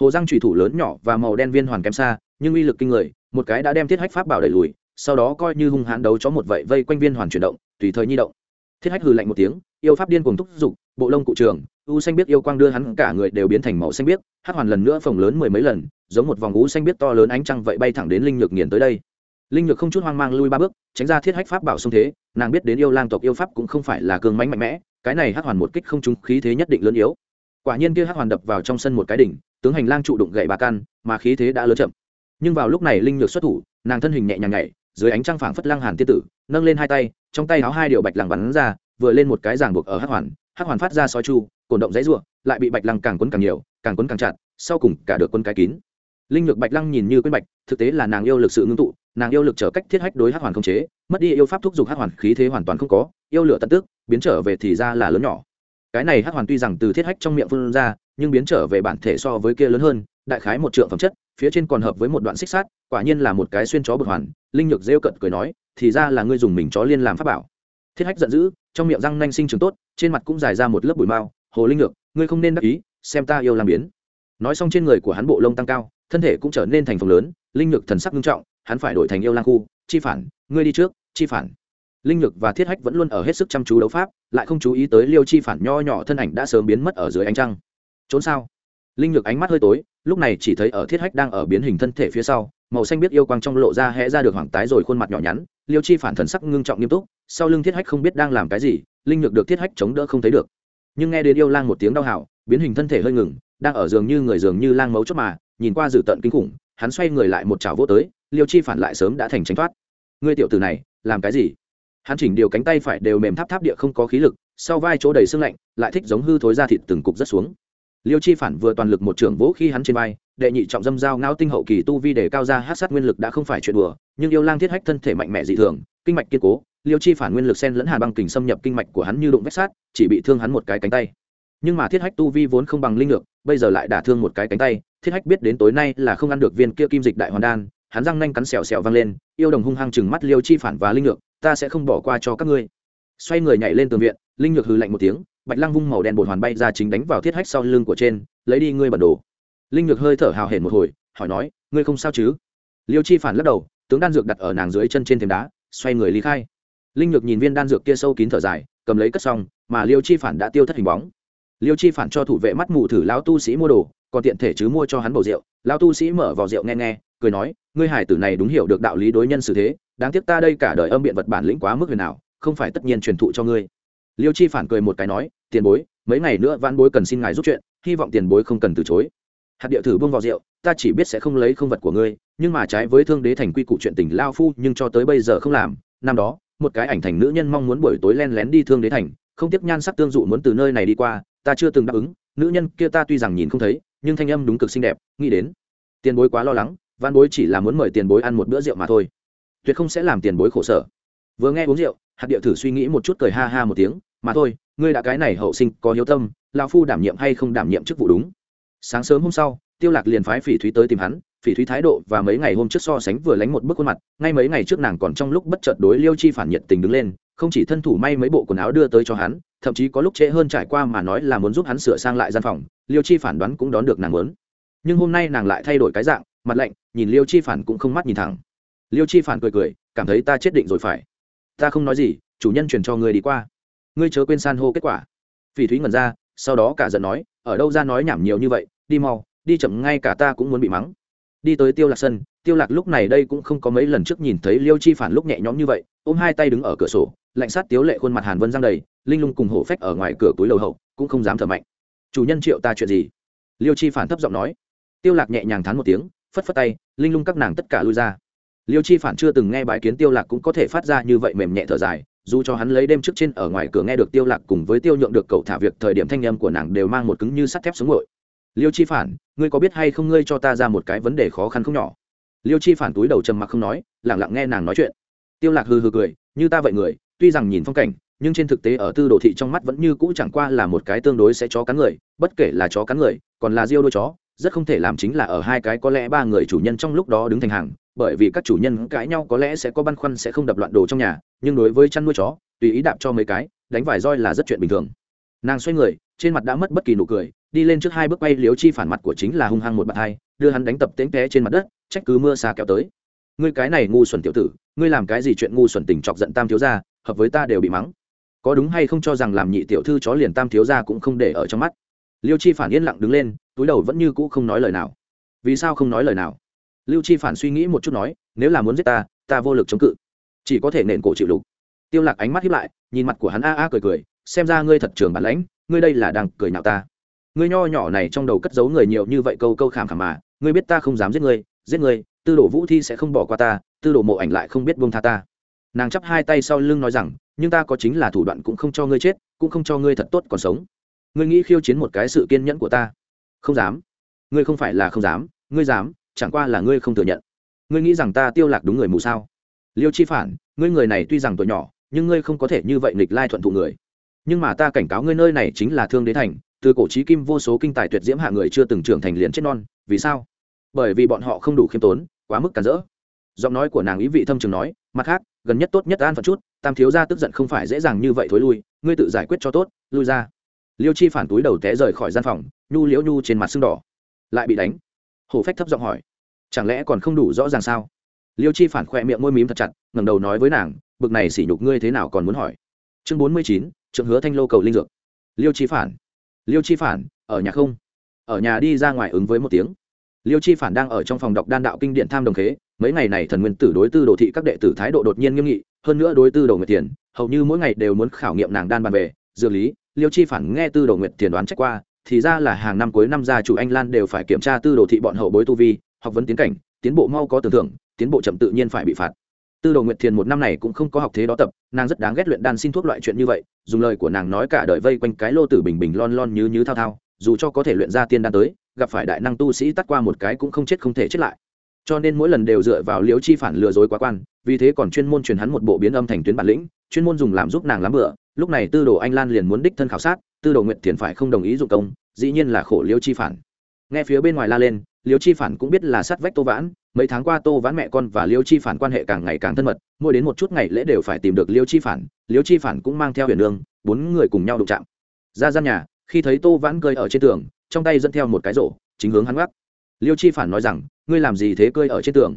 hồ răng trùy thủ lớn nhỏ và màu đen viên hoàn kém xa nhưng uy lực kinh người một cái đã đem thiết hách pháp bảo đẩy lùi sau đó coi như hung hãn đấu cho một vậy vây quanh viên hoàn chuyển động tùy thời nhi động. Thiết hách hừ lạnh một tiếng yêu pháp điên cùng thúc giục bộ lông cụ trường u xanh biết yêu quang đưa hắn cả người đều biến thành màu xanh biết, hát hoàn lần nữa phồng lớn mười mấy lần giống một vòng u xanh biết to lớn ánh trăng vậy bay thẳng đến linh nhược nghiền tới đây. Linh nhược không chút hoang mang lui ba bước tránh ra thiết hách pháp bảo xông thế nàng biết đến yêu lang tộc yêu pháp cũng không phải là cường mánh mạnh mẽ cái này hát hoàn một kích không trúng khí thế nhất định lớn yếu quả nhiên kia hắc hoàn đập vào trong sân một cái đỉnh, tướng hành lang trụ đụng gậy bà căn mà khí thế đã lớn chậm. Nhưng vào lúc này linh nhược xuất thủ, nàng thân hình nhẹ nhàng nhảy, dưới ánh trăng phảng phất lăng hàn tiên tử, nâng lên hai tay, trong tay áo hai điều bạch lăng bắn ra, vừa lên một cái giảng buộc ở hắc hoàn hắc hoàn phát ra sói chu cổn động dãy rủa, lại bị bạch lăng càng quấn càng nhiều, càng quấn càng chặt, sau cùng cả được quân cái kín. Linh nhược bạch lăng nhìn như quên bạch, thực tế là nàng yêu lực sự ngưng tụ, nàng yêu lực trở cách thiết hách đối hắc hoàn không chế, mất đi yêu pháp thúc giục hắc hoàn khí thế hoàn toàn không có, yêu lửa tận tức biến trở về thì ra là lớn nhỏ cái này hắc hoàn tuy rằng từ thiết hách trong miệng phun ra, nhưng biến trở về bản thể so với kia lớn hơn, đại khái một trượng phẩm chất, phía trên còn hợp với một đoạn xích sát quả nhiên là một cái xuyên chó bực hoàn, linh nhược rêu cận cười nói, thì ra là ngươi dùng mình chó liên làm pháp bảo. Thiết hách giận dữ, trong miệng răng nanh sinh trường tốt, trên mặt cũng dài ra một lớp bụi mao, hồ linh nhược, ngươi không nên đắc ý, xem ta yêu làm biến. Nói xong trên người của hắn bộ lông tăng cao, thân thể cũng trở nên thành phần lớn, linh nhược thần sắc nghiêm trọng, hắn phải đổi thành yêu lang khu, chi phản, ngươi đi trước, chi phản linh nhược và thiết hách vẫn luôn ở hết sức chăm chú đấu pháp, lại không chú ý tới liêu chi phản nho nhỏ thân ảnh đã sớm biến mất ở dưới ánh trăng. Trốn sao? Linh nhược ánh mắt hơi tối, lúc này chỉ thấy ở thiết hách đang ở biến hình thân thể phía sau, màu xanh biết yêu quang trong lộ ra hẽ ra được hoàng tái rồi khuôn mặt nhỏ nhắn, liêu chi phản thần sắc ngưng trọng nghiêm túc, sau lưng thiết hách không biết đang làm cái gì, linh nhược được thiết hách chống đỡ không thấy được. Nhưng nghe đến yêu lang một tiếng đau hảo, biến hình thân thể hơi ngừng, đang ở giường như người giường như lang mấu chốt mà, nhìn qua dự tận kinh khủng, hắn xoay người lại một chảo vô tới, liêu chi phản lại sớm đã thành tránh thoát. Ngươi tiểu tử này, làm cái gì? Hắn chỉnh điều cánh tay phải đều mềm tháp tháp địa không có khí lực, sau vai chỗ đầy sưng lạnh, lại thích giống hư thối ra thịt từng cục rất xuống. Liêu chi phản vừa toàn lực một trưởng vỗ khi hắn trên vai, đệ nhị trọng dâm dao ngao tinh hậu kỳ tu vi để cao ra hát sát nguyên lực đã không phải chuyện đùa, nhưng yêu lang thiết hách thân thể mạnh mẽ dị thường, kinh mạch kiên cố, liêu chi phản nguyên lực sen lẫn hà băng kình xâm nhập kinh mạch của hắn như đụng vách sát chỉ bị thương hắn một cái cánh tay. Nhưng mà thiết hách tu vi vốn không bằng linh lực bây giờ lại đả thương một cái cánh tay, thiết hách biết đến tối nay là không ăn được viên kia kim dịch đại hoàn đan, hắn răng nanh cắn xèo xèo vang lên, yêu đồng hung hăng chừng mắt liêu chi phản và linh lực ta sẽ không bỏ qua cho các ngươi. Xoay người nhảy lên tường viện, linh nhược hừ lạnh một tiếng, bạch lăng vung màu đen bột hoàn bay ra chính đánh vào thiết hách sau lưng của trên, lấy đi ngươi bản đồ. Linh nhược hơi thở hào hển một hồi, hỏi nói, ngươi không sao chứ? Liêu chi phản lắc đầu, tướng đan dược đặt ở nàng dưới chân trên thềm đá, xoay người ly khai. Linh nhược nhìn viên đan dược kia sâu kín thở dài, cầm lấy cất xong, mà liêu chi phản đã tiêu thất hình bóng. Liêu chi phản cho thủ vệ mắt mù thử lão tu sĩ mua đồ, còn tiện thể chứ mua cho hắn bầu rượu. Lão tu sĩ mở vào rượu nghe nghe, cười nói, ngươi hải tử này đúng hiểu được đạo lý đối nhân xử thế đáng tiếc ta đây cả đời âm biện vật bản lĩnh quá mức huyền nào không phải tất nhiên truyền thụ cho ngươi. Liêu chi phản cười một cái nói, tiền bối, mấy ngày nữa văn bối cần xin ngài giúp chuyện, hy vọng tiền bối không cần từ chối. Hạt địa thử buông vào rượu, ta chỉ biết sẽ không lấy không vật của ngươi, nhưng mà trái với thương đế thành quy củ chuyện tình lao phu nhưng cho tới bây giờ không làm. Năm đó, một cái ảnh thành nữ nhân mong muốn buổi tối len lén đi thương đế thành, không tiếc nhan sắc tương dụ muốn từ nơi này đi qua, ta chưa từng đáp ứng. Nữ nhân kia ta tuy rằng nhìn không thấy, nhưng thanh âm đúng cực xinh đẹp, nghĩ đến. Tiền bối quá lo lắng văn bối chỉ là muốn mời tiền bối ăn một bữa rượu mà thôi tuyệt không sẽ làm tiền bối khổ sở. Vừa nghe uống rượu hạt địa thử suy nghĩ một chút cười ha ha một tiếng, mà thôi, ngươi đã cái này hậu sinh có hiếu tâm lao phu đảm nhiệm hay không đảm nhiệm chức vụ đúng? Sáng sớm hôm sau, tiêu lạc liền phái phỉ thúy tới tìm hắn, phỉ thúy thái độ và mấy ngày hôm trước so sánh vừa lánh một bước khuôn mặt, ngay mấy ngày trước nàng còn trong lúc bất chợt đối liêu chi phản nhiệt tình đứng lên, không chỉ thân thủ may mấy bộ quần áo đưa tới cho hắn, thậm chí có lúc trễ hơn trải qua mà nói là muốn giúp hắn sửa sang lại gian phòng, liêu chi phản đoán cũng đón được nàng muốn. Nhưng hôm nay nàng lại thay đổi cái dạng, mặt lạnh, nhìn liêu chi phản cũng không mắt nhìn thẳng liêu chi phản cười cười, cảm thấy ta chết định rồi phải. Ta không nói gì, chủ nhân truyền cho ngươi đi qua. Ngươi chớ quên san hô kết quả. Phỉ thúy ngẩn ra, sau đó cả giận nói, ở đâu ra nói nhảm nhiều như vậy, đi mau, đi chậm ngay cả ta cũng muốn bị mắng. Đi tới tiêu lạc sân, tiêu lạc lúc này đây cũng không có mấy lần trước nhìn thấy liêu chi phản lúc nhẹ nhõm như vậy, ôm hai tay đứng ở cửa sổ, lạnh sát tiếu lệ khuôn mặt hàn vân giang đầy, linh lung cùng hổ phách ở ngoài cửa túi lầu hậu, cũng không dám thở mạnh. Chủ nhân triệu ta chuyện gì? Liêu chi phản thấp giọng nói. Tiêu lạc nhẹ nhàng thán một tiếng, phất phất tay, linh lung các nàng tất cả lui ra liêu chi phản chưa từng nghe bái kiến tiêu lạc cũng có thể phát ra như vậy mềm nhẹ thở dài, dù cho hắn lấy đêm trước trên ở ngoài cửa nghe được tiêu lạc cùng với tiêu nhượng được cậu thả việc thời điểm thanh âm của nàng đều mang một cứng như sắt thép xuống ngội. Liêu chi phản, ngươi có biết hay không ngươi cho ta ra một cái vấn đề khó khăn không nhỏ? Liêu chi phản túi đầu trầm mặc không nói, lặng lặng nghe nàng nói chuyện. Tiêu lạc hừ hừ cười, như ta vậy người, tuy rằng nhìn phong cảnh, nhưng trên thực tế ở tư đồ thị trong mắt vẫn như cũ chẳng qua là một cái tương đối sẽ chó cắn người, bất kể là chó cắn người, còn là diêu đôi chó, rất không thể làm chính là ở hai cái có lẽ ba người chủ nhân trong lúc đó đứng thành hàng bởi vì các chủ nhân cãi nhau có lẽ sẽ có băn khoăn sẽ không đập loạn đồ trong nhà, nhưng đối với chăn nuôi chó, tùy ý đạp cho mấy cái, đánh vài roi là rất chuyện bình thường. Nàng xoay người, trên mặt đã mất bất kỳ nụ cười, đi lên trước hai bước bay liếu chi phản mặt của chính là hung hăng một bàn hai, đưa hắn đánh tập tễnh té trên mặt đất, trách cứ mưa xa kéo tới. Ngươi cái này ngu xuẩn tiểu tử, ngươi làm cái gì chuyện ngu xuẩn tình chọc giận tam thiếu gia, hợp với ta đều bị mắng. Có đúng hay không cho rằng làm nhị tiểu thư chó liền tam thiếu gia cũng không để ở trong mắt. Liêu chi phản yên lặng đứng lên, túi đầu vẫn như cũ không nói lời nào. Vì sao không nói lời nào? Lưu chi phản suy nghĩ một chút nói, nếu là muốn giết ta ta vô lực chống cự. Chỉ có thể nện cổ chịu lục. Tiêu lạc ánh mắt hiếp lại, nhìn mặt của hắn a a cười cười, xem ra ngươi thật trường bản lãnh, ngươi đây là đang cười nhạo ta. Ngươi nho nhỏ này trong đầu cất giấu người nhiều như vậy câu câu khảm khảm mà, ngươi biết ta không dám giết ngươi giết ngươi, tư đồ vũ thi sẽ không bỏ qua ta, tư đồ mộ ảnh lại không biết buông tha ta. Nàng chắp hai tay sau lưng nói rằng, nhưng ta có chính là thủ đoạn cũng không cho ngươi chết, cũng không cho ngươi thật tốt còn sống. Ngươi nghĩ khiêu chiến một cái sự kiên nhẫn của ta? Không dám. Ngươi không phải là không dám, ngươi dám chẳng qua là ngươi không thừa nhận. Ngươi nghĩ rằng ta tiêu lạc đúng người mù sao? Liêu chi phản, ngươi người này tuy rằng tuổi nhỏ, nhưng ngươi không có thể như vậy nghịch lai thuận thụ người. Nhưng mà ta cảnh cáo ngươi nơi này chính là thương đế thành, từ cổ chí kim vô số kinh tài tuyệt diễm hạ người chưa từng trưởng thành liền chết non, vì sao? Bởi vì bọn họ không đủ khiêm tốn, quá mức cản rỡ. Giọng nói của nàng ý vị thâm trường nói, mặt khác, gần nhất tốt nhất an phận chút, tam thiếu gia tức giận không phải dễ dàng như vậy thối lui, ngươi tự giải quyết cho tốt, lui ra. Liêu chi phản túi đầu té rời khỏi gian phòng, nhu liễu nhu trên mặt sưng đỏ. Lại bị đánh hổ phách thấp giọng hỏi, chẳng lẽ còn không đủ rõ ràng sao? Liêu chi phản khoe miệng môi mím thật chặt, ngẩng đầu nói với nàng, bực này sỉ nhục ngươi thế nào còn muốn hỏi? Chương bốn mươi chín trường hứa thanh lô cầu linh dược. Liêu chi phản, liêu chi phản, ở nhà không? Ở nhà đi ra ngoài ứng với một tiếng. Liêu chi phản đang ở trong phòng đọc đan đạo kinh điện tham đồng khế, mấy ngày này thần nguyên tử đối tư đồ thị các đệ tử thái độ đột nhiên nghiêm nghị, hơn nữa đối tư đồ nguyệt tiền hầu như mỗi ngày đều muốn khảo nghiệm nàng đan bàn về. Dược lý, liêu chi phản nghe tư đồ nguyệt tiền đoán trách qua thì ra là hàng năm cuối năm gia chủ anh lan đều phải kiểm tra tư đồ thị bọn hậu bối tu vi, học vấn tiến cảnh, tiến bộ mau có tưởng thưởng, tiến bộ chậm tự nhiên phải bị phạt. Tư đồ nguyệt thiền một năm này cũng không có học thế đó tập, nàng rất đáng ghét luyện đan xin thuốc loại chuyện như vậy, dùng lời của nàng nói cả đời vây quanh cái lô tử bình bình lon lon như như thao thao, dù cho có thể luyện ra tiên đan tới, gặp phải đại năng tu sĩ tắt qua một cái cũng không chết không thể chết lại. Cho nên mỗi lần đều dựa vào liễu chi phản lừa dối quá quan, vì thế còn chuyên môn truyền hắn một bộ biến âm thành tuyến bản lĩnh, chuyên môn dùng làm giúp nàng lắm bữa lúc này tư đồ anh lan liền muốn đích thân khảo sát, tư đồ nguyện thiền phải không đồng ý dụng công, dĩ nhiên là khổ liêu chi phản. Nghe phía bên ngoài la lên, liêu chi phản cũng biết là sát vách tô vãn, mấy tháng qua tô vãn mẹ con và liêu chi phản quan hệ càng ngày càng thân mật, mỗi đến một chút ngày lễ đều phải tìm được liêu chi phản, liêu chi phản cũng mang theo huyền lương, bốn người cùng nhau đụng chạm. Ra gian nhà, khi thấy tô vãn cơi ở trên tường, trong tay dẫn theo một cái rổ, chính hướng hắn gác liêu chi phản nói rằng, ngươi làm gì thế cơi ở trên tường?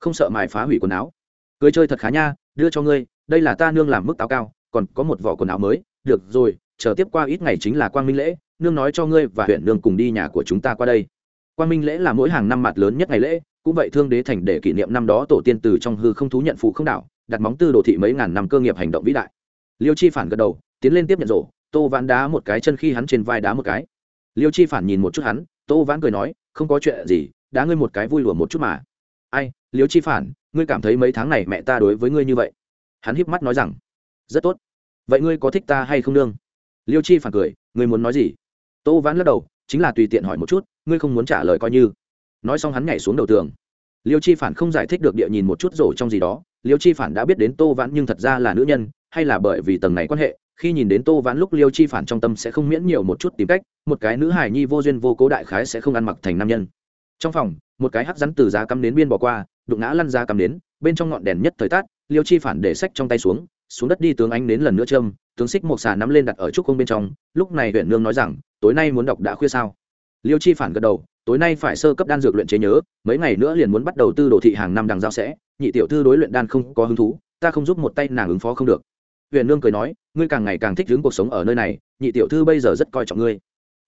Không sợ mài phá hủy quần áo. Cưới chơi thật khá nha, đưa cho ngươi, đây là ta nương làm mức táo cao còn có một vỏ quần áo mới, được rồi, chờ tiếp qua ít ngày chính là quang minh lễ, nương nói cho ngươi và huyện nương cùng đi nhà của chúng ta qua đây. Quang minh lễ là mỗi hàng năm mặt lớn nhất ngày lễ, cũng vậy thương đế thành để kỷ niệm năm đó tổ tiên từ trong hư không thú nhận phụ không đảo, đặt móng tư đồ thị mấy ngàn năm cơ nghiệp hành động vĩ đại. Liêu chi phản gật đầu, tiến lên tiếp nhận rổ, tô vãn đá một cái chân khi hắn trên vai đá một cái. Liêu chi phản nhìn một chút hắn, tô vãn cười nói, không có chuyện gì, đá ngươi một cái vui lùa một chút mà. Ai, liêu chi phản, ngươi cảm thấy mấy tháng này mẹ ta đối với ngươi như vậy? Hắn híp mắt nói rằng, rất tốt vậy ngươi có thích ta hay không nương? Liêu chi phản cười, ngươi muốn nói gì? Tô vãn lắc đầu, chính là tùy tiện hỏi một chút, ngươi không muốn trả lời coi như. Nói xong hắn nhảy xuống đầu tường. Liêu chi phản không giải thích được địa nhìn một chút rổ trong gì đó. Liêu chi phản đã biết đến tô vãn nhưng thật ra là nữ nhân, hay là bởi vì tầng này quan hệ, khi nhìn đến tô vãn lúc liêu chi phản trong tâm sẽ không miễn nhiều một chút tìm cách, một cái nữ hài nhi vô duyên vô cố đại khái sẽ không ăn mặc thành nam nhân. Trong phòng, một cái hắc rắn từ giá cắm đến biên bỏ qua, đụng ngã lăn ra cắm đến, bên trong ngọn đèn nhất thời tát liêu chi phản để sách trong tay xuống xuống đất đi tướng ánh đến lần nữa châm, tướng xích một xà nắm lên đặt ở trúc không bên trong, lúc này huyện nương nói rằng, tối nay muốn đọc đã khuya sao? Liêu chi phản gật đầu, tối nay phải sơ cấp đan dược luyện chế nhớ, mấy ngày nữa liền muốn bắt đầu tư đồ thị hàng năm đằng giao sẽ, nhị tiểu thư đối luyện đan không có hứng thú, ta không giúp một tay nàng ứng phó không được. Huyền nương cười nói, ngươi càng ngày càng thích hướng cuộc sống ở nơi này, nhị tiểu thư bây giờ rất coi trọng ngươi.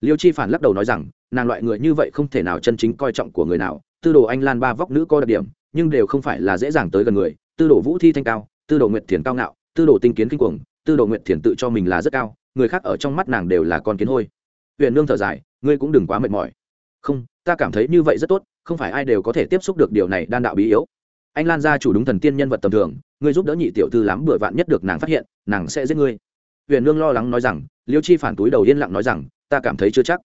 Liêu chi phản lắc đầu nói rằng, nàng loại người như vậy không thể nào chân chính coi trọng của người nào, tư đồ anh lan ba vóc nữ có đặc điểm, nhưng đều không phải là dễ dàng tới gần người, tư đồ vũ thi thanh cao, tư đồ nguyệt thiền cao ngạo tư đồ tinh kiến kinh cuồng, tư đồ nguyện thiền tự cho mình là rất cao, người khác ở trong mắt nàng đều là con kiến hôi. Huyền nương thở dài, ngươi cũng đừng quá mệt mỏi. Không, ta cảm thấy như vậy rất tốt, không phải ai đều có thể tiếp xúc được điều này, đan đạo bí yếu. Anh lan gia chủ đúng thần tiên nhân vật tầm thường, ngươi giúp đỡ nhị tiểu thư lắm bừa vạn nhất được nàng phát hiện, nàng sẽ giết ngươi. Huyền nương lo lắng nói rằng, liêu chi phản túi đầu yên lặng nói rằng, ta cảm thấy chưa chắc.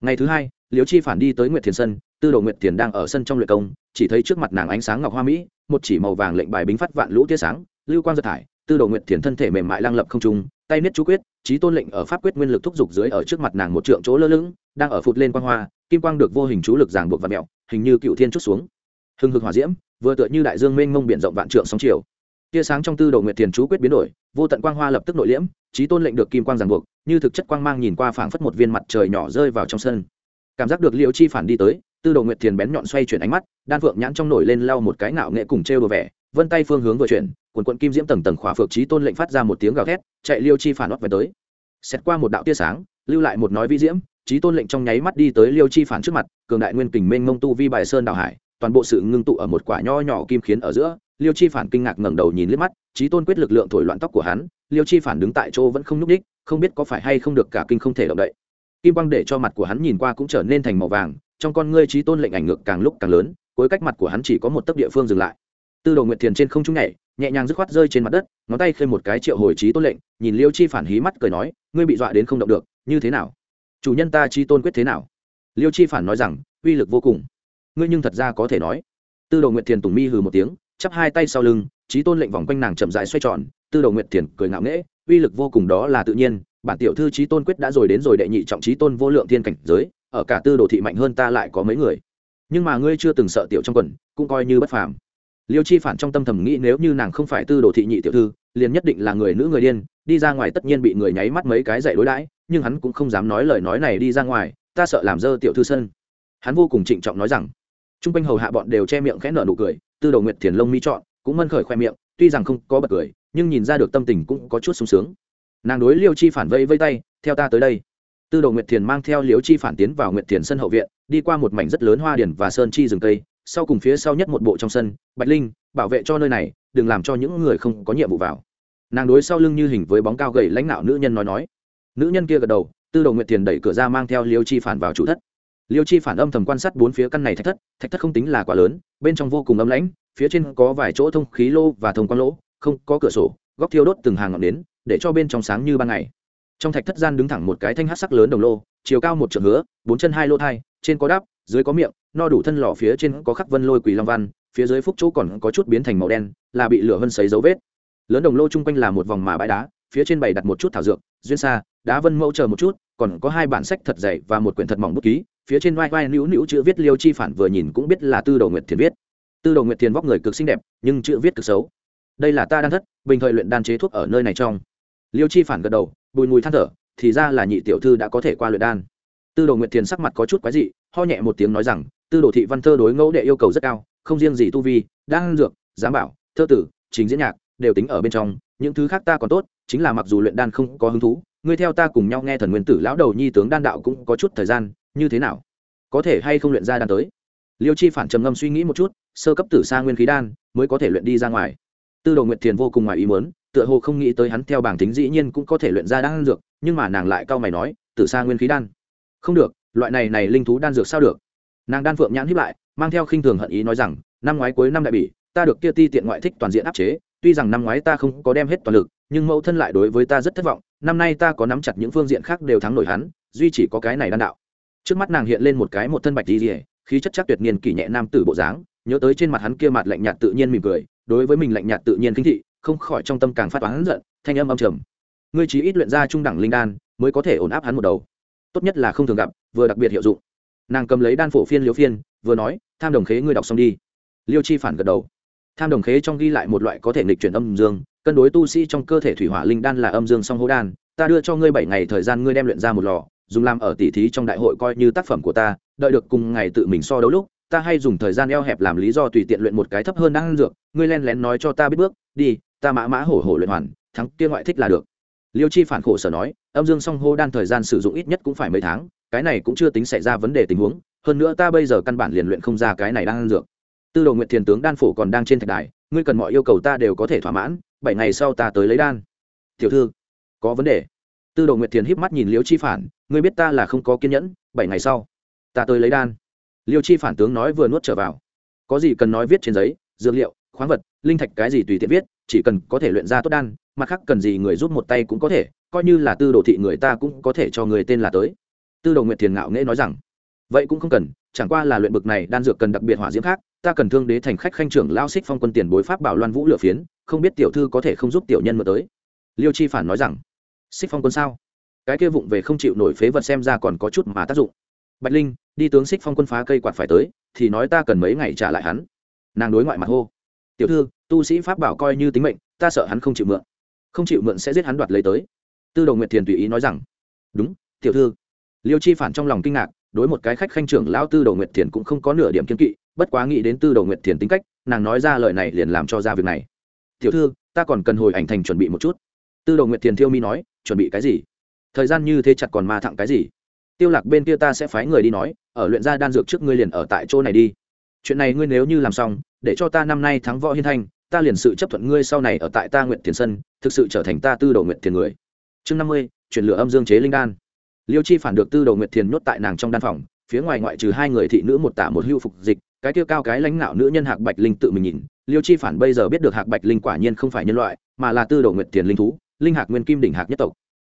Ngày thứ hai, liêu chi phản đi tới nguyệt thiền sân, tư đồ nguyệt thiền đang ở sân trong luyện công, chỉ thấy trước mặt nàng ánh sáng ngọc hoa mỹ, một chỉ màu vàng lệnh bài bính phát vạn lũ tia sáng, lưu quang giật thải tư đồ nguyệt thiền thân thể mềm mại lăng lập không trung, tay niết chú quyết trí tôn lệnh ở pháp quyết nguyên lực thúc giục dưới ở trước mặt nàng một trượng chỗ lơ lửng, đang ở phụt lên quang hoa, kim quang được vô hình chú lực giảng buộc và mẹo hình như cựu thiên chút xuống. Hừng hực hỏa diễm, vừa tựa như đại dương mênh mông biển rộng vạn trượng sóng chiều. Tia sáng trong tư đồ nguyệt thiền chú quyết biến đổi, vô tận quang hoa lập tức nội liễm trí tôn lệnh được kim quang giảng buộc, như thực chất quang mang nhìn qua phảng phất một viên mặt trời nhỏ rơi vào trong sân. Cảm giác được liệu chi phản đi tới, tư đồ nguyệt thiền bén nhọn xoay chuyển ánh mắt, đan phượng nhãn trong nổi lên lau một cái ngạo nghệ cùng trêu đồ vẻ, vân tay phương hướng vừa chuyển quần quận kim diễm tầng tầng khỏa phược trí tôn lệnh phát ra một tiếng gào thét, chạy liêu chi phản ót về tới. Xét qua một đạo tia sáng, lưu lại một nói vi diễm, trí tôn lệnh trong nháy mắt đi tới liêu chi phản trước mặt, cường đại nguyên kình mênh mông tu vi bài sơn đào hải, toàn bộ sự ngưng tụ ở một quả nho nhỏ kim khiến ở giữa. Liêu chi phản kinh ngạc ngẩng đầu nhìn liếc mắt, trí tôn quyết lực lượng thổi loạn tóc của hắn, liêu chi phản đứng tại chỗ vẫn không nhúc đích không biết có phải hay không được cả kinh không thể động đậy. Kim quang để cho mặt của hắn nhìn qua cũng trở nên thành màu vàng, trong con ngươi trí tôn lệnh ảnh ngược càng lúc càng lớn, cuối cách mặt của hắn chỉ có một tấc địa phương dừng lại. Tư đồ nguyệt thiền trên không trung nhảy nhẹ nhàng dứt khoát rơi trên mặt đất, ngón tay khơi một cái triệu hồi trí tôn lệnh, nhìn liêu chi phản hí mắt cười nói, ngươi bị dọa đến không động được, như thế nào? Chủ nhân ta chi tôn quyết thế nào? Liêu chi phản nói rằng, uy lực vô cùng. Ngươi nhưng thật ra có thể nói. Tư đồ nguyệt thiền tùng mi hừ một tiếng, chắp hai tay sau lưng, trí tôn lệnh vòng quanh nàng chậm rãi xoay tròn, tư đồ nguyệt thiền cười ngạo nghễ, uy lực vô cùng đó là tự nhiên, bản tiểu thư trí tôn quyết đã rồi đến rồi đệ nhị trọng trí tôn vô lượng thiên cảnh giới, ở cả tư đồ thị mạnh hơn ta lại có mấy người. Nhưng mà ngươi chưa từng sợ tiểu trong quần, cũng coi như bất phàm liêu chi phản trong tâm thầm nghĩ nếu như nàng không phải tư đồ thị nhị tiểu thư, liền nhất định là người nữ người điên, đi ra ngoài tất nhiên bị người nháy mắt mấy cái dạy đối đãi, nhưng hắn cũng không dám nói lời nói này đi ra ngoài, ta sợ làm dơ tiểu thư sân. Hắn vô cùng trịnh trọng nói rằng. T r u n g quanh hầu hạ bọn đều che miệng khẽ nở nụ cười, tư đồ nguyệt thiền lông mi chọn cũng mân khởi khoe miệng, tuy rằng không có bật cười, nhưng nhìn ra được tâm tình cũng có chút sung sướng. Nàng đối liêu chi phản vây vây tay, theo ta tới đây. Tư đồ nguyệt thiền mang theo liêu chi phản tiến vào nguyệt thiền sân hậu viện, đi qua một mảnh rất lớn hoa điển và sơn chi rừng cây sau cùng phía sau nhất một bộ trong sân, bạch linh, bảo vệ cho nơi này, đừng làm cho những người không có nhiệm vụ vào. Nàng đối sau lưng như hình với bóng cao gầy lãnh đạo nữ nhân nói nói. Nữ nhân kia gật đầu, tư đồ nguyện tiền đẩy cửa ra mang theo liêu chi phản vào chủ thất. Liêu chi phản âm thầm quan sát bốn phía căn này thạch thất thạch thất không tính là quá lớn, bên trong vô cùng ấm lãnh, phía trên có vài chỗ thông khí lô và thông quan lỗ, không có cửa sổ, góc thiêu đốt từng hàng ngọn nến, để cho bên trong sáng như ban ngày. Trong thạch thất gian đứng thẳng một cái thanh hát sắc lớn đồng lô, chiều cao một trượng hứa, bốn chân hai lô thai, trên có đáp dưới có miệng, no đủ thân lò phía trên có khắc vân lôi quỳ long văn, phía dưới phúc chỗ còn có chút biến thành màu đen, là bị lửa vân sấy dấu vết. Lớn đồng lô chung quanh là một vòng mà bãi đá, phía trên bày đặt một chút thảo dược, duyên xa, đá vân mẫu chờ một chút, còn có hai bản sách thật dày và một quyển thật mỏng bút ký, phía trên vai vai nữu nữu chữ viết liêu chi phản vừa nhìn cũng biết là tư đồ nguyệt thiền viết. Tư đồ nguyệt thiền vóc người cực xinh đẹp, nhưng chữ viết cực xấu. Đây là ta đang thất, bình thời luyện đan chế thuốc ở nơi này trong. Liêu chi phản gật đầu, bùi mùi than thở, thì ra là nhị tiểu thư đã có thể qua luyện đan tư đồ nguyệt thiền sắc mặt có chút quái dị, ho nhẹ một tiếng nói rằng, tư đồ thị văn thơ đối ngẫu đệ yêu cầu rất cao, không riêng gì tu vi, đan dược, giám bảo, thơ tử chính diễn nhạc, đều tính ở bên trong, những thứ khác ta còn tốt, chính là mặc dù luyện đan không có hứng thú, ngươi theo ta cùng nhau nghe thần nguyên tử lão đầu nhi tướng đan đạo cũng có chút thời gian, như thế nào? Có thể hay không luyện ra đan tới? Liêu chi phản trầm ngâm suy nghĩ một chút, sơ cấp tử sa nguyên khí đan, mới có thể luyện đi ra ngoài. Tư đồ nguyệt thiền vô cùng ngoài ý muốn, tựa hồ không nghĩ tới hắn theo bảng tính dĩ nhiên cũng có thể luyện ra đan dược, nhưng mà nàng lại cau mày nói, tử sa nguyên khí đan không được, loại này này linh thú đan dược sao được? Nàng đan phượng nhãn hiếp lại, mang theo khinh thường hận ý nói rằng, năm ngoái cuối năm đại bỉ, ta được kia ti tiện ngoại thích toàn diện áp chế, tuy rằng năm ngoái ta không có đem hết toàn lực, nhưng mẫu thân lại đối với ta rất thất vọng, năm nay ta có nắm chặt những phương diện khác đều thắng nổi hắn, duy chỉ có cái này đan đạo. Trước mắt nàng hiện lên một cái một thân bạch đi rỉa khí chất chắc tuyệt niên kỷ nhẹ nam tử bộ dáng, nhớ tới trên mặt hắn kia mặt lạnh nhạt tự nhiên mỉm cười, đối với mình lạnh nhạt tự nhiên kinh thị, không khỏi trong tâm càng phát toán giận, thanh âm âm trầm. Ngươi chí ít luyện ra trung đẳng linh đan, mới có thể ổn áp hắn một đầu tốt nhất là không thường gặp, vừa đặc biệt hiệu dụng. Nàng cầm lấy đan phổ phiên liêu phiên, vừa nói, tham đồng khế ngươi đọc xong đi. Liêu chi phản gật đầu. Tham đồng khế trong ghi lại một loại có thể nghịch chuyển âm dương, cân đối tu sĩ trong cơ thể thủy hỏa linh đan là âm dương song hô đan, ta đưa cho ngươi bảy ngày thời gian ngươi đem luyện ra một lò, dùng làm ở tỉ thí trong đại hội coi như tác phẩm của ta, đợi được cùng ngày tự mình so đấu lúc, ta hay dùng thời gian eo hẹp làm lý do tùy tiện luyện một cái thấp hơn đang dược, ngươi len lén nói cho ta biết bước, đi, ta mã mã hổ hổ luyện hoàn, thắng kia ngoại thích là được liêu chi phản khổ sở nói, âm dương song hô đan thời gian sử dụng ít nhất cũng phải mấy tháng, cái này cũng chưa tính xảy ra vấn đề tình huống, hơn nữa ta bây giờ căn bản liền luyện không ra cái này đang dược. Tư đồ nguyện thiền tướng đan phổ còn đang trên thạch đài, ngươi cần mọi yêu cầu ta đều có thể thỏa mãn, bảy ngày sau ta tới lấy đan. Tiểu thư, có vấn đề. Tư đồ nguyệt thiền híp mắt nhìn liêu chi phản, ngươi biết ta là không có kiên nhẫn, bảy ngày sau ta tới lấy đan. Liêu chi phản tướng nói vừa nuốt trở vào, có gì cần nói viết trên giấy, dược liệu, khoáng vật, linh thạch cái gì tùy tiện viết, chỉ cần có thể luyện ra tốt đan mặt khác cần gì người giúp một tay cũng có thể, coi như là tư đồ thị người ta cũng có thể cho người tên là tới. Tư đồ nguyệt thiền ngạo nghễ nói rằng, vậy cũng không cần, chẳng qua là luyện bực này đan dược cần đặc biệt hỏa diễm khác, ta cần thương đế thành khách khanh trưởng lao xích phong quân tiền bối pháp bảo loan vũ lửa phiến, không biết tiểu thư có thể không giúp tiểu nhân mượn tới. Liêu chi phản nói rằng xích phong quân sao? Cái kia vụng về không chịu nổi phế vật xem ra còn có chút mà tác dụng. Bạch linh, đi tướng xích phong quân phá cây quạt phải tới, thì nói ta cần mấy ngày trả lại hắn. Nàng đối ngoại mặt hô, tiểu thư, tu sĩ pháp bảo coi như tính mệnh, ta sợ hắn không chịu mượn không chịu mượn sẽ giết hắn đoạt lấy tới. Tư đồ nguyệt thiền tùy ý nói rằng, đúng, tiểu thư. Liêu chi phản trong lòng kinh ngạc, đối một cái khách khanh trưởng lão tư đầu nguyệt thiền cũng không có nửa điểm kiên kỵ, bất quá nghĩ đến tư đầu nguyệt thiền tính cách, nàng nói ra lời này liền làm cho ra việc này. Tiểu thư, ta còn cần hồi ảnh thành chuẩn bị một chút. Tư đầu nguyệt thiền thiêu mi nói, chuẩn bị cái gì? Thời gian như thế chặt còn ma thẳng cái gì? Tiêu lạc bên kia ta sẽ phái người đi nói, ở luyện gia đan dược trước ngươi liền ở tại chỗ này đi. Chuyện này ngươi nếu như làm xong, để cho ta năm nay thắng võ hiên thanh ta liền sự chấp thuận ngươi sau này ở tại ta nguyện thiền sân, thực sự trở thành ta tư đồ nguyện thiền người. Chương năm mươi, chuyển lửa âm dương chế linh đan. Liêu chi phản được tư đồ nguyện thiền nhốt tại nàng trong đan phòng, phía ngoài ngoại trừ hai người thị nữ một tả một hưu phục dịch, cái tiêu cao cái lãnh đạo nữ nhân hạc bạch linh tự mình nhìn. Liêu chi phản bây giờ biết được hạc bạch linh quả nhiên không phải nhân loại, mà là tư đồ nguyện thiền linh thú, linh hạc nguyên kim đỉnh hạc nhất tộc.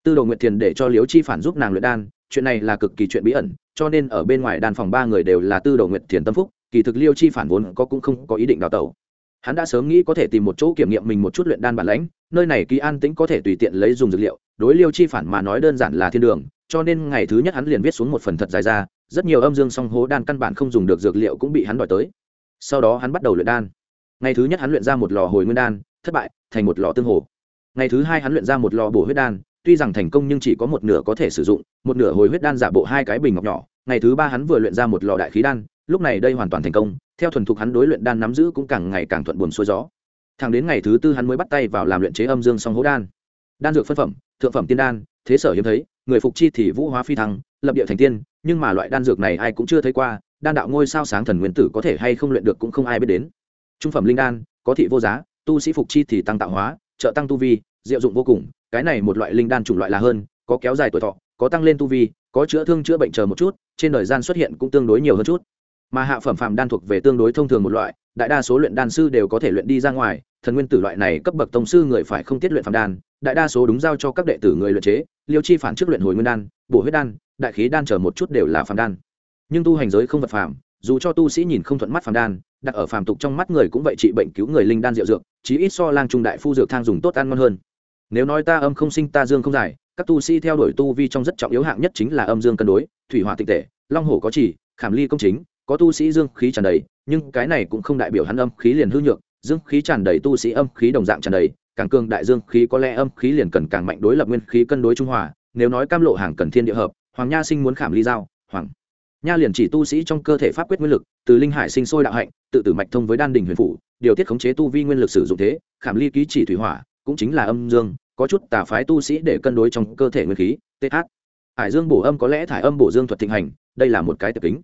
Tư đồ nguyện thiền để cho liêu chi phản giúp nàng luyện đan, chuyện này là cực kỳ chuyện bí ẩn, cho nên ở bên ngoài đan phòng ba người đều là tư đồ nguyện thiền tâm phúc, kỳ thực liêu chi phản vốn có cũng không có ý định đào tẩu hắn đã sớm nghĩ có thể tìm một chỗ kiểm nghiệm mình một chút luyện đan bản lãnh, nơi này kỳ an tĩnh có thể tùy tiện lấy dùng dược liệu, đối liêu chi phản mà nói đơn giản là thiên đường, cho nên ngày thứ nhất hắn liền viết xuống một phần thật dài ra, rất nhiều âm dương song hố đan căn bản không dùng được dược liệu cũng bị hắn đòi tới. Sau đó hắn bắt đầu luyện đan. Ngày thứ nhất hắn luyện ra một lò hồi nguyên đan, thất bại, thành một lò tương hồ. Ngày thứ hai hắn luyện ra một lò bổ huyết đan, tuy rằng thành công nhưng chỉ có một nửa có thể sử dụng, một nửa hồi huyết đan giả bộ hai cái bình ngọc nhỏ. Ngày thứ ba hắn vừa luyện ra một lò đại khí đan lúc này đây hoàn toàn thành công, theo thuần thục hắn đối luyện đan nắm giữ cũng càng ngày càng thuận buồm xuôi gió. Thẳng đến ngày thứ tư hắn mới bắt tay vào làm luyện chế âm dương song hố đan. Đan dược phân phẩm, thượng phẩm tiên đan, thế sở hiếm thấy, người phục chi thì vũ hóa phi thăng, lập địa thành tiên, nhưng mà loại đan dược này ai cũng chưa thấy qua, đan đạo ngôi sao sáng thần nguyên tử có thể hay không luyện được cũng không ai biết đến. Trung phẩm linh đan, có thị vô giá, tu sĩ phục chi thì tăng tạo hóa, trợ tăng tu vi, diệu dụng vô cùng, cái này một loại linh đan chủng loại là hơn, có kéo dài tuổi thọ, có tăng lên tu vi, có chữa thương chữa bệnh chờ một chút, trên đời gian xuất hiện cũng tương đối nhiều hơn chút mà hạ phẩm phàm đan thuộc về tương đối thông thường một loại, đại đa số luyện đan sư đều có thể luyện đi ra ngoài, thần nguyên tử loại này cấp bậc tông sư người phải không tiết luyện phàm đan, đại đa số đúng giao cho các đệ tử người luyện chế, liêu chi phản trước luyện hồi nguyên đan, bổ huyết đan, đại khí đan chờ một chút đều là phàm đan. Nhưng tu hành giới không vật phàm, dù cho tu sĩ nhìn không thuận mắt phàm đan, đặt ở phàm tục trong mắt người cũng vậy trị bệnh cứu người linh đan diệu dược, chí ít so lang trung đại phu dược thang dùng tốt ăn ngon hơn. Nếu nói ta âm không sinh, ta dương không giải, các tu sĩ theo đuổi tu vi trong rất trọng yếu hạng nhất chính là âm dương cân đối, thủy hỏa tịch tệ, long hổ có chỉ, khảm ly công chính có tu sĩ dương khí tràn đầy, nhưng cái này cũng không đại biểu hắn âm khí liền hư nhược, dương khí tràn đầy tu sĩ âm khí đồng dạng tràn đầy, càng cường đại dương khí có lẽ âm khí liền cần càng mạnh đối lập nguyên khí cân đối trung hòa, nếu nói cam lộ hàng cần thiên địa hợp, hoàng nha sinh muốn khảm ly giao, hoàng nha liền chỉ tu sĩ trong cơ thể pháp quyết nguyên lực, từ linh hải sinh sôi đạo hạnh, tự tử mạch thông với đan đình huyền phủ, điều tiết khống chế tu vi nguyên lực sử dụng thế, khảm ly ký chỉ thủy hỏa, cũng chính là âm dương, có chút tà phái tu sĩ để cân đối trong cơ thể nguyên khí th hải dương bổ âm có lẽ thải âm bổ dương thuật thịnh hành, đây là một cái tập kính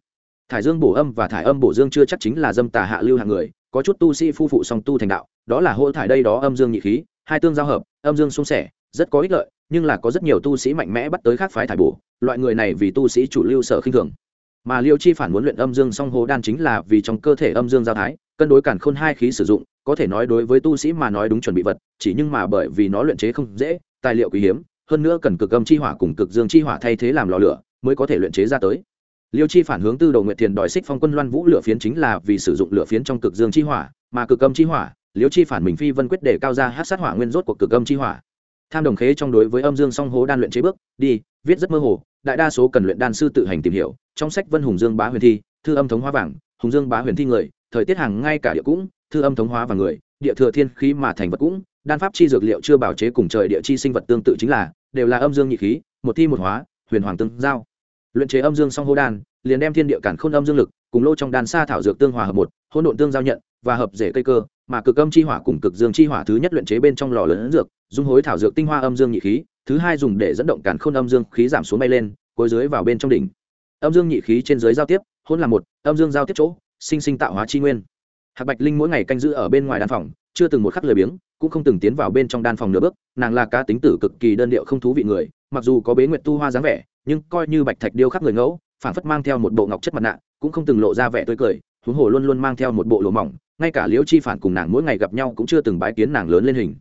thải dương bổ âm và thải âm bổ dương chưa chắc chính là dâm tà hạ lưu hạng người, có chút tu sĩ phu phụ song tu thành đạo, đó là hô thải đây đó âm dương nhị khí, hai tương giao hợp, âm dương xung sẻ, rất có ích lợi, nhưng là có rất nhiều tu sĩ mạnh mẽ bắt tới khác phái thải bổ, loại người này vì tu sĩ chủ lưu sở khinh thường. Mà liêu chi phản muốn luyện âm dương song hồ đan chính là vì trong cơ thể âm dương giao thái, cân đối cản khôn hai khí sử dụng, có thể nói đối với tu sĩ mà nói đúng chuẩn bị vật, chỉ nhưng mà bởi vì nó luyện chế không dễ, tài liệu quý hiếm, hơn nữa cần cực âm chi hỏa cùng cực dương chi hỏa thay thế làm lò lửa, mới có thể luyện chế ra tới liêu chi phản hướng tư đầu nguyện thiền đòi xích phong quân loan vũ lửa phiến chính là vì sử dụng lửa phiến trong cực dương chi hỏa, mà cực âm chi hỏa, liêu chi phản mình phi vân quyết để cao ra hát sát hỏa nguyên rốt của cực âm chi hỏa. Tham đồng khế trong đối với âm dương song hố đan luyện chế bước, đi, viết rất mơ hồ, đại đa số cần luyện đan sư tự hành tìm hiểu, trong sách vân hùng dương bá huyền thi, thư âm thống hóa vàng, hùng dương bá huyền thi người, thời tiết hàng ngay cả địa cũng, thư âm thống hóa và người, địa thừa thiên khí mà thành vật cũng, đan pháp chi dược liệu chưa bảo chế cùng trời địa chi sinh vật tương tự chính là, đều là âm dương nhị khí, một thi một hóa, huyền hoàng tương giao luyện chế âm dương song hô đan, liền đem thiên địa cản khôn âm dương lực cùng lô trong đan sa thảo dược tương hòa hợp một, hỗn độn tương giao nhận và hợp rễ cây cơ, mà cực âm chi hỏa cùng cực dương chi hỏa thứ nhất luyện chế bên trong lò lớn dược, dung hối thảo dược tinh hoa âm dương nhị khí, thứ hai dùng để dẫn động cản khôn âm dương khí giảm xuống bay lên, cuối dưới vào bên trong đỉnh. Âm dương nhị khí trên dưới giao tiếp, hỗn là một, âm dương giao tiếp chỗ, sinh sinh tạo hóa chi nguyên. Hạc bạch linh mỗi ngày canh giữ ở bên ngoài đan phòng, chưa từng một khắc lười biếng, cũng không từng tiến vào bên trong đan phòng nửa bước, nàng là cá tính tử cực kỳ đơn điệu không thú vị người, mặc dù có bế nguyệt tu hoa dáng vẻ nhưng coi như bạch thạch điêu khắc người ngẫu phản phất mang theo một bộ ngọc chất mặt nạ, cũng không từng lộ ra vẻ tươi cười, huống hồ luôn luôn mang theo một bộ lỗ mỏng, ngay cả liễu chi phản cùng nàng mỗi ngày gặp nhau cũng chưa từng bái kiến nàng lớn lên hình.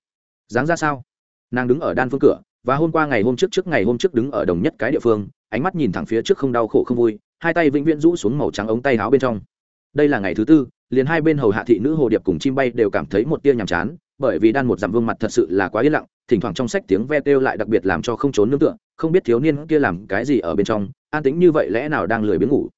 Dáng ra sao? Nàng đứng ở đan phương cửa, và hôm qua ngày hôm trước trước ngày hôm trước đứng ở đồng nhất cái địa phương, ánh mắt nhìn thẳng phía trước không đau khổ không vui, hai tay vĩnh viễn rũ xuống màu trắng ống tay áo bên trong. Đây là ngày thứ tư, liền hai bên hầu hạ thị nữ hồ điệp cùng chim bay đều cảm thấy một tia nhàm chán, bởi vì đan một dặm vương mặt thật sự là quá yên lặng, thỉnh thoảng trong sách tiếng ve kêu lại đặc biệt làm cho không trốn nương tựa không biết thiếu niên kia làm cái gì ở bên trong, an tĩnh như vậy lẽ nào đang lười biếng ngủ?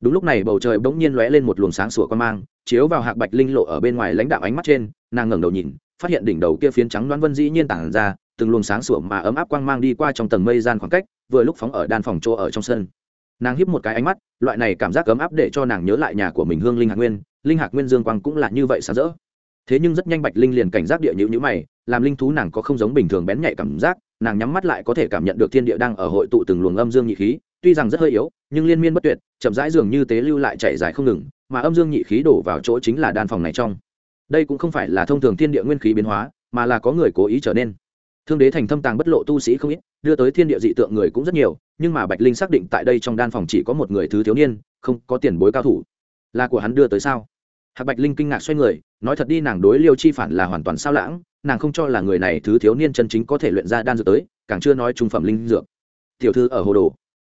Đúng lúc này bầu trời bỗng nhiên lóe lên một luồng sáng sủa quan mang, chiếu vào hạc bạch linh lộ ở bên ngoài lãnh đạo ánh mắt trên, nàng ngẩng đầu nhìn, phát hiện đỉnh đầu kia phiến trắng đoán vân dĩ nhiên tản ra, từng luồng sáng sủa mà ấm áp quang mang đi qua trong tầng mây gian khoảng cách, vừa lúc phóng ở đan phòng chỗ ở trong sân. Nàng hiếp một cái ánh mắt, loại này cảm giác ấm áp để cho nàng nhớ lại nhà của mình hương linh hạc nguyên, linh hạc nguyên dương quang cũng là như vậy sáng rỡ. Thế nhưng rất nhanh bạch linh liền cảnh giác địa nhữ nhữ mày, làm linh thú nàng có không giống bình thường bén nhạy cảm giác nàng nhắm mắt lại có thể cảm nhận được thiên địa đang ở hội tụ từng luồng âm dương nhị khí, tuy rằng rất hơi yếu, nhưng liên miên bất tuyệt, chậm rãi dường như tế lưu lại chạy dài không ngừng, mà âm dương nhị khí đổ vào chỗ chính là đan phòng này trong. Đây cũng không phải là thông thường thiên địa nguyên khí biến hóa, mà là có người cố ý trở nên. Thương đế thành thâm tàng bất lộ tu sĩ không ít, đưa tới thiên địa dị tượng người cũng rất nhiều, nhưng mà bạch linh xác định tại đây trong đan phòng chỉ có một người thứ thiếu niên, không có tiền bối cao thủ. Là của hắn đưa tới sao? Hạc bạch linh kinh ngạc xoay người, nói thật đi nàng đối liêu chi phản là hoàn toàn sao lãng nàng không cho là người này thứ thiếu niên chân chính có thể luyện ra đan dược tới, càng chưa nói trung phẩm linh dược. Tiểu thư ở hồ đồ.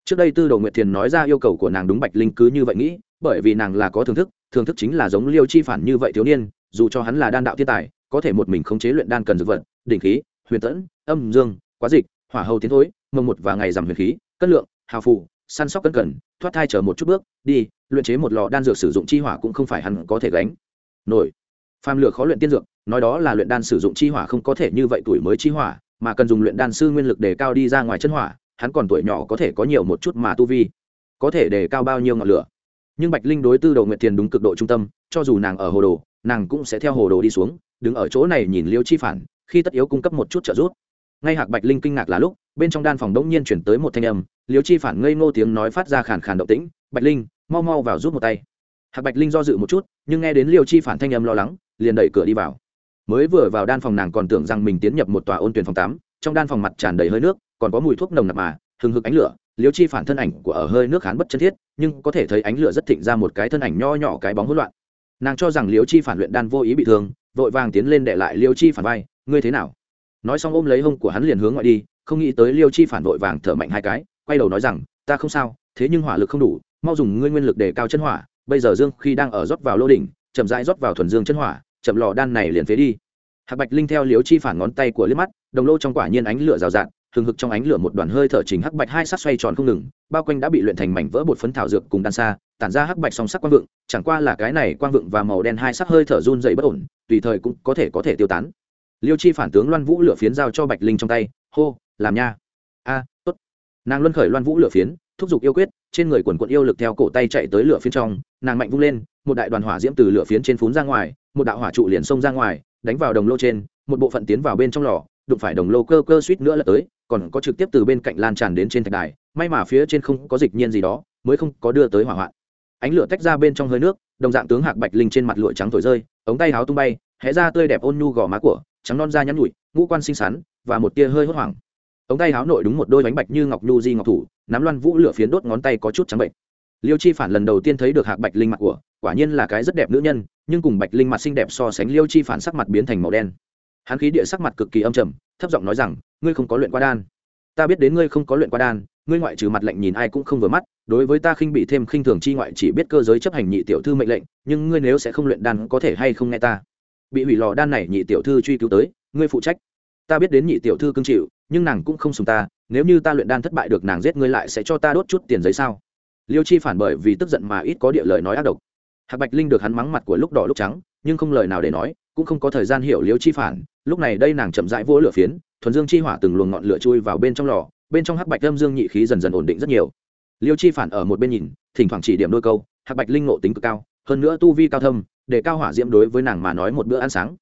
Trước đây tư đồ nguyệt thiền nói ra yêu cầu của nàng đúng bạch linh cứ như vậy nghĩ, bởi vì nàng là có thưởng thức thưởng thức chính là giống liêu chi phản như vậy thiếu niên, dù cho hắn là đan đạo thiên tài, có thể một mình khống chế luyện đan cần dược vật, đỉnh khí, huyền tẫn, âm dương, quá dịch, hỏa hầu tiến thối, mông một và ngày giảm huyền khí, cân lượng, hào phù, săn sóc cân cần, thoát thai chờ một chút bước, đi, luyện chế một lò đan dược sử dụng chi hỏa cũng không phải hắn có thể gánh. Nổi. Phàm lược khó luyện tiên dược nói đó là luyện đan sử dụng chi hỏa không có thể như vậy tuổi mới chi hỏa, mà cần dùng luyện đan sư nguyên lực để cao đi ra ngoài chân hỏa, hắn còn tuổi nhỏ có thể có nhiều một chút mà tu vi. Có thể để cao bao nhiêu ngọn lửa. Nhưng bạch linh đối tư đầu nguyệt thiền đúng cực độ trung tâm, cho dù nàng ở hồ đồ, nàng cũng sẽ theo hồ đồ đi xuống, đứng ở chỗ này nhìn liêu chi phản, khi tất yếu cung cấp một chút trợ giúp. Ngay hạc bạch linh kinh ngạc là lúc, bên trong đan phòng đống nhiên chuyển tới một thanh âm, liêu chi phản ngây ngô tiếng nói phát ra khàn khàn động tĩnh, bạch linh, mau mau vào giúp một tay. Hạc bạch linh do dự một chút, nhưng nghe đến liêu chi phản thanh âm lo lắng, liền đẩy cửa đi vào mới vừa vào đan phòng nàng còn tưởng rằng mình tiến nhập một tòa ôn tuyển phòng tắm trong đan phòng mặt tràn đầy hơi nước, còn có mùi thuốc nồng nặc mà, hừng hực ánh lửa, liêu chi phản thân ảnh của ở hơi nước hán bất chân thiết, nhưng có thể thấy ánh lửa rất thịnh ra một cái thân ảnh nho nhỏ cái bóng hỗn loạn. Nàng cho rằng liêu chi phản luyện đan vô ý bị thương, vội vàng tiến lên để lại liêu chi phản vai, ngươi thế nào? Nói xong ôm lấy hông của hắn liền hướng ngoại đi, không nghĩ tới liêu chi phản vội vàng thở mạnh hai cái, quay đầu nói rằng, ta không sao, thế nhưng hỏa lực không đủ, mau dùng ngươi nguyên lực để cao chân hỏa, bây giờ dương khi đang ở rót vào lô đỉnh, chậm rãi rót vào thuần dương chân hỏa chậm lò đan này liền phế đi. Hạc bạch linh theo liếu chi phản ngón tay của liếc mắt, đồng lô trong quả nhiên ánh lửa rào rạt, hừng hực trong ánh lửa một đoàn hơi thở trình hắc bạch hai sắc xoay tròn không ngừng, bao quanh đã bị luyện thành mảnh vỡ bột phấn thảo dược cùng đan xa, tản ra hắc bạch song sắc quang vượng, chẳng qua là cái này quang vượng và màu đen hai sắc hơi thở run dày bất ổn, tùy thời cũng có thể có thể tiêu tán. Liêu chi phản tướng loan vũ lửa phiến giao cho bạch linh trong tay, hô, làm nha. A, tốt. Nàng luân khởi loan vũ lửa phiến, thúc giục yêu quyết, trên người quần quận yêu lực theo cổ tay chạy tới lửa phiến trong, nàng mạnh vung lên, một đại đoàn hỏa diễm từ lửa phiến trên phún ra ngoài một đạo hỏa trụ liền xông ra ngoài, đánh vào đồng lô trên, một bộ phận tiến vào bên trong lò, đụng phải đồng lô cơ cơ suýt nữa là tới, còn có trực tiếp từ bên cạnh lan tràn đến trên thạch đài, may mà phía trên không có dịch nhiên gì đó, mới không có đưa tới hỏa hoạn. Ánh lửa tách ra bên trong hơi nước, đồng dạng tướng hạc bạch linh trên mặt lụa trắng thổi rơi, ống tay háo tung bay, hé ra tươi đẹp ôn nhu gò má của, trắng non da nhắn nhụi ngũ quan xinh xắn, và một tia hơi hốt hoảng. Ống tay háo nội đúng một đôi bánh bạch như ngọc nhu di ngọc thủ, nắm loan vũ lửa phiến đốt ngón tay có chút trắng bệnh. Liêu chi phản lần đầu tiên thấy được hạc bạch linh mặt của quả nhiên là cái rất đẹp nữ nhân, nhưng cùng bạch linh mặt xinh đẹp so sánh liêu chi phản sắc mặt biến thành màu đen. Hắn khí địa sắc mặt cực kỳ âm trầm, thấp giọng nói rằng, ngươi không có luyện qua đan. Ta biết đến ngươi không có luyện qua đan, ngươi ngoại trừ mặt lạnh nhìn ai cũng không vừa mắt, đối với ta khinh bị thêm khinh thường chi ngoại chỉ biết cơ giới chấp hành nhị tiểu thư mệnh lệnh, nhưng ngươi nếu sẽ không luyện đan có thể hay không nghe ta? Bị hủy lò đan này nhị tiểu thư truy cứu tới, ngươi phụ trách. Ta biết đến nhị tiểu thư cưng chịu, nhưng nàng cũng không sùng ta, nếu như ta luyện đan thất bại được nàng giết ngươi lại sẽ cho ta đốt chút tiền giấy sao? Liêu chi phản bởi vì tức giận mà ít có địa lời nói ác độc hạc bạch linh được hắn mắng mặt của lúc đỏ lúc trắng, nhưng không lời nào để nói, cũng không có thời gian hiểu liêu chi phản. Lúc này đây nàng chậm rãi vỗ lửa phiến, thuần dương chi hỏa từng luồng ngọn lửa chui vào bên trong lò, bên trong hắc bạch âm dương nhị khí dần dần ổn định rất nhiều. Liêu chi phản ở một bên nhìn, thỉnh thoảng chỉ điểm đôi câu, hạc bạch linh ngộ tính cực cao, hơn nữa tu vi cao thâm, để cao hỏa diễm đối với nàng mà nói một bữa ăn sáng.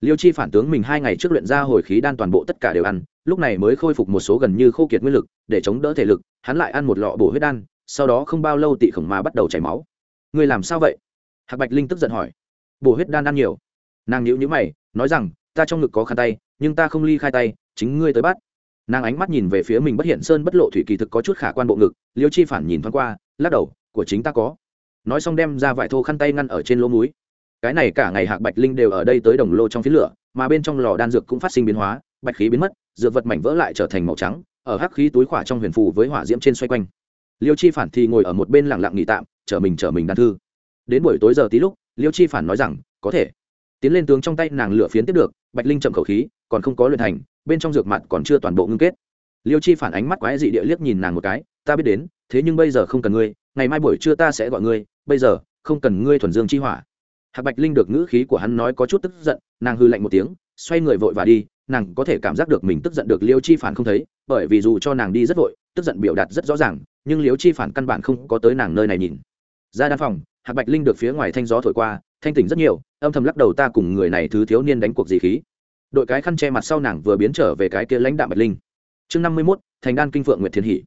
Liêu chi phản tướng mình hai ngày trước luyện ra hồi khí đan toàn bộ tất cả đều ăn, lúc này mới khôi phục một số gần như khô kiệt nguyên lực, để chống đỡ thể lực, hắn lại ăn một lọ bổ huyết đan, sau đó không bao lâu tị khổng mà bắt đầu chảy máu. Ngươi làm sao vậy? Hạc bạch linh tức giận hỏi. Bổ huyết đan ăn nhiều. Nàng nhữ nhíu mày, nói rằng, ta trong ngực có khăn tay, nhưng ta không ly khai tay, chính ngươi tới bắt. Nàng ánh mắt nhìn về phía mình bất hiện sơn bất lộ thủy kỳ thực có chút khả quan bộ ngực, liêu chi phản nhìn thoáng qua, lắc đầu, của chính ta có. Nói xong đem ra vải thô khăn tay ngăn ở trên lỗ múi cái này cả ngày hạc bạch linh đều ở đây tới đồng lô trong phía lửa, mà bên trong lò đan dược cũng phát sinh biến hóa, bạch khí biến mất, dược vật mảnh vỡ lại trở thành màu trắng, ở hắc khí túi khỏa trong huyền phù với hỏa diễm trên xoay quanh. Liêu chi phản thì ngồi ở một bên lặng lặng nghỉ tạm chở mình chở mình đan thư đến buổi tối giờ tí lúc, liêu chi phản nói rằng, có thể. Tiến lên tướng trong tay nàng lửa phiến tiếp được, bạch linh chậm khẩu khí, còn không có luyện thành, bên trong dược mặt còn chưa toàn bộ ngưng kết. Liêu chi phản ánh mắt quái dị địa liếc nhìn nàng một cái, ta biết đến, thế nhưng bây giờ không cần ngươi, ngày mai buổi trưa ta sẽ gọi ngươi, bây giờ, không cần ngươi thuần dương chi hỏa. Hạc bạch linh được ngữ khí của hắn nói có chút tức giận, nàng hư lạnh một tiếng, xoay người vội và đi, nàng có thể cảm giác được mình tức giận được liêu chi phản không thấy, bởi vì dù cho nàng đi rất vội, tức giận biểu đạt rất rõ ràng, nhưng liêu chi phản căn bản không có tới nàng nơi này nhìn. Ra đan phòng hạc bạch linh được phía ngoài thanh gió thổi qua, thanh tỉnh rất nhiều, âm thầm lắc đầu ta cùng người này thứ thiếu niên đánh cuộc gì khí. Đội cái khăn che mặt sau nàng vừa biến trở về cái kia lãnh đạo bạch linh. Chương năm mươi mốt, thành đan kinh phượng nguyệt thiên hỷ.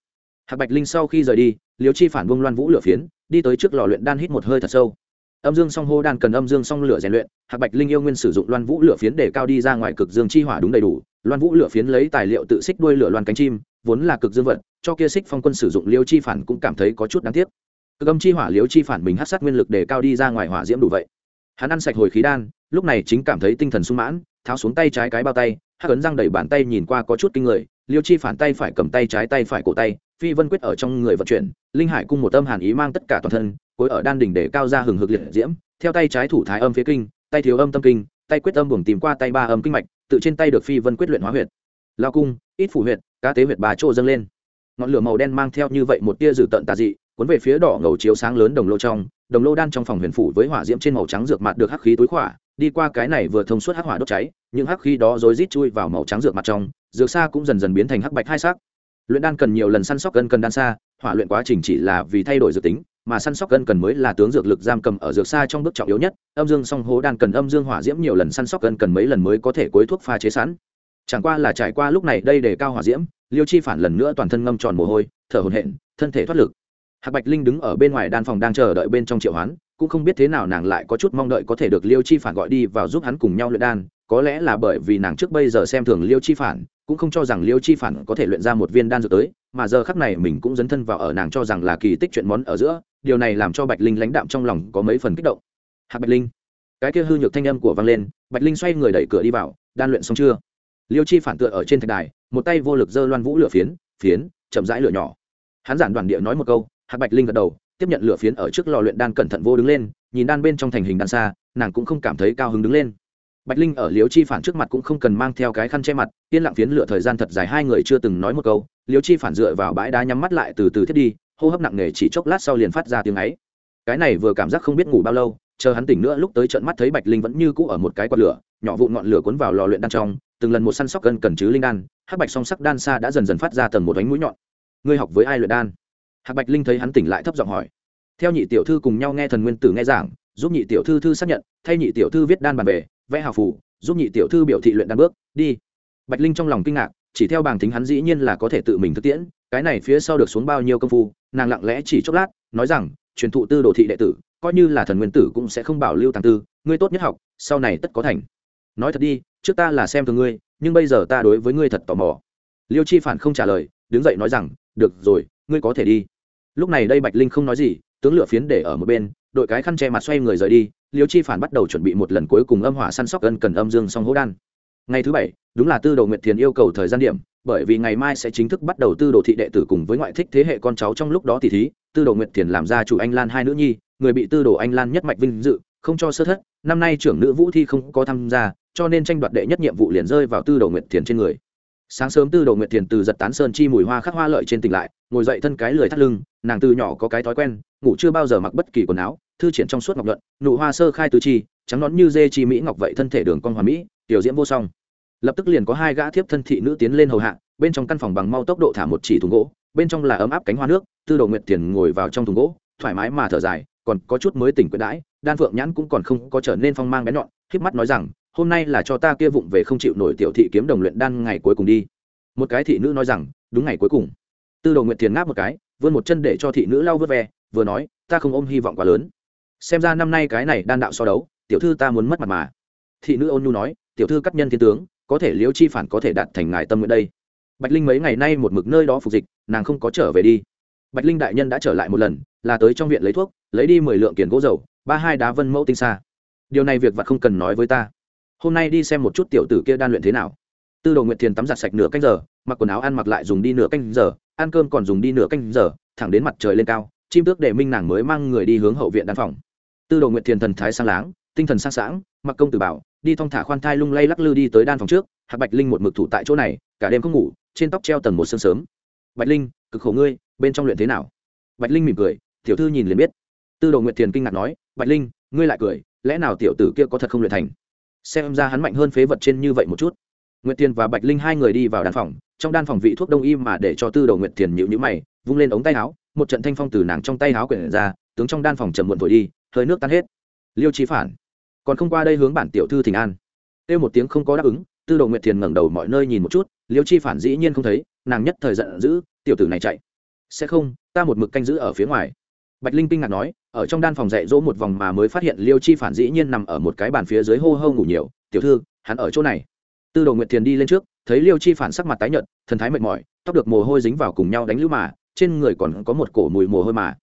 Hạc bạch linh sau khi rời đi liều chi phản vung loan vũ lửa phiến, đi tới trước lò luyện đan hít một hơi thật sâu. Âm dương song hô đan cần âm dương song lửa rèn luyện, hạc bạch linh yêu nguyên sử dụng loan vũ lửa phiến để cao đi ra ngoài cực dương chi hỏa đúng đầy đủ. Loan vũ lửa phiến lấy tài liệu tự xích đuôi lửa loan cánh chim, vốn là cực dương vật, cho kia xích phong quân sử dụng liêu chi phản cũng cảm thấy có chút đáng tiếc cực âm chi hỏa liếu chi phản mình hát sát nguyên lực để cao đi ra ngoài hỏa diễm đủ vậy. Hắn ăn sạch hồi khí đan, lúc này chính cảm thấy tinh thần sung mãn, tháo xuống tay trái cái bao tay, hắc ấn răng đẩy bàn tay nhìn qua có chút kinh người, liêu chi phản tay phải cầm tay trái tay phải cổ tay, phi vân quyết ở trong người vận chuyển, linh hải cung một tâm hàn ý mang tất cả toàn thân, cuối ở đan đỉnh để cao ra hừng hực liệt diễm, theo tay trái thủ thái âm phía kinh, tay thiếu âm tâm kinh, tay quyết âm buồng tìm qua tay ba âm kinh mạch, tự trên tay được phi vân quyết luyện hóa huyệt. Lao cung, ít phủ huyệt, cá tế huyệt bà trô dâng lên. Ngọn lửa màu đen mang theo như vậy một tia dử tận tà dị cuốn về phía đỏ ngầu chiếu sáng lớn đồng lô trong, đồng lô đan trong phòng huyền phủ với hỏa diễm trên màu trắng dược mặt được hắc khí tối khỏa, đi qua cái này vừa thông suốt hắc hỏa đốt cháy, những hắc khí đó rối rít chui vào màu trắng dược mặt trong, dược xa cũng dần dần biến thành hắc bạch hai sắc. Luyện đan cần nhiều lần săn sóc gân cần đan xa, hỏa luyện quá trình chỉ là vì thay đổi dược tính, mà săn sóc gân cần mới là tướng dược lực giam cầm ở dược xa trong bước trọng yếu nhất, âm dương song hố đan cần âm dương hỏa diễm nhiều lần săn sóc gân cần mấy lần mới có thể cuối thuốc pha chế sẵn. Chẳng qua là trải qua lúc này đây để cao hỏa diễm, liêu chi phản lần nữa toàn thân ngâm tròn mồ hôi, thở hổn hển, thân thể thoát lực hạc bạch linh đứng ở bên ngoài đan phòng đang chờ đợi bên trong triệu hoán, cũng không biết thế nào nàng lại có chút mong đợi có thể được liêu chi phản gọi đi vào giúp hắn cùng nhau luyện đan, có lẽ là bởi vì nàng trước bây giờ xem thường liêu chi phản, cũng không cho rằng liêu chi phản có thể luyện ra một viên đan dược tới, mà giờ khắc này mình cũng dấn thân vào ở nàng cho rằng là kỳ tích chuyện món ở giữa, điều này làm cho bạch linh lãnh đạm trong lòng có mấy phần kích động. Hạc bạch linh. Cái kia hư nhược thanh âm của vang lên, bạch linh xoay người đẩy cửa đi vào, đan luyện xong chưa? Liêu chi phản tựa ở trên thạch đài, một tay vô lực giơ loan vũ lửa phiến phiến, chậm rãi lửa nhỏ. Hắn giản đoàn địa nói một câu hạc bạch linh gật đầu, tiếp nhận lửa phiến ở trước lò luyện đan cẩn thận vô đứng lên, nhìn đan bên trong thành hình đan xa, nàng cũng không cảm thấy cao hứng đứng lên. Bạch linh ở liếu chi phản trước mặt cũng không cần mang theo cái khăn che mặt, yên lặng phiến lửa thời gian thật dài, hai người chưa từng nói một câu. Liếu chi phản dựa vào bãi đá nhắm mắt lại từ từ thiết đi, hô hấp nặng nề chỉ chốc lát sau liền phát ra tiếng ấy. Cái này vừa cảm giác không biết ngủ bao lâu, chờ hắn tỉnh nữa lúc tới trận mắt thấy bạch linh vẫn như cũ ở một cái quạt lửa, nhỏ vụn ngọn lửa cuốn vào lò luyện đan trong, từng lần một săn sóc gần cần chứ linh đan. Hắc bạch song sắc đan xa đã dần dần phát ra tầng một ánh mũi nhọn. Ngươi học với ai luyện đan? Hạc bạch linh thấy hắn tỉnh lại thấp giọng hỏi. Theo nhị tiểu thư cùng nhau nghe thần nguyên tử nghe giảng, giúp nhị tiểu thư thư xác nhận, thay nhị tiểu thư viết đan bàn về, vẽ hào phủ giúp nhị tiểu thư biểu thị luyện đan bước, đi. Bạch linh trong lòng kinh ngạc, chỉ theo bảng tính hắn dĩ nhiên là có thể tự mình thực tiễn, cái này phía sau được xuống bao nhiêu công phu, nàng lặng lẽ chỉ chốc lát, nói rằng, truyền thụ tư đồ thị đệ tử, coi như là thần nguyên tử cũng sẽ không bảo lưu tàng tư, ngươi tốt nhất học, sau này tất có thành. Nói thật đi, trước ta là xem thường ngươi, nhưng bây giờ ta đối với ngươi thật tò mò. Liêu chi phản không trả lời, đứng dậy nói rằng, được rồi, ngươi có thể đi lúc này đây bạch linh không nói gì, tướng lửa phiến để ở một bên, đội cái khăn che mặt xoay người rời đi, liêu chi phản bắt đầu chuẩn bị một lần cuối cùng âm hỏa săn sóc ân cần âm dương song hố đan. Ngày thứ bảy, đúng là tư đồ nguyệt thiền yêu cầu thời gian điểm, bởi vì ngày mai sẽ chính thức bắt đầu tư đồ thị đệ tử cùng với ngoại thích thế hệ con cháu trong lúc đó thì thí, tư đồ nguyệt thiền làm ra chủ anh lan hai nữ nhi, người bị tư đồ anh lan nhất mạch vinh dự, không cho sơ thất, năm nay trưởng nữ vũ thi không có tham gia, cho nên tranh đoạt đệ nhất nhiệm vụ liền rơi vào tư đồ nguyệt thiền trên người sáng sớm tư đồ nguyệt thiền từ giật tán sơn chi mùi hoa khắc hoa lợi trên tỉnh lại, ngồi dậy thân cái lười thắt lưng, nàng từ nhỏ có cái thói quen, ngủ chưa bao giờ mặc bất kỳ quần áo, thư triển trong suốt ngọc luận nụ hoa sơ khai tứ chi, trắng nón như dê chi mỹ ngọc vậy thân thể đường con hòa mỹ, tiểu diễm vô song. Lập tức liền có hai gã thiếp thân thị nữ tiến lên hầu hạ, bên trong căn phòng bằng mau tốc độ thả một chỉ thùng gỗ, bên trong là ấm áp cánh hoa nước, tư đồ nguyệt thiền ngồi vào trong thùng gỗ, thoải mái mà thở dài, còn có chút mới tỉnh quyết đãi, đan phượng nhãn cũng còn không có trở nên phong mang bén nhọn khiếp mắt nói rằng hôm nay là cho ta kia vụng về không chịu nổi tiểu thị kiếm đồng luyện đan ngày cuối cùng đi. Một cái thị nữ nói rằng, đúng ngày cuối cùng. Tư đồ nguyện thiền ngáp một cái, vươn một chân để cho thị nữ lau vớt ve, vừa nói, ta không ôm hy vọng quá lớn. Xem ra năm nay cái này đan đạo so đấu, tiểu thư ta muốn mất mặt mà. Thị nữ ôn nhu nói, tiểu thư cắt nhân thiên tướng, có thể liễu chi phản có thể đạt thành ngài tâm nguyện đây. Bạch linh mấy ngày nay một mực nơi đó phục dịch, nàng không có trở về đi. Bạch linh đại nhân đã trở lại một lần, là tới trong viện lấy thuốc, lấy đi mười lượng tiền gỗ dầu, ba hai đá vân mẫu tinh xa điều này việc vặt không cần nói với ta hôm nay đi xem một chút tiểu tử kia đan luyện thế nào. Tư đồ nguyệt thiền tắm giặt sạch nửa canh giờ, mặc quần áo ăn mặc lại dùng đi nửa canh giờ, ăn cơm còn dùng đi nửa canh giờ, thẳng đến mặt trời lên cao, chim tước để minh nàng mới mang người đi hướng hậu viện đan phòng. Tư đồ nguyệt thiền thần thái sang láng, tinh thần sang sáng mặc công tử bảo, đi thong thả khoan thai lung lay lắc lư đi tới đan phòng trước, hạc bạch linh một mực thủ tại chỗ này, cả đêm không ngủ, trên tóc treo tầng một sương sớm. Bạch linh, cực khổ ngươi, bên trong luyện thế nào? Bạch linh mỉm cười, tiểu thư nhìn liền biết. Tư đồ nguyệt thiền kinh ngạc nói, bạch linh, ngươi lại cười, lẽ nào tiểu tử kia có thật không luyện thành? Xem ra hắn mạnh hơn phế vật trên như vậy một chút. Nguyệt tiền và bạch linh hai người đi vào đan phòng, trong đan phòng vị thuốc đông y mà để cho tư đầu nguyệt tiền nhịu nhữ mày, vung lên ống tay áo, một trận thanh phong từ nàng trong tay áo quyển ra, tướng trong đan phòng chầm muộn thổi đi, hơi nước tan hết. Liêu chi phản, còn không qua đây hướng bản tiểu thư thỉnh an. Kêu một tiếng không có đáp ứng, tư đồ nguyệt thiền ngẩng đầu mọi nơi nhìn một chút, liêu chi phản dĩ nhiên không thấy, nàng nhất thời giận dữ, tiểu tử này chạy. Sẽ không, ta một mực canh giữ ở phía ngoài. Bạch linh kinh ngạc nói ở trong đan phòng dạy dỗ một vòng mà mới phát hiện liêu chi phản dĩ nhiên nằm ở một cái bàn phía dưới hô hô ngủ nhiều, tiểu thư, hắn ở chỗ này. Tư đồ nguyệt thiền đi lên trước, thấy liêu chi phản sắc mặt tái nhợt, thần thái mệt mỏi, tóc được mồ hôi dính vào cùng nhau đánh lũ mà, trên người còn có một cổ mùi mồ hôi mà.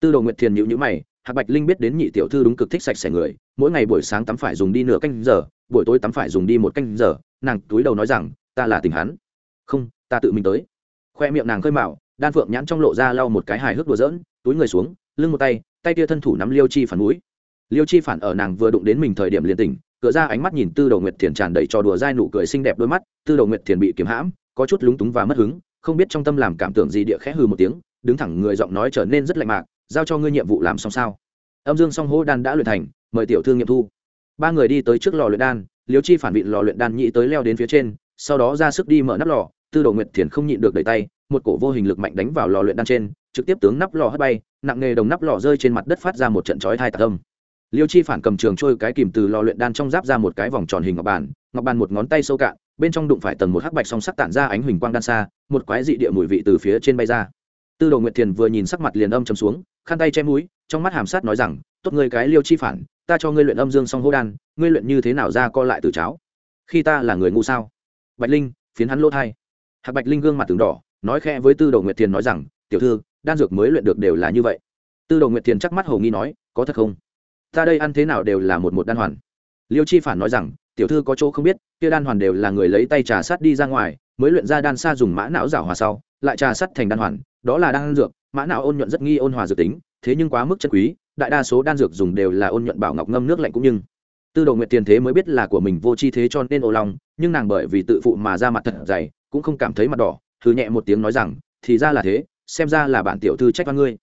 Tư đồ nguyệt thiền nhịu nhữ mày, hạc bạch linh biết đến nhị tiểu thư đúng cực thích sạch sẽ người, mỗi ngày buổi sáng tắm phải dùng đi nửa canh giờ, buổi tối tắm phải dùng đi một canh giờ, nàng túi đầu nói rằng, ta là tình hắn. Không, ta tự mình tới. Khoe miệng nàng khơi mạo đan phượng nhãn trong lộ ra lau một cái hài hước đùa giỡn túi người xuống, lưng một tay tay kia thân thủ nắm liêu chi phản mũi. Liêu chi phản ở nàng vừa đụng đến mình thời điểm liền tỉnh, cửa ra ánh mắt nhìn tư đầu nguyệt thiền tràn đầy trò đùa dai nụ cười xinh đẹp đôi mắt, tư đầu nguyệt thiền bị kiếm hãm, có chút lúng túng và mất hứng, không biết trong tâm làm cảm tưởng gì địa khẽ hư một tiếng, đứng thẳng người giọng nói trở nên rất lạnh mạc, giao cho ngươi nhiệm vụ làm xong sao. Âm dương song hô đan đã luyện thành, mời tiểu thư nghiệm thu. Ba người đi tới trước lò luyện đan, liêu chi phản bị lò luyện đan nhị tới leo đến phía trên, sau đó ra sức đi mở nắp lò, tư đồ nguyệt thiền không nhịn được đẩy tay, một cổ vô hình lực mạnh đánh vào lò luyện đan trên trực tiếp tướng nắp lò hất bay, nặng nghề đồng nắp lò rơi trên mặt đất phát ra một trận chói thai tạc âm. Liêu chi phản cầm trường trôi cái kìm từ lò luyện đan trong giáp ra một cái vòng tròn hình ngọc bàn ngọc bàn một ngón tay sâu cạn, bên trong đụng phải tầng một hắc bạch song sắc tản ra ánh huỳnh quang đan xa, một quái dị địa mùi vị từ phía trên bay ra. Tư đồ nguyệt thiền vừa nhìn sắc mặt liền âm chấm xuống, khăn tay che mũi, trong mắt hàm sát nói rằng, tốt ngươi cái liêu chi phản, ta cho ngươi luyện âm dương song hô đan, ngươi luyện như thế nào ra co lại từ cháo? Khi ta là người ngu sao? Bạch linh, phiến hắn lỗ thai. Hạc bạch linh gương mặt từng đỏ, nói khẽ với tư đồ nguyệt thiền nói rằng, tiểu thư đan dược mới luyện được đều là như vậy. Tư đồ nguyệt thiền chắc mắt hầu nghi nói có thật không? Ta đây ăn thế nào đều là một một đan hoàn. Liêu chi phản nói rằng tiểu thư có chỗ không biết kia đan hoàn đều là người lấy tay trà sát đi ra ngoài mới luyện ra đan xa dùng mã não giảo hòa sau lại trà sát thành đan hoàn đó là đan dược mã não ôn nhuận rất nghi ôn hòa dược tính thế nhưng quá mức chân quý đại đa số đan dược dùng đều là ôn nhuận bảo ngọc ngâm nước lạnh cũng nhưng. Tư đồ nguyệt tiền thế mới biết là của mình vô chi thế cho nên ô long, nhưng nàng bởi vì tự phụ mà ra mặt thật dày cũng không cảm thấy mặt đỏ thứ nhẹ một tiếng nói rằng thì ra là thế xem ra là bản tiểu thư trách văn ngươi.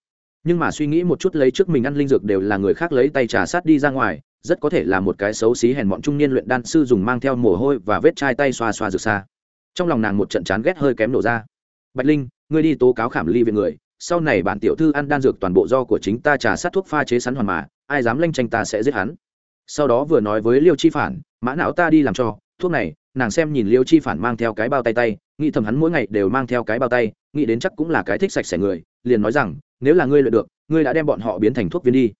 Nhưng mà suy nghĩ một chút lấy trước mình ăn linh dược đều là người khác lấy tay trà sát đi ra ngoài, rất có thể là một cái xấu xí hèn bọn trung niên luyện đan sư dùng mang theo mồ hôi và vết chai tay xoa xoa rực xa. Trong lòng nàng một trận chán ghét hơi kém nổ ra. Bạch linh, ngươi đi tố cáo khảm ly về người, sau này bản tiểu thư ăn đan dược toàn bộ do của chính ta trà sát thuốc pha chế sắn hoàn mà, ai dám lanh tranh ta sẽ giết hắn. Sau đó vừa nói với liêu chi phản, mã não ta đi làm cho, thuốc này, nàng xem nhìn liêu chi phản mang theo cái bao tay tay, nghĩ thầm hắn mỗi ngày đều mang theo cái bao tay nghĩ đến chắc cũng là cái thích sạch sẽ người, liền nói rằng, nếu là ngươi luyện được, ngươi đã đem bọn họ biến thành thuốc viên đi.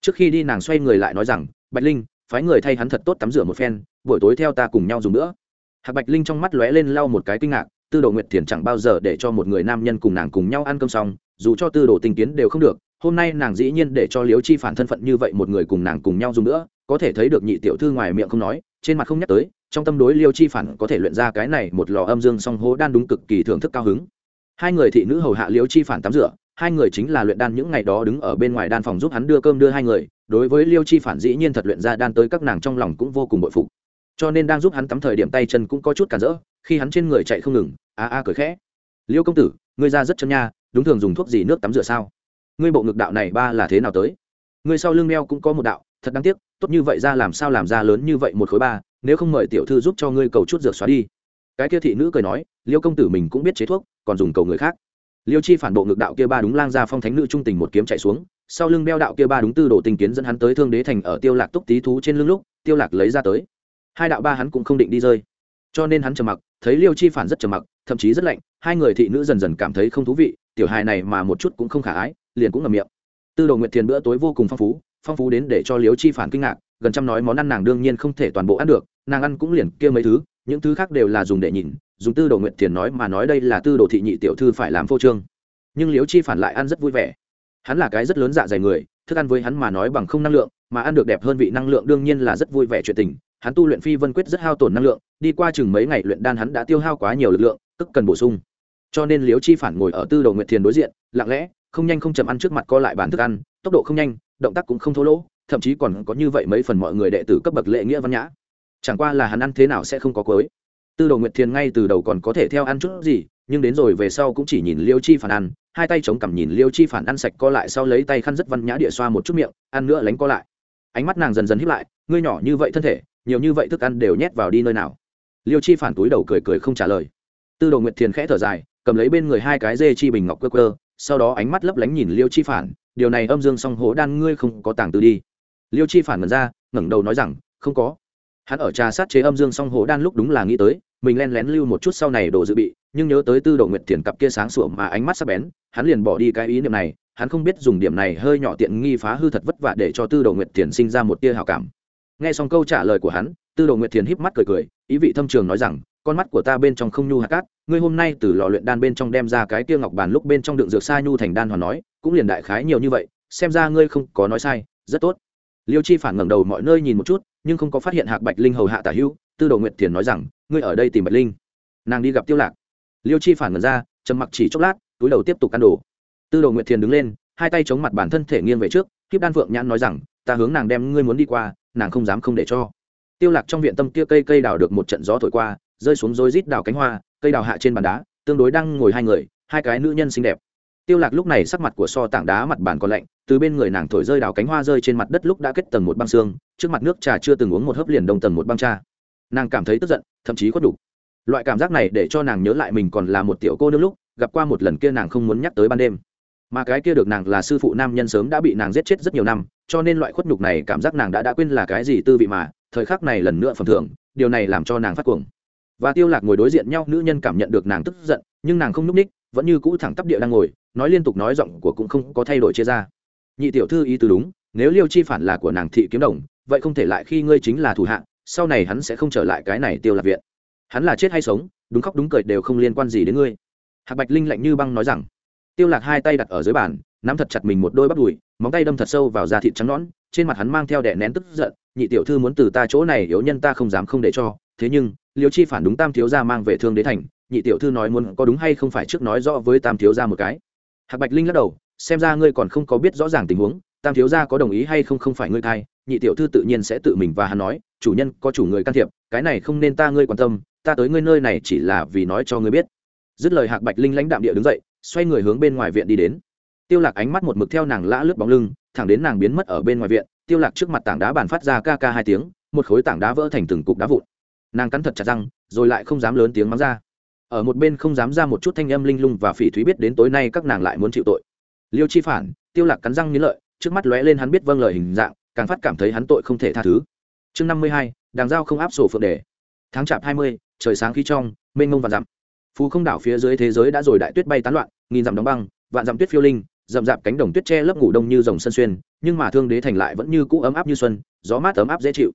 Trước khi đi nàng xoay người lại nói rằng, bạch linh, phái người thay hắn thật tốt tắm rửa một phen, buổi tối theo ta cùng nhau dùng nữa. Hạc bạch linh trong mắt lóe lên lau một cái kinh ngạc, tư đồ nguyệt thiền chẳng bao giờ để cho một người nam nhân cùng nàng cùng nhau ăn cơm xong, dù cho tư đồ tình kiến đều không được, hôm nay nàng dĩ nhiên để cho liếu chi phản thân phận như vậy một người cùng nàng cùng nhau dùng nữa, có thể thấy được nhị tiểu thư ngoài miệng không nói, trên mặt không nhắc tới, trong tâm đối liêu chi phản có thể luyện ra cái này một lò âm dương song hố đan đúng cực kỳ thưởng thức cao hứng hai người thị nữ hầu hạ liêu chi phản tắm rửa, hai người chính là luyện đan những ngày đó đứng ở bên ngoài đan phòng giúp hắn đưa cơm đưa hai người, đối với liêu chi phản dĩ nhiên thật luyện ra đan tới các nàng trong lòng cũng vô cùng bội phục. Cho nên đang giúp hắn tắm thời điểm tay chân cũng có chút cản rỡ, khi hắn trên người chạy không ngừng, a a cười khẽ. Liêu công tử, ngươi ra rất chân nha, đúng thường dùng thuốc gì nước tắm rửa sao? Ngươi bộ ngực đạo này ba là thế nào tới? Ngươi sau lưng đeo cũng có một đạo, thật đáng tiếc, tốt như vậy ra làm sao làm ra lớn như vậy một khối ba, nếu không mời tiểu thư giúp cho ngươi cầu chút rửa xóa đi cái kia thị nữ cười nói, liêu công tử mình cũng biết chế thuốc, còn dùng cầu người khác. Liêu chi phản bộ ngược đạo kia ba đúng lang ra phong thánh nữ trung tình một kiếm chạy xuống, sau lưng đeo đạo kia ba đúng tư đồ tình kiến dẫn hắn tới thương đế thành ở tiêu lạc túc tí thú trên lưng lúc, tiêu lạc lấy ra tới. Hai đạo ba hắn cũng không định đi rơi. Cho nên hắn trầm mặc, thấy liêu chi phản rất trầm mặc, thậm chí rất lạnh, hai người thị nữ dần dần cảm thấy không thú vị, tiểu hài này mà một chút cũng không khả ái, liền cũng ngậm miệng. Tư đồ nguyệt thiền bữa tối vô cùng phong phú phong phú đến để cho liêu chi phản kinh ngạc, gần trăm nói món ăn nàng đương nhiên không thể toàn bộ ăn được, nàng ăn cũng liền kia mấy thứ những thứ khác đều là dùng để nhìn, dùng tư đồ nguyện thiền nói mà nói đây là tư đồ thị nhị tiểu thư phải làm phô trương. Nhưng liễu chi phản lại ăn rất vui vẻ. Hắn là cái rất lớn dạ dày người, thức ăn với hắn mà nói bằng không năng lượng, mà ăn được đẹp hơn vị năng lượng đương nhiên là rất vui vẻ chuyện tình. Hắn tu luyện phi vân quyết rất hao tổn năng lượng, đi qua chừng mấy ngày luyện đan hắn đã tiêu hao quá nhiều lực lượng, tức cần bổ sung. Cho nên liếu chi phản ngồi ở tư đầu nguyệt thiền đối diện, lặng lẽ, không nhanh không chậm ăn trước mặt co lại bản thức ăn, tốc độ không nhanh, động tác cũng không thô lỗ, thậm chí còn có như vậy mấy phần mọi người đệ tử cấp bậc lệ nghĩa văn nhã chẳng qua là hắn ăn thế nào sẽ không có cối tư đồ nguyệt thiền ngay từ đầu còn có thể theo ăn chút gì, nhưng đến rồi về sau cũng chỉ nhìn liêu chi phản ăn, hai tay chống cằm nhìn liêu chi phản ăn sạch co lại sau lấy tay khăn rất văn nhã địa xoa một chút miệng, ăn nữa lánh co lại. Ánh mắt nàng dần dần hiếp lại, ngươi nhỏ như vậy thân thể, nhiều như vậy thức ăn đều nhét vào đi nơi nào? Liêu chi phản túi đầu cười cười không trả lời. Tư đồ nguyệt thiền khẽ thở dài, cầm lấy bên người hai cái dê chi bình ngọc cơ cơ sau đó ánh mắt lấp lánh nhìn liêu chi phản, điều này âm dương song hố đan ngươi không có tàng tư đi. Liêu chi phản mở ra, ngẩng đầu nói rằng, không có hắn ở trà sát chế âm dương song hồ đan lúc đúng là nghĩ tới, mình len lén lưu một chút sau này đồ dự bị, nhưng nhớ tới tư đồ nguyệt thiền cặp kia sáng sủa mà ánh mắt sắc bén, hắn liền bỏ đi cái ý niệm này, hắn không biết dùng điểm này hơi nhỏ tiện nghi phá hư thật vất vả để cho tư đồ nguyệt thiền sinh ra một tia hào cảm. Nghe xong câu trả lời của hắn, tư đồ nguyệt thiền híp mắt cười cười, ý vị thâm trường nói rằng, con mắt của ta bên trong không nhu hạt cát, ngươi hôm nay từ lò luyện đan bên trong đem ra cái tia ngọc bàn lúc bên trong đựng dược sa nhu thành đan hoàn nói, cũng liền đại khái nhiều như vậy, xem ra ngươi không có nói sai, rất tốt. Liêu chi phản ngẩng đầu mọi nơi nhìn một chút nhưng không có phát hiện hạc bạch linh hầu hạ tả hữu, tư đồ nguyệt thiền nói rằng, ngươi ở đây tìm bạch linh. Nàng đi gặp tiêu lạc. Liêu chi phản ngẩn ra, trầm mặc chỉ chốc lát, túi đầu tiếp tục ăn đồ. Tư đồ nguyệt thiền đứng lên, hai tay chống mặt bản thân thể nghiêng về trước kiếp đan phượng nhãn nói rằng, ta hướng nàng đem ngươi muốn đi qua, nàng không dám không để cho. Tiêu lạc trong viện tâm kia cây cây đào được một trận gió thổi qua, rơi xuống rối rít đào cánh hoa, cây đào hạ trên bàn đá, tương đối đang ngồi hai người, hai cái nữ nhân xinh đẹp tiêu lạc lúc này sắc mặt của so tảng đá mặt bàn còn lạnh, từ bên người nàng thổi rơi đào cánh hoa rơi trên mặt đất lúc đã kết tầng một băng xương, trước mặt nước trà chưa từng uống một hớp liền đông tầng một băng trà. Nàng cảm thấy tức giận, thậm chí có đủ loại cảm giác này để cho nàng nhớ lại mình còn là một tiểu cô nương lúc, gặp qua một lần kia nàng không muốn nhắc tới ban đêm. Mà cái kia được nàng là sư phụ nam nhân sớm đã bị nàng giết chết rất nhiều năm, cho nên loại khuất nhục này cảm giác nàng đã đã quên là cái gì tư vị mà, thời khắc này lần nữa phẩm thưởng, điều này làm cho nàng phát cuồng. Và tiêu lạc ngồi đối diện nhau, nữ nhân cảm nhận được nàng tức giận, nhưng nàng không núp ních vẫn như cũ thẳng tắp địa đang ngồi nói liên tục nói giọng của cũng không có thay đổi chia ra. Nhị tiểu thư ý tứ đúng, nếu liêu chi phản là của nàng thị kiếm đồng, vậy không thể lại khi ngươi chính là thủ hạ, sau này hắn sẽ không trở lại cái này tiêu lạc viện. Hắn là chết hay sống, đúng khóc đúng cười đều không liên quan gì đến ngươi. Hạc bạch linh lạnh như băng nói rằng, tiêu lạc hai tay đặt ở dưới bàn, nắm thật chặt mình một đôi bắp đùi, móng tay đâm thật sâu vào da thịt trắng nõn, trên mặt hắn mang theo đẻ nén tức giận, nhị tiểu thư muốn từ ta chỗ này, yếu nhân ta không dám không để cho. Thế nhưng, liêu chi phản đúng tam thiếu gia mang về thương đế thành, nhị tiểu thư nói muốn có đúng hay không phải trước nói rõ với tam thiếu gia một cái hạc bạch linh lắc đầu, xem ra ngươi còn không có biết rõ ràng tình huống, tam thiếu gia có đồng ý hay không không phải ngươi thay nhị tiểu thư tự nhiên sẽ tự mình và hắn nói, chủ nhân có chủ người can thiệp, cái này không nên ta ngươi quan tâm, ta tới ngươi nơi này chỉ là vì nói cho ngươi biết. Dứt lời hạc bạch linh lãnh đạm địa đứng dậy, xoay người hướng bên ngoài viện đi đến. Tiêu lạc ánh mắt một mực theo nàng lã lướt bóng lưng, thẳng đến nàng biến mất ở bên ngoài viện, tiêu lạc trước mặt tảng đá bàn phát ra ca ca hai tiếng, một khối tảng đá vỡ thành từng cục đá vụn. Nàng cắn thật chặt răng, rồi lại không dám lớn tiếng mắng ra ở một bên không dám ra một chút thanh âm linh lung và phỉ thúy biết đến tối nay các nàng lại muốn chịu tội. Liêu chi phản, tiêu lạc cắn răng nghĩ lợi, trước mắt lóe lên hắn biết vâng lời hình dạng, càng phát cảm thấy hắn tội không thể tha thứ. Chương năm mươi hai, đàng giao không áp sổ phượng đề tháng chạp hai mươi, trời sáng khí trong, mênh mông và dặm. Phú không đảo phía dưới thế giới đã rồi đại tuyết bay tán loạn, nghìn dặm đóng băng, vạn dặm tuyết phiêu linh, rậm rạp cánh đồng tuyết che lớp ngủ đông như dòng sân xuyên, nhưng mà thương đế thành lại vẫn như cũ ấm áp như xuân, gió mát ấm áp dễ chịu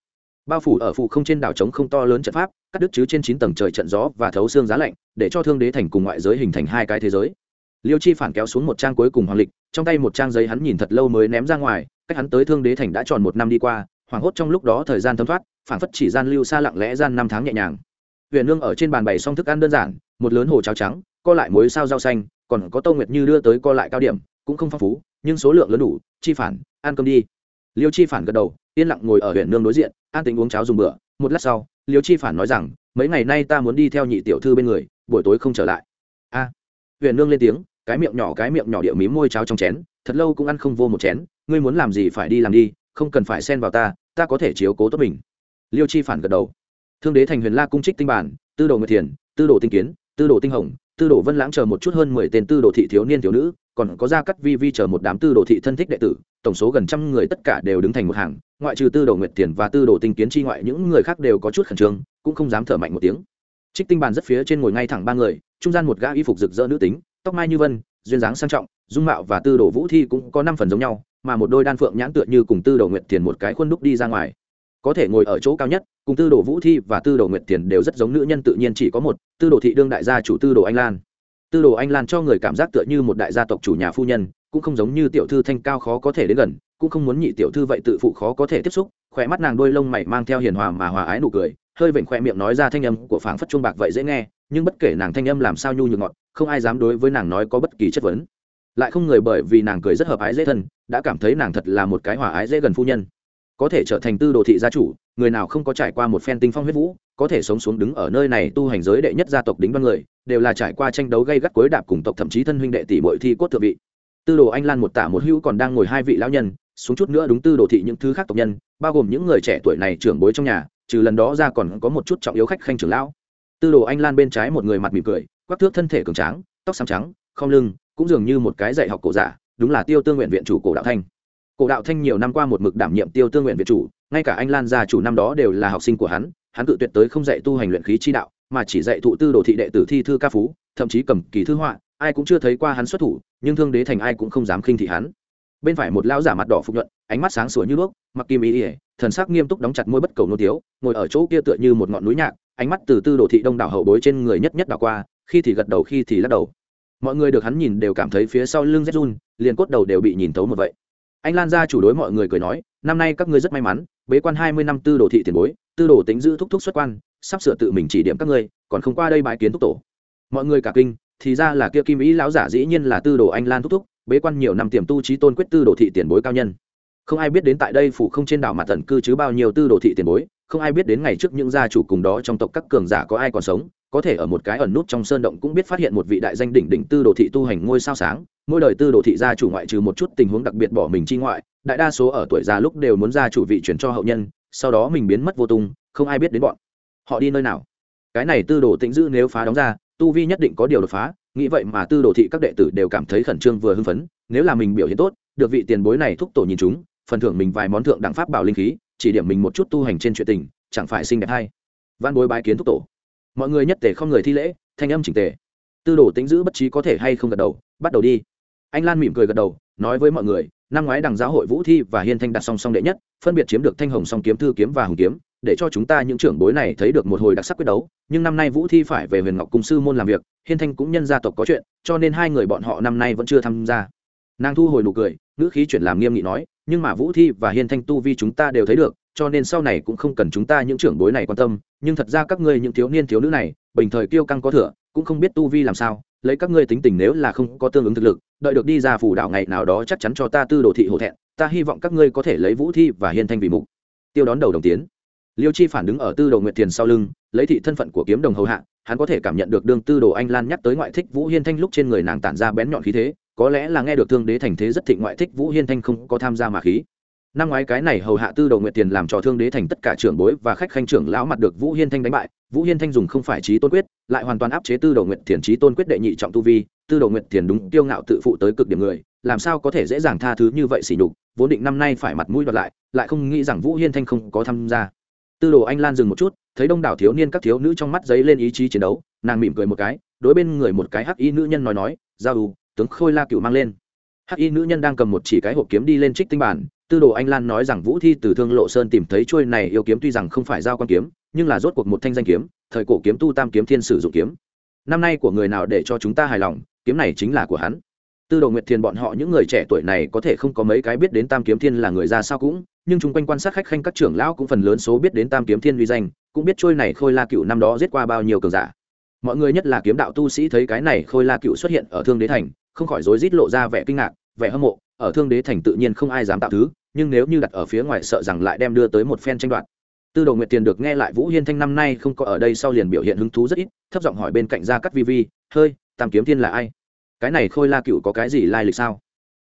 bao phủ ở phụ không trên đảo trống không to lớn trận pháp, cắt đứt chứ trên chín tầng trời trận gió và thấu xương giá lạnh, để cho thương đế thành cùng ngoại giới hình thành hai cái thế giới. Liêu chi phản kéo xuống một trang cuối cùng hoàng lịch, trong tay một trang giấy hắn nhìn thật lâu mới ném ra ngoài, cách hắn tới thương đế thành đã tròn một năm đi qua, hoảng hốt trong lúc đó thời gian thấm thoát phản phất chỉ gian lưu xa lặng lẽ gian năm tháng nhẹ nhàng. Huyền nương ở trên bàn bày xong thức ăn đơn giản, một lớn hồ cháo trắng, co lại muối sao rau xanh, còn có tô nguyệt như đưa tới co lại cao điểm, cũng không phong phú, nhưng số lượng lớn đủ, chi phản, ăn cơm đi liêu chi phản gật đầu yên lặng ngồi ở huyện nương đối diện an tính uống cháo dùng bữa. Một lát sau liêu chi phản nói rằng mấy ngày nay ta muốn đi theo nhị tiểu thư bên người buổi tối không trở lại. A à, huyện nương lên tiếng cái miệng nhỏ cái miệng nhỏ điệu mím môi cháo trong chén thật lâu cũng ăn không vô một chén ngươi muốn làm gì phải đi làm đi không cần phải xen vào ta ta có thể chiếu cố tốt mình. Liêu chi phản gật đầu. Thương đế thành huyền la cung trích tinh bản tư đồ nguyệt thiền tư đồ tinh kiến tư đồ tinh hồng tư đồ vân lãng chờ một chút hơn mười tên tư đồ thị thiếu niên thiếu nữ còn có gia cắt vi vi chờ một đám tư đồ thị thân thích đệ tử, tổng số gần trăm người tất cả đều đứng thành một hàng, ngoại trừ tư đồ nguyệt tiền và tư đồ tinh kiến chi ngoại, những người khác đều có chút khẩn trương, cũng không dám thở mạnh một tiếng. Trích tinh bàn rất phía trên ngồi ngay thẳng ba người, trung gian một gã y phục rực rỡ nữ tính, tóc mai như vân, duyên dáng sang trọng, dung mạo và tư đồ vũ thi cũng có năm phần giống nhau, mà một đôi đan phượng nhãn tựa như cùng tư đồ nguyệt tiền một cái khuôn đúc đi ra ngoài. Có thể ngồi ở chỗ cao nhất, cùng tư đồ vũ thi và tư đồ nguyệt tiền đều rất giống nữ nhân tự nhiên chỉ có một, tư đồ thị đương đại gia chủ tư đồ anh lan tư đồ anh lan cho người cảm giác tựa như một đại gia tộc chủ nhà phu nhân, cũng không giống như tiểu thư thanh cao khó có thể đến gần, cũng không muốn nhị tiểu thư vậy tự phụ khó có thể tiếp xúc, khỏe mắt nàng đôi lông mày mang theo hiền hòa mà hòa ái nụ cười, hơi vểnh khoe miệng nói ra thanh âm của phảng phất chuông bạc vậy dễ nghe, nhưng bất kể nàng thanh âm làm sao nhu nhược ngọt, không ai dám đối với nàng nói có bất kỳ chất vấn. Lại không người bởi vì nàng cười rất hợp ái dễ thân, đã cảm thấy nàng thật là một cái hòa ái dễ gần phu nhân có thể trở thành tư đồ thị gia chủ, người nào không có trải qua một phen tinh phong huyết vũ, có thể sống xuống đứng ở nơi này tu hành giới đệ nhất gia tộc đính văn người, đều là trải qua tranh đấu gây gắt cuối đạp cùng tộc thậm chí thân huynh đệ tỷ bội thi cốt thượng vị. Tư đồ anh lan một tả một hữu còn đang ngồi hai vị lão nhân, xuống chút nữa đúng tư đồ thị những thứ khác tộc nhân, bao gồm những người trẻ tuổi này trưởng bối trong nhà, trừ lần đó ra còn có một chút trọng yếu khách khanh trưởng lão. Tư đồ anh lan bên trái một người mặt mỉm cười, quắc thước thân thể cường tráng, tóc xám trắng, không lưng, cũng dường như một cái dạy học cổ giả, đúng là tiêu tương nguyện viện chủ cổ đạo thanh cổ đạo thanh nhiều năm qua một mực đảm nhiệm tiêu tương nguyện viện chủ, ngay cả anh lan gia chủ năm đó đều là học sinh của hắn hắn tự tuyệt tới không dạy tu hành luyện khí chi đạo, mà chỉ dạy thụ tư đồ thị đệ tử thi thư ca phú, thậm chí cầm kỳ thư họa, ai cũng chưa thấy qua hắn xuất thủ, nhưng thương đế thành ai cũng không dám khinh thị hắn. Bên phải một lão giả mặt đỏ phục nhuận, ánh mắt sáng sủa như đuốc, mặc kim ý ỉa thần sắc nghiêm túc đóng chặt môi bất cầu nô tiếu, ngồi ở chỗ kia tựa như một ngọn núi nhạc, ánh mắt từ tư đồ thị đông đảo hậu bối trên người nhất nhất đảo qua, khi thì gật đầu khi thì lắc đầu. Mọi người được hắn nhìn đều cảm thấy phía sau lưng rét run, liền cốt đầu đều bị nhìn thấu một vậy anh lan ra chủ đối mọi người cười nói, năm nay các ngươi rất may mắn, bế quan hai mươi năm tư đồ thị tiền bối, tư đồ tính giữ thúc thúc xuất quan, sắp sửa tự mình chỉ điểm các ngươi, còn không qua đây bãi kiến thúc tổ. Mọi người cả kinh, thì ra là kia kim ý lão giả dĩ nhiên là tư đồ anh lan thúc thúc, bế quan nhiều năm tiềm tu trí tôn quyết tư đồ thị tiền bối cao nhân. Không ai biết đến tại đây phủ không trên đảo mặt tận cư chứ bao nhiêu tư đồ thị tiền bối, không ai biết đến ngày trước những gia chủ cùng đó trong tộc các cường giả có ai còn sống có thể ở một cái ẩn nút trong sơn động cũng biết phát hiện một vị đại danh đỉnh đỉnh tư đồ thị tu hành ngôi sao sáng, mỗi đời tư đồ thị gia chủ ngoại trừ một chút tình huống đặc biệt bỏ mình chi ngoại, đại đa số ở tuổi già lúc đều muốn gia chủ vị chuyển cho hậu nhân, sau đó mình biến mất vô tung, không ai biết đến bọn họ đi nơi nào. Cái này tư đồ tĩnh dữ nếu phá đóng ra, tu vi nhất định có điều đột phá, nghĩ vậy mà tư đồ thị các đệ tử đều cảm thấy khẩn trương vừa hưng phấn, nếu là mình biểu hiện tốt, được vị tiền bối này thúc tổ nhìn chúng, phần thưởng mình vài món thượng đẳng pháp bảo linh khí, chỉ điểm mình một chút tu hành trên chuyện tình, chẳng phải xinh đẹp hay. Văn bối bái kiến thúc tổ mọi người nhất tề không người thi lễ, thanh âm chỉnh tề. Tư đồ tính giữ bất trí có thể hay không gật đầu, bắt đầu đi. Anh lan mỉm cười gật đầu, nói với mọi người, năm ngoái đằng giáo hội vũ thi và hiên thanh đặt song song đệ nhất, phân biệt chiếm được thanh hồng song kiếm, thư kiếm và hồng kiếm, để cho chúng ta những trưởng bối này thấy được một hồi đặc sắc quyết đấu. Nhưng năm nay vũ thi phải về huyền ngọc cung sư môn làm việc, hiên thanh cũng nhân gia tộc có chuyện, cho nên hai người bọn họ năm nay vẫn chưa tham gia. Nàng thu hồi nụ cười, ngữ khí chuyển làm nghiêm nghị nói nhưng mà vũ thi và hiên thanh tu vi chúng ta đều thấy được, cho nên sau này cũng không cần chúng ta những trưởng bối này quan tâm. Nhưng thật ra các ngươi những thiếu niên thiếu nữ này, bình thời kiêu căng có thừa, cũng không biết tu vi làm sao, lấy các ngươi tính tình nếu là không có tương ứng thực lực, đợi được đi ra phủ đảo ngày nào đó chắc chắn cho ta tư đồ thị hổ thẹn, ta hy vọng các ngươi có thể lấy vũ thi và hiên thanh vì mục. Tiêu đón đầu đồng tiến. Liêu chi phản đứng ở tư đồ nguyệt tiền sau lưng, lấy thị thân phận của kiếm đồng hầu hạ, hắn có thể cảm nhận được đương tư đồ anh lan nhắc tới ngoại thích vũ hiên thanh lúc trên người nàng tản ra bén nhọn khí thế có lẽ là nghe được thương đế thành thế rất thịnh ngoại thích vũ hiên thanh không có tham gia mà khí. Năm ngoái cái này hầu hạ tư đồ nguyệt tiền làm trò thương đế thành tất cả trưởng bối và khách khanh trưởng lão mặt được vũ hiên thanh đánh bại. Vũ hiên thanh dùng không phải trí tôn quyết, lại hoàn toàn áp chế tư đồ nguyệt tiền trí tôn quyết đệ nhị trọng tu vi. Tư đồ nguyệt tiền đúng tiêu ngạo tự phụ tới cực điểm người, làm sao có thể dễ dàng tha thứ như vậy xỉ nhục, vốn định năm nay phải mặt mũi đoạt lại lại không nghĩ rằng vũ hiên thanh không có tham gia. Tư đồ anh lan dừng một chút, thấy đông đảo thiếu niên các thiếu nữ trong mắt giấy lên ý chí chiến đấu, nàng mỉm cười một cái, đối bên người một cái hắc y nữ nhân nói nói, giao u tướng khôi la cựu mang lên. Hắc y nữ nhân đang cầm một chỉ cái hộp kiếm đi lên trích tinh bản, tư đồ anh lan nói rằng vũ thi từ thương lộ sơn tìm thấy trôi này yêu kiếm tuy rằng không phải giao quan kiếm, nhưng là rốt cuộc một thanh danh kiếm, thời cổ kiếm tu tam kiếm thiên sử dụng kiếm. Năm nay của người nào để cho chúng ta hài lòng, kiếm này chính là của hắn. Tư đồ nguyệt thiền bọn họ những người trẻ tuổi này có thể không có mấy cái biết đến tam kiếm thiên là người ra sao cũng, nhưng chung quanh quan sát khách khanh các trưởng lão cũng phần lớn số biết đến tam kiếm thiên uy danh, cũng biết trôi này khôi la cựu năm đó giết qua bao nhiêu cường giả. Mọi người nhất là kiếm đạo tu sĩ thấy cái này khôi la cựu xuất hiện ở thương đế thành không khỏi rối rít lộ ra vẻ kinh ngạc, vẻ hâm mộ, ở thương đế thành tự nhiên không ai dám tạo thứ, nhưng nếu như đặt ở phía ngoài sợ rằng lại đem đưa tới một phen tranh đoạt. Tư đồ nguyệt tiền được nghe lại vũ hiên thanh năm nay không có ở đây sau liền biểu hiện hứng thú rất ít, thấp giọng hỏi bên cạnh gia cắt vi vi, hơi, tam kiếm thiên là ai? Cái này khôi la cựu có cái gì lai lịch sao?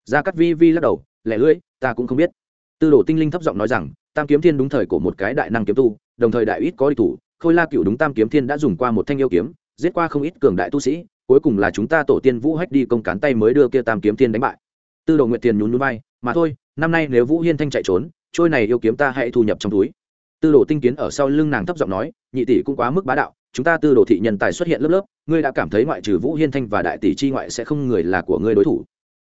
Gia cắt vi vi lắc đầu, lẻ lưỡi, ta cũng không biết. Tư đồ tinh linh thấp giọng nói rằng, tam kiếm thiên đúng thời của một cái đại năng kiếm tu, đồng thời đại ít có đi thủ, khôi la cựu đúng tam kiếm thiên đã dùng qua một thanh yêu kiếm, giết qua không ít cường đại tu sĩ cuối cùng là chúng ta tổ tiên vũ hách đi công cán tay mới đưa kia tam kiếm thiên đánh bại. Tư đồ nguyệt tiền nhún núi bay mà thôi, năm nay nếu vũ hiên thanh chạy trốn, trôi này yêu kiếm ta hãy thu nhập trong túi. Tư đồ tinh kiến ở sau lưng nàng thấp giọng nói, nhị tỷ cũng quá mức bá đạo, chúng ta tư đồ thị nhân tài xuất hiện lớp lớp, ngươi đã cảm thấy ngoại trừ vũ hiên thanh và đại tỷ chi ngoại sẽ không người là của ngươi đối thủ.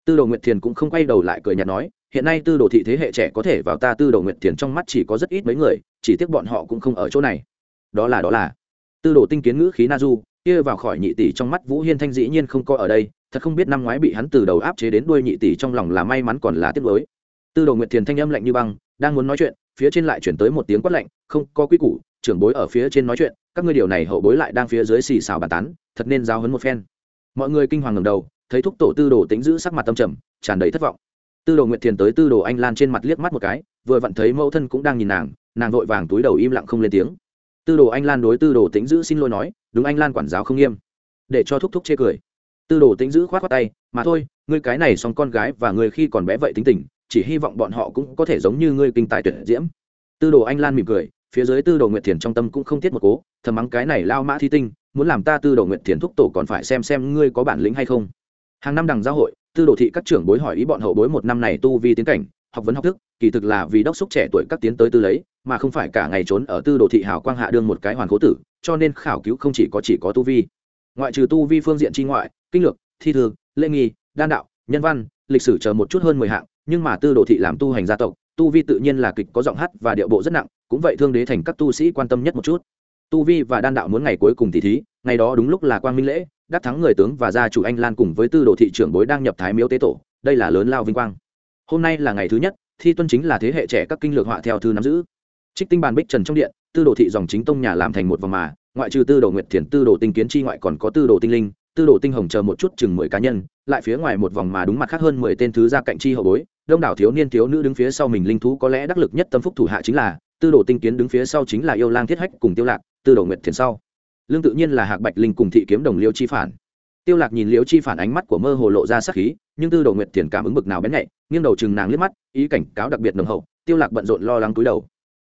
Tư đồ nguyệt thiền cũng không quay đầu lại cười nhạt nói, hiện nay tư đồ thị thế hệ trẻ có thể vào ta tư đồ nguyệt thiền trong mắt chỉ có rất ít mấy người, chỉ tiếc bọn họ cũng không ở chỗ này. Đó là đó là. Tư đồ tinh kiến ngữ khí na du kia vào khỏi nhị tỷ trong mắt vũ hiên thanh dĩ nhiên không có ở đây, thật không biết năm ngoái bị hắn từ đầu áp chế đến đuôi nhị tỷ trong lòng là may mắn còn là tiếc lối tư đồ nguyệt thiền thanh âm lạnh như băng, đang muốn nói chuyện, phía trên lại chuyển tới một tiếng quát lạnh, không, có quy củ, trưởng bối ở phía trên nói chuyện, các ngươi điều này hậu bối lại đang phía dưới xì xào bàn tán, thật nên giao hấn một phen. Mọi người kinh hoàng ngầm đầu, thấy thúc tổ tư đồ tính giữ sắc mặt tâm trầm, tràn đầy thất vọng. Tư đồ nguyệt thiền tới tư đồ anh lan trên mặt liếc mắt một cái, vừa vặn thấy mẫu thân cũng đang nhìn nàng nàng vội vàng túi đầu im lặng không lên tiếng. Tư đồ anh lan đối tư đồ tính giữ xin lỗi nói đúng anh lan quản giáo không nghiêm. Để cho thúc thúc chê cười. Tư đồ tính giữ khoát khoát tay, mà thôi, ngươi cái này xong con gái và người khi còn bé vậy tính tình, chỉ hy vọng bọn họ cũng có thể giống như ngươi kinh tài tuyệt diễm. Tư đồ anh lan mỉm cười, phía dưới tư đồ nguyệt thiền trong tâm cũng không tiết một cố, thầm mắng cái này lao mã thi tinh, muốn làm ta tư đồ nguyệt thiền thúc tổ còn phải xem xem ngươi có bản lĩnh hay không. Hàng năm đằng giáo hội, tư đồ thị các trưởng bối hỏi ý bọn hậu bối một năm này tu vi tiến cảnh học vấn học thức, kỳ thực là vì đốc xúc trẻ tuổi các tiến tới tư lấy, mà không phải cả ngày trốn ở tư đồ thị hào quang hạ đương một cái hoàn cố tử, cho nên khảo cứu không chỉ có chỉ có tu vi. Ngoại trừ tu vi phương diện tri ngoại, kinh lược, thi thư, lễ nghi, đan đạo, nhân văn, lịch sử chờ một chút hơn mười hạng, nhưng mà tư đồ thị làm tu hành gia tộc, tu vi tự nhiên là kịch có giọng hát và điệu bộ rất nặng, cũng vậy thương đế thành các tu sĩ quan tâm nhất một chút. Tu vi và đan đạo muốn ngày cuối cùng tỷ thí, ngày đó đúng lúc là quang minh lễ, đắc thắng người tướng và gia chủ anh lan cùng với tư đồ thị trưởng bối đang nhập thái miếu tế tổ, đây là lớn lao vinh quang hôm nay là ngày thứ nhất, thi tuân chính là thế hệ trẻ các kinh lược họa theo thư nắm giữ. Trích tinh bàn bích trần trong điện, tư đồ thị dòng chính tông nhà làm thành một vòng mà, ngoại trừ tư đồ nguyệt thiền, tư đồ tinh kiến chi ngoại còn có tư đồ tinh linh, tư đồ tinh hồng chờ một chút chừng mười cá nhân, lại phía ngoài một vòng mà đúng mặt khác hơn mười tên thứ gia cạnh chi hậu bối, đông đảo thiếu niên thiếu nữ đứng phía sau mình linh thú có lẽ đắc lực nhất tâm phúc thủ hạ chính là, tư đồ tinh kiến đứng phía sau chính là yêu lang thiết hách cùng tiêu lạc, tư đồ nguyệt thiền sau. Lương tự nhiên là hạc bạch linh cùng thị kiếm đồng liêu chi phản. Tiêu lạc nhìn liêu chi phản ánh mắt của mơ hồ lộ ra sắc khí nhưng tư đồ nguyệt thiền cảm ứng bực nào bén nhạy, nghiêng đầu chừng nàng liếc mắt, ý cảnh cáo đặc biệt nồng hậu, tiêu lạc bận rộn lo lắng cúi đầu.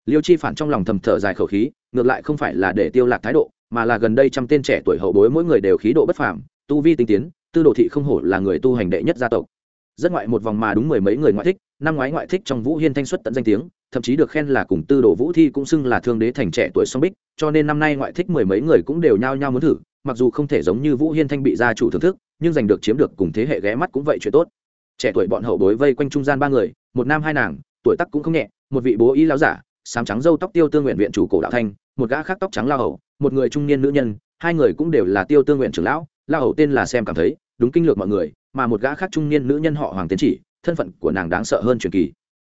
Liêu chi phản trong lòng thầm thở dài khẩu khí, ngược lại không phải là để tiêu lạc thái độ, mà là gần đây trăm tên trẻ tuổi hậu bối mỗi người đều khí độ bất phàm, tu vi tinh tiến, tư đồ thị không hổ là người tu hành đệ nhất gia tộc. Rất ngoại một vòng mà đúng mười mấy người ngoại thích, năm ngoái ngoại thích trong vũ hiên thanh xuất tận danh tiếng, thậm chí được khen là cùng tư đồ vũ thi cũng xưng là thương đế thành trẻ tuổi song bích, cho nên năm nay ngoại thích mười mấy người cũng đều nhao nhao muốn thử, mặc dù không thể giống như vũ hiên thanh bị gia chủ thưởng thức nhưng giành được chiếm được cùng thế hệ ghé mắt cũng vậy chuyện tốt. Trẻ tuổi bọn hậu bối vây quanh trung gian ba người, một nam hai nàng, tuổi tắc cũng không nhẹ, một vị bố y láo giả sám trắng dâu tóc tiêu tương nguyện viện chủ cổ đạo thanh, một gã khác tóc trắng lao hậu một người trung niên nữ nhân, hai người cũng đều là tiêu tương nguyện trưởng lão, lao hậu tên là xem cảm thấy, đúng kinh lược mọi người, mà một gã khác trung niên nữ nhân họ hoàng tiến chỉ, thân phận của nàng đáng sợ hơn truyền kỳ.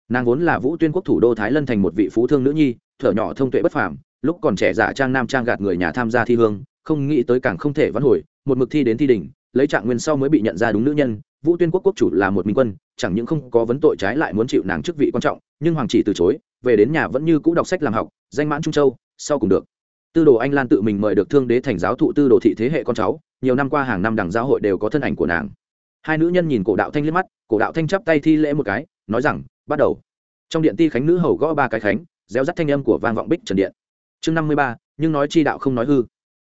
Nàng vốn là vũ tuyên quốc thủ đô thái lân thành một vị phú thương nữ nhi, thở nhỏ thông tuệ bất phàm, lúc còn trẻ giả trang nam trang gạt người nhà tham gia thi hương, không nghĩ tới càng không thể vãn hồi, một mực thi đến thi đỉnh lấy trạng nguyên sau mới bị nhận ra đúng nữ nhân, vũ tuyên quốc quốc chủ là một minh quân, chẳng những không có vấn tội trái lại muốn chịu nàng chức vị quan trọng, nhưng hoàng chỉ từ chối, về đến nhà vẫn như cũ đọc sách làm học, danh mãn trung châu, sau cùng được. Tư đồ anh lan tự mình mời được thương đế thành giáo thụ tư đồ thị thế hệ con cháu, nhiều năm qua hàng năm đảng giáo hội đều có thân ảnh của nàng. Hai nữ nhân nhìn cổ đạo thanh liếc mắt, cổ đạo thanh chắp tay thi lễ một cái, nói rằng, bắt đầu. Trong điện ti khánh nữ hầu gõ ba cái khánh, réo rắt thanh âm của vang vọng bích trần điện. Chương năm mươi ba, nhưng nói chi đạo không nói hư.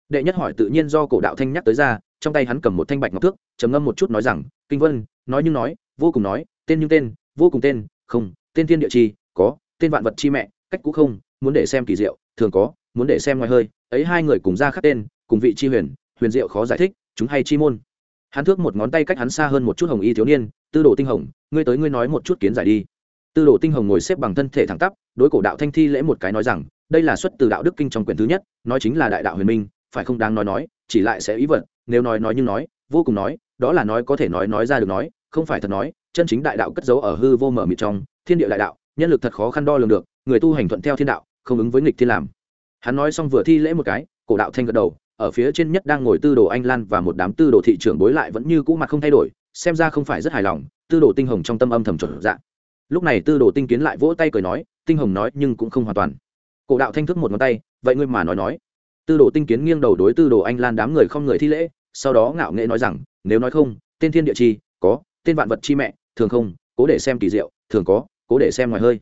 Đệ nhất hỏi tự nhiên do cổ đạo thanh nhắc tới ra trong tay hắn cầm một thanh bạch ngọc thước, trầm ngâm một chút nói rằng, kinh vân, nói nhưng nói, vô cùng nói, tên nhưng tên, vô cùng tên, không, tên thiên địa chi, có, tên vạn vật chi mẹ, cách cũ không, muốn để xem kỳ diệu, thường có, muốn để xem ngoài hơi, ấy hai người cùng ra khắc tên, cùng vị chi huyền huyền diệu khó giải thích, chúng hay chi môn. Hắn thước một ngón tay cách hắn xa hơn một chút hồng y thiếu niên, tư đồ tinh hồng, ngươi tới ngươi nói một chút kiến giải đi. Tư đồ tinh hồng ngồi xếp bằng thân thể thẳng tắp, đối cổ đạo thanh thi lễ một cái nói rằng, đây là xuất từ đạo đức kinh trong quyển thứ nhất, nói chính là đại đạo huyền minh, phải không đáng nói nói, chỉ lại sẽ ý vật nếu nói nói nhưng nói, vô cùng nói, đó là nói có thể nói nói ra được nói, không phải thật nói, chân chính đại đạo cất giấu ở hư vô mở mịt trong, thiên địa đại đạo, nhân lực thật khó khăn đo lường được, người tu hành thuận theo thiên đạo, không ứng với nghịch thiên làm. Hắn nói xong vừa thi lễ một cái, cổ đạo thanh gật đầu, ở phía trên nhất đang ngồi tư đồ anh lan và một đám tư đồ thị trưởng bối lại vẫn như cũ mặt không thay đổi, xem ra không phải rất hài lòng, tư đồ tinh hồng trong tâm âm thầm chuẩn dạng lúc này tư đồ tinh kiến lại vỗ tay cười nói, tinh hồng nói nhưng cũng không hoàn toàn. Cổ đạo thanh thức một ngón tay, vậy ngươi mà nói nói. Tư đồ tinh kiến nghiêng đầu đối tư đồ anh lan đám người không người thi lễ sau đó ngạo nghễ nói rằng nếu nói không tên thiên địa chi có tên vạn vật chi mẹ thường không cố để xem kỳ diệu thường có cố để xem ngoài hơi.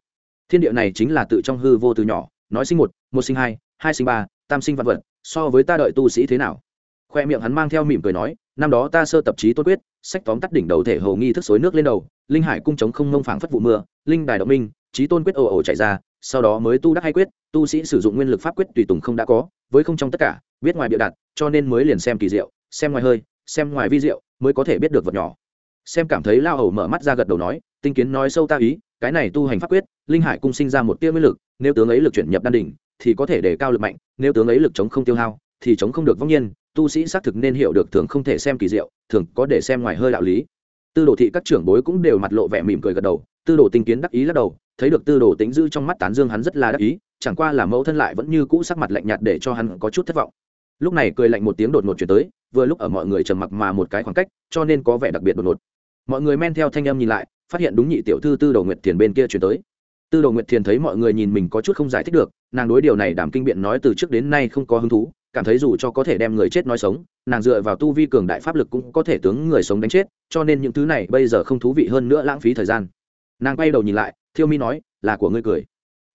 Thiên địa này chính là tự trong hư vô từ nhỏ nói sinh một một sinh hai hai sinh ba tam sinh vạn vật so với ta đợi tu sĩ thế nào? Khoe miệng hắn mang theo mỉm cười nói năm đó ta sơ tập trí tốt quyết sách tóm tắt đỉnh đầu thể hầu nghi thức xối nước lên đầu linh hải cung chống không mông phảng phất vụ mưa linh đài động minh trí tôn quyết ồ ồ chạy ra sau đó mới tu đắc hay quyết tu sĩ sử dụng nguyên lực pháp quyết tùy tùng không đã có với không trong tất cả biết ngoài biểu đạt, cho nên mới liền xem kỳ diệu xem ngoài hơi, xem ngoài vi diệu, mới có thể biết được vật nhỏ. Xem cảm thấy lao hầu mở mắt ra gật đầu nói, tinh kiến nói sâu ta ý, cái này tu hành pháp quyết, linh hải cung sinh ra một tia nguyên lực, nếu tướng ấy lực chuyển nhập đan đỉnh, thì có thể đề cao lực mạnh, nếu tướng ấy lực chống không tiêu hao, thì chống không được vong nhiên, tu sĩ xác thực nên hiểu được thường không thể xem kỳ diệu, thường có để xem ngoài hơi đạo lý. Tư đồ thị các trưởng bối cũng đều mặt lộ vẻ mỉm cười gật đầu, tư đồ tinh kiến đắc ý lắc đầu, thấy được tư đồ tính dư trong mắt tán dương hắn rất là đắc ý, chẳng qua là mẫu thân lại vẫn như cũ sắc mặt lạnh nhạt để cho hắn có chút thất vọng lúc này cười lạnh một tiếng đột ngột chuyển tới, vừa lúc ở mọi người trầm mặc mà một cái khoảng cách, cho nên có vẻ đặc biệt đột ngột. Mọi người men theo thanh âm nhìn lại, phát hiện đúng nhị tiểu thư tư đồ nguyệt thiền bên kia chuyển tới. Tư đồ nguyệt thiền thấy mọi người nhìn mình có chút không giải thích được, nàng đối điều này đảm kinh biện nói từ trước đến nay không có hứng thú, cảm thấy dù cho có thể đem người chết nói sống, nàng dựa vào tu vi cường đại pháp lực cũng có thể tướng người sống đánh chết, cho nên những thứ này bây giờ không thú vị hơn nữa lãng phí thời gian. Nàng quay đầu nhìn lại, thiêu mi nói, là của ngươi cười.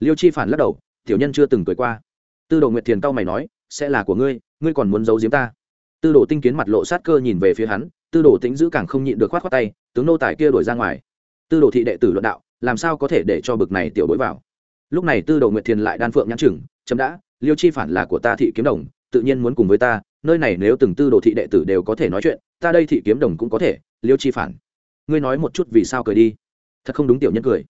Liêu chi phản lắc đầu, tiểu nhân chưa từng cười qua. Tư đồ nguyệt thiền tao mày nói, sẽ là của ngươi ngươi còn muốn giấu giếm ta? Tư đồ tinh kiến mặt lộ sát cơ nhìn về phía hắn, tư đồ tĩnh giữ càng không nhịn được khoát khoát tay, tướng nô tài kia đuổi ra ngoài. Tư đồ thị đệ tử luận đạo, làm sao có thể để cho bực này tiểu bối vào? Lúc này tư đồ nguyệt thiền lại đan phượng nhãn chừng, chấm đã, liêu chi phản là của ta thị kiếm đồng, tự nhiên muốn cùng với ta, nơi này nếu từng tư đồ thị đệ tử đều có thể nói chuyện, ta đây thị kiếm đồng cũng có thể, liêu chi phản. Ngươi nói một chút vì sao cười đi. Thật không đúng tiểu nhân cười.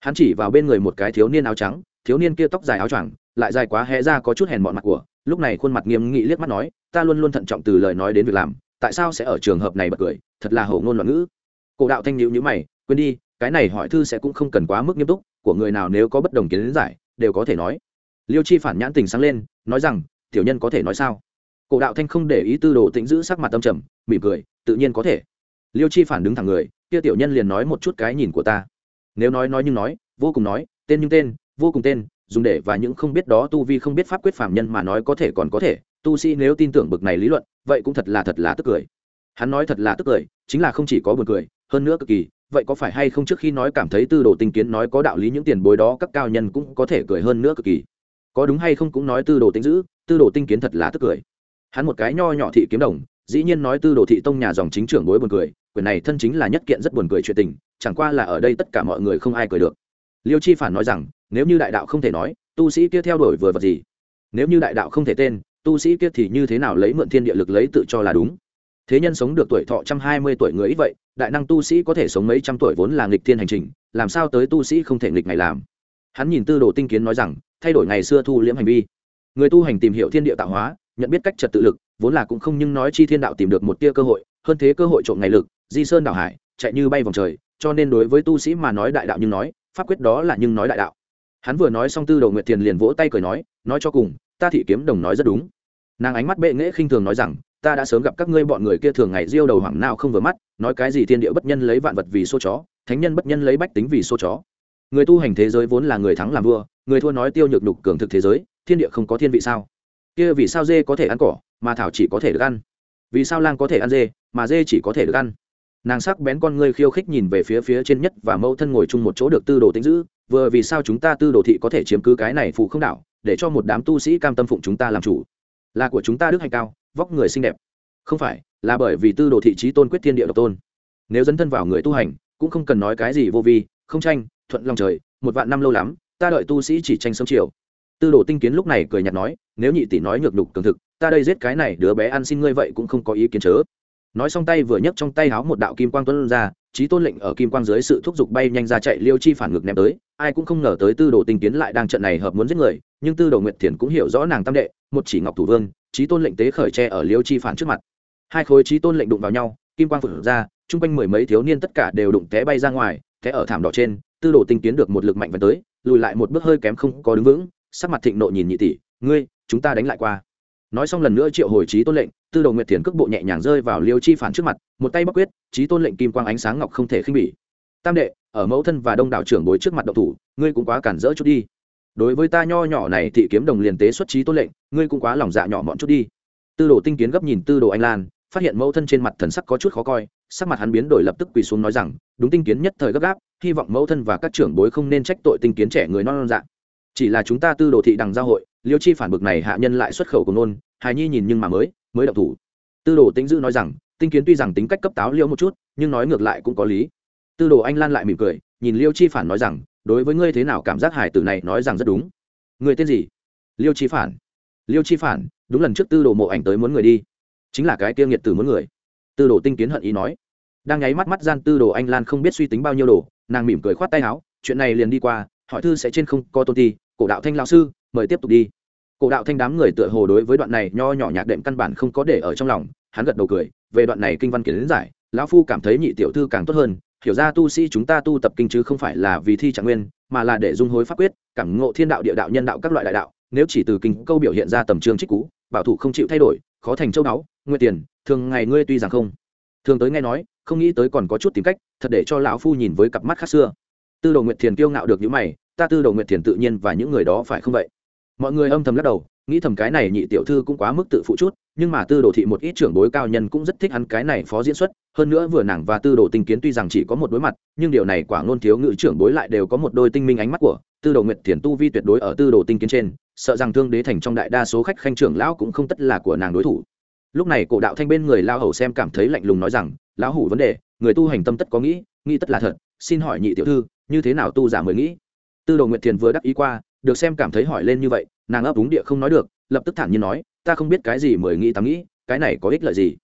Hắn chỉ vào bên người một cái thiếu niên áo trắng, thiếu niên kia tóc dài áo choàng, lại dài quá hé ra có chút hèn mọn mặt của lúc này khuôn mặt nghiêm nghị liếc mắt nói, ta luôn luôn thận trọng từ lời nói đến việc làm, tại sao sẽ ở trường hợp này bật cười? Thật là hổ ngôn loạn ngữ. Cổ đạo thanh nhữ nhữ mày, quên đi, cái này hỏi thư sẽ cũng không cần quá mức nghiêm túc, của người nào nếu có bất đồng kiến giải, đều có thể nói. Liêu chi phản nhãn tình sáng lên, nói rằng, tiểu nhân có thể nói sao? Cổ đạo thanh không để ý tư đồ tĩnh giữ sắc mặt tâm trầm, mỉm cười, tự nhiên có thể. Liêu chi phản đứng thẳng người, kia tiểu nhân liền nói một chút cái nhìn của ta. Nếu nói nói nhưng nói, vô cùng nói, tên nhưng tên, vô cùng tên dùng để và những không biết đó tu vi không biết pháp quyết phạm nhân mà nói có thể còn có thể, tu sĩ nếu tin tưởng bực này lý luận, vậy cũng thật là thật là tức cười. Hắn nói thật là tức cười, chính là không chỉ có buồn cười, hơn nữa cực kỳ, vậy có phải hay không trước khi nói cảm thấy tư đồ tinh kiến nói có đạo lý những tiền bối đó các cao nhân cũng có thể cười hơn nữa cực kỳ. Có đúng hay không cũng nói tư đồ tinh dữ tư đồ tinh kiến thật là tức cười. Hắn một cái nho nhỏ thị kiếm đồng, dĩ nhiên nói tư đồ thị tông nhà dòng chính trưởng bối buồn cười, quyền này thân chính là nhất kiện rất buồn cười chuyện tình, chẳng qua là ở đây tất cả mọi người không ai cười được liêu chi phản nói rằng, nếu như đại đạo không thể nói, tu sĩ kia theo đuổi vừa vật gì? Nếu như đại đạo không thể tên, tu sĩ kia thì như thế nào lấy mượn thiên địa lực lấy tự cho là đúng? Thế nhân sống được tuổi thọ trăm hai mươi tuổi người ít vậy, đại năng tu sĩ có thể sống mấy trăm tuổi vốn là nghịch thiên hành trình, làm sao tới tu sĩ không thể nghịch ngày làm? Hắn nhìn tư đồ tinh kiến nói rằng, thay đổi ngày xưa thu liễm hành vi. Người tu hành tìm hiểu thiên địa tạo hóa, nhận biết cách trật tự lực, vốn là cũng không nhưng nói chi thiên đạo tìm được một tia cơ hội, hơn thế cơ hội trộm ngày lực, di sơn đảo hải, chạy như bay vòng trời, cho nên đối với tu sĩ mà nói đại đạo nhưng nói pháp quyết đó là nhưng nói đại đạo. Hắn vừa nói xong tư đồ nguyệt thiền liền vỗ tay cười nói nói cho cùng, ta thị kiếm đồng nói rất đúng. Nàng ánh mắt bệ nghễ khinh thường nói rằng, ta đã sớm gặp các ngươi bọn người kia thường ngày diêu đầu hoảng nào không vừa mắt, nói cái gì thiên địa bất nhân lấy vạn vật vì số chó, thánh nhân bất nhân lấy bách tính vì số chó. Người tu hành thế giới vốn là người thắng làm vua, người thua nói tiêu nhược đục cường thực thế giới, thiên địa không có thiên vị sao? Kia vì sao dê có thể ăn cỏ, mà thảo chỉ có thể được ăn? Vì sao lang có thể ăn dê, mà dê chỉ có thể được ăn? Nàng sắc bén con ngươi khiêu khích nhìn về phía phía trên nhất và mâu thân ngồi chung một chỗ được tư đồ tính giữ, vừa vì sao chúng ta tư đồ thị có thể chiếm cứ cái này phụ không đảo, để cho một đám tu sĩ cam tâm phụng chúng ta làm chủ. Là của chúng ta đức hạnh cao, vóc người xinh đẹp. Không phải, là bởi vì tư đồ thị trí tôn quyết thiên địa độc tôn. Nếu dấn thân vào người tu hành, cũng không cần nói cái gì vô vi, không tranh, thuận lòng trời, một vạn năm lâu lắm, ta đợi tu sĩ chỉ tranh sớm chiều. Tư đồ tinh kiến lúc này cười nhạt nói, nếu nhị tỷ nói nhược đục cường thực, ta đây giết cái này đứa bé ăn xin ngươi vậy cũng không có ý kiến chớ nói xong tay vừa nhấc trong tay háo một đạo kim quang tuấn ra trí tôn lệnh ở kim quang dưới sự thúc giục bay nhanh ra chạy, liêu chi phản ngược ném tới, ai cũng không ngờ tới tư đồ tinh tiến lại đang trận này hợp muốn giết người, nhưng tư đồ nguyệt thiền cũng hiểu rõ nàng tam đệ, một chỉ ngọc thủ vương trí tôn lệnh tế khởi tre ở liêu chi phản trước mặt. Hai khối trí tôn lệnh đụng vào nhau, kim quang phượng ra, chung quanh mười mấy thiếu niên tất cả đều đụng té bay ra ngoài, té ở thảm đỏ trên, tư đồ tinh tiến được một lực mạnh và tới, lùi lại một bước hơi kém không có đứng vững, sắc mặt thịnh nộ nhìn nhị tỷ, ngươi, chúng ta đánh lại qua nói xong lần nữa triệu hồi trí tôn lệnh, tư đồ nguyệt thiền cước bộ nhẹ nhàng rơi vào liêu chi phản trước mặt, một tay bắc quyết trí tôn lệnh kim quang ánh sáng ngọc không thể khinh bỉ. Tam đệ, ở mẫu thân và đông đảo trưởng bối trước mặt độc thủ, ngươi cũng quá cản rỡ chút đi. Đối với ta nho nhỏ này thị kiếm đồng liền tế xuất trí tôn lệnh, ngươi cũng quá lòng dạ nhỏ mọn chút đi. Tư đồ tinh kiến gấp nhìn tư đồ anh lan, phát hiện mẫu thân trên mặt thần sắc có chút khó coi, sắc mặt hắn biến đổi lập tức quỳ xuống nói rằng, đúng tinh kiến nhất thời gấp gáp, hy vọng mẫu thân và các trưởng bối không nên trách tội tinh kiến trẻ người non non dạ. Chỉ là chúng ta tư đồ thị đằng giao hội, liêu chi phản bực này hạ nhân lại xuất khẩu của nôn hài nhi nhìn nhưng mà mới mới độc thủ. Tư đồ tính dư nói rằng, tinh kiến tuy rằng tính cách cấp táo liêu một chút, nhưng nói ngược lại cũng có lý. Tư đồ anh lan lại mỉm cười, nhìn liêu chi phản nói rằng, đối với ngươi thế nào cảm giác hải tử này nói rằng rất đúng. Người tên gì? Liêu chi phản. Liêu chi phản, đúng lần trước tư đồ mộ ảnh tới muốn người đi. Chính là cái tiêu nghiệt từ muốn người. Tư đồ tinh kiến hận ý nói. Đang nháy mắt mắt gian tư đồ anh lan không biết suy tính bao nhiêu đồ, nàng mỉm cười khoát tay áo, chuyện này liền đi qua, hỏi thư sẽ trên không có tôn ti cổ đạo thanh lão sư, mời tiếp tục đi cổ đạo thanh đám người tựa hồ đối với đoạn này nho nhỏ nhạc đệm căn bản không có để ở trong lòng, hắn gật đầu cười, về đoạn này kinh văn kiến giải, lão phu cảm thấy nhị tiểu thư càng tốt hơn, hiểu ra tu sĩ chúng ta tu tập kinh chứ không phải là vì thi trạng nguyên, mà là để dung hối pháp quyết, cảm ngộ thiên đạo địa đạo nhân đạo các loại đại đạo, nếu chỉ từ kinh câu biểu hiện ra tầm trường trích cú bảo thủ không chịu thay đổi, khó thành châu đáo nguyên tiền, thường ngày ngươi tuy rằng không. Thường tới nghe nói, không nghĩ tới còn có chút tìm cách, thật để cho lão phu nhìn với cặp mắt khác xưa. Tư đồ nguyệt thiền kiêu ngạo được những mày, ta tư đồ nguyệt thiền tự nhiên và những người đó phải không vậy? Mọi người âm thầm lắc đầu, nghĩ thầm cái này nhị tiểu thư cũng quá mức tự phụ chút, nhưng mà tư đồ thị một ít trưởng bối cao nhân cũng rất thích hắn cái này phó diễn xuất, hơn nữa vừa nàng và tư đồ tinh kiến tuy rằng chỉ có một đối mặt, nhưng điều này quả ngôn thiếu ngữ trưởng bối lại đều có một đôi tinh minh ánh mắt của, tư đồ nguyệt thiền tu vi tuyệt đối ở tư đồ tinh kiến trên, sợ rằng thương đế thành trong đại đa số khách khanh trưởng lão cũng không tất là của nàng đối thủ. Lúc này cổ đạo thanh bên người lao hầu xem cảm thấy lạnh lùng nói rằng, lão hủ vấn đề, người tu hành tâm tất có nghĩ nghĩ tất là thật, xin hỏi nhị tiểu thư, như thế nào tu giả mới nghĩ? Tư đồ nguyệt thiền vừa đắc ý qua được xem cảm thấy hỏi lên như vậy, nàng ấp úng địa không nói được, lập tức thản nhiên nói, ta không biết cái gì mười nghĩ tám nghĩ, cái này có ích lợi gì?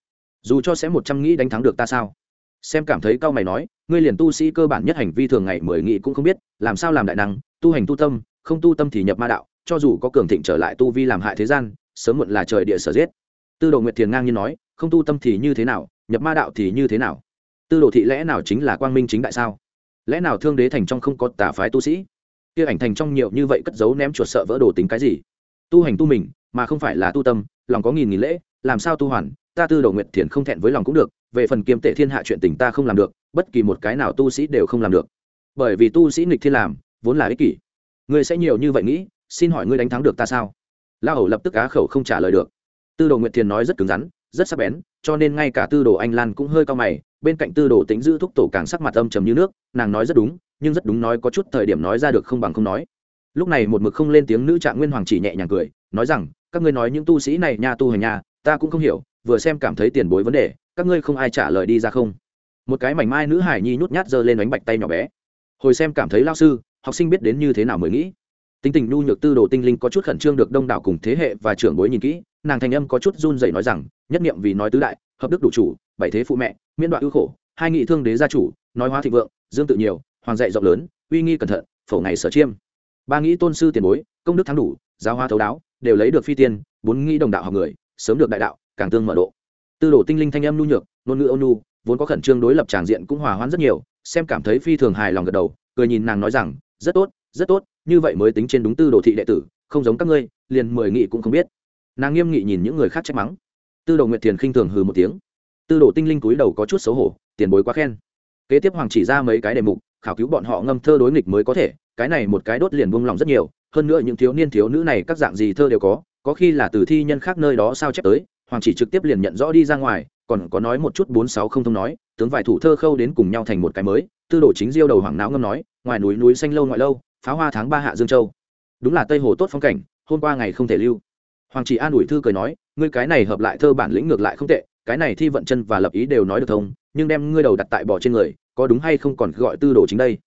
Dù cho sẽ một trăm nghĩ đánh thắng được ta sao? Xem cảm thấy cao mày nói, ngươi liền tu sĩ cơ bản nhất hành vi thường ngày mười nghĩ cũng không biết, làm sao làm đại năng, tu hành tu tâm, không tu tâm thì nhập ma đạo, cho dù có cường thịnh trở lại tu vi làm hại thế gian, sớm muộn là trời địa sở giết. Tư đồ nguyệt thiền ngang nhiên nói, không tu tâm thì như thế nào, nhập ma đạo thì như thế nào? Tư đồ thị lẽ nào chính là quang minh chính đại sao? Lẽ nào thương đế thành trong không có tà phái tu sĩ? Kia ảnh thành trong nhiều như vậy cất giấu ném chuột sợ vỡ đồ tính cái gì? Tu hành tu mình, mà không phải là tu tâm, lòng có nghìn nghìn lễ, làm sao tu hoàn? Ta tư đồ nguyệt thiền không thẹn với lòng cũng được, về phần kiêm tệ thiên hạ chuyện tình ta không làm được, bất kỳ một cái nào tu sĩ đều không làm được. Bởi vì tu sĩ nghịch thiên làm, vốn là ích kỷ. Ngươi sẽ nhiều như vậy nghĩ, xin hỏi ngươi đánh thắng được ta sao? La hầu lập tức á khẩu không trả lời được. Tư đồ nguyệt thiền nói rất cứng rắn, rất sắc bén, cho nên ngay cả tư đồ anh lan cũng hơi cao mày, bên cạnh tư đồ tính giữ thúc tổ càng sắc mặt âm trầm như nước, nàng nói rất đúng nhưng rất đúng nói có chút thời điểm nói ra được không bằng không nói. Lúc này một mực không lên tiếng nữ trạng nguyên hoàng chỉ nhẹ nhàng cười, nói rằng, các ngươi nói những tu sĩ này nha tu hành nha ta cũng không hiểu, vừa xem cảm thấy tiền bối vấn đề, các ngươi không ai trả lời đi ra không? Một cái mảnh mai nữ hải nhi nhút nhát giơ lên đánh bạch tay nhỏ bé. Hồi xem cảm thấy lao sư, học sinh biết đến như thế nào mới nghĩ. Tính tình nhu nhược tư đồ tinh linh có chút khẩn trương được đông đảo cùng thế hệ và trưởng bối nhìn kỹ, nàng thành âm có chút run dậy nói rằng, nhất niệm vì nói tứ đại, hợp đức đủ chủ, bảy thế phụ mẹ, miễn đoạn ưu khổ, hai nghị thương đế gia chủ, nói hóa thịnh vượng, dương tự nhiều hoàng dạy rộng lớn, uy nghi cẩn thận, phổ ngày sở chiêm. Ba nghĩ tôn sư tiền bối, công đức thắng đủ, giáo hoa thấu đáo, đều lấy được phi tiên, bốn nghĩ đồng đạo học người, sớm được đại đạo, càng tương mở độ. Tư đồ tinh linh thanh âm nhu nhược, ngôn ngữ ônu vốn có khẩn trương đối lập tràng diện cũng hòa hoãn rất nhiều, xem cảm thấy phi thường hài lòng gật đầu, cười nhìn nàng nói rằng, rất tốt rất tốt, như vậy mới tính trên đúng tư đồ thị đệ tử, không giống các ngươi, liền mười nghị cũng không biết. Nàng nghiêm nghị nhìn những người khác trách mắng. Tư đồ nguyệt thiền khinh thường hừ một tiếng. Tư đồ tinh linh cúi đầu có chút xấu hổ, tiền bối quá khen. Kế tiếp hoàng chỉ ra mấy cái đề mục khảo cứu bọn họ ngâm thơ đối nghịch mới có thể, cái này một cái đốt liền buông lòng rất nhiều, hơn nữa những thiếu niên thiếu nữ này các dạng gì thơ đều có có khi là từ thi nhân khác nơi đó sao chép tới, hoàng chỉ trực tiếp liền nhận rõ đi ra ngoài, còn có nói một chút bốn sáu không thông nói, tướng vài thủ thơ khâu đến cùng nhau thành một cái mới, tư đồ chính diêu đầu hoàng não ngâm nói, ngoài núi núi xanh lâu ngoại lâu, pháo hoa tháng ba hạ dương châu. Đúng là tây hồ tốt phong cảnh, hôm qua ngày không thể lưu. Hoàng chỉ an ủi thư cười nói, ngươi cái này hợp lại thơ bản lĩnh ngược lại không tệ, cái này thi vận chân và lập ý đều nói được thông nhưng đem ngươi đầu đặt tại bỏ trên người, có đúng hay không còn gọi tư đồ chính đây?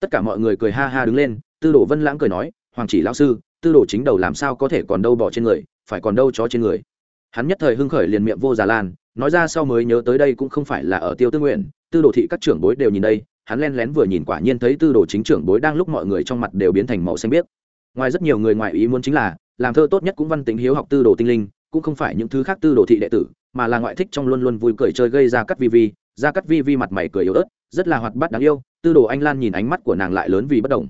Tất cả mọi người cười ha ha đứng lên, tư đồ vân lãng cười nói, hoàng chỉ lão sư, tư đồ chính đầu làm sao có thể còn đâu bỏ trên người, phải còn đâu chó trên người. Hắn nhất thời hưng khởi liền miệng vô già lan, nói ra sau mới nhớ tới đây cũng không phải là ở tiêu tư nguyện, tư đồ thị các trưởng bối đều nhìn đây, hắn len lén vừa nhìn quả nhiên thấy tư đồ chính trưởng bối đang lúc mọi người trong mặt đều biến thành màu xanh biếc. Ngoài rất nhiều người ngoài ý muốn chính là, làm thơ tốt nhất cũng văn tính hiếu học tư đồ tinh linh, cũng không phải những thứ khác tư đồ thị đệ tử, mà là ngoại thích trong luôn luôn vui cười chơi gây ra cắt vi vi ra cắt vi vi mặt mày cười yếu ớt, rất là hoạt bát đáng yêu, tư đồ anh lan nhìn ánh mắt của nàng lại lớn vì bất đồng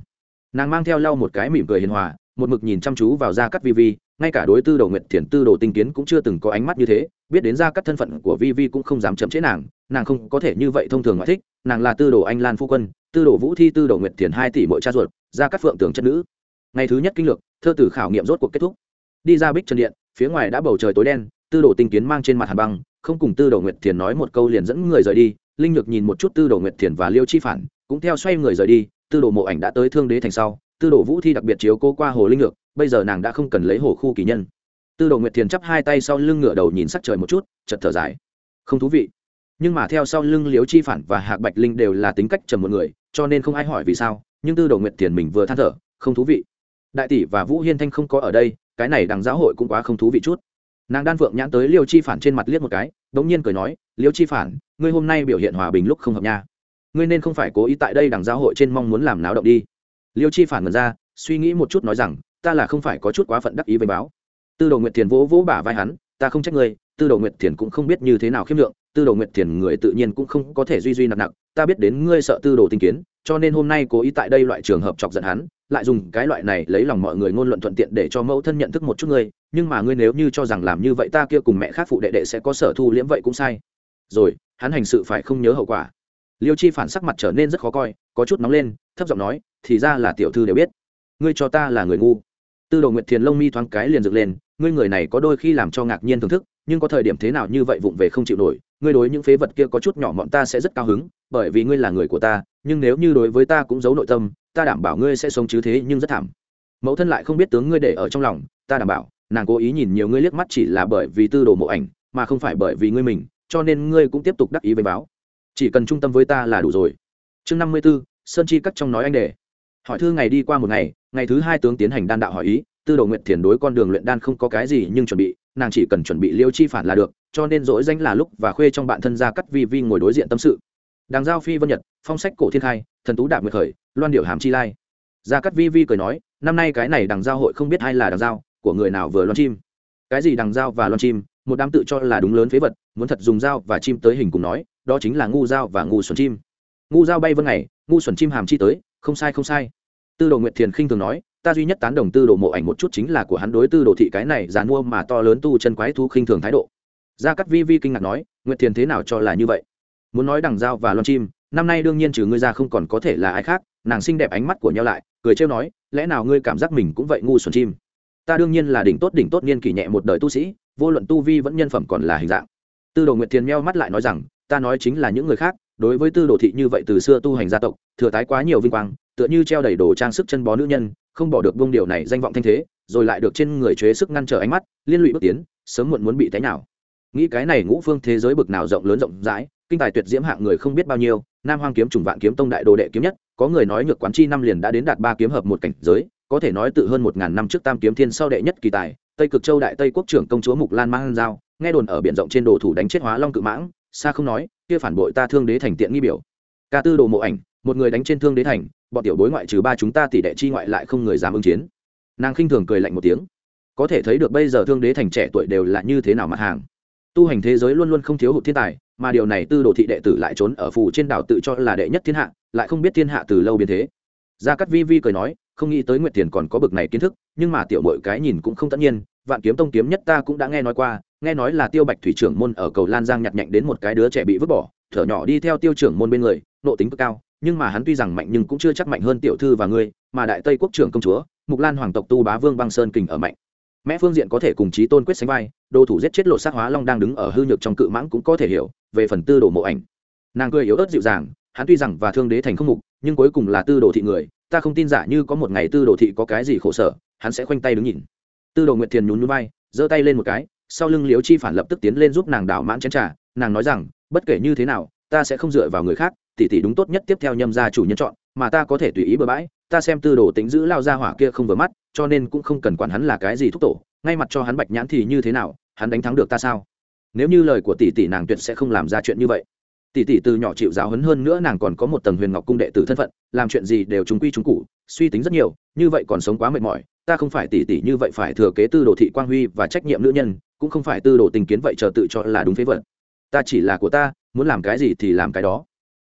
nàng mang theo lau một cái mỉm cười hiền hòa, một mực nhìn chăm chú vào Gia cắt vi vi, ngay cả đối tư đồ nguyệt thiền tư đồ tinh kiến cũng chưa từng có ánh mắt như thế, biết đến Gia cắt thân phận của vi vi cũng không dám chậm chế nàng nàng không có thể như vậy thông thường ngoại thích, nàng là tư đồ anh lan phu quân, tư đồ vũ thi, tư đồ nguyệt thiền hai tỷ mỗi cha ruột, Gia cắt phượng tưởng chất nữ. Ngày thứ nhất kinh lược, thơ tử khảo nghiệm rốt cuộc kết thúc. Đi ra bích trần điện, phía ngoài đã bầu trời tối đen, tư đồ tinh kiến mang trên mặt hàn băng không cùng tư đồ nguyệt thiền nói một câu liền dẫn người rời đi, linh nhược nhìn một chút tư đồ nguyệt thiền và liêu chi phản, cũng theo xoay người rời đi, tư đồ mộ ảnh đã tới thương đế thành sau, tư đồ vũ thi đặc biệt chiếu cô qua hồ linh nhược, bây giờ nàng đã không cần lấy hồ khu kỳ nhân. Tư đồ nguyệt thiền chắp hai tay sau lưng ngửa đầu nhìn sắc trời một chút chật thở dài. Không thú vị. Nhưng mà theo sau lưng Liêu chi phản và hạc bạch linh đều là tính cách trầm một người, cho nên không ai hỏi vì sao, nhưng tư đồ nguyệt thiền mình vừa than thở, không thú vị. Đại tỷ và vũ hiên thanh không có ở đây, cái này đằng giáo hội cũng quá không thú vị chút nàng đan phượng nhãn tới liêu chi phản trên mặt liếc một cái, đ ỗ n g nhiên cười nói, liêu chi phản, ngươi hôm nay biểu hiện hòa bình lúc không hợp nha. Ngươi nên không phải cố ý tại đây đằng giáo hội trên mong muốn làm náo động đi. Liêu chi phản ngần ra, suy nghĩ một chút nói rằng, ta là không phải có chút quá phận đắc ý với báo. Tư đồ nguyệt thiền vỗ vỗ bả vai hắn, ta không trách ngươi, tư đồ nguyệt thiền cũng không biết như thế nào khiêm lượng, tư đồ nguyệt thiền người tự nhiên cũng không có thể duy duy nặng nặng, ta biết đến ngươi sợ tư đồ tinh kiến, cho nên hôm nay cố ý tại đây loại trường hợp chọc giận hắn, lại dùng cái loại này lấy lòng mọi người ngôn luận thuận tiện để cho mẫu thân nhận thức một chút ngươi nhưng mà ngươi nếu như cho rằng làm như vậy ta kia cùng mẹ khác phụ đệ đệ sẽ có sở thu liễm vậy cũng sai. Rồi, hắn hành sự phải không nhớ hậu quả. Liêu chi phản sắc mặt trở nên rất khó coi, có chút nóng lên, thấp giọng nói, thì ra là tiểu thư đều biết. Ngươi cho ta là người ngu. Tư đồ nguyệt thiền lông mi thoáng cái liền dựng lên, ngươi người này có đôi khi làm cho ngạc nhiên thưởng thức, nhưng có thời điểm thế nào như vậy vụng về không chịu nổi. Ngươi đối những phế vật kia có chút nhỏ bọn ta sẽ rất cao hứng, bởi vì ngươi là người của ta, nhưng nếu như đối với ta cũng giấu nội tâm, ta đảm bảo ngươi sẽ sống chứ thế nhưng rất thảm. Mẫu thân lại không biết tướng ngươi để ở trong lòng, ta đảm bảo nàng cố ý nhìn nhiều ngươi liếc mắt chỉ là bởi vì tư đồ mộ ảnh, mà không phải bởi vì ngươi mình, cho nên ngươi cũng tiếp tục đắc ý với báo. Chỉ cần trung tâm với ta là đủ rồi. Chương năm mươi b ố sơn chi cắt trong nói anh đề. Hỏi thư ngày đi qua một ngày ngày thứ hai tướng tiến hành đan đạo hỏi ý, tư đồ nguyện thiền đối con đường luyện đan không có cái gì nhưng chuẩn bị, nàng chỉ cần chuẩn bị liêu chi phản là được, cho nên dỗi danh là lúc và khuê trong bạn thân gia cắt vi vi ngồi đối diện tâm sự. Đàng giao phi vân nhật, phong sách cổ thiên khai, thần tú đạp nguyệt khởi, loan điệu hàm chi lai. Gia cắt vi vi cười nói, năm nay cái này đằng giao hội không biết ai là đằng giao của người nào vừa loan chim. Cái gì đằng dao và loan chim, một đám tự cho là đúng lớn phế vật, muốn thật dùng dao và chim tới hình cùng nói, đó chính là ngu dao và ngu xuẩn chim. Ngu dao bay vân ngày, ngu xuẩn chim hàm chi tới, không sai không sai. Tư đồ nguyệt thiền khinh thường nói, ta duy nhất tán đồng tư đồ mộ ảnh một chút chính là của hắn đối tư đồ thị cái này dàn mua mà to lớn tu chân quái thú khinh thường thái độ. Gia cắt vi vi kinh ngạc nói, nguyệt thiền thế nào cho là như vậy? Muốn nói đằng dao và loan chim, năm nay đương nhiên trừ ngươi ra không còn có thể là ai khác, nàng xinh đẹp ánh mắt của nhau lại, cười trêu nói, lẽ nào ngươi cảm giác mình cũng vậy ngu xuẩn chim? Ta đương nhiên là đỉnh tốt đỉnh tốt niên kỷ nhẹ một đời tu sĩ, vô luận tu vi vẫn nhân phẩm còn là hình dạng. Tư đồ nguyệt thiền meo mắt lại nói rằng, ta nói chính là những người khác, đối với tư đồ thị như vậy từ xưa tu hành gia tộc, thừa tái quá nhiều vinh quang, tựa như treo đầy đồ trang sức chân bó nữ nhân, không bỏ được vương điều này danh vọng thanh thế, rồi lại được trên người chế sức ngăn trở ánh mắt, liên lụy bước tiến, sớm muộn muốn bị té nào nghĩ cái này ngũ phương thế giới bực nào rộng lớn rộng rãi, kinh tài tuyệt diễm hạng người không biết bao nhiêu, nam hoang kiếm trùng vạn kiếm tông đại đồ đệ kiếm nhất, có người nói nhược quán chi năm liền đã đến đạt ba kiếm hợp một cảnh giới có thể nói tự hơn một ngàn năm trước tam kiếm thiên sau đệ nhất kỳ tài, tây cực châu đại tây quốc trưởng công chúa mục lan mang giao, nghe đồn ở biển rộng trên đồ thủ đánh chết hóa long cự mãng, xa không nói, kia phản bội ta thương đế thành tiện nghi biểu. Ca tư đồ mộ ảnh, một người đánh trên thương đế thành, bọn tiểu bối ngoại trừ ba chúng ta tỷ đệ chi ngoại lại không người dám ứng chiến. Nàng khinh thường cười lạnh một tiếng. Có thể thấy được bây giờ thương đế thành trẻ tuổi đều là như thế nào mặt hàng. Tu hành thế giới luôn luôn không thiếu hụt thiên tài, mà điều này tư đồ thị đệ tử lại trốn ở phù trên đảo tự cho là đệ nhất thiên hạ, lại không biết thiên hạ từ lâu biến thế. Gia cắt vi vi cười nói không nghĩ tới nguyệt tiền còn có bực này kiến thức, nhưng mà tiểu mội cái nhìn cũng không tất nhiên, vạn kiếm tông kiếm nhất ta cũng đã nghe nói qua, nghe nói là tiêu bạch thủy trưởng môn ở cầu lan giang nhặt nhạnh đến một cái đứa trẻ bị vứt bỏ, thở nhỏ đi theo tiêu trưởng môn bên người, nộ tính cực cao, nhưng mà hắn tuy rằng mạnh nhưng cũng chưa chắc mạnh hơn tiểu thư và ngươi, mà đại tây quốc trưởng công chúa, mục lan hoàng tộc tu bá vương băng sơn kình ở mạnh. Mẹ phương diện có thể cùng chí tôn quyết sánh vai, đồ thủ giết chết lộ sát hóa long đang đứng ở hư nhược trong cự mãng cũng có thể hiểu, về phần tư đồ mộ ảnh. Nàng cười yếu ớt dịu dàng, hắn tuy rằng và thương đế thành không mục, nhưng cuối cùng là tư đồ thị người ta không tin giả như có một ngày tư đồ thị có cái gì khổ sở, hắn sẽ khoanh tay đứng nhìn. Tư đồ nguyệt thiền nhún núi bay giơ tay lên một cái, sau lưng liếu chi phản lập tức tiến lên giúp nàng đảo mãn chén trà, nàng nói rằng, bất kể như thế nào, ta sẽ không dựa vào người khác, tỷ tỷ đúng tốt nhất tiếp theo nhâm gia chủ nhân chọn, mà ta có thể tùy ý bừa bãi, ta xem tư đồ tính giữ lao ra hỏa kia không vừa mắt, cho nên cũng không cần quản hắn là cái gì thúc tổ, ngay mặt cho hắn bạch nhãn thì như thế nào, hắn đánh thắng được ta sao? Nếu như lời của tỷ tỷ nàng tuyệt sẽ không làm ra chuyện như vậy tỷ tỷ từ nhỏ chịu giáo huấn hơn nữa nàng còn có một tầng huyền ngọc cung đệ tử thân phận, làm chuyện gì đều trúng quy trúng cụ suy tính rất nhiều, như vậy còn sống quá mệt mỏi, ta không phải tỷ tỷ như vậy phải thừa kế tư đồ thị quang huy và trách nhiệm nữ nhân, cũng không phải tư đồ tình kiến vậy chờ tự cho là đúng phế vật. Ta chỉ là của ta, muốn làm cái gì thì làm cái đó.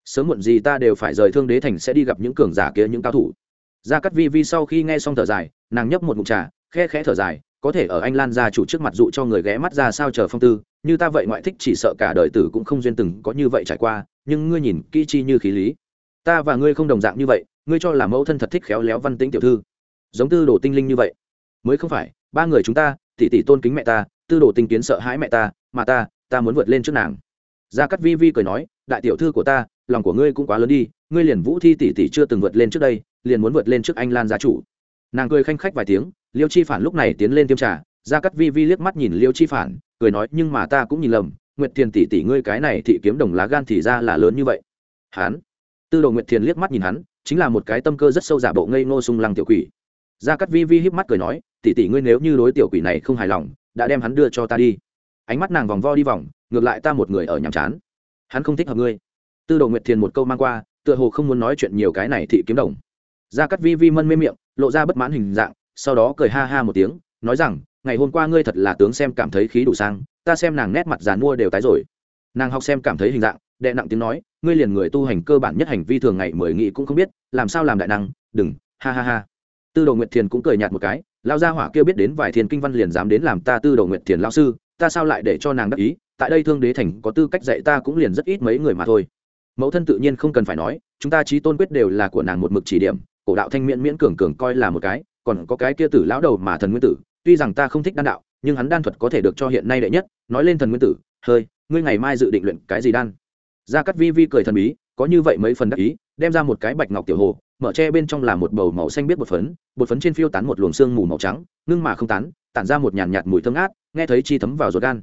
Sớm muộn gì ta đều phải rời thương đế thành sẽ đi gặp những cường giả kia, những cao thủ. Gia cắt vi vi sau khi nghe xong thở dài, nàng nhấp một ngụm trà, khe khẽ thở dài có thể ở anh lan gia chủ trước mặt dụ cho người ghé mắt ra sao chờ phong tư, như ta vậy ngoại thích chỉ sợ cả đời tử cũng không duyên từng có như vậy trải qua, nhưng ngươi nhìn kỹ chi như khí lý. Ta và ngươi không đồng dạng như vậy, ngươi cho là mẫu thân thật thích khéo léo văn tĩnh tiểu thư. Giống tư đồ tinh linh như vậy. Mới không phải, ba người chúng ta, tỷ tỷ tôn kính mẹ ta, tư đồ tinh kiến sợ hãi mẹ ta, mà ta ta muốn vượt lên trước nàng. Gia cắt vi vi cười nói, đại tiểu thư của ta, lòng của ngươi cũng quá lớn đi, ngươi liền vũ thi tỷ tỷ chưa từng vượt lên trước đây, liền muốn vượt lên trước anh lan gia chủ. Nàng cười khanh khách vài tiếng liêu chi phản lúc này tiến lên tiêm trà, gia cắt vi vi liếc mắt nhìn liêu chi phản, cười nói, nhưng mà ta cũng nhìn lầm, nguyệt thiền tỷ tỷ ngươi cái này thị kiếm đồng lá gan thì ra là lớn như vậy. Hán. Tư đồ nguyệt thiền liếc mắt nhìn hắn, chính là một cái tâm cơ rất sâu giả bộ ngây ngô sung lăng tiểu quỷ. Gia cắt vi vi híp mắt cười nói, tỷ tỷ ngươi nếu như đối tiểu quỷ này không hài lòng, đã đem hắn đưa cho ta đi. Ánh mắt nàng vòng vo đi vòng, ngược lại ta một người ở nhàm chán. Hắn không thích hợp ngươi. Tư đồ nguyệt thiền một câu mang qua, tựa hồ không muốn nói chuyện nhiều cái này thị kiếm đồng. Gia cắt vi vi mân mê miệng, lộ ra bất mãn hình dạng sau đó cười ha ha một tiếng, nói rằng, ngày hôm qua ngươi thật là tướng xem cảm thấy khí đủ sang, ta xem nàng nét mặt dàn mua đều tái rồi. Nàng học xem cảm thấy hình dạng đệ nặng tiếng nói, ngươi liền người tu hành cơ bản nhất hành vi thường ngày mười nghị cũng không biết, làm sao làm đại năng, đừng, ha ha ha. Tư đồ nguyệt thiền cũng cười nhạt một cái lao gia hỏa kia biết đến vài thiền kinh văn liền dám đến làm ta tư đồ nguyệt thiền lao sư, ta sao lại để cho nàng đắc ý, tại đây thương đế thành có tư cách dạy ta cũng liền rất ít mấy người mà thôi. Mẫu thân tự nhiên không cần phải nói, chúng ta trí tôn quyết đều là của nàng một mực chỉ điểm cổ đạo thanh miễn miễn cường cường coi là một cái còn có cái kia tử lão đầu mà thần nguyên tử tuy rằng ta không thích đan đạo nhưng hắn đan thuật có thể được cho hiện nay đệ nhất nói lên thần nguyên tử hơi ngươi ngày mai dự định luyện cái gì đan? Gia cắt vi vi cười thần bí có như vậy mấy phần đắc ý đem ra một cái bạch ngọc tiểu hồ mở tre bên trong là một bầu màu xanh biết bột phấn bột phấn trên phiêu tán một luồng xương mù màu trắng ngưng mà không tán tản ra một nhàn nhạt, mùi thơm ngát nghe thấy chi thấm vào ruột gan.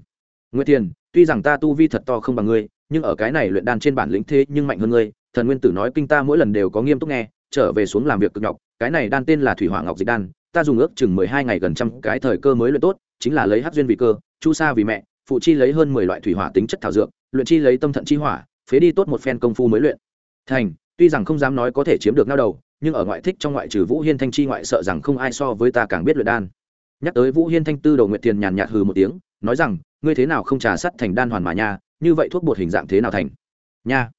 Nguyệt thiền tuy rằng ta tu vi thật to không bằng ngươi nhưng ở cái này luyện đan trên bản lĩnh thế nhưng mạnh hơn ngươi thần nguyên tử nói kinh ta mỗi lần đều có nghiêm túc nghe trở về xuống làm việc cực nhọc, cái này đan tên là thủy hỏa ngọc dịch đan, ta dùng ước chừng mười hai ngày gần trăm cái thời cơ mới luyện tốt, chính là lấy hát duyên vì cơ, chu sa vì mẹ, phụ chi lấy hơn mười loại thủy hỏa tính chất thảo dược, luyện chi lấy tâm thận chi hỏa, phế đi tốt một phen công phu mới luyện. Thành, tuy rằng không dám nói có thể chiếm được nao đầu, nhưng ở ngoại thích trong ngoại trừ vũ hiên thanh chi ngoại sợ rằng không ai so với ta càng biết luyện đan. Nhắc tới vũ hiên thanh tư đầu nguyện tiền nhàn nhạt hừ một tiếng, nói rằng, ngươi thế nào không trà sắt thành đan hoàn mà nha, như vậy thuốc bột hình dạng thế nào thành? Nha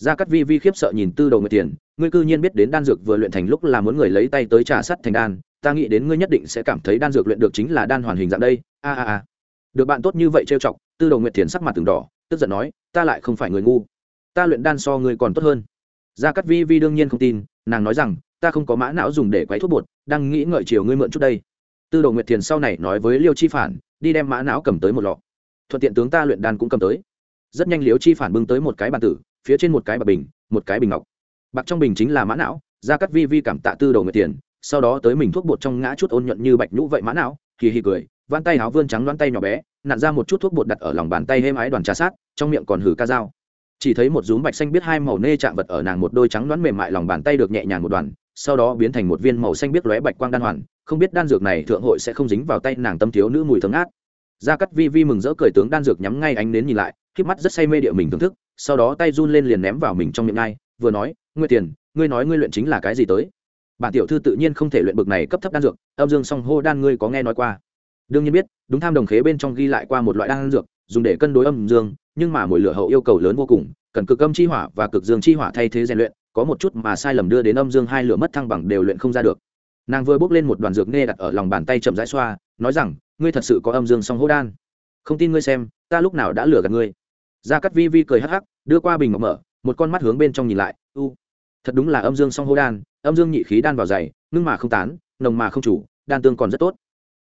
gia cắt vi vi khiếp sợ nhìn tư đầu người tiền ngươi cư nhiên biết đến đan dược vừa luyện thành lúc là muốn người lấy tay tới trà sắt thành đan, ta nghĩ đến ngươi nhất định sẽ cảm thấy đan dược luyện được chính là đan hoàn hình dạng đây, a a a. Được bạn tốt như vậy trêu chọc, tư đầu Nguyệt Thiền sắc mặt từng đỏ, tức giận nói, ta lại không phải người ngu. Ta luyện đan so ngươi còn tốt hơn. Gia cắt vi vi đương nhiên không tin, nàng nói rằng, ta không có mã não dùng để quấy thuốc bột, đang nghĩ ngợi chiều ngươi mượn chút đây. Tư đồ nguyệt thiền sau này nói với liêu chi phản, đi đem mã não cầm tới một lọ. Thuận tiện tướng ta luyện đan cũng cầm tới. Rất nhanh liêu chi phản bưng tới một cái bàn tử phía trên một cái bạc bình, một cái bình ngọc. Bạc trong bình chính là mã não gia cắt vi vi cảm tạ tư đồ người tiền, sau đó tới mình thuốc bột trong ngã chút ôn nhuận như bạch nhũ vậy mã não kỳ hì cười, vãn tay áo vươn trắng đoán tay nhỏ bé, nặn ra một chút thuốc bột đặt ở lòng bàn tay hêm ái đoàn trà sát, trong miệng còn hử ca dao. Chỉ thấy một rúm bạch xanh biết hai màu nê chạm vật ở nàng một đôi trắng đoán mềm mại lòng bàn tay được nhẹ nhàng một đoàn, sau đó biến thành một viên màu xanh biết lóe bạch quang đan hoàn, không biết đan dược này thượng hội sẽ không dính vào tay nàng tâm thiếu nữ mùi thấm ngát. Gia cắt vi vi mừng rỡ cười tướng đan dược nhắm ngay ánh đến nhìn lại k mắt rất say mê địa mình thưởng thức sau đó tay run lên liền ném vào mình trong miệng ngay vừa nói ngươi tiền, ngươi nói ngươi luyện chính là cái gì tới? Bản tiểu thư tự nhiên không thể luyện bực này cấp thấp đan dược, âm dương song hô đan ngươi có nghe nói qua? Đương nhiên biết, đúng tham đồng khế bên trong ghi lại qua một loại đan dược, dùng để cân đối âm dương, nhưng mà mỗi lửa hậu yêu cầu lớn vô cùng, cần cực âm chi hỏa và cực dương chi hỏa thay thế rèn luyện, có một chút mà sai lầm đưa đến âm dương hai lửa mất thăng bằng đều luyện không ra được. Nàng vừa bốc lên một đoàn dược nghe đặt ở lòng bàn tay chậm rãi xoa, nói rằng, ngươi thật sự có âm dương song hô đan. Không tin ngươi xem, ta lúc nào đã lừa gạt ngươi. Gia cắt vi vi cười hắc hắc đưa qua bình ngọc mở, một con mắt hướng bên trong nhìn lại, u, thật đúng là âm dương song hô đan, âm dương nhị khí đan vào dày, ngưng mà không tán, nồng mà không chủ, đan tương còn rất tốt.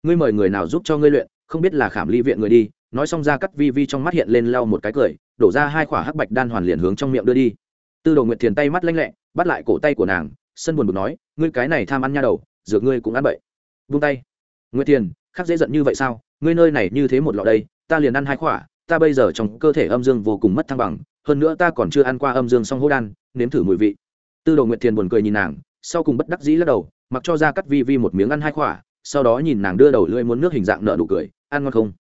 Ngươi mời người nào giúp cho ngươi luyện, không biết là khảm ly viện người đi. Nói xong ra cắt vi vi trong mắt hiện lên lau một cái cười, đổ ra hai quả hắc bạch đan hoàn liền hướng trong miệng đưa đi. Tư đồ nguyệt thiền tay mắt lanh lẹ, bắt lại cổ tay của nàng, sân buồn buồn nói, ngươi cái này tham ăn nha đầu, dược ngươi cũng ăn bậy. Vung tay. Nguyệt thiền khắc dễ giận như vậy sao? Ngươi nơi này như thế một lọ đây, ta liền ăn hai quả, ta bây giờ trong cơ thể âm dương vô cùng mất thăng bằng hơn nữa ta còn chưa ăn qua âm dương song hô đan, nếm thử mùi vị. Tư đồ nguyệt thiền buồn cười nhìn nàng, sau cùng bất đắc dĩ lắc đầu, mặc cho ra cắt vi vi một miếng ăn hai khỏa, sau đó nhìn nàng đưa đầu lưỡi muốn nước hình dạng nợ nụ cười, ăn ngon không?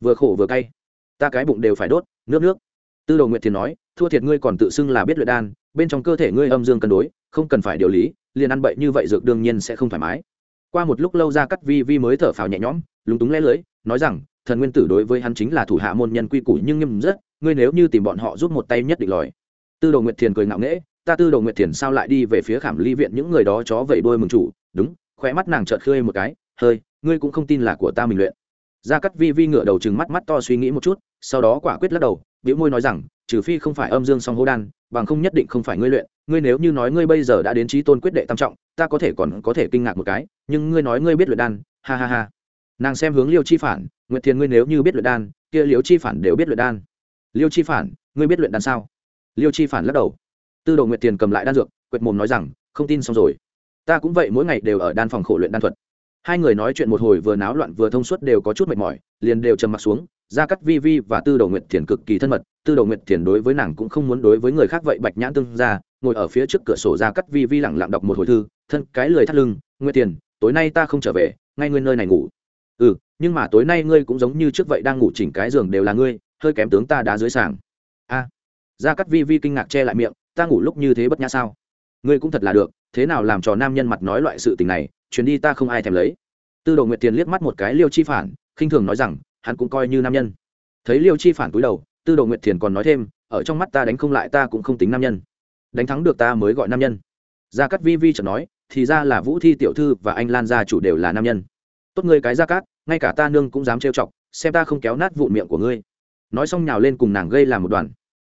Vừa khổ vừa cay. Ta cái bụng đều phải đốt, nước nước. Tư đồ nguyệt thiền nói, thua thiệt ngươi còn tự xưng là biết luyện đan, bên trong cơ thể ngươi âm dương cân đối, không cần phải điều lý, liền ăn bậy như vậy dược đương nhiên sẽ không thoải mái. Qua một lúc lâu ra cắt vi vi mới thở phào nhẹ nhõm, lúng túng lẽ lưới, nói rằng, thần nguyên tử đối với hắn chính là thủ hạ môn nhân quy củ nhưng nghiêm rất ngươi nếu như tìm bọn họ giúp một tay nhất định lòi. Tư đồ nguyệt thiền cười ngạo nghễ, ta tư đồ nguyệt thiền sao lại đi về phía khảm ly viện những người đó chó vẩy đôi mừng chủ. Đúng khỏe mắt nàng chợt khơi một cái, hơi, ngươi cũng không tin là của ta mình luyện. Gia cắt vi vi ngửa đầu chừng mắt mắt to suy nghĩ một chút, sau đó quả quyết lắc đầu biểu môi nói rằng, trừ phi không phải âm dương song hô đan, bằng không nhất định không phải ngươi luyện. Ngươi nếu như nói ngươi bây giờ đã đến trí tôn quyết đệ tam trọng, ta có thể còn có thể kinh ngạc một cái, nhưng ngươi nói ngươi biết luyện đan, ha ha ha. Nàng xem hướng liêu chi phản, nguyệt thiền ngươi nếu như biết luyện đan, kia liêu chi phản đều biết luyện đan liêu chi phản, ngươi biết luyện đan sao? Liêu chi phản lắc đầu. Tư đồ nguyệt Tiền cầm lại đan dược, quệt mồm nói rằng, không tin xong rồi. Ta cũng vậy, mỗi ngày đều ở đan phòng khổ luyện đan thuật. Hai người nói chuyện một hồi vừa náo loạn vừa thông suốt đều có chút mệt mỏi, liền đều trầm m ặ t xuống. Gia cắt vi vi và tư đầu Nguyệt thiền cực kỳ thân mật. Tư đầu Nguyệt thiền đối với nàng cũng không muốn đối với người khác vậy bạch nhãn tương ra ngồi ở phía trước cửa sổ gia cắt vi vi lẳng lặng đọc một hồi thư, thân cái lười thắt lưng, Nguyệt tiền, tối nay ta không trở về, ngay ngươi nơi này ngủ. Ừ nhưng mà tối nay ngươi cũng giống như trước vậy đang ngủ chỉnh cái giường đều là ngươi hơi kém tướng ta đá dưới sàng. A. À, gia cắt vi vi kinh ngạc che lại miệng ta ngủ lúc như thế bất nhã sao? Ngươi cũng thật là được thế nào làm cho nam nhân mặt nói loại sự tình này chuyến đi ta không ai thèm lấy. Tư đồ nguyệt tiền liếc mắt một cái liêu chi phản khinh thường nói rằng hắn cũng coi như nam nhân. Thấy liêu chi phản cúi đầu tư đồ nguyệt thiền còn nói thêm ở trong mắt ta đánh không lại ta cũng không tính nam nhân. Đánh thắng được ta mới gọi nam nhân. Gia cát vi vi chợt nói thì ra là vũ thi tiểu thư và anh lan gia chủ đều là nam nhân. Tốt ngươi cái gia cát ngay cả ta nương cũng dám trêu chọc xem ta không kéo nát vụn miệng của ngươi nói xong nhào lên cùng nàng gây làm một đoàn.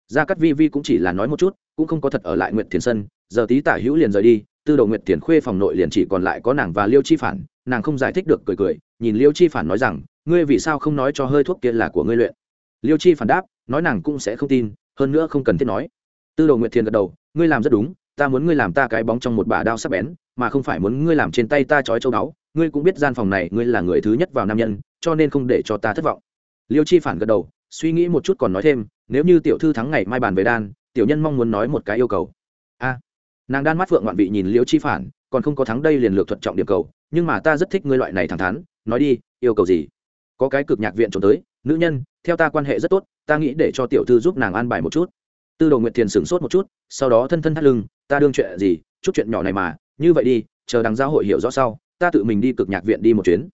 Gia cát vi vi cũng chỉ là nói một chút, cũng không có thật ở lại nguyện thiền sân giờ tí tả hữu liền rời đi, tư đầu nguyệt Thiền khuê phòng nội liền chỉ còn lại có nàng và liêu chi phản, nàng không giải thích được cười cười, nhìn liêu chi phản nói rằng, ngươi vì sao không nói cho hơi thuốc kia là của ngươi luyện? Liêu chi phản đáp, nói nàng cũng sẽ không tin, hơn nữa không cần thiết nói. Tư đầu nguyệt thiền gật đầu, ngươi làm rất đúng, ta muốn ngươi làm ta cái bóng trong một bả đao sắc bén, mà không phải muốn ngươi làm trên tay ta trói châu đáo ngươi cũng biết gian phòng này ngươi là người thứ nhất vào nam nhân, cho nên không để cho ta thất vọng. Liêu chi phản gật đầu suy nghĩ một chút còn nói thêm, nếu như tiểu thư thắng ngày mai bàn về đan, tiểu nhân mong muốn nói một cái yêu cầu. A. Nàng đan mắt phượng ngoạn vị nhìn liễu chi phản, còn không có thắng đây liền lược thuận trọng điểm cầu, nhưng mà ta rất thích ngươi loại này thẳng thắn, nói đi, yêu cầu gì? Có cái cực nhạc viện trốn tới, nữ nhân, theo ta quan hệ rất tốt, ta nghĩ để cho tiểu thư giúp nàng an bài một chút. Tư đồ nguyệt thiền sửng sốt một chút, sau đó thân thân thắt lưng, ta đương chuyện gì, chút chuyện nhỏ này mà, như vậy đi, chờ đằng giao hội hiểu rõ sau, ta tự mình đi cực nhạc viện đi một chuyến.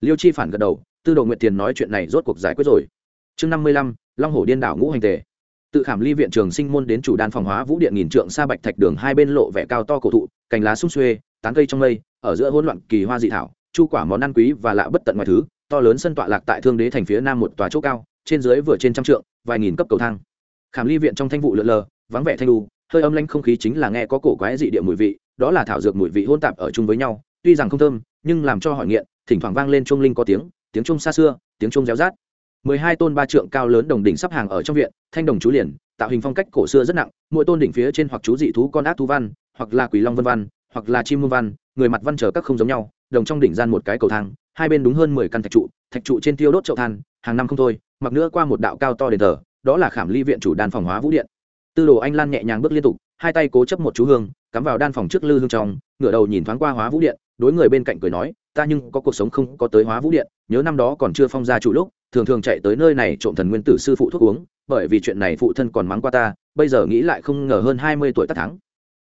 Liêu chi phản gật đầu, tư đồ nguyệt thiền nói chuyện này rốt cuộc giải quyết rồi chương năm mươi lăm, long hổ điên đảo ngũ hành tề. Tự khảm ly viện trường sinh môn đến chủ đan phòng hóa vũ điện nghìn trượng xa bạch thạch đường hai bên lộ vẻ cao to cổ thụ, cành lá sung xuê, tán cây trong mây, ở giữa hỗn loạn kỳ hoa dị thảo, chu quả món ăn quý và lạ bất tận ngoài thứ, to lớn sân tọa lạc tại thương đế thành phía nam một tòa chỗ cao, trên dưới vừa trên trăm trượng, vài nghìn cấp cầu thang. Khảm ly viện trong thanh vụ lượn lờ, vắng vẻ thanh đu, hơi âm lanh không khí chính là nghe có cổ quái dị địa mùi vị, đó là thảo dược mùi vị hôn tạp ở chung với nhau, tuy rằng không thơm, nhưng làm cho hỏi nghiện, thỉnh thoảng vang lên trung linh có tiếng tiếng trung xa xưa, tiếng trung réo rát mười hai tôn ba trượng cao lớn đồng đỉnh sắp hàng ở trong viện, thanh đồng chú liền, tạo hình phong cách cổ xưa rất nặng, mỗi tôn đỉnh phía trên hoặc chú dị thú con ác thú văn, hoặc là quỷ long vân văn, hoặc là chim muôn văn, người mặt văn trở các không giống nhau, đồng trong đỉnh gian một cái cầu thang, hai bên đúng hơn mười căn thạch trụ thạch trụ trên tiêu đốt chậu than, hàng năm không thôi, mặc nữa qua một đạo cao to đền thờ, đó là khảm ly viện chủ đan phòng hóa vũ điện. Tư đồ anh lan nhẹ nhàng bước liên tục, hai tay cố chấp một chú hương, cắm vào đan phòng trước lư hương trong, ngửa đầu nhìn thoáng qua hóa vũ điện, đối người bên cạnh cười nói, ta nhưng có cuộc sống không có tới hóa vũ điện, nhớ năm đó còn chưa phong ra chủ lúc thường thường chạy tới nơi này trộm thần nguyên tử sư phụ thuốc uống, bởi vì chuyện này phụ thân còn mắng qua ta, bây giờ nghĩ lại không ngờ hơn hai mươi tuổi tất thắng.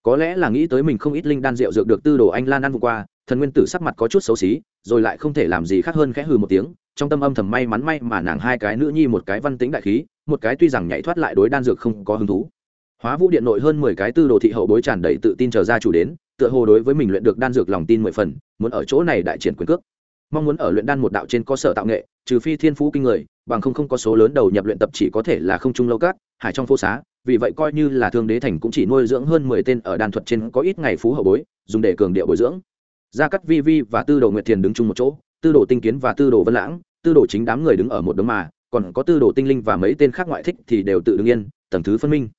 Có lẽ là nghĩ tới mình không ít linh đan rượu dược được tư đồ anh lan ăn vừa qua, thần nguyên tử sắc mặt có chút xấu xí, rồi lại không thể làm gì khác hơn khẽ hừ một tiếng, trong tâm âm thầm may mắn may mà nàng hai cái nữ nhi một cái văn tính đại khí, một cái tuy rằng nhảy thoát lại đối đan dược không có hứng thú. Hóa vũ điện nội hơn mười cái tư đồ thị hậu bối tràn đầy tự tin chờ ra chủ đến, tựa hồ đối với mình luyện được đan dược lòng tin mười phần, muốn ở chỗ này đại triển quyền cước mong muốn ở luyện đan một đạo trên cơ sở tạo nghệ, trừ phi thiên phú kinh người, bằng không không có số lớn đầu nhập luyện tập chỉ có thể là không trung lâu cát, hải trong phố xá, vì vậy coi như là thương đế thành cũng chỉ nuôi dưỡng hơn mười tên ở đan thuật trên có ít ngày phú hậu bối, dùng để cường điệu bồi dưỡng. Gia cắt vi vi và tư đồ nguyệt thiền đứng chung một chỗ, tư đồ tinh kiến và tư đồ vân lãng, tư đồ chính đám người đứng ở một đống mà, còn có tư đồ tinh linh và mấy tên khác ngoại thích thì đều tự đứng yên, tầng thứ phân minh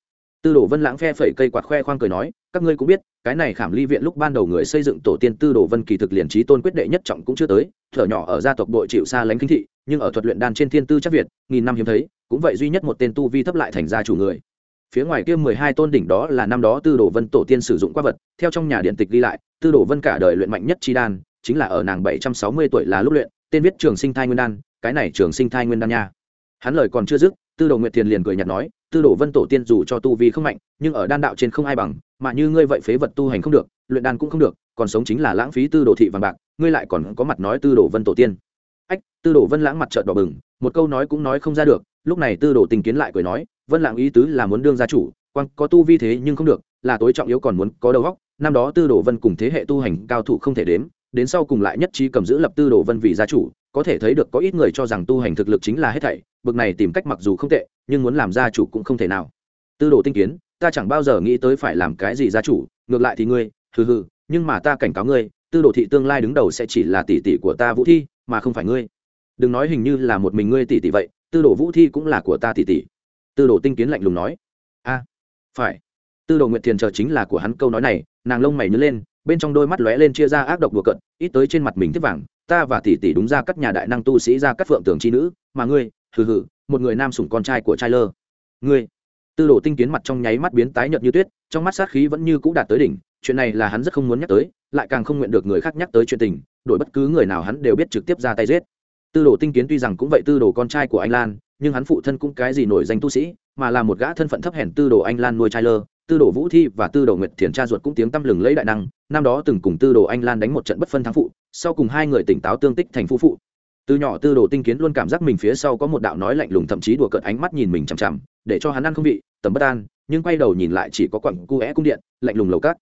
tư đồ vân lãng phe phẩy cây quạt khoe khoang cười nói, các ngươi cũng biết, cái này khảm ly viện lúc ban đầu người xây dựng tổ tiên tư đồ vân kỳ thực liền trí tôn quyết đệ nhất trọng cũng chưa tới, thở nhỏ ở gia tộc đội chịu xa lánh kinh thị, nhưng ở thuật luyện đan trên thiên tư chắc việt, nghìn năm hiếm thấy, cũng vậy duy nhất một tên tu vi thấp lại thành gia chủ người. Phía ngoài kia mười hai tôn đỉnh đó là năm đó tư đồ vân tổ tiên sử dụng qua vật, theo trong nhà điện tịch ghi lại, tư đồ vân cả đời luyện mạnh nhất chi đan, chính là ở nàng bảy trăm sáu mươi tuổi là lúc luyện, tên viết trường sinh thai nguyên đan, cái này trường sinh thai nguyên đan nha. Hắn lời còn chưa dứt, tư đồ nguyệt thiền liền cười nhạt nói tư đồ vân tổ tiên dù cho tu vi không mạnh, nhưng ở đan đạo trên không ai bằng, mà như ngươi vậy phế vật tu hành không được, luyện đan cũng không được, còn sống chính là lãng phí tư đồ thị vàng bạc, ngươi lại còn có mặt nói tư đồ vân tổ tiên. Ách, tư đồ vân lãng mặt trợn đỏ bừng, một câu nói cũng nói không ra được, lúc này tư đồ tình kiến lại cười nói, vân lãng ý tứ là muốn đương gia chủ quan có tu vi thế nhưng không được, là tối trọng yếu còn muốn có đầu óc, năm đó tư đồ vân cùng thế hệ tu hành cao thủ không thể đếm, đến sau cùng lại nhất trí cầm giữ lập tư đồ vân vì gia chủ có thể thấy được có ít người cho rằng tu hành thực lực chính là hết thảy, bực này tìm cách mặc dù không tệ, nhưng muốn làm gia chủ cũng không thể nào. Tư đồ tinh kiến, ta chẳng bao giờ nghĩ tới phải làm cái gì gia chủ, ngược lại thì ngươi, hừ hừ, nhưng mà ta cảnh cáo ngươi, tư đồ thị tương lai đứng đầu sẽ chỉ là tỷ tỷ của ta vũ thi, mà không phải ngươi. Đừng nói hình như là một mình ngươi tỷ tỷ vậy, tư đồ vũ thi cũng là của ta tỷ tỷ. Tư đồ tinh kiến lạnh lùng nói. A, phải. Tư đồ nguyệt thiền chờ chính là của hắn câu nói này, nàng lông mày nhớ lên, bên trong đôi mắt lóe lên chia ra ác độc đùa cận ít tới trên mặt mình thiết vàng ta và tỷ tỷ đúng ra các nhà đại năng tu sĩ ra các phượng tường chi nữ, mà ngươi, hừ hừ, một người nam sủng con trai của trai lơ ngươi, tư đồ tinh kiến mặt trong nháy mắt biến tái nhợt như tuyết, trong mắt sát khí vẫn như cũ đạt tới đỉnh, chuyện này là hắn rất không muốn nhắc tới, lại càng không nguyện được người khác nhắc tới chuyện tình, đổi bất cứ người nào hắn đều biết trực tiếp ra tay giết. Tư đồ tinh kiến tuy rằng cũng vậy tư đồ con trai của anh lan, nhưng hắn phụ thân cũng cái gì nổi danh tu sĩ, mà là một gã thân phận thấp hèn tư đồ anh lan nuôi trai lơ tư đồ vũ thi và tư đồ nguyệt thiền cha ruột cũng tiếng tăm lừng lấy đại năng năm đó từng cùng tư đồ anh lan đánh một trận bất phân thắng phụ, sau cùng hai người tỉnh táo tương tích thành phu phụ. Từ nhỏ tư đồ tinh kiến luôn cảm giác mình phía sau có một đạo nói lạnh lùng thậm chí đùa cợt ánh mắt nhìn mình chằm chằm, để cho hắn ăn không vị, tầm bất an, nhưng quay đầu nhìn lại chỉ có quặng cu é cung điện, lạnh lùng lầu cát.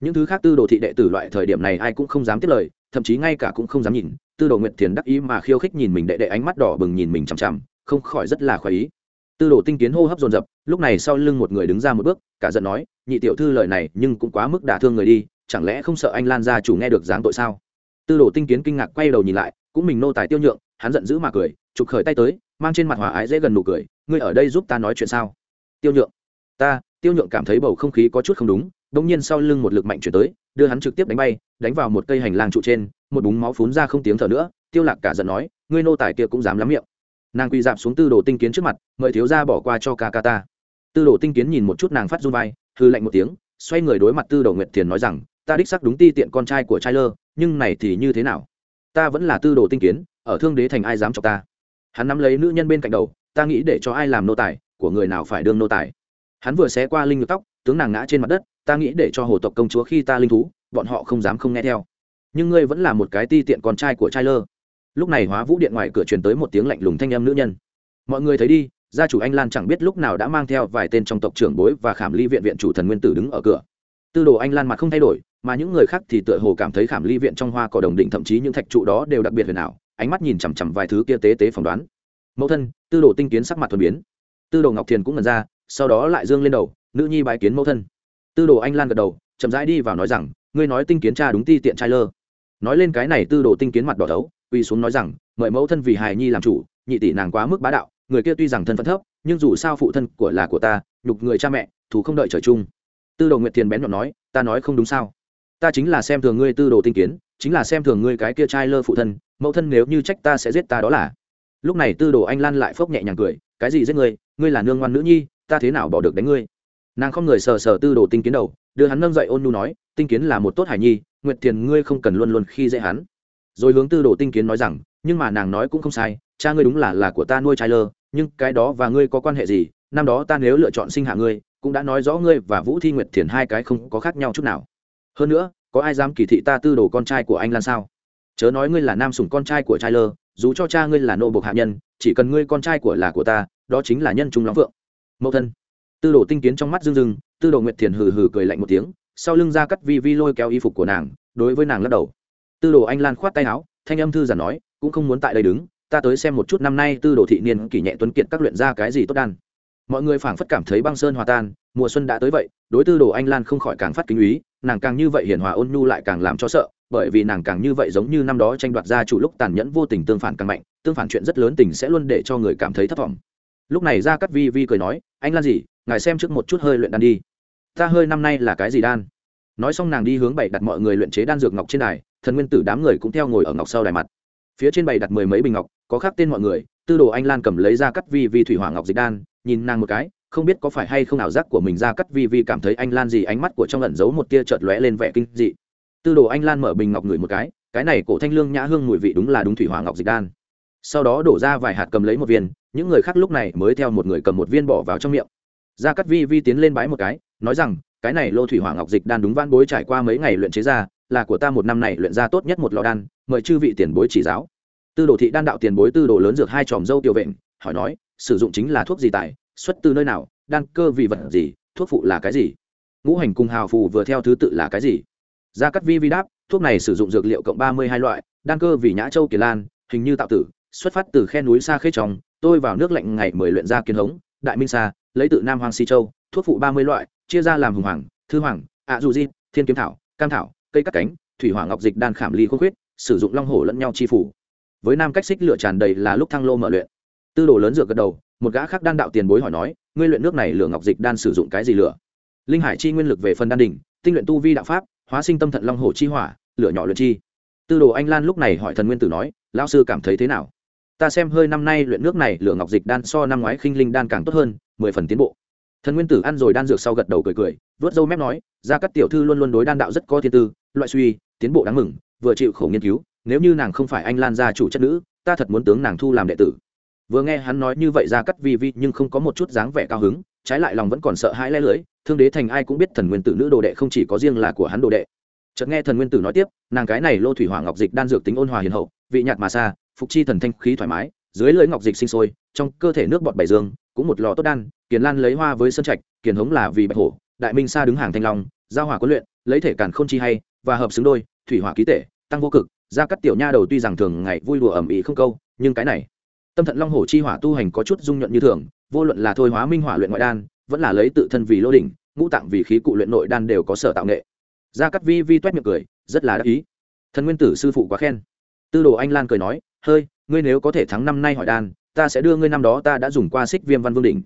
Những thứ khác tư đồ thị đệ tử loại thời điểm này ai cũng không dám tiết lời, thậm chí ngay cả cũng không dám nhìn, tư đồ nguyệt thiền đắc ý mà khiêu khích nhìn mình đệ đệ ánh mắt đỏ bừng nhìn mình chằm chằm, không khỏi rất là khoái ý. Tư đồ tinh kiến hô hấp dồn dập, lúc này sau lưng một người đứng ra một bước, cả giận nói, nhị tiểu thư lời này nhưng cũng quá mức đả thương người đi chẳng lẽ không sợ anh lan gia chủ nghe được dáng tội sao? Tư đồ tinh kiến kinh ngạc quay đầu nhìn lại, cũng mình nô tài tiêu nhượng, hắn giận dữ mà cười, chụp khởi tay tới, mang trên mặt hòa ái dễ gần nụ cười, ngươi ở đây giúp ta nói chuyện sao? Tiêu nhượng. Ta, tiêu nhượng cảm thấy bầu không khí có chút không đúng. Bỗng nhiên sau lưng một lực mạnh chuyển tới, đưa hắn trực tiếp đánh bay, đánh vào một cây hành lang trụ trên, một búng máu phún ra không tiếng thở nữa, tiêu lạc cả giận nói, ngươi nô tài kia cũng dám lắm miệng. Nàng quỳ dạp xuống tư đồ tinh kiến trước mặt, mời thiếu gia bỏ qua cho ca ca ta. Tư đồ tinh kiến nhìn một chút nàng phát run vai hư lạnh một tiếng, xoay người đối mặt tư đồ nguyệt thiền nói rằng ta đích xác đúng ti tiện con trai của trai lơ nhưng này thì như thế nào? Ta vẫn là tư đồ tinh kiến, ở thương đế thành ai dám chọc ta? Hắn nắm lấy nữ nhân bên cạnh đầu, ta nghĩ để cho ai làm nô tài, của người nào phải đương nô tài? Hắn vừa xé qua linh ngược tóc, tướng nàng ngã trên mặt đất, ta nghĩ để cho hồ tộc công chúa khi ta linh thú, bọn họ không dám không nghe theo. Nhưng ngươi vẫn là một cái ti tiện con trai của trai lơ lúc này hóa vũ điện ngoài cửa truyền tới một tiếng lạnh lùng thanh âm nữ nhân. Mọi người thấy đi, gia chủ anh lan chẳng biết lúc nào đã mang theo vài tên trong tộc trưởng bối và khảm ly viện viện chủ thần nguyên tử đứng ở cửa. Tư đồ anh lan mặt không thay đổi mà những người khác thì tựa hồ cảm thấy khảm ly viện trong hoa cỏ đồng định, thậm chí những thạch trụ đó đều đặc biệt huyền ảo, ánh mắt nhìn chằm chằm vài thứ kia tế tế phỏng đoán. Mẫu thân, tư đồ tinh kiến sắc mặt thuần biến. Tư đồ ngọc thiền cũng ngần ra, sau đó lại dương lên đầu, nữ nhi bái kiến mẫu thân. Tư đồ anh lan gật đầu, chậm rãi đi vào nói rằng, ngươi nói tinh kiến cha đúng ti tiện trai lơ. Nói lên cái này, tư đồ tinh kiến mặt đỏ thấu, quỳ xuống nói rằng, mời mẫu thân vì hài nhi làm chủ, nhị tỷ nàng quá mức bá đạo, người kia tuy rằng thân phận thấp, nhưng dù sao phụ thân của là của ta, nhục người cha mẹ, thù không đợi trời chung. Tư đồ nguyệt thiền bén nhọn nói, ta nói không đúng sao? Ta chính là xem thường ngươi tư đồ tinh kiến, chính là xem thường ngươi cái kia trai lơ phụ thân, mẫu thân nếu như trách ta sẽ giết ta đó là. Lúc này tư đồ anh lan lại phốc nhẹ nhàng cười, cái gì giết ngươi ngươi là nương ngoan nữ nhi, ta thế nào bỏ được đánh ngươi? Nàng không người sờ sờ tư đồ tinh kiến đầu, đưa hắn nâng dậy ôn nu nói, tinh kiến là một tốt hải nhi, nguyệt thiền ngươi không cần luôn luôn khi dễ hắn. Rồi hướng tư đồ tinh kiến nói rằng, nhưng mà nàng nói cũng không sai, cha ngươi đúng là là của ta nuôi trai lơ, nhưng cái đó và ngươi có quan hệ gì, năm đó ta nếu lựa chọn sinh hạ ngươi, cũng đã nói rõ ngươi và vũ thi nguyệt thiền hai cái không có khác nhau chút nào hơn nữa, có ai dám kỳ thị ta tư đồ con trai của anh lan sao? Chớ nói ngươi là nam sủng con trai của trai lơ dù cho cha ngươi là nô bộc hạ nhân, chỉ cần ngươi con trai của là của ta, đó chính là nhân trung lắm vượng mẫu thân. Tư đồ tinh kiến trong mắt rưng rưng, tư đồ nguyệt thiền hừ hừ cười lạnh một tiếng, sau lưng ra cắt vi vi lôi kéo y phục của nàng, đối với nàng lắc đầu. Tư đồ anh lan khoát tay áo, thanh âm thư giản nói, cũng không muốn tại đây đứng, ta tới xem một chút năm nay tư đồ thị niên kỷ nhẹ tuấn kiệt các luyện ra cái gì tốt đan mọi người phảng phất cảm thấy băng sơn hòa tan, mùa xuân đã tới vậy, đối tư đồ anh lan không khỏi càng phát kính úy nàng càng như vậy hiền hòa ôn nhu lại càng làm cho sợ, bởi vì nàng càng như vậy giống như năm đó tranh đoạt ra chủ lúc tàn nhẫn vô tình tương phản càng mạnh, tương phản chuyện rất lớn tình sẽ luôn để cho người cảm thấy thất vọng. Lúc này ra cắt vi vi cười nói, anh lan gì, ngài xem trước một chút hơi luyện đan đi. Ta hơi năm nay là cái gì đan? Nói xong nàng đi hướng bảy đặt mọi người luyện chế đan dược ngọc trên đài, thần nguyên tử đám người cũng theo ngồi ở ngọc sau đài mặt. Phía trên bày đặt mười mấy bình ngọc, có khác tên mọi người, tư đồ anh lan cầm lấy ra cắt vi vi thủy hỏa ngọc dịch đan nhìn nàng một cái, không biết có phải hay không ảo giác của mình ra cắt vi vi cảm thấy anh lan gì ánh mắt của trong ẩn giấu một tia chợt lóe lên vẻ kinh dị. Tư đồ anh lan mở bình ngọc ngửi một cái cái này cổ thanh lương nhã hương mùi vị đúng là đúng thủy hỏa ngọc dịch đan. Sau đó đổ ra vài hạt cầm lấy một viên, những người khác lúc này mới theo một người cầm một viên bỏ vào trong miệng. Gia cắt vi vi tiến lên bái một cái, nói rằng, cái này lô thủy hỏa ngọc dịch đan đúng van bối trải qua mấy ngày luyện chế ra, là của ta một năm này luyện ra tốt nhất một lò đan, mời chư vị tiền bối chỉ giáo. Tư đồ thị đan đạo tiền bối tư đồ lớn dược hai tròm dâu tiểu vện hỏi nói sử dụng chính là thuốc gì tại, xuất từ nơi nào, đan cơ vì vật gì, thuốc phụ là cái gì? Ngũ hành cùng hào phù vừa theo thứ tự là cái gì? Gia cắt vi vi đáp, thuốc này sử dụng dược liệu cộng ba mươi hai loại, đan cơ vì nhã châu kỳ lan, hình như tạo tử, xuất phát từ khe núi xa khê tròng, tôi vào nước lạnh ngày mười luyện ra kiến hống, đại minh sa, lấy tự nam hoàng si châu, thuốc phụ ba mươi loại, chia ra làm hùng hoàng, thư hoàng, ạ dù di, thiên kiếm thảo, cam thảo, cây cắt cánh, thủy hỏa ngọc dịch đan khảm ly khôn khuyết, sử dụng long hổ lẫn nhau chi phủ. Với nam cách xích lựa tràn đầy là lúc thăng lô mở luyện tư đồ lớn dược gật đầu, một gã khác đan đạo tiền bối hỏi nói, ngươi luyện nước này lửa ngọc dịch đan sử dụng cái gì lửa? Linh hải chi nguyên lực về phần đan đỉnh, tinh luyện tu vi đạo pháp, hóa sinh tâm thận long hồ chi hỏa, lửa nhỏ luyện chi. Tư đồ anh lan lúc này hỏi thần nguyên tử nói, lão sư cảm thấy thế nào? Ta xem hơi năm nay luyện nước này lửa ngọc dịch đan so năm ngoái khinh linh đan càng tốt hơn, mười phần tiến bộ. Thần nguyên tử ăn rồi đan dược sau gật đầu cười cười vớt râu mép nói ra các tiểu thư luôn luôn đối đan đạo rất có thiên tư, loại suy, tiến bộ đáng mừng, vừa chịu khổ nghiên cứu, nếu như nàng không phải anh lan gia chủ chất nữ, ta thật muốn tướng nàng thu làm đệ tử vừa nghe hắn nói như vậy ra cắt vi vi nhưng không có một chút dáng vẻ cao hứng, trái lại lòng vẫn còn sợ hãi lẽ lưỡi, thương đế thành ai cũng biết thần nguyên tử nữ đồ đệ không chỉ có riêng là của hắn đồ đệ. Chợt nghe thần nguyên tử nói tiếp, nàng cái này lô thủy hỏa ngọc dịch đan dược tính ôn hòa hiền hậu, vị nhạt mà xa, phục chi thần thanh khí thoải mái, dưới lưỡi ngọc dịch sinh sôi, trong cơ thể nước bọt bảy dương, cũng một lò tốt đan, kiền lan lấy hoa với sơn trạch, kiền hống là vì bạch hổ, đại minh sa đứng hàng thanh long, giao hỏa quân luyện, lấy thể càn không chi hay, và hợp xứng đôi, thủy hỏa ký tể, tăng vô cực, ra cắt tiểu nha đầu tuy rằng thường ngày vui đùa ẩm ý không câu, nhưng cái này tâm thận long hổ chi hỏa tu hành có chút dung nhuận như thường, vô luận là thôi hóa minh hỏa luyện ngoại đan, vẫn là lấy tự thân vì lô đỉnh, ngũ tạng vì khí cụ luyện nội đan đều có sở tạo nghệ. Gia cắt vi vi t miệng cười, rất là đắc ý. Thần nguyên tử sư phụ quá khen. Tư đồ anh lan cười nói, hơi, ngươi nếu có thể thắng năm nay hỏi đan, ta sẽ đưa ngươi năm đó ta đã dùng qua xích viêm văn vương đỉnh.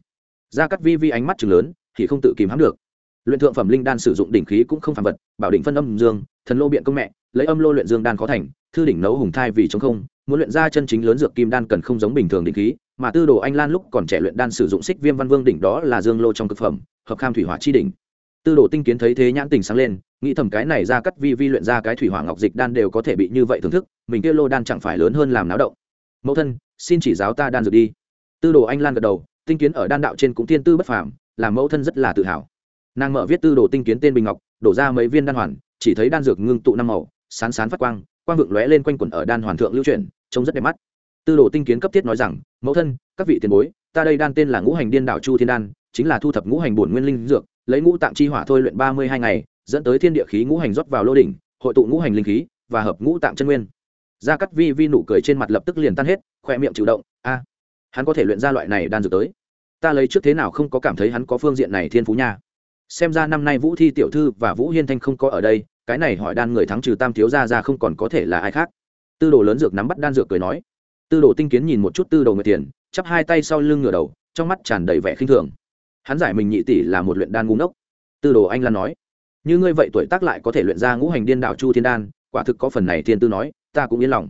Gia cắt vi vi ánh mắt chừng lớn, thì không tự kìm hãm được. Luyện thượng phẩm linh đan sử dụng đỉnh khí cũng không phản vật, bảo đỉnh phân âm dương, thần lô biện công mẹ, lấy âm lô luyện dương đan khó thành, thư đỉnh nấu hùng thai vì chống không muốn luyện ra chân chính lớn dược kim đan cần không giống bình thường đỉnh khí, mà tư đồ anh lan lúc còn trẻ luyện đan sử dụng xích viêm văn vương đỉnh đó là dương lô trong thực phẩm, hợp kham thủy hỏa chi đỉnh. Tư đồ tinh kiến thấy thế nhãn tình sáng lên, nghĩ thầm cái này ra cắt vi vi luyện ra cái thủy hỏa ngọc dịch đan đều có thể bị như vậy thưởng thức, mình kia lô đan chẳng phải lớn hơn làm náo động. Mẫu thân, xin chỉ giáo ta đan dược đi. Tư đồ anh lan gật đầu, tinh kiến ở đan đạo trên cũng thiên tư bất phàm, làm mẫu thân rất là tự hào. Nàng mở viết tư đồ tinh kiến tên bình ngọc, đổ ra mấy viên đan hoàn, chỉ thấy đan dược ngưng tụ năm màu sán sán phát quang quang vượng lóe lên quanh quẩn ở đan hoàn thượng lưu chuyển, trông rất đẹp mắt. Tư đồ tinh kiến cấp thiết nói rằng, mẫu thân, các vị tiền bối, ta đây đan tên là ngũ hành điên đảo chu thiên đan, chính là thu thập ngũ hành bổn nguyên linh dược, lấy ngũ tạng chi hỏa thôi luyện ba mươi hai ngày, dẫn tới thiên địa khí ngũ hành rót vào lô đỉnh, hội tụ ngũ hành linh khí và hợp ngũ tạng chân nguyên. Gia cắt vi vi nụ cười trên mặt lập tức liền tan hết, khoe miệng chịu động, a, hắn có thể luyện ra loại này đan dược tới. Ta lấy trước thế nào không có cảm thấy hắn có phương diện này thiên phú nha. Xem ra năm nay vũ thi tiểu thư và vũ hiên thanh không có ở đây cái này hỏi đan người thắng trừ tam thiếu gia ra không còn có thể là ai khác. Tư đồ lớn dược nắm bắt đan dược cười nói. Tư đồ tinh kiến nhìn một chút tư đồ người tiền chắp hai tay sau lưng ngửa đầu, trong mắt tràn đầy vẻ khinh thường. Hắn giải mình nhị tỷ là một luyện đan ngu ngốc. Tư đồ anh lan nói. Như ngươi vậy tuổi tác lại có thể luyện ra ngũ hành điên đạo chu thiên đan, quả thực có phần này thiên tư nói, ta cũng yên lòng.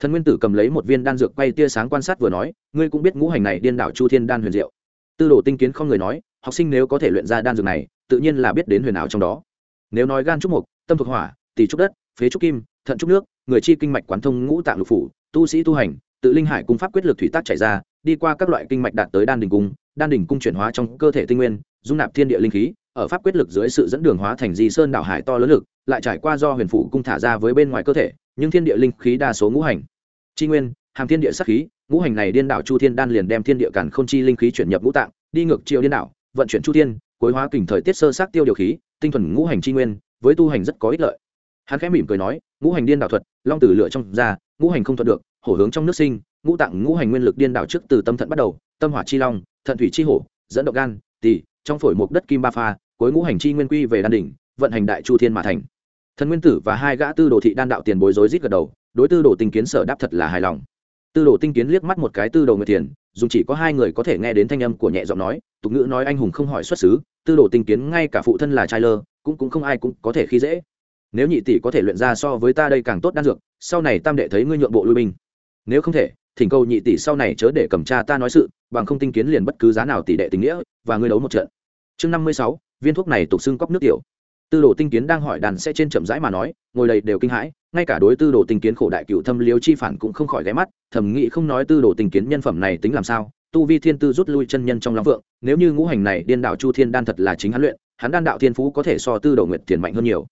Thần nguyên tử cầm lấy một viên đan dược quay tia sáng quan sát vừa nói, ngươi cũng biết ngũ hành này điên đạo chu thiên đan huyền diệu. Tư đồ tinh kiến không người nói, học sinh nếu có thể luyện ra đan dược này, tự nhiên là biết đến huyền ảo trong đó. Nếu nói gan trúc mục tâm thuộc hỏa, tỷ trúc đất, phế trúc kim, thận trúc nước, người chi kinh mạch quán thông ngũ tạng lục phủ, tu sĩ tu hành, tự linh hải cung pháp quyết lực thủy tác chảy ra, đi qua các loại kinh mạch đạt tới đan đỉnh cung, đan đỉnh cung chuyển hóa trong cơ thể tinh nguyên, dung nạp thiên địa linh khí, ở pháp quyết lực dưới sự dẫn đường hóa thành di sơn đảo hải to lớn lực, lại trải qua do huyền phủ cung thả ra với bên ngoài cơ thể, nhưng thiên địa linh khí đa số ngũ hành. Chi nguyên, hàm thiên địa sắc khí, ngũ hành này điên đảo chu thiên đan liền đem thiên địa cản không chi linh khí chuyển nhập ngũ tạng, đi ngược chiều điên đảo, vận chuyển chu thiên, cuối hóa kình thời tiết sơ sát tiêu điều khí, tinh thuần ngũ hành chi nguyên với tu hành rất có ích lợi. Hắn khẽ mỉm cười nói, ngũ hành điên đảo thuật, long tử lựa trong ra ngũ hành không thuật được, hổ hướng trong nước sinh, ngũ tạng ngũ hành nguyên lực điên đảo trước từ tâm thận bắt đầu, tâm hỏa chi long, thận thủy chi hổ, dẫn động gan, tỳ, trong phổi mục đất kim ba pha, cuối ngũ hành chi nguyên quy về đan đỉnh, vận hành đại chu thiên mà thành. Thần nguyên tử và hai gã tư đồ thị đan đạo tiền bối rối rít gật đầu, đối tư đồ tinh kiến sở đáp thật là hài lòng. Tư đồ tinh kiến liếc mắt một cái tư đồ người tiền dùng chỉ có hai người có thể nghe đến thanh âm của nhẹ giọng nói, tục ngữ nói anh hùng không hỏi xuất xứ, tư đồ tinh kiến ngay cả phụ thân là trai lơ cũng cũng không ai cũng có thể khi dễ. Nếu nhị tỷ có thể luyện ra so với ta đây càng tốt đan dược, sau này tam đệ thấy ngươi nhượng bộ lui binh. Nếu không thể, thỉnh cầu nhị tỷ sau này chớ để cầm cha ta nói sự, bằng không tinh kiến liền bất cứ giá nào tỷ đệ tình nghĩa, và ngươi đấu một trận. Chương năm mươi sáu, viên thuốc này tục xưng cóc nước tiểu. Tư đồ tinh kiến đang hỏi đàn sẽ trên chậm rãi mà nói, ngồi đầy đều kinh hãi, ngay cả đối tư đồ tinh kiến khổ đại cựu thâm liếu chi phản cũng không khỏi ghé mắt thẩm nghĩ không nói tư đồ tinh kiến nhân phẩm này tính làm sao, tu vi thiên tư rút lui chân nhân trong long vượng, nếu như ngũ hành này điên đạo chu thiên đan thật là chính hắn luyện hắn đan đạo thiên phú có thể so tư đồ nguyệt tiền mạnh hơn nhiều.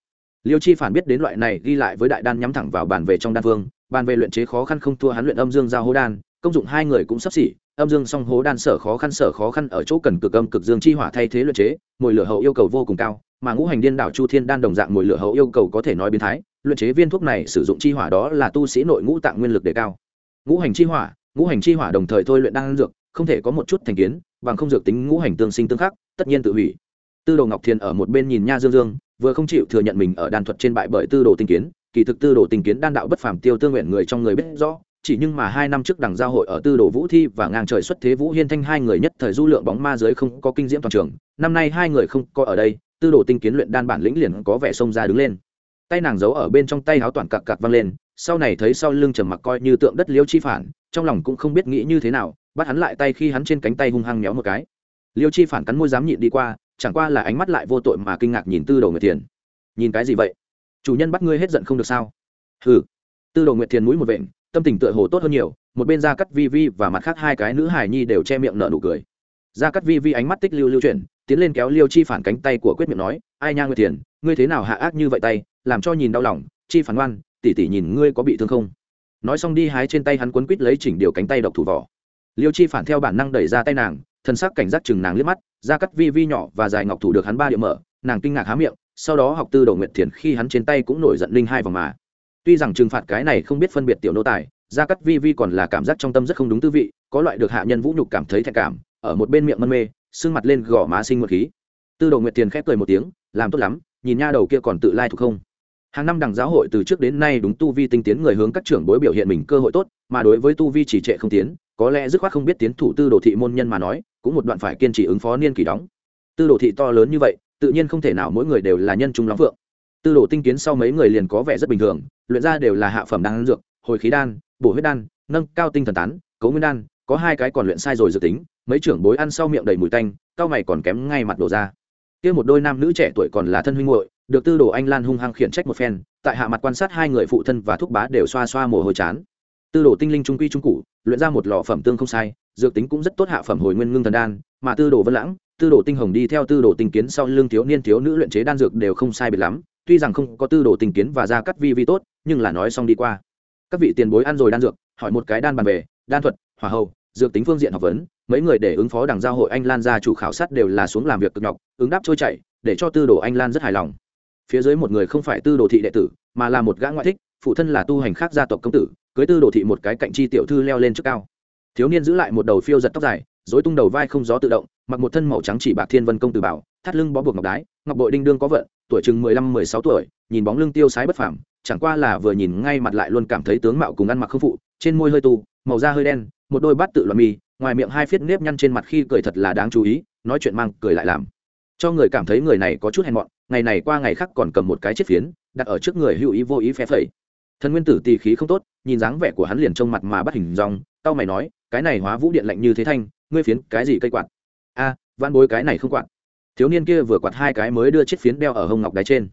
Liêu chi phản biết đến loại này ghi lại với đại đan nhắm thẳng vào bàn về trong đan vương, bàn về luyện chế khó khăn không thua hắn luyện âm dương giao hố đan, công dụng hai người cũng sắp xỉ, âm dương song hố đan sở khó khăn sở khó khăn ở chỗ cần cực âm cực dương chi hỏa thay thế luyện chế mùi lửa hậu yêu cầu vô cùng cao, mà ngũ hành điên đảo chu thiên đan đồng dạng mùi lửa hậu yêu cầu có thể nói biến thái, luyện chế viên thuốc này sử dụng chi hỏa đó là tu sĩ nội ngũ tạng nguyên lực đề cao. Ngũ hành chi hỏa, ngũ hành chi hỏa đồng thời thôi luyện đan dược, không thể có một chút thành kiến, bằng không dược tính ngũ hành tương sinh tương khắc, tất nhiên tự hủy tư đồ ngọc thiền ở một bên nhìn nha dương dương, vừa không chịu thừa nhận mình ở đàn thuật trên bại bởi tư đồ tinh kiến, kỳ thực tư đồ tinh kiến đan đạo bất phàm tiêu tương nguyện người trong người biết rõ, chỉ nhưng mà hai năm trước đằng giao hội ở tư đồ vũ thi và ngang trời xuất thế vũ hiên thanh hai người nhất thời du lượng bóng ma giới không có kinh diễm toàn trường, năm nay hai người không có ở đây, tư đồ tinh kiến luyện đan bản lĩnh liền có vẻ xông ra đứng lên. Tay nàng giấu ở bên trong tay háo toàn cặc cặc văng lên, sau này thấy sau lưng trầm mặc coi như tượng đất liêu chi phản, trong lòng cũng không biết nghĩ như thế nào, bắt hắn lại tay khi hắn trên cánh tay hung hăng méo một cái. Liêu chi phản cắn môi dám nhịn đi qua chẳng qua là ánh mắt lại vô tội mà kinh ngạc nhìn tư đồ nguyệt thiền. Nhìn cái gì vậy? Chủ nhân bắt ngươi hết giận không được sao? Hừ. Tư đồ nguyệt thiền mũi một vện, tâm tình tựa hồ tốt hơn nhiều, một bên ra cắt vi vi và mặt khác hai cái nữ hài nhi đều che miệng nợ nụ cười. Ra cắt vi vi ánh mắt tích lưu lưu chuyển, tiến lên kéo liêu chi phản cánh tay của quyết miệng nói, ai nha nguyệt thiền, ngươi thế nào hạ ác như vậy tay, làm cho nhìn đau lòng, chi phản ngoan tỉ tỉ nhìn ngươi có bị thương không? Nói xong đi hái trên tay hắn quấn quít lấy chỉnh điều cánh tay độc thủ vỏ. Liêu chi phản theo bản năng đẩy ra tay nàng thân sắc cảnh giác chừng nàng liếc mắt ra cắt vi vi nhỏ và dài ngọc thủ được hắn ba điệu mở, nàng kinh ngạc há miệng, sau đó học tư đầu nguyệt thiền khi hắn trên tay cũng nổi giận linh hai vòng mà. Tuy rằng trừng phạt cái này không biết phân biệt tiểu nô tài, gia cắt vi vi còn là cảm giác trong tâm rất không đúng tư vị, có loại được hạ nhân vũ nhục cảm thấy thẹn cảm, ở một bên miệng mân mê, sưng mặt lên gò má sinh một khí. Tư Đầu nguyệt Thiền khép cười một tiếng, làm tốt lắm, nhìn nha đầu kia còn tự lai thuộc không? Hàng năm đằng giáo hội từ trước đến nay đúng tu vi tinh tiến người hướng các trưởng bối biểu hiện mình cơ hội tốt, mà đối với tu vi chỉ trệ không tiến, có lẽ dứt khoát không biết tiến thủ tư đồ thị môn nhân mà nói, cũng một đoạn phải kiên trì ứng phó niên kỳ đóng. Tư đồ thị to lớn như vậy, tự nhiên không thể nào mỗi người đều là nhân trung lắm vượng tư đồ tinh kiến sau mấy người liền có vẻ rất bình thường, luyện ra đều là hạ phẩm đan dược, hồi khí đan, bổ huyết đan, nâng cao tinh thần tán, cấu nguyên đan, có hai cái còn luyện sai rồi dự tính, mấy trưởng bối ăn sau miệng đầy mùi tanh, cao mày còn kém ngay mặt đổ ra. Kia một đôi nam nữ trẻ tuổi còn là thân huynh muội được tư đồ anh lan hung hăng khiển trách một phen, tại hạ mặt quan sát hai người phụ thân và thúc bá đều xoa xoa mồ hôi chán. Tư đồ tinh linh trung quy trung cụ luyện ra một lò phẩm tương không sai, dược tính cũng rất tốt hạ phẩm hồi nguyên ngưng thần đan, mà tư đồ vân lãng, tư đồ tinh hồng đi theo tư đồ tinh kiến sau lưng thiếu niên thiếu nữ luyện chế đan dược đều không sai biệt lắm, tuy rằng không có tư đồ tinh kiến và ra cắt vi vi tốt, nhưng là nói xong đi qua. Các vị tiền bối ăn rồi đan dược, hỏi một cái đan bàn về, đan thuật, hỏa hậu dược tính phương diện học vấn, mấy người để ứng phó đảng giao hội anh lan gia chủ khảo sát đều là xuống làm việc cực nhọc, ứng đáp trôi chảy, để cho tư đồ anh lan rất hài lòng phía dưới một người không phải tư đồ thị đệ tử, mà là một gã ngoại thích, phụ thân là tu hành khác gia tộc công tử, cưới tư đồ thị một cái cạnh chi tiểu thư leo lên trước cao. Thiếu niên giữ lại một đầu phiêu giật tóc dài, dối tung đầu vai không gió tự động, mặc một thân màu trắng chỉ bạc thiên vân công tử bảo, thắt lưng bó buộc ngọc đái, ngọc bội đinh đương có vận tuổi chừng mười lăm, mười sáu tuổi, nhìn bóng lưng tiêu sái bất phẳng chẳng qua là vừa nhìn ngay mặt lại luôn cảm thấy tướng mạo cùng ăn mặc không phụ, trên môi hơi tu, màu da hơi đen, một đôi bát tự loạn mì ngoài miệng hai phiết nếp nhăn trên mặt khi cười thật là đáng chú ý, nói chuyện mang cười lại làm. Cho người cảm thấy người này có chút hèn mọn ngày này qua ngày khác còn cầm một cái chiếc phiến đặt ở trước người hữu ý vô ý phe phẩy. Thần nguyên tử tì khí không tốt nhìn dáng vẻ của hắn liền trông mặt mà bắt hình dòng tao mày nói cái này hóa vũ điện lạnh như thế thanh ngươi phiến cái gì cây quạt? A à, van bối cái này không quạt. Thiếu niên kia vừa quạt hai cái mới đưa chiếc phiến đeo ở hông ngọc đáy trên.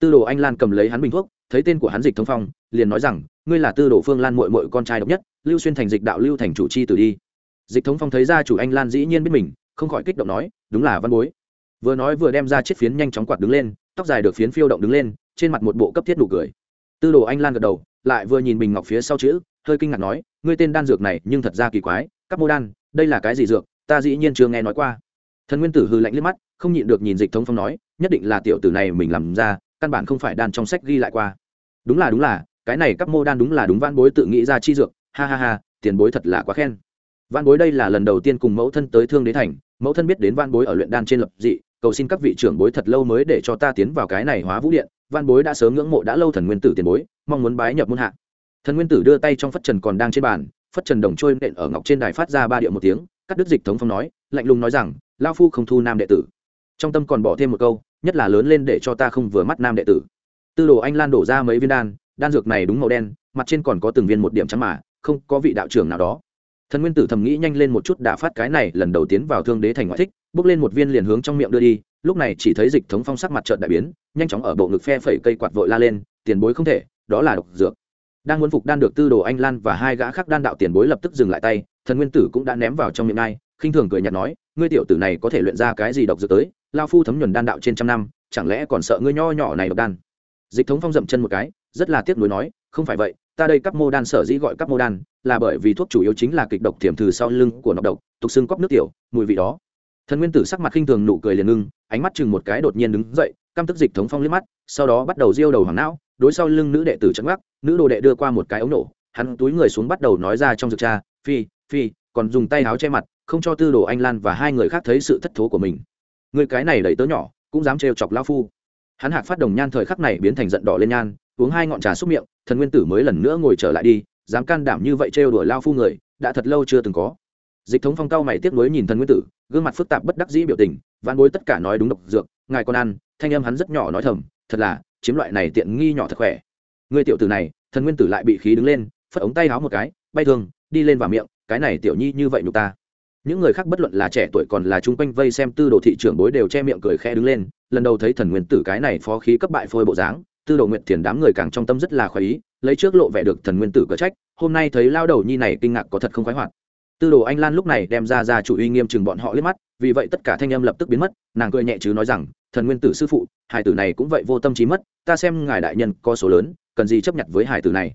Tư đồ anh lan cầm lấy hắn bình thuốc thấy tên của hắn dịch thông phong liền nói rằng ngươi là tư đồ phương lan mội mội con trai độc nhất lưu xuyên thành dịch đạo lưu thành chủ chi từ đi. Dịch thống phong thấy ra chủ anh lan dĩ nhiên biết mình không khỏi kích động nói đúng là văn bối vừa nói vừa đem ra chiếc phiến nhanh chóng quạt đứng lên, tóc dài được phiến phiêu động đứng lên, trên mặt một bộ cấp thiết nụ cười. Tư đồ anh lan gật đầu, lại vừa nhìn bình ngọc phía sau chữ, hơi kinh ngạc nói, ngươi tên đan dược này nhưng thật ra kỳ quái các mô đan, đây là cái gì dược, ta dĩ nhiên chưa nghe nói qua. Thần nguyên tử hư lạnh liếc mắt, không nhịn được nhìn dịch thống phong nói, nhất định là tiểu tử này mình làm ra, căn bản không phải đan trong sách ghi lại qua. Đúng là đúng là, cái này các mô đan đúng là đúng văn bối tự nghĩ ra chi dược, ha ha ha, tiền bối thật là quá khen. Văn bối đây là lần đầu tiên cùng mẫu thân tới thương đế thành, mẫu thân biết đến văn bối ở luyện đan trên lập dị cầu xin các vị trưởng bối thật lâu mới để cho ta tiến vào cái này hóa vũ điện, văn bối đã sớm ngưỡng mộ đã lâu thần nguyên tử tiền bối, mong muốn bái nhập môn hạ. Thần nguyên tử đưa tay trong phất trần còn đang trên bàn, phất trần đồng trôi nện ở ngọc trên đài phát ra ba điệu một tiếng, cắt đứt dịch thống phong nói, lạnh lùng nói rằng lao phu không thu nam đệ tử. Trong tâm còn bỏ thêm một câu, nhất là lớn lên để cho ta không vừa mắt nam đệ tử. Tư đồ anh lan đổ ra mấy viên đan đan dược này đúng màu đen, mặt trên còn có từng viên một điểm trắng mà, không có vị đạo trưởng nào đó thần nguyên tử thầm nghĩ nhanh lên một chút đã phát cái này, lần đầu tiến vào thương đế thành ngoại thích, bước lên một viên liền hướng trong miệng đưa đi, lúc này chỉ thấy dịch thống phong sắc mặt trợn đại biến, nhanh chóng ở bộ ngực phe phẩy cây quạt vội la lên, tiền bối không thể, đó là độc dược. Đang muốn phục đan được tư đồ anh lan và hai gã khác đan đạo tiền bối lập tức dừng lại tay, thần nguyên tử cũng đã ném vào trong miệng ai, khinh thường cười nhạt nói, ngươi tiểu tử này có thể luyện ra cái gì độc dược tới, lao phu thấm nhuần đan đạo trên trăm năm, chẳng lẽ còn sợ ngươi nho nhỏ này độc đan? Dịch thống phong dậm chân một cái, rất là tiếc nuối nói, không phải vậy ta đây cấp mô đan sở dĩ gọi cấp mô đan, là bởi vì thuốc chủ yếu chính là kịch độc tiềm từ sau lưng của nọc độc, tục xương cóc nước tiểu, mùi vị đó. Thần nguyên tử sắc mặt khinh thường nụ cười liền ngưng, ánh mắt chừng một cái đột nhiên đứng dậy, căm tức dịch thống phong liếc mắt, sau đó bắt đầu diêu đầu hoàng não, đối sau lưng nữ đệ tử chấn gác nữ đồ đệ đưa qua một cái ống nổ, hắn túi người xuống bắt đầu nói ra trong dược cha, phi phi, còn dùng tay áo che mặt, không cho tư đồ anh lan và hai người khác thấy sự thất thố của mình. Người cái này đẩy tớ nhỏ, cũng dám trêu chọc lao phu. Hắn hạc phát đồng nhan thời khắc này biến thành giận đỏ lên nhan uống hai ngọn trà xúc miệng, thần nguyên tử mới lần nữa ngồi trở lại đi, dám can đảm như vậy trêu đuổi lao phu người, đã thật lâu chưa từng có. Dịch thống phong cao mày tiếc nuối nhìn thần nguyên tử, gương mặt phức tạp bất đắc dĩ biểu tình vạn bối tất cả nói đúng độc dược, ngài còn ăn, thanh âm hắn rất nhỏ nói thầm, thật là, chiếm loại này tiện nghi nhỏ thật khỏe. Người tiểu tử này, thần nguyên tử lại bị khí đứng lên, phất ống tay háo một cái, bay thường đi lên vào miệng, cái này tiểu nhi như vậy nhục ta. Những người khác bất luận là trẻ tuổi còn là chung quanh vây xem tư đồ thị trưởng bối đều che miệng cười khẽ đứng lên, lần đầu thấy thần nguyên tử cái này phó khí cấp bại phôi bộ dáng tư đồ nguyện thiền đám người càng trong tâm rất là khoái ý, lấy trước lộ vẻ được thần nguyên tử cờ trách, hôm nay thấy lao đầu nhi này kinh ngạc có thật không khoái hoạt. Tư đồ anh lan lúc này đem ra ra chủ uy nghiêm chừng bọn họ liếc mắt, vì vậy tất cả thanh em lập tức biến mất, nàng cười nhẹ chứ nói rằng, thần nguyên tử sư phụ, hải tử này cũng vậy vô tâm trí mất, ta xem ngài đại nhân có số lớn, cần gì chấp nhận với hải tử này.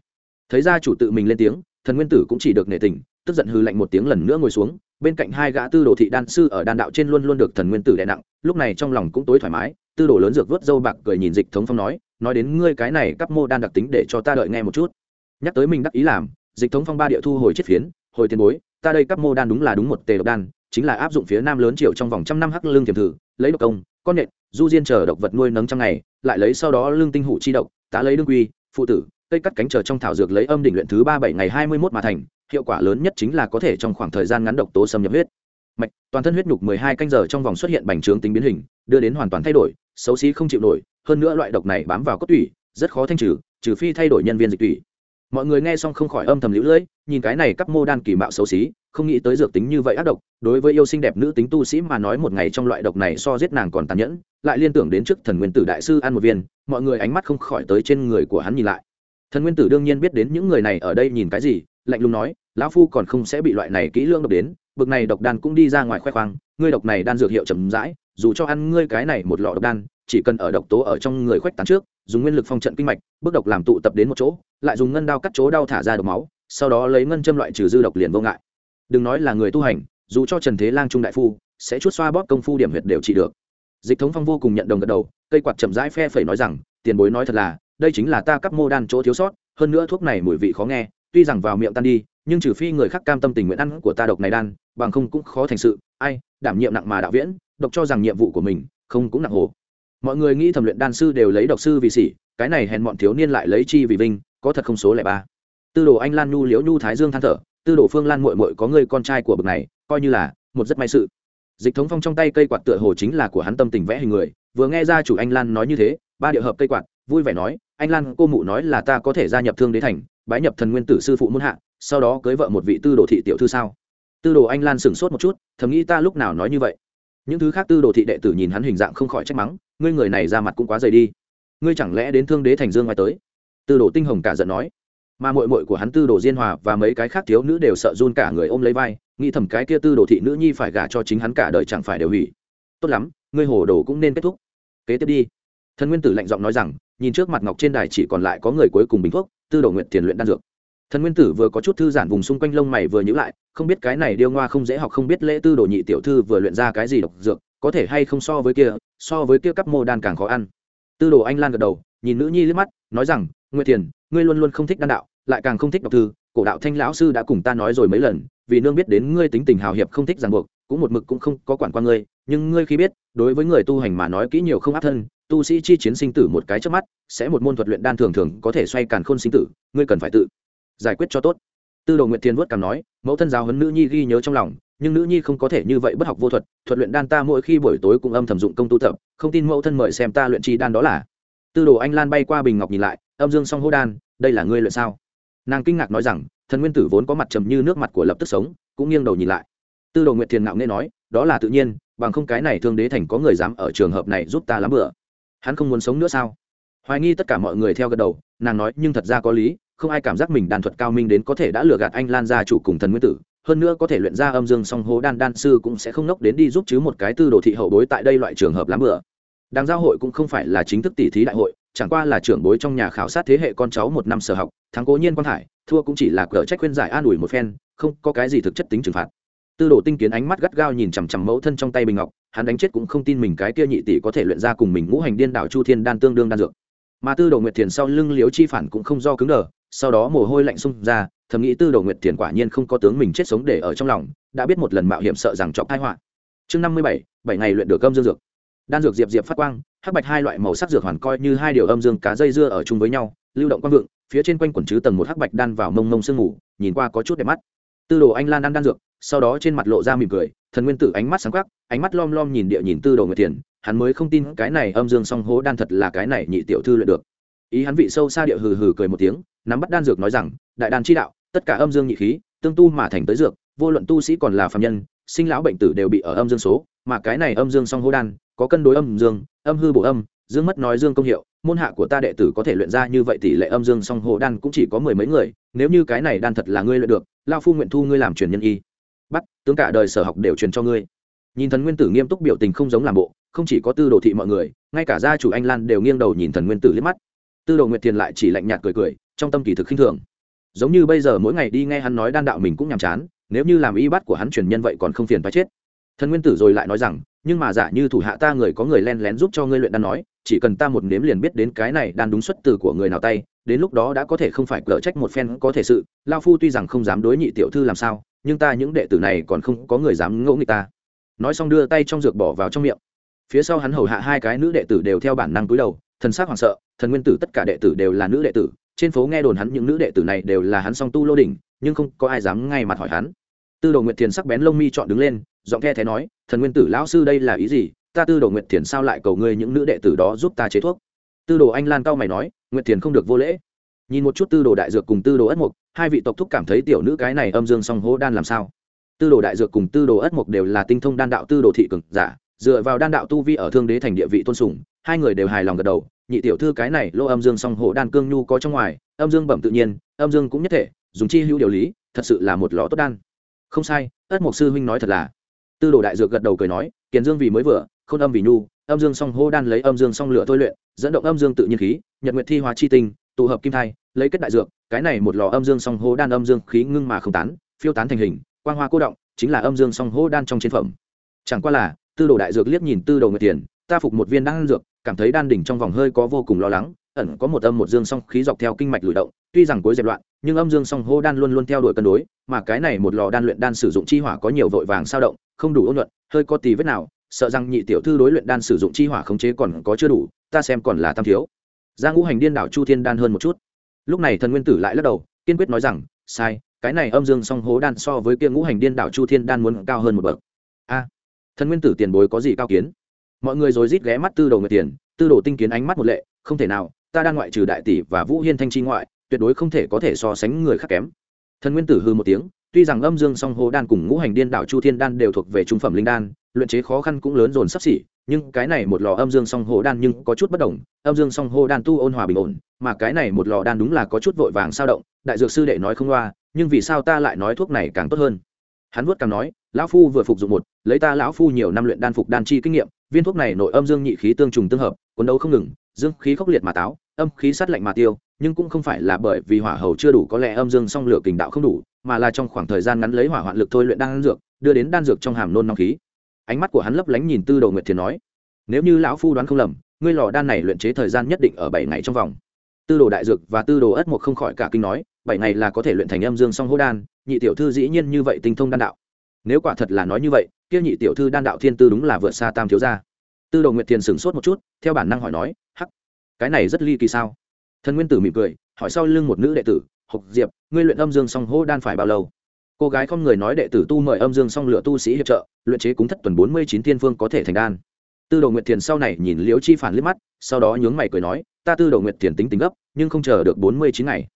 Thấy ra chủ tự mình lên tiếng, thần nguyên tử cũng chỉ được nể tình, tức giận hư lạnh một tiếng lần nữa ngồi xuống, bên cạnh hai gã tư đồ thị đan sư ở đan đạo trên luôn luôn được thần nguyên tử đè nặng, lúc này trong lòng cũng tối thoải mái, tư đồ lớn dược vớt dâu bạc cười nhìn dịch thống phong nói nói đến ngươi cái này cấp mô đan đặc tính để cho ta đợi nghe một chút. Nhắc tới mình đắc ý làm, dịch thống phong ba địa thu hồi chiết phiến, hồi tiền bối, ta đây cấp mô đan đúng là đúng một tề độc đan, chính là áp dụng phía nam lớn triệu trong vòng trăm năm hắc lương tiềm thử, lấy độc công, con nện du diên chờ độc vật nuôi nấng trăm ngày, lại lấy sau đó lương tinh hủ chi độc, tá lấy đương quy, phụ tử, cây cắt cánh chờ trong thảo dược lấy âm đỉnh luyện thứ ba bảy ngày hai mươi mốt mà thành, hiệu quả lớn nhất chính là có thể trong khoảng thời gian ngắn độc tố xâm nhập huyết. Mạch, toàn thân huyết nhục mười hai canh giờ trong vòng xuất hiện bành trướng tính biến hình, đưa đến hoàn toàn thay đổi, xấu xí không chịu nổi hơn nữa loại độc này bám vào cốt tủy, rất khó thanh trừ trừ phi thay đổi nhân viên dịch tủy. Mọi người nghe xong không khỏi âm thầm lũ lưỡi nhìn cái này các mô đan kỳ mạo xấu xí, không nghĩ tới dược tính như vậy ác độc, đối với yêu xinh đẹp nữ tính tu sĩ mà nói một ngày trong loại độc này so giết nàng còn tàn nhẫn, lại liên tưởng đến trước thần nguyên tử đại sư ăn một viên, mọi người ánh mắt không khỏi tới trên người của hắn nhìn lại. Thần nguyên tử đương nhiên biết đến những người này ở đây nhìn cái gì, lạnh lùng nói, lão phu còn không sẽ bị loại này kỹ lưỡng độc đến, bực này độc đan cũng đi ra ngoài khoe khoang, ngươi độc này đan dược hiệu chậm rãi, dù cho ăn ngươi cái này một lọ độc đan chỉ cần ở độc tố ở trong người khoách tán trước, dùng nguyên lực phong trận kinh mạch, bước độc làm tụ tập đến một chỗ, lại dùng ngân đao cắt chỗ đau thả ra độc máu, sau đó lấy ngân châm loại trừ dư độc liền vô ngại. Đừng nói là người tu hành, dù cho trần thế lang trung đại phu, sẽ chút xoa bóp công phu điểm huyệt đều trị được. Dịch thống phong vô cùng nhận đồng gật đầu, cây quạt chậm rãi phe phẩy nói rằng, tiền bối nói thật là, đây chính là ta cắp mô đan chỗ thiếu sót, hơn nữa thuốc này mùi vị khó nghe, tuy rằng vào miệng tan đi, nhưng trừ phi người khác cam tâm tình nguyện ăn của ta độc này đan, bằng không cũng khó thành sự. Ai, đảm nhiệm nặng mà đạo viễn, độc cho rằng nhiệm vụ của mình, không cũng nặng hồ mọi người nghĩ thẩm luyện đan sư đều lấy độc sư vì sỉ, cái này hèn bọn thiếu niên lại lấy chi vì vinh, có thật không số lẻ ba. Tư đồ anh lan nhu, liễu nhu, thái dương than thở, tư đồ phương lan mội mội có người con trai của bậc này, coi như là một rất may sự. Dịch thống phong trong tay cây quạt tựa hồ chính là của hắn tâm tình vẽ hình người, vừa nghe ra chủ anh lan nói như thế, ba địa hợp cây quạt, vui vẻ nói, anh lan, cô mụ nói là ta có thể gia nhập thương đế thành, bái nhập thần nguyên tử sư phụ muôn hạ, sau đó cưới vợ một vị tư đồ thị tiểu thư sao? Tư đồ anh lan sửng sốt một chút, thầm nghĩ ta lúc nào nói như vậy? Những thứ khác tư đồ thị đệ tử nhìn hắn hình dạng không khỏi trách mắng ngươi người này ra mặt cũng quá dày đi. Ngươi chẳng lẽ đến thương đế thành dương ngoài tới? Tư đồ tinh hồng cả giận nói. Mà mội mội của hắn tư đồ diên hòa và mấy cái khác thiếu nữ đều sợ run cả người ôm lấy vai, nghĩ thầm cái kia tư đồ thị nữ nhi phải gả cho chính hắn cả đời chẳng phải đều hủy. Tốt lắm, ngươi hồ đồ cũng nên kết thúc. Kế tiếp đi. Thần nguyên tử lạnh giọng nói rằng, nhìn trước mặt ngọc trên đài chỉ còn lại có người cuối cùng bình thuốc, tư đồ nguyện tiền luyện đan dược. Thần nguyên tử vừa có chút thư giãn vùng xung quanh lông mày vừa nhữ lại, không biết cái này điêu ngoa không dễ học, không biết lễ tư đồ nhị tiểu thư vừa luyện ra cái gì độc dược có thể hay không so với kia, so với kia cắp mô đan càng khó ăn. Tư đồ anh lan gật đầu, nhìn nữ nhi liếc mắt, nói rằng, nguyệt thiền, ngươi luôn luôn không thích đan đạo, lại càng không thích đọc thư. Cổ đạo thanh lão sư đã cùng ta nói rồi mấy lần, vì nương biết đến ngươi tính tình hào hiệp không thích ràng buộc, cũng một mực cũng không có quản qua ngươi, nhưng ngươi khi biết, đối với người tu hành mà nói kỹ nhiều không áp thân, tu sĩ chi chiến sinh tử một cái trước mắt, sẽ một môn thuật luyện đan thường thường có thể xoay càn khôn sinh tử, ngươi cần phải tự giải quyết cho tốt. Tư đồ nguyệt thiên vuốt cảm nói, mẫu thân giáo huấn nữ nhi ghi nhớ trong lòng nhưng nữ nhi không có thể như vậy bất học vô thuật thuật luyện đan ta mỗi khi buổi tối cũng âm thầm dụng công tu tập, không tin mẫu thân mời xem ta luyện chi đan đó là. Tư đồ anh lan bay qua bình ngọc nhìn lại, âm dương song hô đan, đây là ngươi luyện sao? Nàng kinh ngạc nói rằng, thần nguyên tử vốn có mặt trầm như nước mặt của lập tức sống, cũng nghiêng đầu nhìn lại. Tư đồ nguyệt thiền ngạo nghe nói, đó là tự nhiên, bằng không cái này thương đế thành có người dám ở trường hợp này giúp ta lắm bữa. Hắn không muốn sống nữa sao? Hoài nghi tất cả mọi người theo gật đầu, nàng nói, nhưng thật ra có lý, không ai cảm giác mình đàn thuật cao minh đến có thể đã lừa gạt anh lan gia chủ cùng thần nguyên tử hơn nữa có thể luyện ra âm dương song hố đan đan sư cũng sẽ không nốc đến đi giúp chứ một cái tư đồ thị hậu bối tại đây loại trường hợp lắm bữa. Đàng giao hội cũng không phải là chính thức tỷ thí đại hội, chẳng qua là trưởng bối trong nhà khảo sát thế hệ con cháu một năm sở học, thắng cố nhiên quan hải, thua cũng chỉ là cờ trách khuyên giải an ủi một phen, không có cái gì thực chất tính trừng phạt. Tư đồ tinh kiến ánh mắt gắt gao nhìn chằm chằm mẫu thân trong tay bình ngọc, hắn đánh chết cũng không tin mình cái kia nhị tỷ có thể luyện ra cùng mình ngũ hành điên đảo chu thiên đan tương đương đan dược. Mà tư đồ nguyệt thiền sau lưng liếu chi phản cũng không do cứng đờ sau đó mồ hôi lạnh xung ra, thầm nghĩ tư đồ nguyệt thiền quả nhiên không có tướng mình chết sống để ở trong lòng, đã biết một lần mạo hiểm sợ rằng chọc tai họa. Chương năm mươi bảy bảy ngày luyện được âm dương dược. Đan dược diệp diệp phát quang, hắc bạch hai loại màu sắc dược hoàn coi như hai điều âm dương cá dây dưa ở chung với nhau, lưu động quang vượng, phía trên quanh quần chứ tầng một hắc bạch đan vào mông mông sương ngủ nhìn qua có chút đẹp mắt. Tư đồ anh lan ăn đan dược, sau đó trên mặt lộ ra mỉm cười, thần nguyên tử ánh mắt sáng quắc, ánh mắt lom lom nhìn địa nhìn tư đồ người tiền, hắn mới không tin cái này âm dương song hố đan thật là cái này nhị tiểu thư luyện được ý hắn vị sâu xa địa hừ hừ cười một tiếng, nắm bắt đan dược nói rằng, đại đan chi đạo, tất cả âm dương nhị khí, tương tu mà thành tới dược, vô luận tu sĩ còn là phạm nhân, sinh lão bệnh tử đều bị ở âm dương số, mà cái này âm dương song hô đan, có cân đối âm dương, âm hư bổ âm, dương mất nói dương công hiệu, môn hạ của ta đệ tử có thể luyện ra như vậy tỷ lệ âm dương song hô đan cũng chỉ có mười mấy người, nếu như cái này đan thật là ngươi luyện được, lao phu nguyện thu ngươi làm truyền nhân y. Bắt, tướng cả đời sở học đều truyền cho ngươi. Nhìn thần nguyên tử nghiêm túc biểu tình không giống làm bộ, không chỉ có tư đồ thị mọi người, ngay cả gia chủ anh lan đều nghiêng đầu nhìn thần nguyên tử liếc mắt tư đồ nguyệt thiền lại chỉ lạnh nhạt cười cười, trong tâm kỳ thực khinh thường. Giống như bây giờ mỗi ngày đi nghe hắn nói đan đạo mình cũng nhàm chán, nếu như làm y bắt của hắn truyền nhân vậy còn không phiền phải chết. Thần nguyên tử rồi lại nói rằng, nhưng mà giả như thủ hạ ta người có người len lén giúp cho ngươi luyện đan nói, chỉ cần ta một nếm liền biết đến cái này đan đúng xuất từ của người nào tay, đến lúc đó đã có thể không phải cỡ trách một phen có thể sự, lao phu tuy rằng không dám đối nhị tiểu thư làm sao, nhưng ta những đệ tử này còn không có người dám ngỗ nghịch ta. Nói xong đưa tay trong dược bỏ vào trong miệng. Phía sau hắn hầu hạ hai cái nữ đệ tử đều theo bản năng cúi đầu, thần sắc hoảng sợ thần nguyên tử tất cả đệ tử đều là nữ đệ tử, trên phố nghe đồn hắn những nữ đệ tử này đều là hắn song tu lô đỉnh, nhưng không có ai dám ngay mặt hỏi hắn. Tư đồ nguyệt thiền sắc bén lông mi chọn đứng lên, giọng the thế nói, thần nguyên tử lão sư đây là ý gì? Ta tư đồ nguyệt thiền sao lại cầu ngươi những nữ đệ tử đó giúp ta chế thuốc? Tư đồ anh lan cao mày nói, nguyệt thiền không được vô lễ. Nhìn một chút tư đồ đại dược cùng tư đồ ất mục hai vị tộc thúc cảm thấy tiểu nữ cái này âm dương song hô đan làm sao? Tư đồ đại dược cùng tư đồ ất mục đều là tinh thông đan đạo tư đồ thị cường giả, dựa vào đan đạo tu vi ở thương đế thành địa vị tôn sùng hai người đều hài lòng gật đầu, nhị tiểu thư cái này, lô âm dương song hồ đan cương nhu có trong ngoài, âm dương bẩm tự nhiên, âm dương cũng nhất thể, dùng chi hữu điều lý, thật sự là một lò tốt đan. Không sai, ất mục sư huynh nói thật là. Tư đồ đại dược gật đầu cười nói, kiền dương vì mới vừa k âm vì nhu, âm dương song hô đan lấy âm dương song lửa tôi luyện, dẫn động âm dương tự nhiên khí, nhật nguyện thi hóa chi tinh, tụ hợp kim thai, lấy kết đại dược, cái này một lò âm dương song hô đan âm dương khí ngưng mà không tán, phiêu tán thành hình, quang hoa cô động, chính là âm dương song hô đan trong chiến phẩm. Chẳng qua là, tư đồ đại dược liếc nhìn tư đồ nguyệt tiền, ta phục một viên đan dược cảm thấy đan đỉnh trong vòng hơi có vô cùng lo lắng, ẩn có một âm một dương song khí dọc theo kinh mạch lùi động, tuy rằng cuối dẹp loạn, nhưng âm dương song hô đan luôn luôn theo đuổi cân đối, mà cái này một lò đan luyện đan sử dụng chi hỏa có nhiều vội vàng sao động, không đủ ôn nhuận, hơi có tì vết nào, sợ rằng nhị tiểu thư đối luyện đan sử dụng chi hỏa khống chế còn có chưa đủ, ta xem còn là tam thiếu. Ra ngũ hành điên đảo chu thiên đan hơn một chút. Lúc này thần nguyên tử lại lắc đầu, kiên quyết nói rằng, sai, cái này âm dương song hố đan so với kia ngũ hành điên đảo chu thiên đan muốn cao hơn một bậc. A, thần nguyên tử tiền bối có gì cao kiến? Mọi người rồi rít ghé mắt tư đồ người tiền, tư đồ tinh kiến ánh mắt một lệ, không thể nào, ta đang ngoại trừ đại tỷ và vũ hiên thanh chi ngoại, tuyệt đối không thể có thể so sánh người khác kém. Thần nguyên tử hư một tiếng, tuy rằng âm dương song hồ đan cùng ngũ hành điên đảo chu thiên đan đều thuộc về trung phẩm linh đan, luyện chế khó khăn cũng lớn dồn sắp xỉ, nhưng cái này một lò âm dương song hô đan nhưng có chút bất đồng, âm dương song hô đan tu ôn hòa bình ổn, mà cái này một lò đan đúng là có chút vội vàng sao động, đại dược sư đệ nói không loa, nhưng vì sao ta lại nói thuốc này càng tốt hơn? Hắn vuốt càng nói, lão phu vừa phục dụng một, lấy ta lão phu nhiều năm luyện đan phục đan chi kinh nghiệm viên thuốc này nội âm dương nhị khí tương trùng tương hợp, cuốn đấu không ngừng, dương khí khốc liệt mà táo, âm khí sát lạnh mà tiêu, nhưng cũng không phải là bởi vì hỏa hầu chưa đủ có lẽ âm dương song lửa kình đạo không đủ, mà là trong khoảng thời gian ngắn lấy hỏa hoạn lực thôi luyện đan dược, đưa đến đan dược trong hàm nôn nóng khí. Ánh mắt của hắn lấp lánh nhìn tư đồ nguyệt thiền nói, nếu như lão phu đoán không lầm, ngươi lò đan này luyện chế thời gian nhất định ở bảy ngày trong vòng. Tư đồ đại dược và tư đồ ất một không khỏi cả kinh nói, bảy ngày là có thể luyện thành âm dương song hô đan, nhị tiểu thư dĩ nhiên như vậy tinh thông đan đạo. Nếu quả thật là nói như vậy kia nhị tiểu thư đan đạo thiên tư đúng là vượt xa tam thiếu gia. Tư đồ nguyệt thiền sửng sốt một chút, theo bản năng hỏi nói, hắc, cái này rất ly kỳ sao? Thần nguyên tử mỉm cười, hỏi sau lưng một nữ đệ tử, hộc diệp, ngươi luyện âm dương song hô đan phải bao lâu? Cô gái không người nói đệ tử tu mời âm dương song lựa tu sĩ hiệp trợ, luyện chế cúng thất tuần bốn mươi chín thiên phương có thể thành đan. Tư đồ nguyệt thiền sau này nhìn liễu chi phản liếc mắt, sau đó nhướng mày cười nói, ta tư đồ nguyệt thiền tính tính gấp, nhưng không chờ được bốn mươi chín ngày.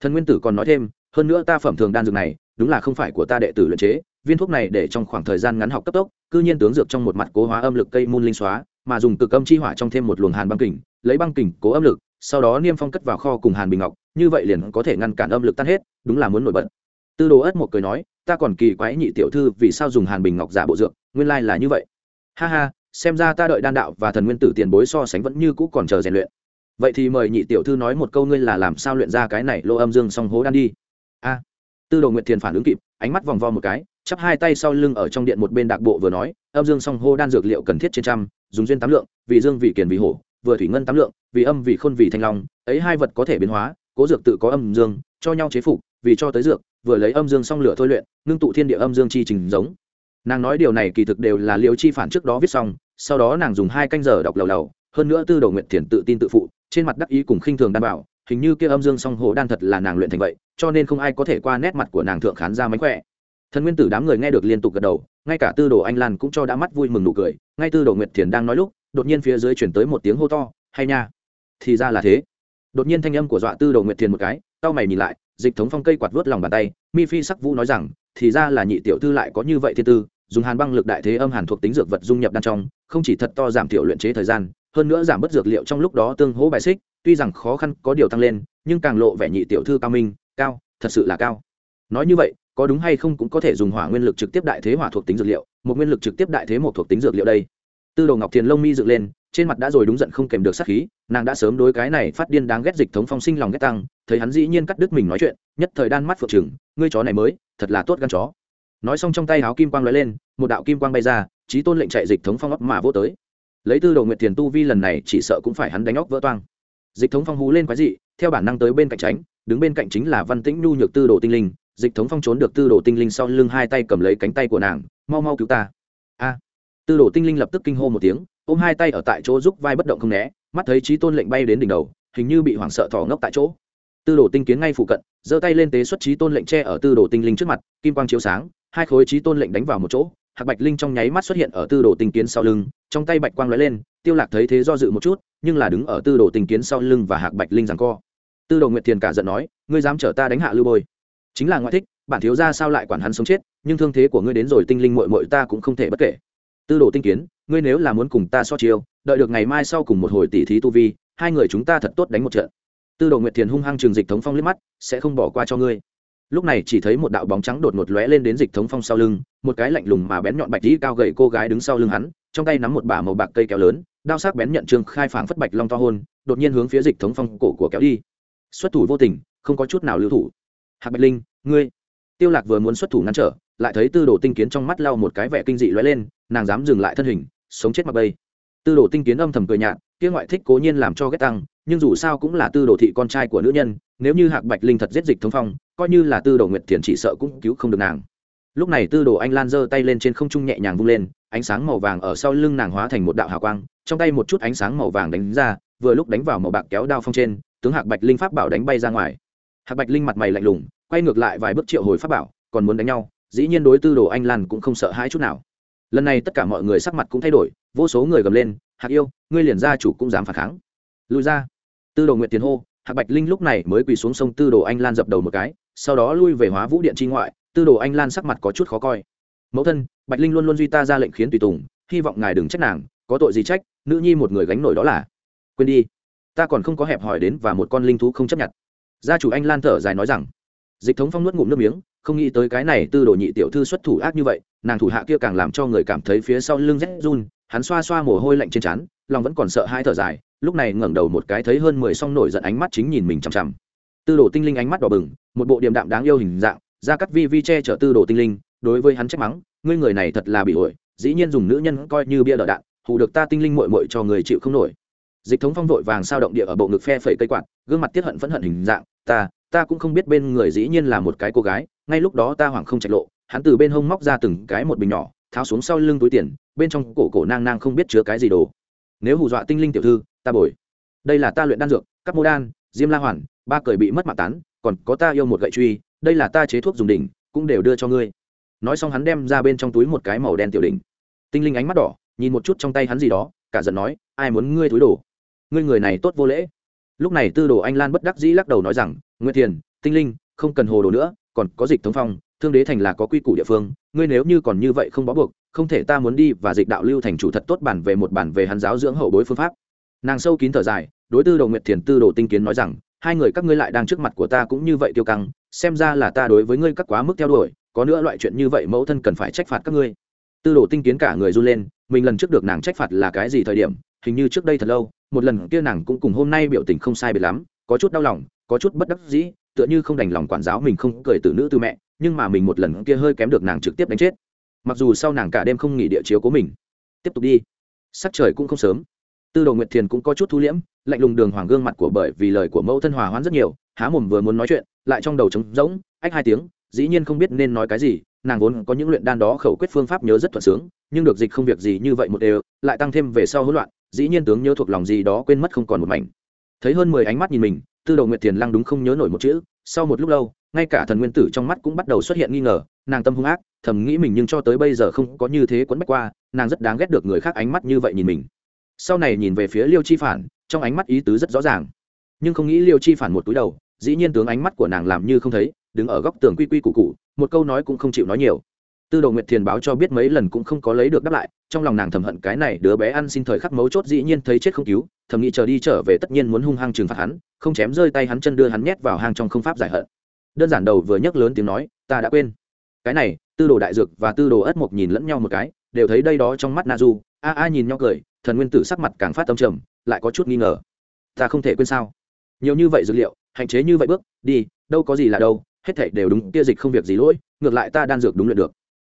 Thần nguyên tử còn nói thêm, hơn nữa ta phẩm thường đan dược này, đúng là không phải của ta đệ tử luyện chế viên thuốc này để trong khoảng thời gian ngắn học cấp tốc, cư nhiên tướng dược trong một mặt cố hóa âm lực cây môn linh xóa, mà dùng cực âm chi hỏa trong thêm một luồng hàn băng kình, lấy băng kình cố âm lực, sau đó niêm phong cất vào kho cùng hàn bình ngọc, như vậy liền có thể ngăn cản âm lực tan hết, đúng là muốn nổi bật. Tư đồ ất một cười nói, ta còn kỳ quái nhị tiểu thư, vì sao dùng hàn bình ngọc giả bộ dược, nguyên lai là như vậy. Ha ha, xem ra ta đợi đan đạo và thần nguyên tử tiền bối so sánh vẫn như cũ còn chờ rèn luyện. Vậy thì mời nhị tiểu thư nói một câu ngươi là làm sao luyện ra cái này lô âm dương song hố đan đi. A tư đồ nguyện thiền phản ứng kịp, ánh mắt vòng vo một cái, chắp hai tay sau lưng ở trong điện một bên đạc bộ vừa nói, âm dương song hô đan dược liệu cần thiết trên trăm, dùng duyên tám lượng, vì dương vị kiền vì hổ, vừa thủy ngân tám lượng, vì âm vì khôn vì thanh long, ấy hai vật có thể biến hóa, cố dược tự có âm dương, cho nhau chế phục, vì cho tới dược, vừa lấy âm dương song lửa thôi luyện, ngưng tụ thiên địa âm dương chi trình giống. Nàng nói điều này kỳ thực đều là liều chi phản trước đó viết xong, sau đó nàng dùng hai canh giờ đọc lầu lầu, hơn nữa tư đồ nguyện thiền tự tin tự phụ, trên mặt đắc ý cùng khinh thường đảm bảo hình như kia âm dương song hồ đan thật là nàng luyện thành vậy, cho nên không ai có thể qua nét mặt của nàng thượng khán ra mánh khỏe. Thần nguyên tử đám người nghe được liên tục gật đầu, ngay cả tư đồ anh lan cũng cho đã mắt vui mừng nụ cười, ngay tư đồ nguyệt thiền đang nói lúc, đột nhiên phía dưới chuyển tới một tiếng hô to, hay nha, thì ra là thế. Đột nhiên thanh âm của dọa tư đồ nguyệt thiền một cái tao mày nhìn lại, dịch thống phong cây quạt vớt lòng bàn tay, mi phi sắc vũ nói rằng, thì ra là nhị tiểu thư lại có như vậy thiên tư, dùng hàn băng lực đại thế âm hàn thuộc tính dược vật dung nhập đan trong, không chỉ thật to giảm thiểu luyện chế thời gian, hơn nữa giảm bớt dược liệu trong lúc đó tương hỗ bài xích tuy rằng khó khăn có điều tăng lên, nhưng càng lộ vẻ nhị tiểu thư cao minh, cao, thật sự là cao. Nói như vậy, có đúng hay không cũng có thể dùng hỏa nguyên lực trực tiếp đại thế hỏa thuộc tính dược liệu, một nguyên lực trực tiếp đại thế một thuộc tính dược liệu đây. Tư đồ ngọc thiền lông mi dựng lên, trên mặt đã rồi đúng giận không kèm được sát khí, nàng đã sớm đối cái này phát điên đáng ghét dịch thống phong sinh lòng ghét tăng, thấy hắn dĩ nhiên cắt đứt mình nói chuyện, nhất thời đan mắt phượng trừng, ngươi chó này mới, thật là tốt gan chó. Nói xong trong tay áo kim quang lóe lên, một đạo kim quang bay ra trí tôn lệnh chạy dịch thống phong ấp mà vô tới. Lấy tư đồ nguyệt thiền tu vi lần này chỉ sợ cũng phải hắn đánh óc vỡ toang dịch thống phong hú lên quái dị, theo bản năng tới bên cạnh tránh, đứng bên cạnh chính là văn tĩnh nhu nhược tư đồ tinh linh. Dịch thống phong trốn được tư đồ tinh linh sau lưng hai tay cầm lấy cánh tay của nàng, mau mau cứu ta. A. Tư đồ tinh linh lập tức kinh hô một tiếng, ôm hai tay ở tại chỗ giúp vai bất động không né, mắt thấy trí tôn lệnh bay đến đỉnh đầu, hình như bị hoảng sợ thỏ ngốc tại chỗ. Tư đồ tinh kiến ngay phụ cận, giơ tay lên tế xuất trí tôn lệnh tre ở tư đồ tinh linh trước mặt, kim quang chiếu sáng, hai khối trí tôn lệnh đánh vào một chỗ hạc bạch linh trong nháy mắt xuất hiện ở tư đồ tinh kiến sau lưng, trong tay bạch quang lóe lên, tiêu lạc thấy thế do dự một chút, nhưng là đứng ở tư đồ tinh kiến sau lưng và hạc bạch linh giằng co. Tư đồ nguyệt thiền cả giận nói, ngươi dám chở ta đánh hạ lưu bôi? Chính là ngoại thích, bản thiếu gia sao lại quản hắn sống chết, nhưng thương thế của ngươi đến rồi tinh linh muội muội ta cũng không thể bất kể. Tư đồ tinh kiến, ngươi nếu là muốn cùng ta so chiêu, đợi được ngày mai sau cùng một hồi tỷ thí tu vi, hai người chúng ta thật tốt đánh một trận. Tư đồ nguyệt thiền hung hăng trường dịch thống phong liếc mắt, sẽ không bỏ qua cho ngươi. Lúc này chỉ thấy một đạo bóng trắng đột ngột lóe lên đến dịch thống phong sau lưng một cái lạnh lùng mà bén nhọn bạch dĩ cao gầy cô gái đứng sau lưng hắn, trong tay nắm một bả màu bạc cây kéo lớn, đao sắc bén nhận trương khai phảng phất bạch long to hôn, đột nhiên hướng phía dịch thống phong cổ của kéo đi. Xuất thủ vô tình, không có chút nào lưu thủ. Hạc bạch linh, ngươi. Tiêu lạc vừa muốn xuất thủ ngăn trở, lại thấy tư đồ tinh kiến trong mắt lau một cái vẻ kinh dị lóe lên, nàng dám dừng lại thân hình, sống chết mặc bay. Tư đồ tinh kiến âm thầm cười nhạt, kia ngoại thích cố nhiên làm cho ghét tăng, nhưng dù sao cũng là tư đồ thị con trai của nữ nhân, nếu như hạc bạch linh thật giết dịch thống phong, coi như là tư đồ nguyệt thiền chỉ sợ cũng cứu không được nàng lúc này tư đồ anh lan giơ tay lên trên không trung nhẹ nhàng vung lên, ánh sáng màu vàng ở sau lưng nàng hóa thành một đạo hào quang, trong tay một chút ánh sáng màu vàng đánh ra, vừa lúc đánh vào màu bạc kéo đao phong trên, tướng hạc bạch linh pháp bảo đánh bay ra ngoài. Hạc bạch linh mặt mày lạnh lùng, quay ngược lại vài bước triệu hồi pháp bảo, còn muốn đánh nhau, dĩ nhiên đối tư đồ anh lan cũng không sợ hãi chút nào. Lần này tất cả mọi người sắc mặt cũng thay đổi, vô số người gầm lên, hạc yêu, ngươi liền gia chủ cũng dám phản kháng. Lùi ra. Tư đồ nguyện tiền hô, hạc bạch linh lúc này mới quỳ xuống sông tư đồ anh lan dập đầu một cái, sau đó lui về hóa vũ điện tri ngoại tư đồ anh lan sắc mặt có chút khó coi mẫu thân bạch linh luôn luôn duy ta ra lệnh khiến tùy tùng hy vọng ngài đừng trách nàng có tội gì trách nữ nhi một người gánh nổi đó là quên đi ta còn không có hẹp hỏi đến và một con linh thú không chấp nhận gia chủ anh lan thở dài nói rằng dịch thống phong nuốt ngụm nước miếng không nghĩ tới cái này tư đồ nhị tiểu thư xuất thủ ác như vậy nàng thủ hạ kia càng làm cho người cảm thấy phía sau lưng rét run hắn xoa xoa mồ hôi lạnh trên trán lòng vẫn còn sợ hai thở dài lúc này ngẩng đầu một cái thấy hơn mười song nổi giận ánh mắt chính nhìn mình chằm chằm tư đồ tinh linh ánh mắt đỏ bừng một bộ điềm đạm đáng yêu hình dạng ra cắt vi vi che chở tư đồ tinh linh, đối với hắn trách mắng, ngươi người này thật là bị ổi dĩ nhiên dùng nữ nhân coi như bia đỡ đạn, hù được ta tinh linh mội mội cho người chịu không nổi. Dịch thống phong vội vàng sao động địa ở bộ ngực phe phẩy cây quạt, gương mặt tiết hận phẫn hận hình dạng, ta ta cũng không biết bên người dĩ nhiên là một cái cô gái, ngay lúc đó ta hoảng không chạy lộ. Hắn từ bên hông móc ra từng cái một bình nhỏ, tháo xuống sau lưng túi tiền, bên trong cổ cổ nang nang không biết chứa cái gì đồ. Nếu hù dọa tinh linh tiểu thư, ta bồi. Đây là ta luyện đan dược các mô đan, diêm la hoàn, ba cười bị mất mạng tán, còn có ta yêu một gậy truy đây là ta chế thuốc dùng đỉnh, cũng đều đưa cho ngươi. Nói xong hắn đem ra bên trong túi một cái màu đen tiểu đỉnh. Tinh linh ánh mắt đỏ, nhìn một chút trong tay hắn gì đó, cả giận nói, ai muốn ngươi túi đồ? Ngươi người này tốt vô lễ. Lúc này tư đồ anh lan bất đắc dĩ lắc đầu nói rằng nguyễn thiền, tinh linh, không cần hồ đồ nữa, còn có dịch thống phong, thương đế thành là có quy củ địa phương, ngươi nếu như còn như vậy không bó buộc, không thể ta muốn đi và dịch đạo lưu thành chủ thật tốt bản về một bản về hắn giáo dưỡng hậu bối phương pháp. Nàng sâu kín thở dài, đối tư đồ nguyệt thiền tư đồ tinh kiến nói rằng hai người các ngươi lại đang trước mặt của ta cũng như vậy tiêu căng, xem ra là ta đối với ngươi các quá mức theo đuổi, có nữa loại chuyện như vậy mẫu thân cần phải trách phạt các ngươi. Tư đồ tinh kiến cả người run lên, mình lần trước được nàng trách phạt là cái gì thời điểm, hình như trước đây thật lâu, một lần kia nàng cũng cùng hôm nay biểu tình không sai biệt lắm, có chút đau lòng, có chút bất đắc dĩ, tựa như không đành lòng quản giáo mình không cười từ nữ từ mẹ, nhưng mà mình một lần kia hơi kém được nàng trực tiếp đánh chết. Mặc dù sau nàng cả đêm không nghỉ địa chiếu của mình. Tiếp tục đi. Sắc trời cũng không sớm. Tư đồ nguyệt thiền cũng có chút thu liễm lạnh lùng đường hoàng gương mặt của bởi vì lời của mẫu thân hòa hoãn rất nhiều, há mồm vừa muốn nói chuyện, lại trong đầu trống rỗng, ách hai tiếng, dĩ nhiên không biết nên nói cái gì, nàng vốn có những luyện đan đó khẩu quyết phương pháp nhớ rất thuận sướng, nhưng được dịch không việc gì như vậy một đều, lại tăng thêm về sau hỗn loạn, dĩ nhiên tướng nhớ thuộc lòng gì đó quên mất không còn một mảnh. Thấy hơn mười ánh mắt nhìn mình, tư đầu nguyệt thiền lăng đúng không nhớ nổi một chữ, sau một lúc lâu, ngay cả thần nguyên tử trong mắt cũng bắt đầu xuất hiện nghi ngờ, nàng tâm hung ác, thầm nghĩ mình nhưng cho tới bây giờ không có như thế quấn bách qua, nàng rất đáng ghét được người khác ánh mắt như vậy nhìn mình. Sau này nhìn về phía liêu chi phản trong ánh mắt ý tứ rất rõ ràng. Nhưng không nghĩ liêu chi phản một túi đầu, dĩ nhiên tướng ánh mắt của nàng làm như không thấy, đứng ở góc tường quy quy củ cụ một câu nói cũng không chịu nói nhiều. Tư đồ nguyệt thiền báo cho biết mấy lần cũng không có lấy được đáp lại, trong lòng nàng thầm hận cái này đứa bé ăn xin thời khắc mấu chốt dĩ nhiên thấy chết không cứu, thầm nghĩ chờ đi trở về tất nhiên muốn hung hăng trừng phạt hắn, không chém rơi tay hắn chân đưa hắn nhét vào hang trong không pháp giải hận. Đơn giản đầu vừa nhấc lớn tiếng nói, ta đã quên. Cái này, tư đồ đại dược và tư đồ ất mộc nhìn lẫn nhau một cái, đều thấy đây đó trong mắt na du. A a nhìn nhau cười thần nguyên tử sắc mặt càng phát tâm trầm, lại có chút nghi ngờ. Ta không thể quên sao? Nhiều như vậy dữ liệu, hạn chế như vậy bước, đi, đâu có gì là đâu, hết thảy đều đúng, kia dịch không việc gì lỗi, ngược lại ta đan dược đúng luyện được.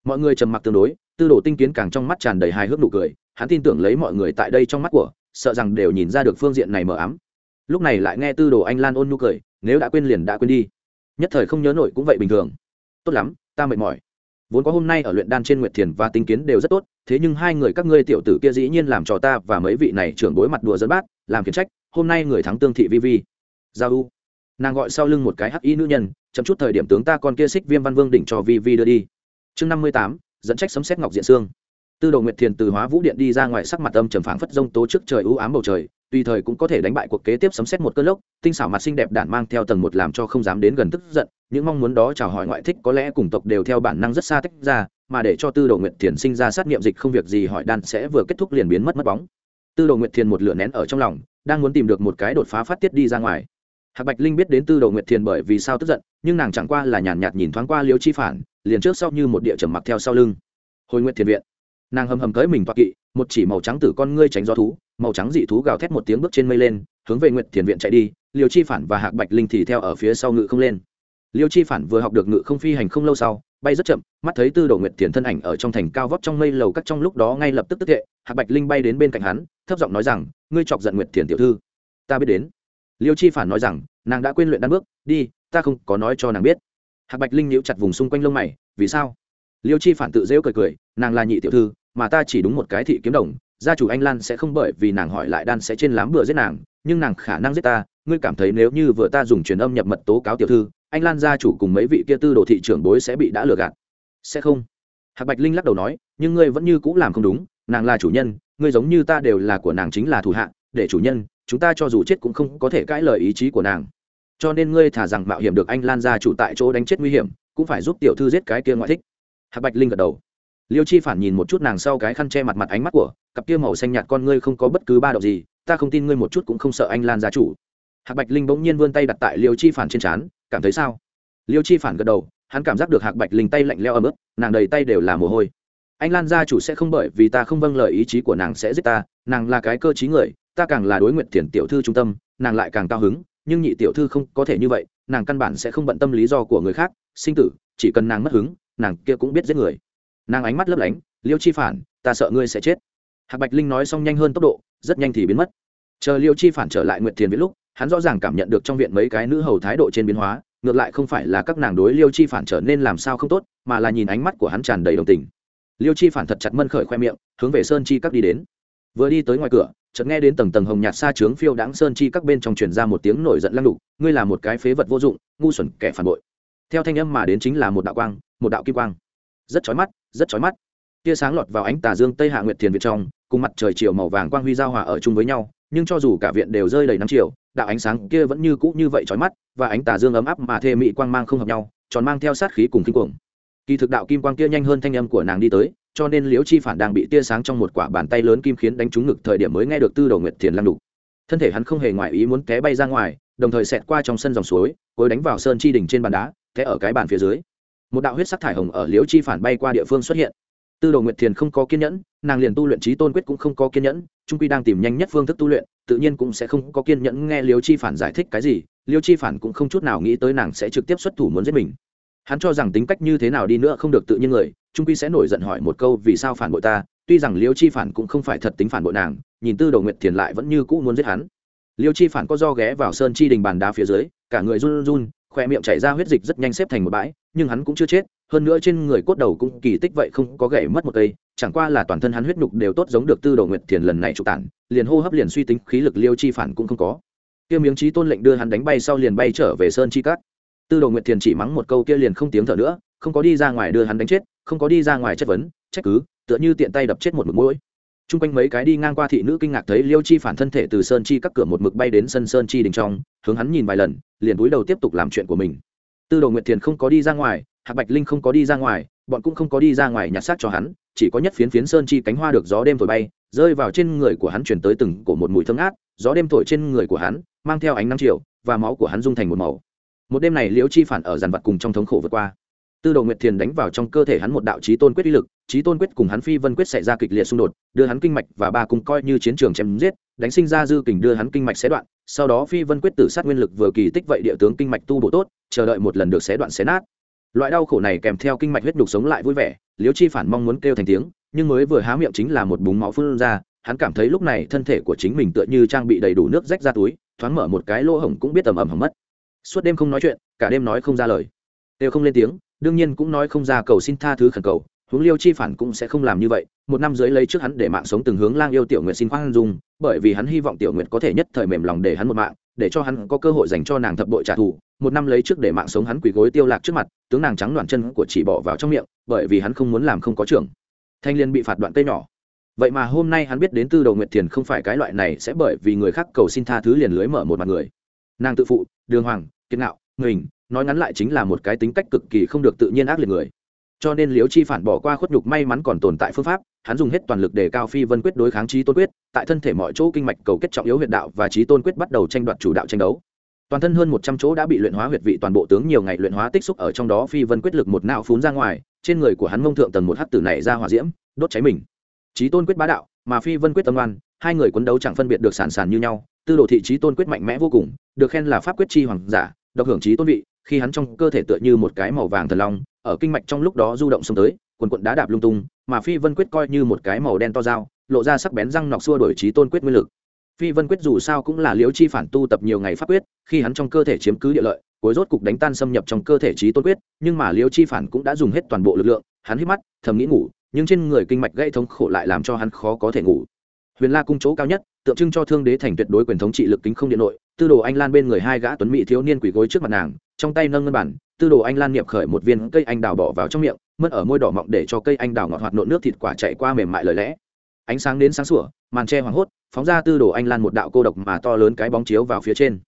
Mọi người trầm mặc tương đối, tư đồ tinh kiến càng trong mắt tràn đầy hài hước nụ cười, hắn tin tưởng lấy mọi người tại đây trong mắt của, sợ rằng đều nhìn ra được phương diện này mờ ám. Lúc này lại nghe tư đồ anh lan ôn nụ cười, nếu đã quên liền đã quên đi. Nhất thời không nhớ nổi cũng vậy bình thường. Tốt lắm, ta mệt mỏi vốn có hôm nay ở luyện đan trên nguyệt thiền và tinh kiến đều rất tốt, thế nhưng hai người các ngươi tiểu tử kia dĩ nhiên làm cho ta và mấy vị này trưởng bối mặt đùa dẫn bát, làm khiển trách, hôm nay người thắng tương thị vi vi. Giao u. Nàng gọi sau lưng một cái hắc y nữ nhân, chậm chút thời điểm tướng ta con kia xích viêm văn vương đỉnh cho vi vi đưa đi. Chương năm mươi tám, dẫn trách sấm xét ngọc diện xương. Tư đồ nguyệt thiền từ hóa vũ điện đi ra ngoài sắc mặt âm trầm phảng phất rông tố trước trời ưu ám bầu trời tùy thời cũng có thể đánh bại cuộc kế tiếp sấm xét một cơn lốc, tinh xảo mặt xinh đẹp đản mang theo tầng một làm cho không dám đến gần tức giận, những mong muốn đó chào hỏi ngoại thích có lẽ cùng tộc đều theo bản năng rất xa tách ra, mà để cho tư đồ nguyệt thiền sinh ra sát nghiệm dịch không việc gì hỏi đan sẽ vừa kết thúc liền biến mất mất bóng. Tư đồ nguyệt thiền một lửa nén ở trong lòng, đang muốn tìm được một cái đột phá phát tiết đi ra ngoài. Hạc bạch linh biết đến tư đồ nguyệt thiền bởi vì sao tức giận, nhưng nàng chẳng qua là nhàn nhạt nhìn thoáng qua liêu chi phản, liền trước sau như một địa trầm mặc theo sau lưng. Hồi nguyệt thiền viện nàng hầm hầm cưới mình toạc kỵ, một chỉ màu trắng tử con ngươi tránh gió thú, màu trắng dị thú gào thét một tiếng bước trên mây lên, hướng về nguyệt thiền viện chạy đi, liêu chi phản và hạc bạch linh thì theo ở phía sau ngự không lên. Liêu chi phản vừa học được ngự không phi hành không lâu sau, bay rất chậm, mắt thấy tư đồ nguyệt thiền thân ảnh ở trong thành cao vóc trong mây lầu các trong lúc đó ngay lập tức tức hệ hạc bạch linh bay đến bên cạnh hắn, thấp giọng nói rằng, ngươi chọc giận nguyệt thiền tiểu thư. Ta biết đến. Liêu chi phản nói rằng, nàng đã quên luyện đan bước, đi, ta không có nói cho nàng biết. Hạc bạch linh nhíu chặt vùng xung quanh lông mày, vì sao? Liêu chi phản tự rêu cười cười, nàng là nhị tiểu thư, mà ta chỉ đúng một cái thị kiếm đồng, gia chủ anh lan sẽ không bởi vì nàng hỏi lại đan sẽ trên lám bừa giết nàng, nhưng nàng khả năng giết ta, ngươi cảm thấy nếu như vừa ta dùng truyền âm nhập mật tố cáo tiểu thư, anh lan gia chủ cùng mấy vị kia tư đồ thị trưởng bối sẽ bị đã lừa gạt. Sẽ không. Hạc bạch linh lắc đầu nói, nhưng ngươi vẫn như c ũ làm không đúng, nàng là chủ nhân, ngươi giống như ta đều là của nàng chính là thủ hạ, để chủ nhân, chúng ta cho dù chết cũng không có thể cãi lời ý chí của nàng. Cho nên ngươi thả rằng mạo hiểm được anh lan gia chủ tại chỗ đánh chết nguy hiểm, cũng phải giúp tiểu thư giết cái kia ngoại thích hạc bạch linh gật đầu. Liêu chi phản nhìn một chút nàng sau cái khăn che mặt mặt ánh mắt của, cặp kia màu xanh nhạt con ngươi không có bất cứ ba động gì, ta không tin ngươi một chút cũng không sợ anh lan gia chủ. Hạc bạch linh bỗng nhiên vươn tay đặt tại liêu chi phản trên trán, cảm thấy sao? Liêu chi phản gật đầu, hắn cảm giác được hạc bạch linh tay lạnh leo ấm ức, nàng đầy tay đều là mồ hôi. Anh lan gia chủ sẽ không bởi vì ta không vâng lời ý chí của nàng sẽ giết ta, nàng là cái cơ t người, ta càng là đối nguyện thiền tiểu thư trung tâm, nàng lại càng cao hứng, nhưng nhị tiểu thư không có thể như vậy, nàng căn bản sẽ không bận tâm lý do của người khác, sinh tử, chỉ cần nàng mất hứng nàng kia cũng biết giết người. Nàng ánh mắt lấp lánh, liêu chi phản, ta sợ ngươi sẽ chết. Hạc bạch linh nói xong nhanh hơn tốc độ, rất nhanh thì biến mất. Chờ liêu chi phản trở lại nguyệt thiền viết lúc, hắn rõ ràng cảm nhận được trong viện mấy cái nữ hầu thái độ trên biến hóa, ngược lại không phải là các nàng đối liêu chi phản trở nên làm sao không tốt, mà là nhìn ánh mắt của hắn tràn đầy đồng tình. Liêu chi phản thật chặt mân khởi khoe miệng, hướng về sơn chi các đi đến. Vừa đi tới ngoài cửa, chợt nghe đến tầng tầng hồng nhạt xa trướng phiêu đáng sơn chi các bên trong truyền ra một tiếng nổi giận lăng đục ngươi là một cái phế vật vô dụng, ngu xuẩn kẻ phản bội theo thanh âm mà đến chính là một đạo quang, một đạo kim quang. Rất chói mắt, rất chói mắt. Tia sáng lọt vào ánh tà dương tây hạ nguyệt thiền việt trong, cùng mặt trời chiều màu vàng quang huy giao hòa ở chung với nhau, nhưng cho dù cả viện đều rơi đầy nắng chiều, đạo ánh sáng kia vẫn như cũ như vậy chói mắt, và ánh tà dương ấm áp mà thê mị quang mang không hợp nhau, tròn mang theo sát khí cùng kinh cuồng. Kỳ thực đạo kim quang kia nhanh hơn thanh âm của nàng đi tới, cho nên liễu chi phản đang bị tia sáng trong một quả bàn tay lớn kim khiến đánh trúng ngực thời điểm mới nghe được tư đầu nguyệt thiền lăn đục. Thân thể hắn không hề ngoại ý muốn té bay ra ngoài, đồng thời xẹt qua trong sân dòng suối, cối đánh vào sơn chi đỉnh trên bàn đá té ở cái bàn phía dưới. Một đạo huyết sắc thải hồng ở liễu chi phản bay qua địa phương xuất hiện. Tư đồ nguyệt thiền không có kiên nhẫn, nàng liền tu luyện trí tôn quyết cũng không có kiên nhẫn, trung quy đang tìm nhanh nhất phương thức tu luyện, tự nhiên cũng sẽ không có kiên nhẫn nghe liễu chi phản giải thích cái gì, liễu chi phản cũng không chút nào nghĩ tới nàng sẽ trực tiếp xuất thủ muốn giết mình. Hắn cho rằng tính cách như thế nào đi nữa không được tự nhiên người, trung quy sẽ nổi giận hỏi một câu vì sao phản bội ta, tuy rằng liễu chi phản cũng không phải thật tính phản bội nàng, nhìn tư đồ nguyệt thiền lại vẫn như cũ muốn giết hắn. Liêu chi phản có do ghé vào sơn chi đình bàn đá phía dưới, cả người run run khoe miệng chảy ra huyết dịch rất nhanh xếp thành một bãi, nhưng hắn cũng chưa chết, hơn nữa trên người cốt đầu cũng kỳ tích vậy không có gãy mất một cây, chẳng qua là toàn thân hắn huyết nhục đều tốt giống được tư đồ nguyệt thiền lần này trục tản, liền hô hấp liền suy tính, khí lực liêu chi phản cũng không có. Kia miếng trí tôn lệnh đưa hắn đánh bay sau liền bay trở về sơn chi cát tư đồ nguyệt thiền chỉ mắng một câu kia liền không tiếng thở nữa, không có đi ra ngoài đưa hắn đánh chết, không có đi ra ngoài chất vấn, trách cứ, tựa như tiện tay đập chết một mực mũi t r u n g quanh mấy cái đi ngang qua thị nữ kinh ngạc thấy liêu chi phản thân thể từ sơn chi các cửa một mực bay đến sân sơn chi đình trong, hướng hắn nhìn vài lần, liền cúi đầu tiếp tục làm chuyện của mình. Tư đồ nguyệt thiền không có đi ra ngoài, hạc bạch linh không có đi ra ngoài, bọn cũng không có đi ra ngoài nhặt xác cho hắn, chỉ có nhất phiến phiến sơn chi cánh hoa được gió đêm thổi bay, rơi vào trên người của hắn chuyển tới từng cổ một mùi thơm át gió đêm thổi trên người của hắn, mang theo ánh nắng chiều, và máu của hắn dung thành một màu. Một đêm này liễu chi phản ở dàn vật cùng trong thống khổ vượt qua. Tư đồ nguyệt thiền đánh vào trong cơ thể hắn một đạo trí tôn quyết uy lực trí tôn quyết cùng hắn phi vân quyết xảy ra kịch liệt xung đột, đưa hắn kinh mạch và ba cùng coi như chiến trường chém giết, đánh sinh ra dư kình đưa hắn kinh mạch xé đoạn, sau đó phi vân quyết tử sát nguyên lực vừa kỳ tích vậy địa tướng kinh mạch tu bổ tốt, chờ đợi một lần được xé đoạn xé nát. Loại đau khổ này kèm theo kinh mạch huyết nhục sống lại vui vẻ, liễu chi phản mong muốn kêu thành tiếng, nhưng mới vừa há miệng chính là một búng máu phun ra, hắn cảm thấy lúc này thân thể của chính mình tựa như trang bị đầy đủ nước rách ra túi, thoáng mở một cái lỗ hổng cũng biết tầm ầm hầm mất. Suốt đêm không nói chuyện, cả đêm nói không ra lời. Đều không lên tiếng, đương nhiên cũng nói không ra cầu xin tha thứ khẩn cầu hướng liêu chi phản cũng sẽ không làm như vậy, một năm dưới lấy trước hắn để mạng sống từng hướng lang yêu tiểu nguyệt xin khoan dung, bởi vì hắn hy vọng tiểu nguyệt có thể nhất thời mềm lòng để hắn một mạng, để cho hắn có cơ hội dành cho nàng thập bội trả thù. Một năm lấy trước để mạng sống hắn quỳ gối tiêu lạc trước mặt, tướng nàng trắng đoạn chân của chỉ bỏ vào trong miệng, bởi vì hắn không muốn làm không có trưởng. Thanh liên bị phạt đoạn tay nhỏ. Vậy mà hôm nay hắn biết đến tư đầu nguyệt thiền không phải cái loại này sẽ bởi vì người khác cầu xin tha thứ liền lưới mở một mặt người. Nàng tự phụ, đường hoàng, kiệt ngạo mình nói ngắn lại chính là một cái tính cách cực kỳ không được tự nhiên ác liệt người cho nên Liễu chi phản bỏ qua khuất nhục may mắn còn tồn tại phương pháp, hắn dùng hết toàn lực để cao phi vân quyết đối kháng trí tôn quyết, tại thân thể mọi chỗ kinh mạch cầu kết trọng yếu huyệt đạo và trí tôn quyết bắt đầu tranh đoạt chủ đạo tranh đấu. Toàn thân hơn một trăm chỗ đã bị luyện hóa huyệt vị, toàn bộ tướng nhiều ngày luyện hóa tích xúc ở trong đó, phi vân quyết lực một não phún ra ngoài, trên người của hắn mông thượng tầng một hắt tử này ra hỏa diễm, đốt cháy mình. Trí tôn quyết bá đạo, mà phi vân quyết tâm oan, hai người quấn đấu chẳng phân biệt được sản sản như nhau, tư đồ thị trí tôn quyết mạnh mẽ vô cùng, được khen là pháp quyết chi hoàng giả, độc hưởng trí tôn vị, khi hắn trong cơ thể tựa như một cái màu vàng thần long ở kinh mạch trong lúc đó du động xông tới, quần quận đá đạp lung tung, mà phi vân quyết coi như một cái màu đen to dao, lộ ra sắc bén răng nọc xua đổi trí tôn quyết nguyên lực. Phi vân quyết dù sao cũng là liễu chi phản tu tập nhiều ngày pháp quyết, khi hắn trong cơ thể chiếm cứ địa lợi, cuối rốt cục đánh tan xâm nhập trong cơ thể trí tôn quyết, nhưng mà liễu chi phản cũng đã dùng hết toàn bộ lực lượng, hắn hít mắt, thầm nghĩ ngủ, nhưng trên người kinh mạch gây thống khổ lại làm cho hắn khó có thể ngủ huyền la cung chỗ cao nhất, tượng trưng cho thương đế thành tuyệt đối quyền thống trị lực kính không điện nội, tư đồ anh lan bên người hai gã tuấn mỹ thiếu niên quỳ gối trước mặt nàng, trong tay nâng ngân bản, tư đồ anh lan niệm khởi một viên cây anh đào bỏ vào trong miệng, mất ở môi đỏ mọng để cho cây anh đào ngọt hoạt nộn nước thịt quả chạy qua mềm mại lời lẽ. Ánh sáng đến sáng sủa, màn tre hoàng hốt, phóng ra tư đồ anh lan một đạo cô độc mà to lớn cái bóng chiếu vào phía trên.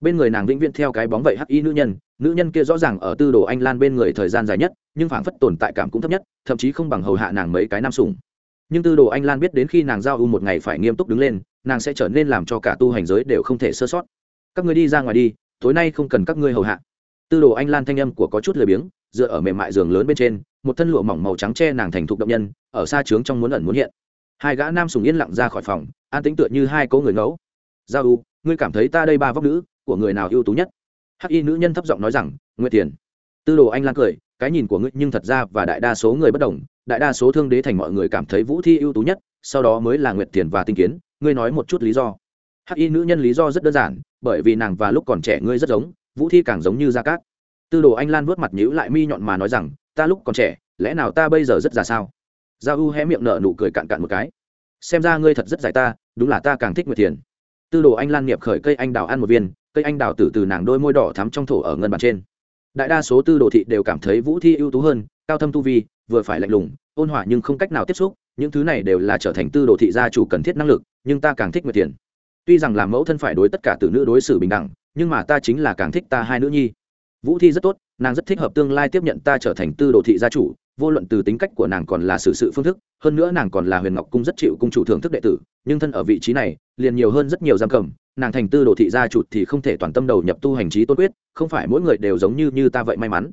Bên người nàng vĩnh viễn theo cái bóng vậy hắc y nữ nhân nữ nhân kia rõ ràng ở tư đồ anh lan bên người thời gian dài nhất, nhưng phảng phất tồn tại cảm cũng thấp nhất, thậm chí không bằng hầu hạ nàng mấy cái nam sủng nhưng tư đồ anh lan biết đến khi nàng giao u một ngày phải nghiêm túc đứng lên, nàng sẽ trở nên làm cho cả tu hành giới đều không thể sơ sót. Các người đi ra ngoài đi, tối nay không cần các ngươi hầu hạ. Tư đồ anh lan thanh âm của có chút lười biếng, dựa ở mềm mại giường lớn bên trên, một thân lụa mỏng màu trắng che nàng thành thục động nhân, ở xa trướng trong muốn ẩn muốn hiện. Hai gã nam sùng yên lặng ra khỏi phòng, an tĩnh tựa như hai cỗ người ngẫu. Giao u ngươi cảm thấy ta đây ba vóc nữ, của người nào ưu tú nhất? Hắc y nữ nhân thấp giọng nói rằng, nguyệt tiền tư đồ anh lan cười, cái nhìn của ngươi nhưng thật ra và đại đa số người bất đồng đại đa số thương đế thành mọi người cảm thấy vũ thi ưu tú nhất, sau đó mới là nguyệt tiền và tinh kiến, ngươi nói một chút lý do. Hắc y nữ nhân lý do rất đơn giản, bởi vì nàng và lúc còn trẻ ngươi rất giống, vũ thi càng giống như gia cát. Tư đồ anh lan vuốt mặt nhíu lại mi nhọn mà nói rằng, ta lúc còn trẻ, lẽ nào ta bây giờ rất già sao? Gia u hé miệng nở nụ cười cạn cạn một cái. Xem ra ngươi thật rất giải ta, đúng là ta càng thích nguyệt tiền. Tư đồ anh lan nghiệp khởi cây anh đào ăn một viên, cây anh đào từ từ nàng đôi môi đỏ thắm trong thổ ở ngân bàn trên. Đại đa số tư đồ thị đều cảm thấy vũ thi ưu tú hơn, cao thâm tu vi vừa phải lạnh lùng, ôn hòa nhưng không cách nào tiếp xúc, những thứ này đều là trở thành tư đồ thị gia chủ cần thiết năng lực, nhưng ta càng thích nguyệt tiền tuy rằng làm mẫu thân phải đối tất cả từ nữ đối xử bình đẳng, nhưng mà ta chính là càng thích ta hai nữ nhi. Vũ thi rất tốt, nàng rất thích hợp tương lai tiếp nhận ta trở thành tư đồ thị gia chủ, vô luận từ tính cách của nàng còn là sự sự phương thức, hơn nữa nàng còn là huyền ngọc cung rất chịu cung chủ thưởng thức đệ tử, nhưng thân ở vị trí này, liền nhiều hơn rất nhiều giam cầm, nàng thành tư đồ thị gia chủ thì không thể toàn tâm đầu nhập tu hành trí tôn quyết, không phải mỗi người đều giống như như ta vậy may mắn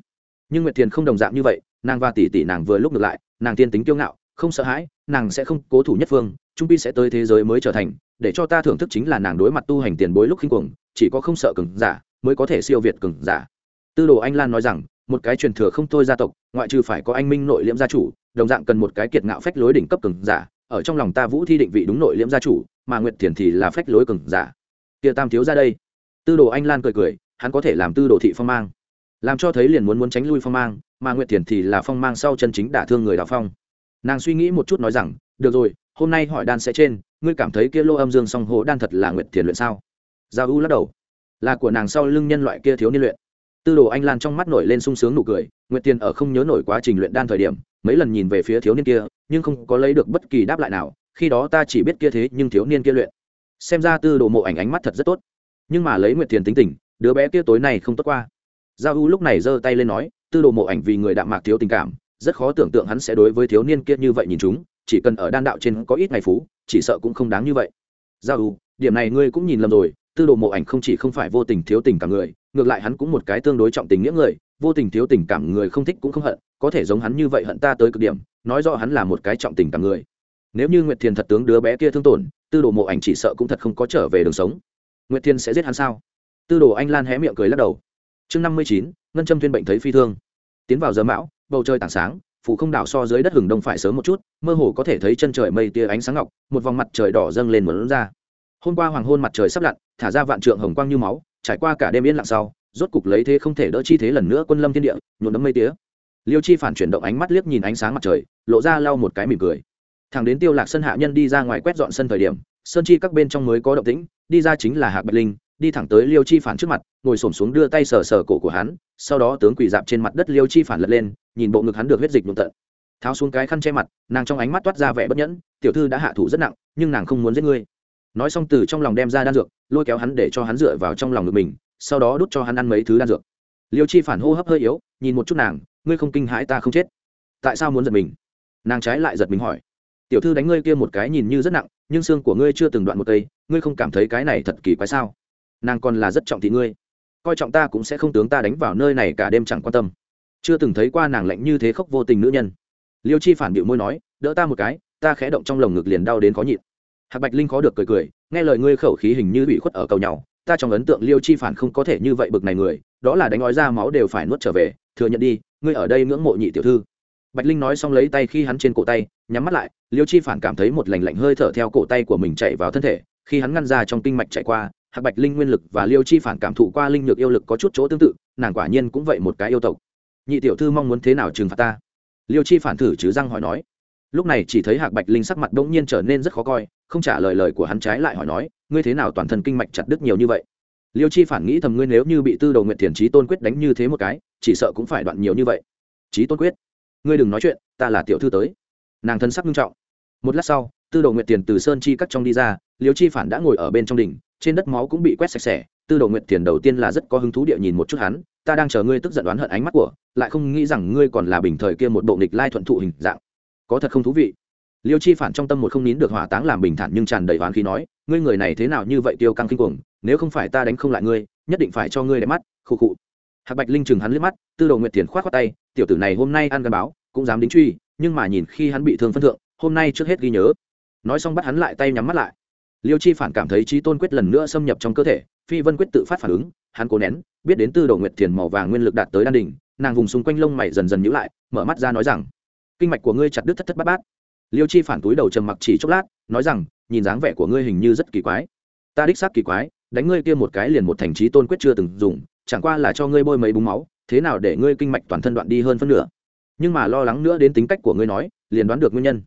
nhưng nguyệt thiền không đồng dạng như vậy, nàng và tỷ tỷ nàng vừa lúc ngược lại, nàng tiên tính kiêu ngạo, không sợ hãi, nàng sẽ không cố thủ nhất phương, trung pi sẽ tới thế giới mới trở thành, để cho ta thưởng thức chính là nàng đối mặt tu hành tiền bối lúc khinh cuồng, chỉ có không sợ cừng giả mới có thể siêu việt cừng giả. Tư đồ anh lan nói rằng, một cái truyền thừa không thôi gia tộc, ngoại trừ phải có anh minh nội liễm gia chủ, đồng dạng cần một cái kiệt ngạo phách lối đỉnh cấp cừng giả, ở trong lòng ta vũ thi định vị đúng nội liễm gia chủ, mà nguyệt thiền thì là phách lối cừng giả. Kia tam thiếu ra đây. Tư đồ anh lan cười cười, hắn có thể làm tư đồ thị phong mang làm cho thấy liền muốn muốn tránh lui phong mang, mà nguyệt thiền thì là phong mang sau chân chính đả thương người đào phong. Nàng suy nghĩ một chút nói rằng, được rồi, hôm nay hỏi đan sẽ trên, ngươi cảm thấy kia lô âm dương song hồ đan thật là nguyệt thiền luyện sao? Giao u lắc đầu. Là của nàng sau lưng nhân loại kia thiếu niên luyện. Tư đồ anh lan trong mắt nổi lên sung sướng nụ cười, nguyệt thiền ở không nhớ nổi quá trình luyện đan thời điểm, mấy lần nhìn về phía thiếu niên kia, nhưng không có lấy được bất kỳ đáp lại nào, khi đó ta chỉ biết kia thế nhưng thiếu niên kia luyện. Xem ra tư đồ mộ ảnh ánh mắt thật rất tốt. Nhưng mà lấy nguyệt thiền tính tình, đứa bé kia tối nay không tốt qua giao u lúc này giơ tay lên nói, tư đồ mộ ảnh vì người đạm mạc thiếu tình cảm, rất khó tưởng tượng hắn sẽ đối với thiếu niên kia như vậy nhìn chúng, chỉ cần ở đan đạo trên có ít ngày phú, chỉ sợ cũng không đáng như vậy. Giao u, điểm này ngươi cũng nhìn lầm rồi, tư đồ mộ ảnh không chỉ không phải vô tình thiếu tình cảm người, ngược lại hắn cũng một cái tương đối trọng tình nghĩa người, vô tình thiếu tình cảm người không thích cũng không hận, có thể giống hắn như vậy hận ta tới cực điểm, nói rõ hắn là một cái trọng tình cảm người. Nếu như nguyệt thiền thật tướng đứa bé kia thương tổn, tư đồ mộ ảnh chỉ sợ cũng thật không có trở về đường sống. Nguyệt Thiên sẽ giết hắn sao? Tư đồ anh lan hé miệng cười lắc đầu chương năm mươi chín, ngân châm tuyên bệnh thấy phi thương. Tiến vào giờ mão, bầu trời tảng sáng, phủ không đảo so dưới đất hừng đông phải sớm một chút, mơ hồ có thể thấy chân trời mây tia ánh sáng ngọc, một vòng mặt trời đỏ dâng lên một lớn ra. Hôm qua hoàng hôn mặt trời sắp lặn, thả ra vạn trượng hồng quang như máu, trải qua cả đêm yên lặng sau, rốt cục lấy thế không thể đỡ chi thế lần nữa quân lâm thiên địa, nhuộm đấm mây tía. Liêu chi phản chuyển động ánh mắt liếc nhìn ánh sáng mặt trời, lộ ra lau một cái mỉm cười. Thằng đến tiêu lạc sân hạ nhân đi ra ngoài quét dọn sân thời điểm, sơn chi các bên trong mới có động tĩnh, đi ra chính là hạc bạch linh đi thẳng tới liêu chi phản trước mặt, ngồi s xuống đưa tay sờ sờ cổ của hắn, sau đó tướng quỳ dạp trên mặt đất liêu chi phản lật lên, nhìn bộ ngực hắn được huyết dịch nhuộm tận. Tháo xuống cái khăn che mặt, nàng trong ánh mắt toát ra vẻ bất nhẫn, tiểu thư đã hạ thủ rất nặng, nhưng nàng không muốn giết ngươi. Nói xong từ trong lòng đem ra đan dược, lôi kéo hắn để cho hắn dựa vào trong lòng ngực mình, sau đó đút cho hắn ăn mấy thứ đan dược. Liêu chi phản hô hấp hơi yếu, nhìn một chút nàng, ngươi không kinh hãi ta không chết. Tại sao muốn giật mình? Nàng trái lại giật mình hỏi, tiểu thư đánh ngươi kia một cái nhìn như rất nặng, nhưng xương của ngươi chưa từng đoạn một cây, ngươi không cảm thấy cái này thật kỳ quái sao? Nàng còn là rất trọng thị ngươi. Coi trọng ta cũng sẽ không tướng ta đánh vào nơi này cả đêm chẳng quan tâm. Chưa từng thấy qua nàng lạnh như thế khóc vô tình nữ nhân. Liêu chi phản bịu môi nói, đỡ ta một cái, ta khẽ động trong lồng ngực liền đau đến khó nhịn. Hạc bạch linh khó được cười cười, nghe lời ngươi khẩu khí hình như bị khuất ở cầu nhau, ta trong ấn tượng liêu chi phản không có thể như vậy bực này người, đó là đánh ói ra máu đều phải nuốt trở về, thừa nhận đi, ngươi ở đây ngưỡng mộ nhị tiểu thư. Bạch linh nói xong lấy tay khi hắn trên cổ tay, nhắm mắt lại, liêu chi phản cảm thấy một lành lạnh hơi thở theo cổ tay của mình chạy vào thân thể, khi hắn ngăn ra trong kinh mạch chạy qua hạc bạch linh nguyên lực và liêu chi phản cảm thụ qua linh nhược yêu lực có chút chỗ tương tự, nàng quả nhiên cũng vậy một cái yêu tộc. Nhị tiểu thư mong muốn thế nào trừng phạt ta? Liêu chi phản thử chứ răng hỏi nói. Lúc này chỉ thấy hạc bạch linh sắc mặt đ ỗ n g nhiên trở nên rất khó coi, không trả lời lời của hắn trái lại hỏi nói, ngươi thế nào toàn thân kinh mạch chặt đứt nhiều như vậy? Liêu chi phản nghĩ thầm ngươi nếu như bị tư đầu nguyện thiền trí tôn quyết đánh như thế một cái, chỉ sợ cũng phải đoạn nhiều như vậy. Trí tôn quyết? Ngươi đừng nói chuyện, ta là tiểu thư tới. Nàng thân sắc nghiêm trọng. Một lát sau, tư đầu nguyện tiền từ sơn chi cắt trong đi ra, liêu chi phản đã ngồi ở bên trong đỉnh trên đất máu cũng bị quét sạch sẽ. Tư đồ nguyện tiền đầu tiên là rất có hứng thú địa nhìn một chút hắn. Ta đang chờ ngươi tức giận đoán hận ánh mắt của, lại không nghĩ rằng ngươi còn là bình thời kia một bộ nghịch lai thuận thụ hình dạng. Có thật không thú vị. Liêu chi phản trong tâm một không nín được hỏa táng làm bình thản nhưng tràn đầy oán khí nói, ngươi người này thế nào như vậy tiêu căng kinh cuồng, nếu không phải ta đánh không lại ngươi, nhất định phải cho ngươi đẹp mắt, khụ khụ. Hạc bạch linh chừng hắn liếc mắt, tư đồ nguyệt tiền khoát qua tay, tiểu tử này hôm nay ăn gắn báo, cũng dám đính truy, nhưng mà nhìn khi hắn bị thương phân thượng, hôm nay trước hết ghi nhớ. Nói xong bắt hắn lại tay nhắm mắt lại liêu chi phản cảm thấy trí tôn quyết lần nữa xâm nhập trong cơ thể, phi vân quyết tự phát phản ứng, hắn cố nén, biết đến tư đồ nguyệt thiền màu vàng nguyên lực đạt tới đan đỉnh, nàng vùng xung quanh lông mày dần dần nhữ lại, mở mắt ra nói rằng, kinh mạch của ngươi chặt đứt thất thất bát bát. Liêu chi phản túi đầu trầm mặc chỉ chốc lát, nói rằng, nhìn dáng vẻ của ngươi hình như rất kỳ quái. Ta đích xác kỳ quái, đánh ngươi kia một cái liền một thành trí tôn quyết chưa từng dùng, chẳng qua là cho ngươi bôi mấy búng máu, thế nào để ngươi kinh mạch toàn thân đoạn đi hơn phân nửa? Nhưng mà lo lắng nữa đến tính cách của ngươi nói, liền đoán được nguyên nhân.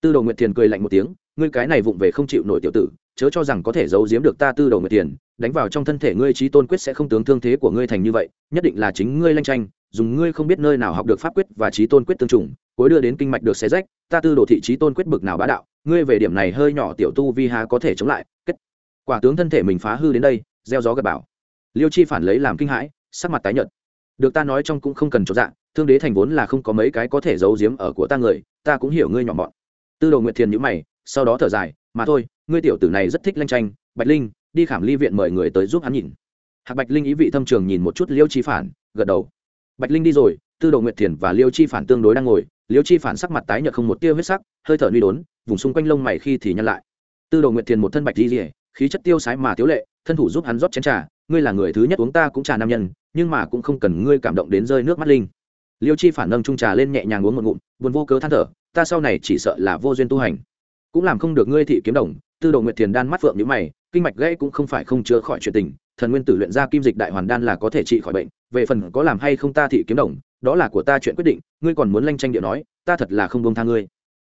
Tư đồ nguyệt thiền cười lạnh một tiếng ngươi cái này vụng về không chịu nổi tiểu tử, chớ cho rằng có thể giấu giếm được ta tư đồ người tiền, đánh vào trong thân thể ngươi trí tôn quyết sẽ không tướng thương thế của ngươi thành như vậy, nhất định là chính ngươi lanh tranh, dùng ngươi không biết nơi nào học được pháp quyết và trí tôn quyết tương trùng, cuối đưa đến kinh mạch được xé rách, ta tư đồ thị trí tôn quyết bực nào bá đạo, ngươi về điểm này hơi nhỏ tiểu tu vi hà có thể chống lại, kết. Quả tướng thân thể mình phá hư đến đây, gieo gió gặp bảo. Liêu chi phản lấy làm kinh hãi, sắc mặt tái nhợt. Được ta nói trong cũng không cần cho dạng thương đế thành vốn là không có mấy cái có thể giấu giếm ở của ta người, ta cũng hiểu ngươi nhỏ mọn. Tư đồ nguyệt thiền nhữ mày sau đó thở dài, mà thôi, ngươi tiểu tử này rất thích lanh tranh bạch linh, đi khảm ly viện mời người tới giúp hắn nhìn. Hạc bạch linh ý vị thâm trường nhìn một chút liêu chi phản, gật đầu. Bạch linh đi rồi, tư đồ nguyệt thiền và liêu chi phản tương đối đang ngồi, liêu chi phản sắc mặt tái nhợt không một tia huyết sắc, hơi thở nuy đốn, vùng xung quanh lông mày khi thì nhăn lại. Tư đồ nguyệt thiền một thân bạch di rỉa khí chất tiêu sái mà tiếu lệ, thân thủ giúp hắn rót chén trà, ngươi là người thứ nhất uống ta cũng trà nam nhân, nhưng mà cũng không cần ngươi cảm động đến rơi nước mắt linh. Liêu chi phản nâng trung trà lên nhẹ nhàng uống một ngụm, buồn vô cớ than thở, ta sau này chỉ sợ là vô duyên tu hành cũng làm không được ngươi thị kiếm đồng, tư đồ nguyệt thiền đan mắt phượng nhữ mày, kinh mạch gãy cũng không phải không chữa khỏi chuyện tình, thần nguyên tử luyện ra kim dịch đại hoàn đan là có thể trị khỏi bệnh, về phần có làm hay không ta thị kiếm đồng, đó là của ta chuyện quyết định, ngươi còn muốn lanh tranh địa nói, ta thật là không buông tha ngươi.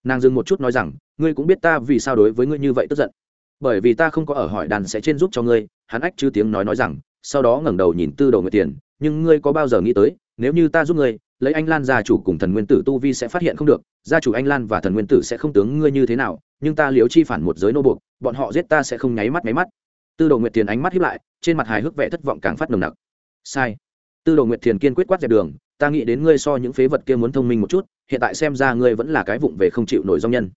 Nàng dừng một chút nói rằng, ngươi cũng biết ta vì sao đối với ngươi như vậy tức giận. Bởi vì ta không có ở hỏi đàn sẽ trên giúp cho ngươi, hắn ách chứ tiếng nói nói rằng, sau đó ngẩng đầu nhìn tư đồ nguyệt tiền nhưng ngươi có bao giờ nghĩ tới, nếu như ta giúp ngươi lấy anh lan gia chủ cùng thần nguyên tử tu vi sẽ phát hiện không được, gia chủ anh lan và thần nguyên tử sẽ không tướng ngươi như thế nào, nhưng ta liếu chi phản một giới nô buộc, bọn họ giết ta sẽ không nháy mắt nháy mắt. Tư đồ nguyệt thiền ánh mắt hiếp lại, trên mặt hài hước vẻ thất vọng càng phát nồng nặc. Sai. Tư đồ nguyệt thiền kiên quyết quát dẹp đường, ta nghĩ đến ngươi so những phế vật kia muốn thông minh một chút, hiện tại xem ra ngươi vẫn là cái vụng về không chịu nổi dòng nhân.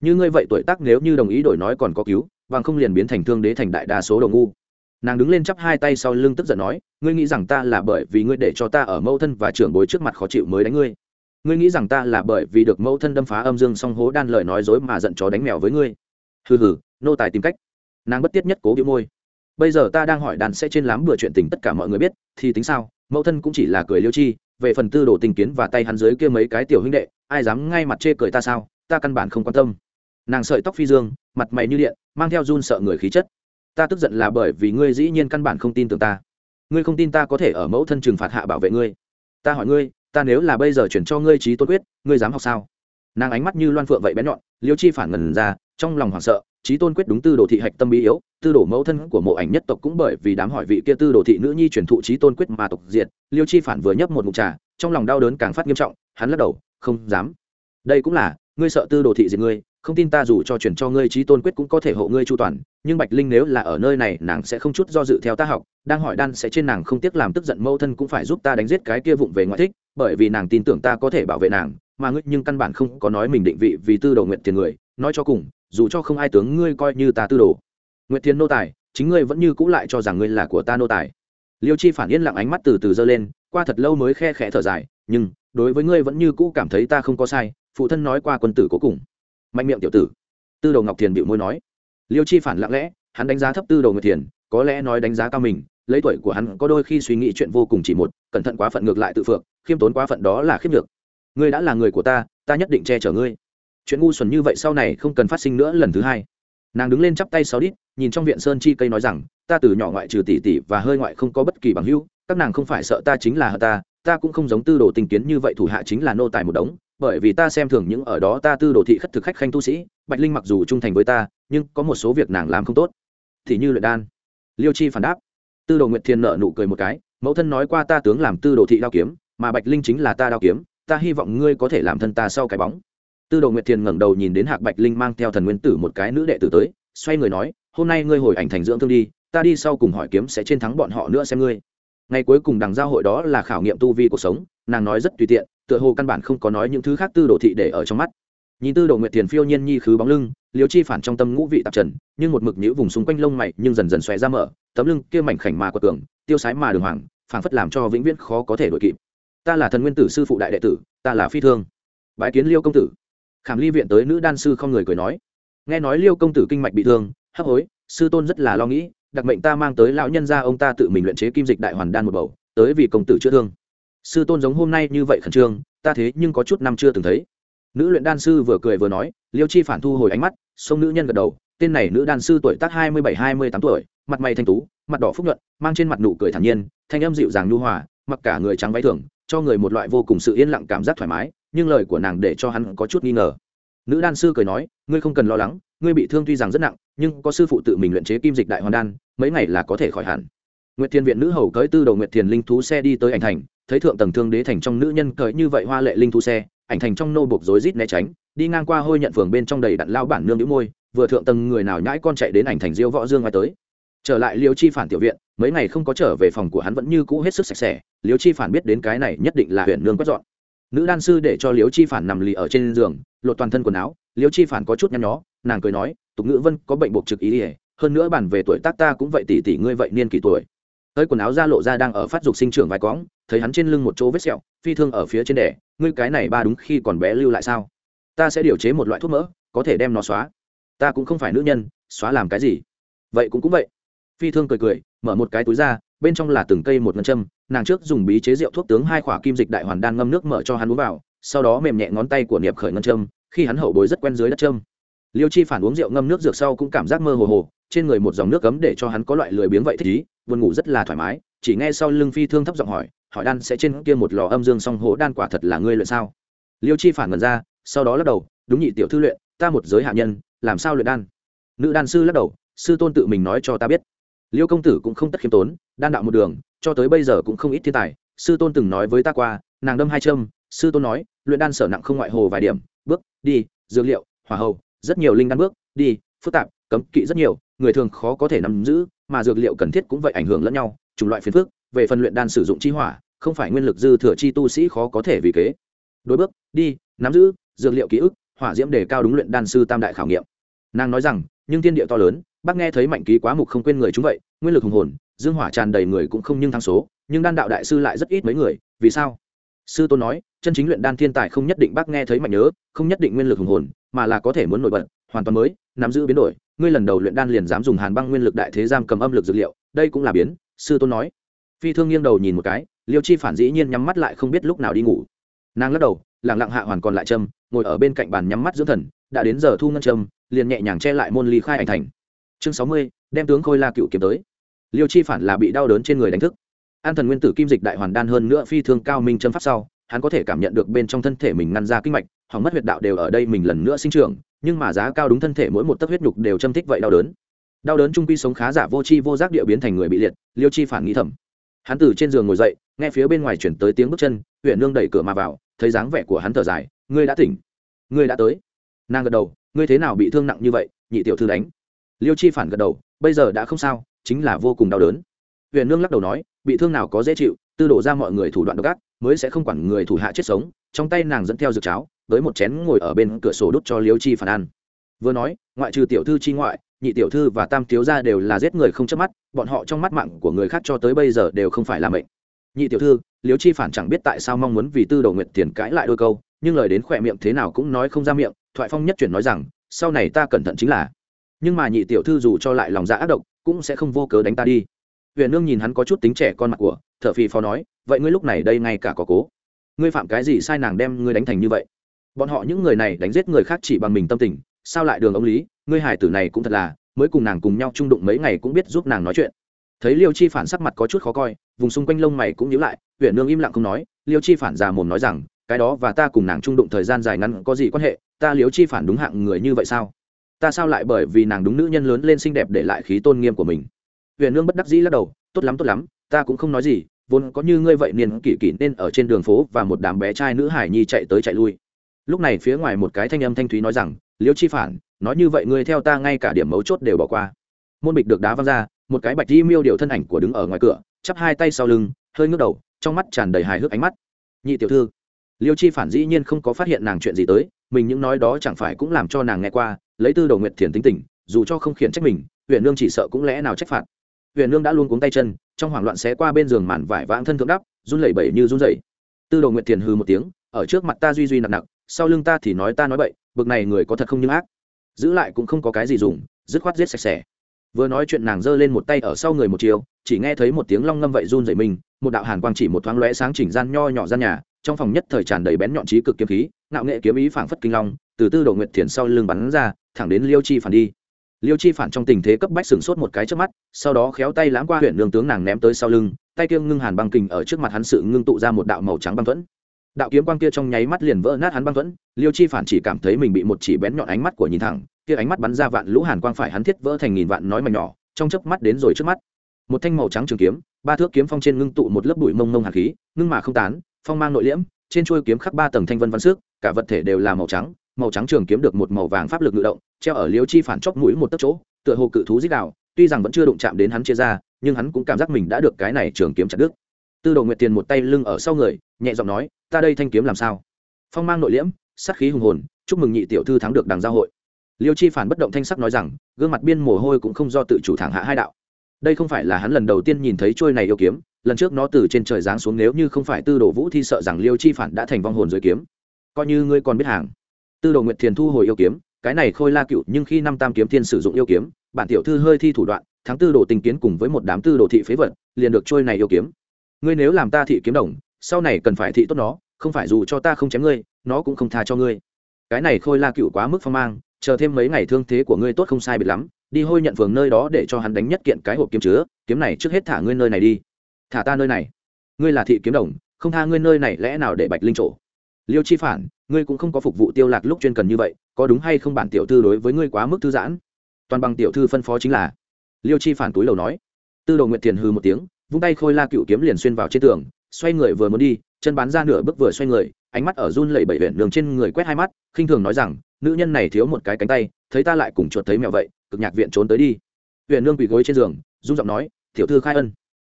Như ngươi vậy tuổi tác nếu như đồng ý đổi nói còn có cứu, bằng không liền biến thành thương đế thành đại đa số đồ ngu nàng đứng lên chắp hai tay sau lưng tức giận nói, ngươi nghĩ rằng ta là bởi vì ngươi để cho ta ở mâu thân và trưởng bối trước mặt khó chịu mới đánh ngươi? Ngươi nghĩ rằng ta là bởi vì được mâu thân đâm phá âm dương song hố đan lời nói dối mà giận chó đánh mèo với ngươi? Hừ hừ, nô tài tìm cách. Nàng bất tiết nhất cố bị môi. Bây giờ ta đang hỏi đàn sẽ trên lám bừa chuyện tình tất cả mọi người biết, thì tính sao? Mẫu thân cũng chỉ là cười liêu chi, về phần tư đồ tình kiến và tay hắn dưới kia mấy cái tiểu huynh đệ, ai dám ngay mặt chê cười ta sao? Ta căn bản không quan tâm. Nàng sợi tóc phi dương, mặt mày như điện, mang theo run sợ người khí chất ta tức giận là bởi vì ngươi dĩ nhiên căn bản không tin tưởng ta. Ngươi không tin ta có thể ở mẫu thân trừng phạt hạ bảo vệ ngươi. Ta hỏi ngươi, ta nếu là bây giờ chuyển cho ngươi trí tôn quyết, ngươi dám học sao? Nàng ánh mắt như loan phượng vậy bén nhọn, liêu chi phản ngần ra, trong lòng hoảng sợ, trí tôn quyết đúng tư đồ thị hạch tâm bí yếu, tư đồ mẫu thân của mộ ảnh nhất tộc cũng bởi vì đám hỏi vị kia tư đồ thị nữ nhi truyền thụ trí tôn quyết mà tộc diệt, liêu chi phản vừa nhấp một mục trà, trong lòng đau đớn càng phát nghiêm trọng, hắn lắc đầu, không dám. Đây cũng là, ngươi sợ tư đồ thị diệt ngươi không tin ta dù cho chuyển cho ngươi trí tôn quyết cũng có thể hộ ngươi chu toàn, nhưng bạch linh nếu là ở nơi này, nàng sẽ không chút do dự theo ta học, đang hỏi đan sẽ trên nàng không tiếc làm tức giận mẫu thân cũng phải giúp ta đánh giết cái kia vụng về ngoại thích, bởi vì nàng tin tưởng ta có thể bảo vệ nàng, mà ngươi nhưng căn bản không có nói mình định vị vì tư đồ nguyện tiền người, nói cho cùng, dù cho không ai tướng ngươi coi như ta tư đồ. Nguyện tiền nô tài, chính ngươi vẫn như cũ lại cho rằng ngươi là của ta nô tài. Liêu chi phản yên lặng ánh mắt từ từ dơ lên, qua thật lâu mới khe khẽ thở dài, nhưng, đối với ngươi vẫn như cũ cảm thấy ta không có sai, phụ thân nói qua quân tử cố cùng mạnh miệng tiểu tử. Tư đồ ngọc thiền bịu môi nói. Liêu chi phản lặng lẽ, hắn đánh giá thấp tư đồ nguyệt thiền, có lẽ nói đánh giá cao mình, lấy tuổi của hắn có đôi khi suy nghĩ chuyện vô cùng chỉ một, cẩn thận quá phận ngược lại tự phượng khiêm tốn quá phận đó là khiêm được ngươi đã là người của ta ta nhất định che chở ngươi. Chuyện ngu xuẩn như vậy sau này không cần phát sinh nữa lần thứ hai. Nàng đứng lên chắp tay sáu đít, nhìn trong viện sơn chi cây nói rằng, ta từ nhỏ ngoại trừ tỷ tỷ và hơi ngoại không có bất kỳ bằng hữu, các nàng không phải sợ ta chính là hờ ta ta cũng không giống tư đồ tình kiến như vậy thủ hạ chính là nô tài một đống bởi vì ta xem thường những ở đó ta tư đồ thị khất thực khách khanh tu sĩ, bạch linh mặc dù trung thành với ta, nhưng có một số việc nàng làm không tốt. Thì như luyện đan. Liêu chi phản đáp. Tư đồ nguyệt thiền nợ nụ cười một cái, mẫu thân nói qua ta tướng làm tư đồ thị đao kiếm, mà bạch linh chính là ta đao kiếm, ta hy vọng ngươi có thể làm thân ta sau cái bóng. Tư đồ nguyệt thiền ngẩng đầu nhìn đến hạc bạch linh mang theo thần nguyên tử một cái nữ đệ tử tới, xoay người nói, hôm nay ngươi hồi ảnh thành dưỡng thương đi, ta đi sau cùng hỏi kiếm sẽ chiến thắng bọn họ nữa xem ngươi. Ngày cuối cùng đằng giao hội đó là khảo nghiệm tu vi cuộc sống, nàng nói rất tùy tiện tựa hồ căn bản không có nói những thứ khác tư đồ thị để ở trong mắt. Nhìn tư đồ nguyệt thiền phiêu nhiên nhi khứ bóng lưng liều chi phản trong tâm ngũ vị tạp trần, nhưng một mực nhữ vùng xung quanh lông mày nhưng dần dần xòe ra mở, tấm lưng kia mảnh khảnh mà quật cường, tiêu sái mà đường hoàng, phảng phất làm cho vĩnh viễn khó có thể đổi kịp. Ta là thần nguyên tử sư phụ đại đệ tử, ta là phi thương. Bái kiến liêu công tử. Khảm ly viện tới nữ đan sư không người cười nói. Nghe nói liêu công tử kinh mạch bị thương, hấp hối, sư tôn rất là lo nghĩ, đặc mệnh ta mang tới lão nhân gia ông ta tự mình luyện chế kim dịch đại hoàn đan một bầu, tới vì công tử chữa thương sư tôn giống hôm nay như vậy khẩn trương, ta thế nhưng có chút năm chưa từng thấy. Nữ luyện đan sư vừa cười vừa nói, liêu chi phản thu hồi ánh mắt, sông nữ nhân gật đầu, tên này nữ đan sư tuổi tác hai mươi bảy, hai mươi tám tuổi, mặt mày thanh tú, mặt đỏ phúc nhuận, mang trên mặt nụ cười thản nhiên, thanh âm dịu dàng nhu hòa, mặc cả người trắng váy thường, cho người một loại vô cùng sự yên lặng cảm giác thoải mái, nhưng lời của nàng để cho hắn có chút nghi ngờ. Nữ đan sư cười nói, ngươi không cần lo lắng, ngươi bị thương tuy rằng rất nặng, nhưng có sư phụ tự mình luyện chế kim dịch đại hoàn đan, mấy ngày là có thể khỏi hẳn nguyệt thiên viện nữ hầu cưỡi tư đầu nguyệt Tiên linh thú xe đi tới ảnh thành, thấy thượng tầng thương đế thành trong nữ nhân cưỡi như vậy hoa lệ linh thú xe, ảnh thành trong nô buộc rối rít né tránh, đi ngang qua hôi nhận phường bên trong đầy đặn lao bản nương nhíu môi, vừa thượng tầng người nào nhãi con chạy đến ảnh thành diêu võ dương ngoài tới. Trở lại liêu chi phản tiểu viện, mấy ngày không có trở về phòng của hắn vẫn như cũ hết sức sạch sẽ, liêu chi phản biết đến cái này nhất định là huyện nương quét dọn. Nữ đan sư để cho liêu chi phản nằm lì ở trên giường, lột toàn thân quần áo, liêu chi phản có chút nhăn nhó, nàng cười nói, tục ngữ vân có bệnh buộc trực ý ỉa hơn nữa bản về tuổi tác ta cũng vậy tỷ tỷ ngươi vậy niên kỷ tuổi tới quần áo ra lộ ra đang ở phát dục sinh trưởng vài quõng thấy hắn trên lưng một chỗ vết sẹo, phi thương ở phía trên đẻ, ngươi cái này ba đúng khi còn bé lưu lại sao? Ta sẽ điều chế một loại thuốc mỡ, có thể đem nó xóa. Ta cũng không phải nữ nhân, xóa làm cái gì? Vậy cũng cũng vậy. Phi thương cười cười, mở một cái túi ra, bên trong là từng cây một ngân châm, nàng trước dùng bí chế rượu thuốc tướng hai khỏa kim dịch đại hoàn đan ngâm nước mở cho hắn uống vào, sau đó mềm nhẹ ngón tay của niệm khởi ngân châm, khi hắn hậu bối rất quen dưới đất châm. Liêu chi phản uống rượu ngâm nước dược sau cũng cảm giác mơ hồ hồ, trên người một dòng nước cấm để cho hắn có loại lười biếng vậy thích ý buồn ngủ rất là thoải mái, chỉ nghe sau lưng phi thương thấp giọng hỏi hỏi đan sẽ trên kia một lò âm dương song hố đan quả thật là ngươi luyện sao? Liêu chi phản ngần ra, sau đó lắc đầu, đúng nhị tiểu thư luyện, ta một giới hạ nhân, làm sao luyện đan? Nữ đan sư lắc đầu, sư tôn tự mình nói cho ta biết. Liêu công tử cũng không tất khiêm tốn, đan đạo một đường, cho tới bây giờ cũng không ít thiên tài, sư tôn từng nói với ta qua, nàng đâm hai châm, sư tôn nói, luyện đan sở nặng không ngoại hồ vài điểm, bước, đi, dược liệu, hỏa hầu, rất nhiều linh đan bước, đi, phức tạp, cấm kỵ rất nhiều người thường khó có thể nắm giữ, mà dược liệu cần thiết cũng vậy ảnh hưởng lẫn nhau, chủng loại phiền phức, về phần luyện đan sử dụng chi hỏa, không phải nguyên lực dư thừa chi tu sĩ khó có thể vì kế. Đối bước, đi, nắm giữ, dược liệu ký ức, hỏa diễm đề cao đúng luyện đan sư tam đại khảo nghiệm. Nàng nói rằng, nhưng thiên địa to lớn, bác nghe thấy mạnh ký quá mục không quên người chúng vậy, nguyên lực hùng hồn, dương hỏa tràn đầy người cũng không nhưng thắng số, nhưng đan đạo đại sư lại rất ít mấy người, vì sao? Sư tôn nói, chân chính luyện đan thiên tài không nhất định bác nghe thấy mạnh nhớ, không nhất định nguyên lực hùng hồn, mà là có thể muốn nổi bật, hoàn toàn mới, nắm giữ biến đổi ngươi lần đầu luyện đan liền dám dùng hàn băng nguyên lực đại thế giam cầm âm lực dược liệu, đây cũng là biến, sư tôn nói. Phi thương nghiêng đầu nhìn một cái, liêu chi phản dĩ nhiên nhắm mắt lại không biết lúc nào đi ngủ. Nàng lắc đầu lẳng lặng hạ hoàn còn lại trâm ngồi ở bên cạnh bàn nhắm mắt dưỡng thần, đã đến giờ thu ngân trâm liền nhẹ nhàng che lại môn ly khai ảnh thành. Chương sáu mươi, đem tướng khôi la cựu kiếm tới. Liêu chi phản là bị đau đớn trên người đánh thức. An thần nguyên tử kim dịch đại hoàn đan hơn nữa phi thương cao minh châm pháp sau, hắn có thể cảm nhận được bên trong thân thể mình ngăn ra kinh mạch, hỏng mất huyệt đạo đều ở đây mình lần nữa sinh trưởng nhưng mà giá cao đúng thân thể mỗi một tấc huyết nhục đều châm thích vậy đau đớn. Đau đớn trung quy sống khá giả vô tri vô giác địa biến thành người bị liệt, liêu chi phản nghĩ thầm. Hắn từ trên giường ngồi dậy, nghe phía bên ngoài chuyển tới tiếng bước chân huyện nương đẩy cửa mà vào, thấy dáng vẻ của hắn thở dài, ngươi đã tỉnh. Ngươi đã tới. Nàng gật đầu, ngươi thế nào bị thương nặng như vậy, nhị tiểu thư đánh? Liêu chi phản gật đầu, bây giờ đã không sao, chính là vô cùng đau đớn. Huyện nương lắc đầu nói, bị thương nào có dễ chịu, tư đổ ra mọi người thủ đoạn độc ác mới sẽ không quản người thủ hạ chết sống, trong tay nàng dẫn theo dược cháo, với một chén ngồi ở bên cửa sổ đút cho liêu chi phản ăn. Vừa nói, ngoại trừ tiểu thư chi ngoại, nhị tiểu thư và tam thiếu gia đều là giết người không chớp mắt, bọn họ trong mắt mạng của người khác cho tới bây giờ đều không phải là mệnh. Nhị tiểu thư, liêu chi phản chẳng biết tại sao mong muốn vì tư đồ nguyện tiền cãi lại đôi câu, nhưng lời đến khỏe miệng thế nào cũng nói không ra miệng, thoại phong nhất chuyển nói rằng, sau này ta cẩn thận chính là. Nhưng mà nhị tiểu thư dù cho lại lòng dạ ác độc, cũng sẽ không vô cớ đánh ta đi. Huyền nương nhìn hắn có chút tính trẻ con mặt của thợ phì phò nói vậy ngươi lúc này đây ngay cả có cố. Ngươi phạm cái gì sai nàng đem ngươi đánh thành như vậy? Bọn họ những người này đánh giết người khác chỉ bằng mình tâm tình, sao lại đường ông lý? Ngươi hải tử này cũng thật là, mới cùng nàng cùng nhau chung đụng mấy ngày cũng biết giúp nàng nói chuyện. Thấy liêu chi phản sắc mặt có chút khó coi, vùng xung quanh lông mày cũng nhíu lại huyện nương im lặng không nói, liêu chi phản già mồm nói rằng, cái đó và ta cùng nàng chung đụng thời gian dài ngắn có gì quan hệ? Ta liêu chi phản đúng hạng người như vậy sao? Ta sao lại bởi vì nàng đúng nữ nhân lớn lên xinh đẹp để lại khí tôn nghiêm của mình? Huyện nương bất đắc dĩ lắc đầu, tốt lắm tốt lắm, ta cũng không nói gì vốn có như ngươi vậy niên kỷ kỷ nên ở trên đường phố và một đám bé trai nữ hải nhi chạy tới chạy lui. Lúc này phía ngoài một cái thanh âm thanh thúy nói rằng, liêu chi phản, nói như vậy ngươi theo ta ngay cả điểm mấu chốt đều bỏ qua. Môn bịch được đá văng ra, một cái bạch di miêu điều thân ảnh của đứng ở ngoài cửa, chắp hai tay sau lưng, hơi ngước đầu, trong mắt tràn đầy hài hước ánh mắt. Nhị tiểu thư. Liêu chi phản dĩ nhiên không có phát hiện nàng chuyện gì tới, mình những nói đó chẳng phải cũng làm cho nàng nghe qua, lấy tư đầu nguyệt thiền tính tình, dù cho không khiển trách mình huyện nương chỉ sợ cũng lẽ nào trách phạt. Huyện nương đã luôn cuống tay chân trong hoảng loạn xé qua bên giường màn vải vãng thân thượng đắp, run lẩy bẩy như run rẩy. Tư đồ nguyệt thiền hư một tiếng, ở trước mặt ta duy duy nặng nặng, sau lưng ta thì nói ta nói bậy, bực này người có thật không nhưng ác. Giữ lại cũng không có cái gì dùng, dứt khoát giết sạch sẽ. Vừa nói chuyện nàng giơ lên một tay ở sau người một chiều, chỉ nghe thấy một tiếng long ngâm vậy run rẩy mình, một đạo hàn quang chỉ một thoáng lóe sáng chỉnh gian nho nhỏ gian nhà, trong phòng nhất thời tràn đầy bén nhọn trí cực kiếm khí nạo nghệ kiếm ý phảng phất kinh long, từ tư đồ nguyệt thiền sau lưng bắn ra, thẳng đến liêu chi phản đi liêu chi phản trong tình thế cấp bách sửng sốt một cái trước mắt, sau đó khéo tay lãng qua huyện nương tướng nàng ném tới sau lưng, tay kiêng ngưng hàn băng kình ở trước mặt hắn sự ngưng tụ ra một đạo màu trắng băng thuẫn. Đạo kiếm quang kia trong nháy mắt liền vỡ nát hắn băng thuẫn, liêu chi phản chỉ cảm thấy mình bị một chỉ bén nhọn ánh mắt của nhìn thẳng, kia ánh mắt bắn ra vạn lũ hàn quang phải hắn thiết vỡ thành nghìn vạn nói mảnh nhỏ, trong chớp mắt đến rồi trước mắt. Một thanh màu trắng trường kiếm, ba thước kiếm phong trên ngưng tụ một lớp bụi mông mông hạt khí, ngưng mà không tán, phong mang nội liễm, trên chuôi kiếm khắc ba tầng thanh vân văn xước, cả vật thể đều là màu trắng màu trắng trường kiếm được một màu vàng pháp lực ngự động, treo ở liêu chi phản chóc mũi một tấc chỗ, tựa hồ cự thú dích đạo, tuy rằng vẫn chưa đụng chạm đến hắn chia ra, nhưng hắn cũng cảm giác mình đã được cái này trường kiếm chặt đứt. Tư đồ nguyệt tiền một tay lưng ở sau người, nhẹ giọng nói, ta đây thanh kiếm làm sao? Phong mang nội liễm, sát khí hùng hồn, chúc mừng nhị tiểu thư thắng được đằng giao hội. Liêu chi phản bất động thanh sắc nói rằng, gương mặt biên mồ hôi cũng không do tự chủ thẳng hạ hai đạo. Đây không phải là hắn lần đầu tiên nhìn thấy trôi này yêu kiếm, lần trước nó từ trên trời giáng xuống nếu như không phải tư đồ vũ thi sợ rằng liêu chi phản đã thành vong hồn dưới kiếm. Coi như ngươi còn biết hàng tư đồ nguyệt thiền thu hồi yêu kiếm, cái này khôi la cựu, nhưng khi năm tam kiếm thiên sử dụng yêu kiếm, bản tiểu thư hơi thi thủ đoạn tháng tư đồ tình kiến cùng với một đám tư đồ thị phế vật, liền được trôi này yêu kiếm. Ngươi nếu làm ta thị kiếm đồng, sau này cần phải thị tốt nó, không phải dù cho ta không chém ngươi, nó cũng không tha cho ngươi. Cái này khôi la cựu quá mức phong mang, chờ thêm mấy ngày thương thế của ngươi tốt không sai biệt lắm, đi hôi nhận phường nơi đó để cho hắn đánh nhất kiện cái hộp kiếm chứa, kiếm này trước hết thả ngươi nơi này đi. Thả ta nơi này. Ngươi là thị kiếm đồng, không tha ngươi nơi này lẽ nào để bạch linh trổ liêu chi phản, ngươi cũng không có phục vụ tiêu lạc lúc chuyên cần như vậy, có đúng hay không bản tiểu thư đối với ngươi quá mức thư giãn? Toàn bằng tiểu thư phân phó chính là. Liêu chi phản túi lầu nói. Tư đồ nguyệt thiền hư một tiếng, vung tay khôi la cựu kiếm liền xuyên vào trên tường, xoay người vừa muốn đi, chân bán ra nửa bước vừa xoay người, ánh mắt ở run lẩy bẩy huyện đường trên người quét hai mắt, khinh thường nói rằng, nữ nhân này thiếu một cái cánh tay, thấy ta lại cùng chuột thấy mẹo vậy, cực nhạc viện trốn tới đi. Huyện nương quỳ gối trên giường run giọng nói, tiểu thư khai ân.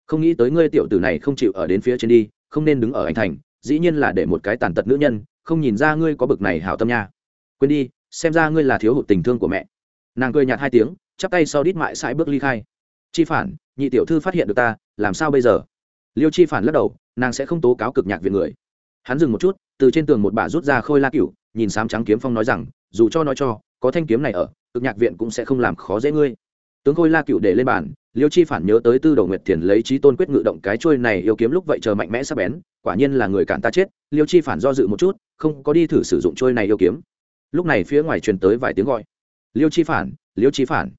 Không nghĩ tới ngươi tiểu tử này không chịu ở đến phía trên đi, không nên đứng ở anh thành dĩ nhiên là để một cái tàn tật nữ nhân, không nhìn ra ngươi có bực này hảo tâm nha. Quên đi, xem ra ngươi là thiếu hụt tình thương của mẹ. Nàng cười nhạt hai tiếng, chắp tay sau đít mại sãi bước ly khai. Chi phản, nhị tiểu thư phát hiện được ta, làm sao bây giờ? Liêu chi phản lắc đầu, nàng sẽ không tố cáo cực nhạc viện người. Hắn dừng một chút, từ trên tường một bà rút ra khôi la cựu nhìn sám trắng kiếm phong nói rằng, dù cho nói cho, có thanh kiếm này ở, cực nhạc viện cũng sẽ không làm khó dễ ngươi. Tướng khôi la cựu để lên bàn liêu chi phản nhớ tới tư đầu nguyệt thiền lấy trí tôn quyết ngự động cái trôi này yêu kiếm lúc vậy chờ mạnh mẽ sắp bén, quả nhiên là người cản ta chết, liêu chi phản do dự một chút, không có đi thử sử dụng trôi này yêu kiếm. Lúc này phía ngoài truyền tới vài tiếng gọi. Liêu chi phản, liêu chi phản.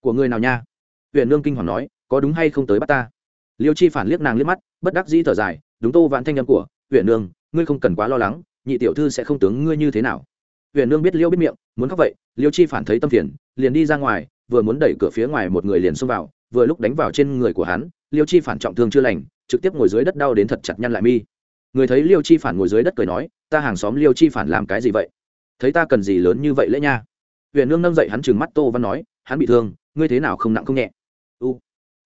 Của người nào nha? Huyện nương kinh hoàng nói, có đúng hay không tới bắt ta? Liêu chi phản liếc nàng liếc mắt, bất đắc dĩ thở dài, đúng tô vạn thanh âm của huyện nương, ngươi không cần quá lo lắng, nhị tiểu thư sẽ không tướng ngươi như thế nào. Huyện nương biết liêu biết miệng, muốn khóc vậy, liêu chi phản thấy tâm phiền, liền đi ra ngoài, vừa muốn đẩy cửa phía ngoài một người liền xông vào vừa lúc đánh vào trên người của hắn, liêu chi phản trọng thương chưa lành, trực tiếp ngồi dưới đất đau đến thật chặt nhăn lại mi. Người thấy liêu chi phản ngồi dưới đất cười nói, ta hàng xóm liêu chi phản làm cái gì vậy? Thấy ta cần gì lớn như vậy lễ nha? Huyện nương nâng dậy hắn chừng mắt tô văn nói, hắn bị thương, ngươi thế nào không nặng không nhẹ? U,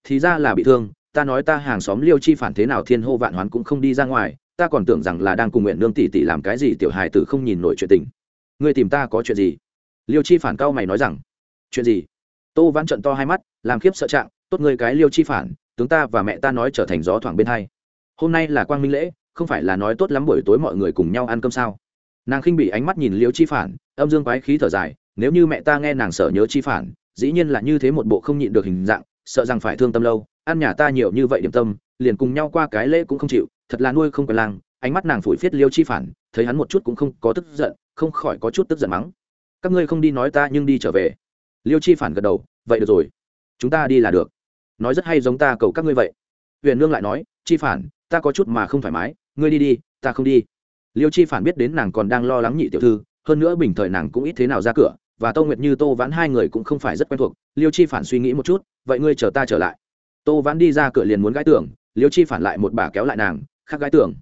thì ra là bị thương, ta nói ta hàng xóm liêu chi phản thế nào thiên hô vạn hoán cũng không đi ra ngoài, ta còn tưởng rằng là đang cùng nguyện nương tỷ tỷ làm cái gì tiểu hài tử không nhìn nổi chuyện tình. Ngươi tìm ta có chuyện gì? Liêu chi phản cao mày nói rằng, chuyện gì? Tô văn trận to hai mắt, làm khiếp sợ trạng tốt ngươi cái liêu chi phản, tướng ta và mẹ ta nói trở thành gió thoảng bên hai. Hôm nay là quang minh lễ, không phải là nói tốt lắm buổi tối mọi người cùng nhau ăn cơm sao? Nàng khinh bị ánh mắt nhìn liêu chi phản, âm dương quái khí thở dài, nếu như mẹ ta nghe nàng sợ nhớ chi phản, dĩ nhiên là như thế một bộ không nhịn được hình dạng, sợ rằng phải thương tâm lâu, ăn nhà ta nhiều như vậy điểm tâm, liền cùng nhau qua cái lễ cũng không chịu, thật là nuôi không quen làng. ánh mắt nàng phủi phiết liêu chi phản, thấy hắn một chút cũng không có tức giận, không khỏi có chút tức giận mắng. Các ngươi không đi nói ta nhưng đi trở về. Liêu chi phản gật đầu, vậy được rồi, chúng ta đi là được nói rất hay giống ta cầu các ngươi vậy. Huyền nương lại nói, chi phản, ta có chút mà không thoải mái, ngươi đi đi, ta không đi. Liêu chi phản biết đến nàng còn đang lo lắng nhị tiểu thư, hơn nữa bình thời nàng cũng ít thế nào ra cửa, và tô nguyệt như, tô vãn hai người cũng không phải rất quen thuộc. Liêu chi phản suy nghĩ một chút, vậy ngươi chờ ta trở lại. Tô vãn đi ra cửa liền muốn gãi tưởng, liêu chi phản lại một bà kéo lại nàng, khác gãi tưởng.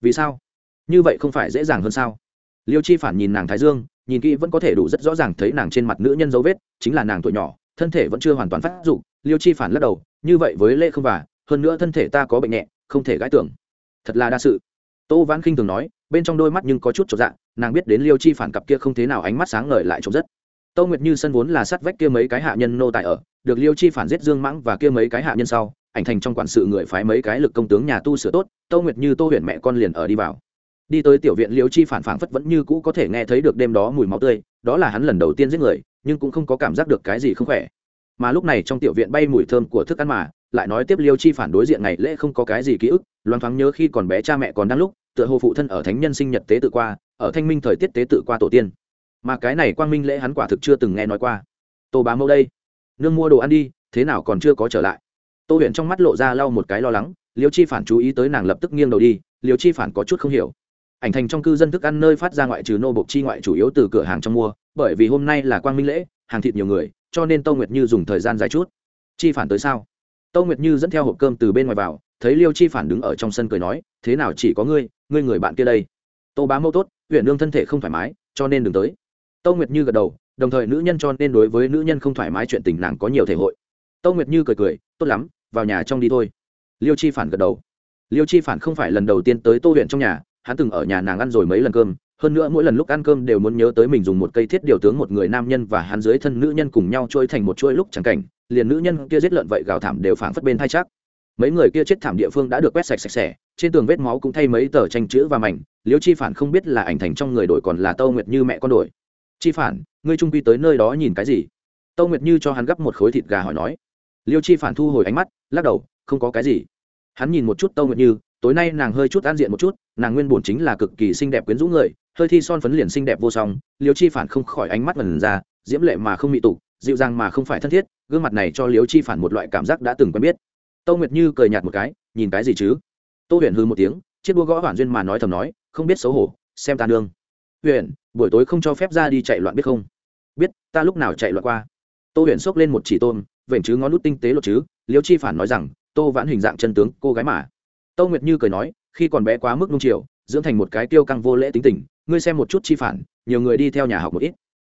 Vì sao? Như vậy không phải dễ dàng hơn sao? Liêu chi phản nhìn nàng thái dương, nhìn kỹ vẫn có thể đủ rất rõ ràng thấy nàng trên mặt nữ nhân dấu vết, chính là nàng tuổi nhỏ, thân thể vẫn chưa hoàn toàn phát dục liêu chi phản lắc đầu, như vậy với lễ không và hơn nữa thân thể ta có bệnh nhẹ, không thể gãi tưởng. Thật là đa sự. Tô vãn khinh thường nói, bên trong đôi mắt nhưng có chút trọn dạng nàng biết đến liêu chi phản cặp kia không thế nào ánh mắt sáng ngời lại trông rất. Tô nguyệt như sân vốn là sát vách kia mấy cái hạ nhân nô tại ở, được liêu chi phản giết dương mãng và kia mấy cái hạ nhân sau, ảnh thành trong quản sự người phái mấy cái lực công tướng nhà tu sửa tốt, tô nguyệt như tô huyền mẹ con liền ở đi vào. Đi tới tiểu viện liêu chi phản phảng phất vẫn như cũ có thể nghe thấy được đêm đó mùi máu tươi, đó là hắn lần đầu tiên giết người, nhưng cũng không có cảm giác được cái gì không khỏe mà lúc này trong tiểu viện bay mùi thơm của thức ăn mà, lại nói tiếp liêu chi phản đối diện ngày lễ không có cái gì ký ức loan thoáng nhớ khi còn bé cha mẹ còn đang lúc, tựa hồ phụ thân ở thánh nhân sinh nhật tế tự qua, ở thanh minh thời tiết tế tự qua tổ tiên. Mà cái này quang minh lễ hắn quả thực chưa từng nghe nói qua. Tô bá mẫu đây, nương mua đồ ăn đi, thế nào còn chưa có trở lại. Tô huyền trong mắt lộ ra lau một cái lo lắng, liêu chi phản chú ý tới nàng lập tức nghiêng đầu đi, liêu chi phản có chút không hiểu. Ảnh thành trong cư dân thức ăn nơi phát ra ngoại trừ nô bộc chi ngoại chủ yếu từ cửa hàng trong mua, bởi vì hôm nay là quang minh lễ, hàng thịt nhiều người cho nên tâu nguyệt như dùng thời gian dài chút. Chi phản tới sao? Tâu nguyệt như dẫn theo hộp cơm từ bên ngoài vào, thấy liêu chi phản đứng ở trong sân cười nói, thế nào chỉ có ngươi ngươi người bạn kia đây? Tô bá mẫu tốt, huyện nương thân thể không thoải mái, cho nên đừng tới. Tâu nguyệt như gật đầu, đồng thời nữ nhân cho nên đối với nữ nhân không thoải mái chuyện tình nàng có nhiều thể hội. Tâu nguyệt như cười cười, tốt lắm, vào nhà trong đi thôi. Liêu chi phản gật đầu. Liêu chi phản không phải lần đầu tiên tới tô huyện trong nhà, hắn từng ở nhà nàng ăn rồi mấy lần cơm hơn nữa mỗi lần lúc ăn cơm đều muốn nhớ tới mình dùng một cây thiết điều tướng một người nam nhân và hắn dưới thân nữ nhân cùng nhau trôi thành một chuỗi lúc chẳng cảnh, liền nữ nhân kia giết lợn vậy gào thảm đều phảng phất bên thay chắc. Mấy người kia chết thảm địa phương đã được quét sạch sạch sẽ, trên tường vết máu cũng thay mấy tờ tranh chữ và mảnh, liêu chi phản không biết là ảnh thành trong người đổi còn là tâu nguyệt như mẹ con đổi. Chi phản, ngươi trung quy tới nơi đó nhìn cái gì? Tâu nguyệt như cho hắn gấp một khối thịt gà hỏi nói. Liêu chi phản thu hồi ánh mắt, lắc đầu, không có cái gì. Hắn nhìn một chút tâu nguyệt như tối nay nàng hơi chút an diện một chút, nàng nguyên bổn chính là cực kỳ xinh đẹp quyến rũ người, hơi thi son phấn liền xinh đẹp vô song, liêu chi phản không khỏi ánh mắt ngần ra, diễm lệ mà không mị tục, dịu dàng mà không phải thân thiết, gương mặt này cho liêu chi phản một loại cảm giác đã từng quen biết. Tâu nguyệt như cười nhạt một cái, nhìn cái gì chứ? Tô huyền hư một tiếng, chiếc đua gõ hoản duyên mà nói thầm nói, không biết xấu hổ, xem ta nương. Huyền, buổi tối không cho phép ra đi chạy loạn biết không? Biết, ta lúc nào chạy loạn qua? Tô huyền xốc lên một chỉ tôm, vểnh chứ ngón nút tinh tế lột chứ. Liêu chi phản nói rằng, tô vãn hình dạng chân tướng, cô gái mà tô nguyệt như cười nói khi còn bé quá mức nung chiều dưỡng thành một cái tiêu căng vô lễ tính tình ngươi xem một chút chi phản nhiều người đi theo nhà học một ít.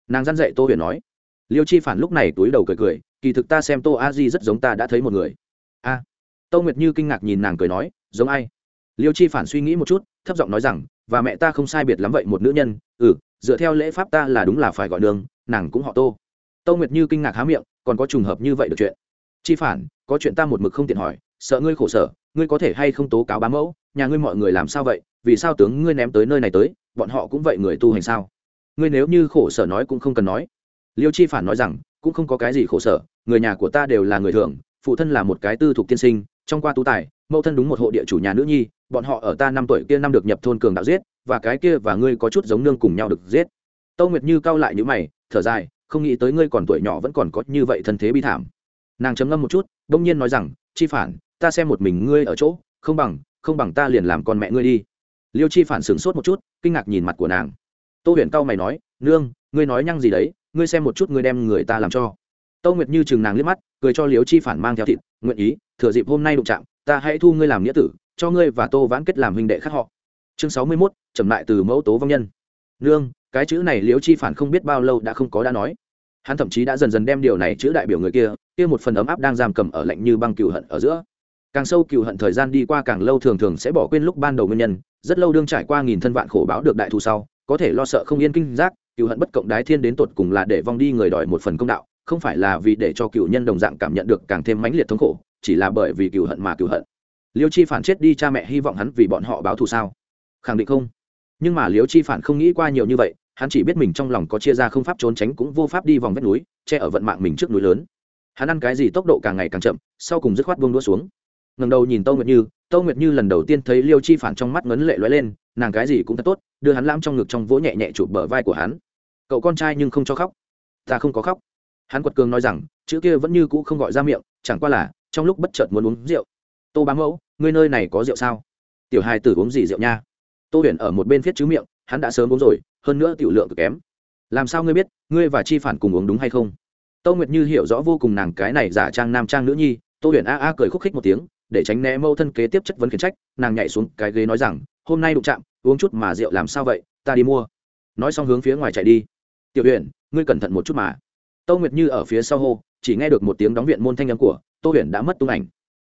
Nàng dăn dạy tô huyền nói. Liêu chi phản lúc này túi đầu cười cười kỳ thực ta xem tô a di rất giống ta đã thấy một người. A. À, tô nguyệt như kinh ngạc nhìn nàng cười nói giống ai? Liêu chi phản suy nghĩ một chút thấp giọng nói rằng và mẹ ta không sai biệt lắm vậy một nữ nhân ừ dựa theo lễ pháp ta là đúng là phải gọi đường nàng cũng họ tô. Tô nguyệt như kinh ngạc há miệng còn có trùng hợp như vậy được chuyện? Chi phản có chuyện ta một mực không tiện hỏi sợ ngươi khổ sở, ngươi có thể hay không tố cáo bá mẫu, nhà ngươi mọi người làm sao vậy, vì sao tướng ngươi ném tới nơi này tới, bọn họ cũng vậy người tu hành sao? Ngươi nếu như khổ sở nói cũng không cần nói. Liêu chi phản nói rằng, cũng không có cái gì khổ sở, người nhà của ta đều là người thường, phụ thân là một cái tư thục tiên sinh, trong qua tú tài, mẫu thân đúng một hộ địa chủ nhà nữ nhi, bọn họ ở ta năm tuổi kia năm được nhập thôn cường đạo giết, và cái kia và ngươi có chút giống nương cùng nhau được giết. Tâu nguyệt như cao lại những mày, thở dài, không nghĩ tới ngươi còn tuổi nhỏ vẫn còn có như vậy thân thế bi thảm. Nàng chấm ngâm một chút đông nhiên nói rằng, chi phản ta xem một mình ngươi ở chỗ, không bằng không bằng ta liền làm con mẹ ngươi đi. Liêu chi phản sửng sốt một chút, kinh ngạc nhìn mặt của nàng. Tô huyền cao mày nói, nương, ngươi nói nhăng gì đấy, ngươi xem một chút ngươi đem người ta làm cho. Tâu nguyệt như chừng nàng liếc mắt, cười cho liêu chi phản mang theo thịt, nguyện ý, thừa dịp hôm nay đụng chạm, ta hãy thu ngươi làm nghĩa tử, cho ngươi và tô vãn kết làm huynh đệ khác họ. Chương sáu mươi mốt trầm lại từ mẫu tố vong nhân. Nương, cái chữ này liêu chi phản không biết bao lâu đã không có đã nói. Hắn thậm chí đã dần dần đem điều này chữ đại biểu người kia kia một phần ấm áp đang giam cầm ở lạnh như băng cừu hận ở giữa càng sâu cừu hận thời gian đi qua càng lâu thường thường sẽ bỏ quên lúc ban đầu nguyên nhân, rất lâu đương trải qua nghìn thân vạn khổ báo được đại thù sau, có thể lo sợ không yên kinh giác cựu hận bất cộng đái thiên đến tột cùng là để vong đi người đòi một phần công đạo, không phải là vì để cho cựu nhân đồng dạng cảm nhận được càng thêm mãnh liệt thống khổ, chỉ là bởi vì cựu hận mà cựu hận. Liêu chi phản chết đi cha mẹ hy vọng hắn vì bọn họ báo thù sao? Khẳng định không. Nhưng mà liêu chi phản không nghĩ qua nhiều như vậy, hắn chỉ biết mình trong lòng có chia ra không pháp trốn tránh cũng vô pháp đi vòng vách núi, che ở vận mạng mình trước núi lớn. Hắn ăn cái gì tốc độ càng ngày càng chậm, sau cùng dứt khoát buông đũa xuống ngẩng đầu nhìn tô nguyệt như tô nguyệt như lần đầu tiên thấy liêu chi phản trong mắt ngấn lệ lóe lên, nàng cái gì cũng thật tốt, đưa hắn lãm trong ngực trong vỗ nhẹ nhẹ chụp bờ vai của hắn. Cậu con trai nhưng không cho khóc. Ta không có khóc. Hắn quật cường nói rằng, chữ kia vẫn như cũ không gọi ra miệng, chẳng qua là, trong lúc bất chợt muốn uống rượu. Tô Bá mẫu, ngươi nơi này có rượu sao? Tiểu hài tử uống gì rượu nha? Tô huyền ở một bên viết chữ miệng, hắn đã sớm uống rồi, hơn nữa tiểu lượng cực kém. Làm sao ngươi biết, ngươi và chi phản cùng uống đúng hay không? Tô nguyệt như hiểu rõ vô cùng nàng cái này giả trang nam trang nữ nhi, tô huyền a a cười khúc khích một tiếng để tránh né mâu thân kế tiếp chất vấn khiển trách, nàng nhảy xuống cái ghế nói rằng, hôm nay đụng chạm, uống chút mà rượu làm sao vậy, ta đi mua. Nói xong hướng phía ngoài chạy đi. Tiểu huyền, ngươi cẩn thận một chút mà. Tô nguyệt như ở phía sau hô, chỉ nghe được một tiếng đóng viện môn thanh âm của, tô huyền đã mất tung ảnh.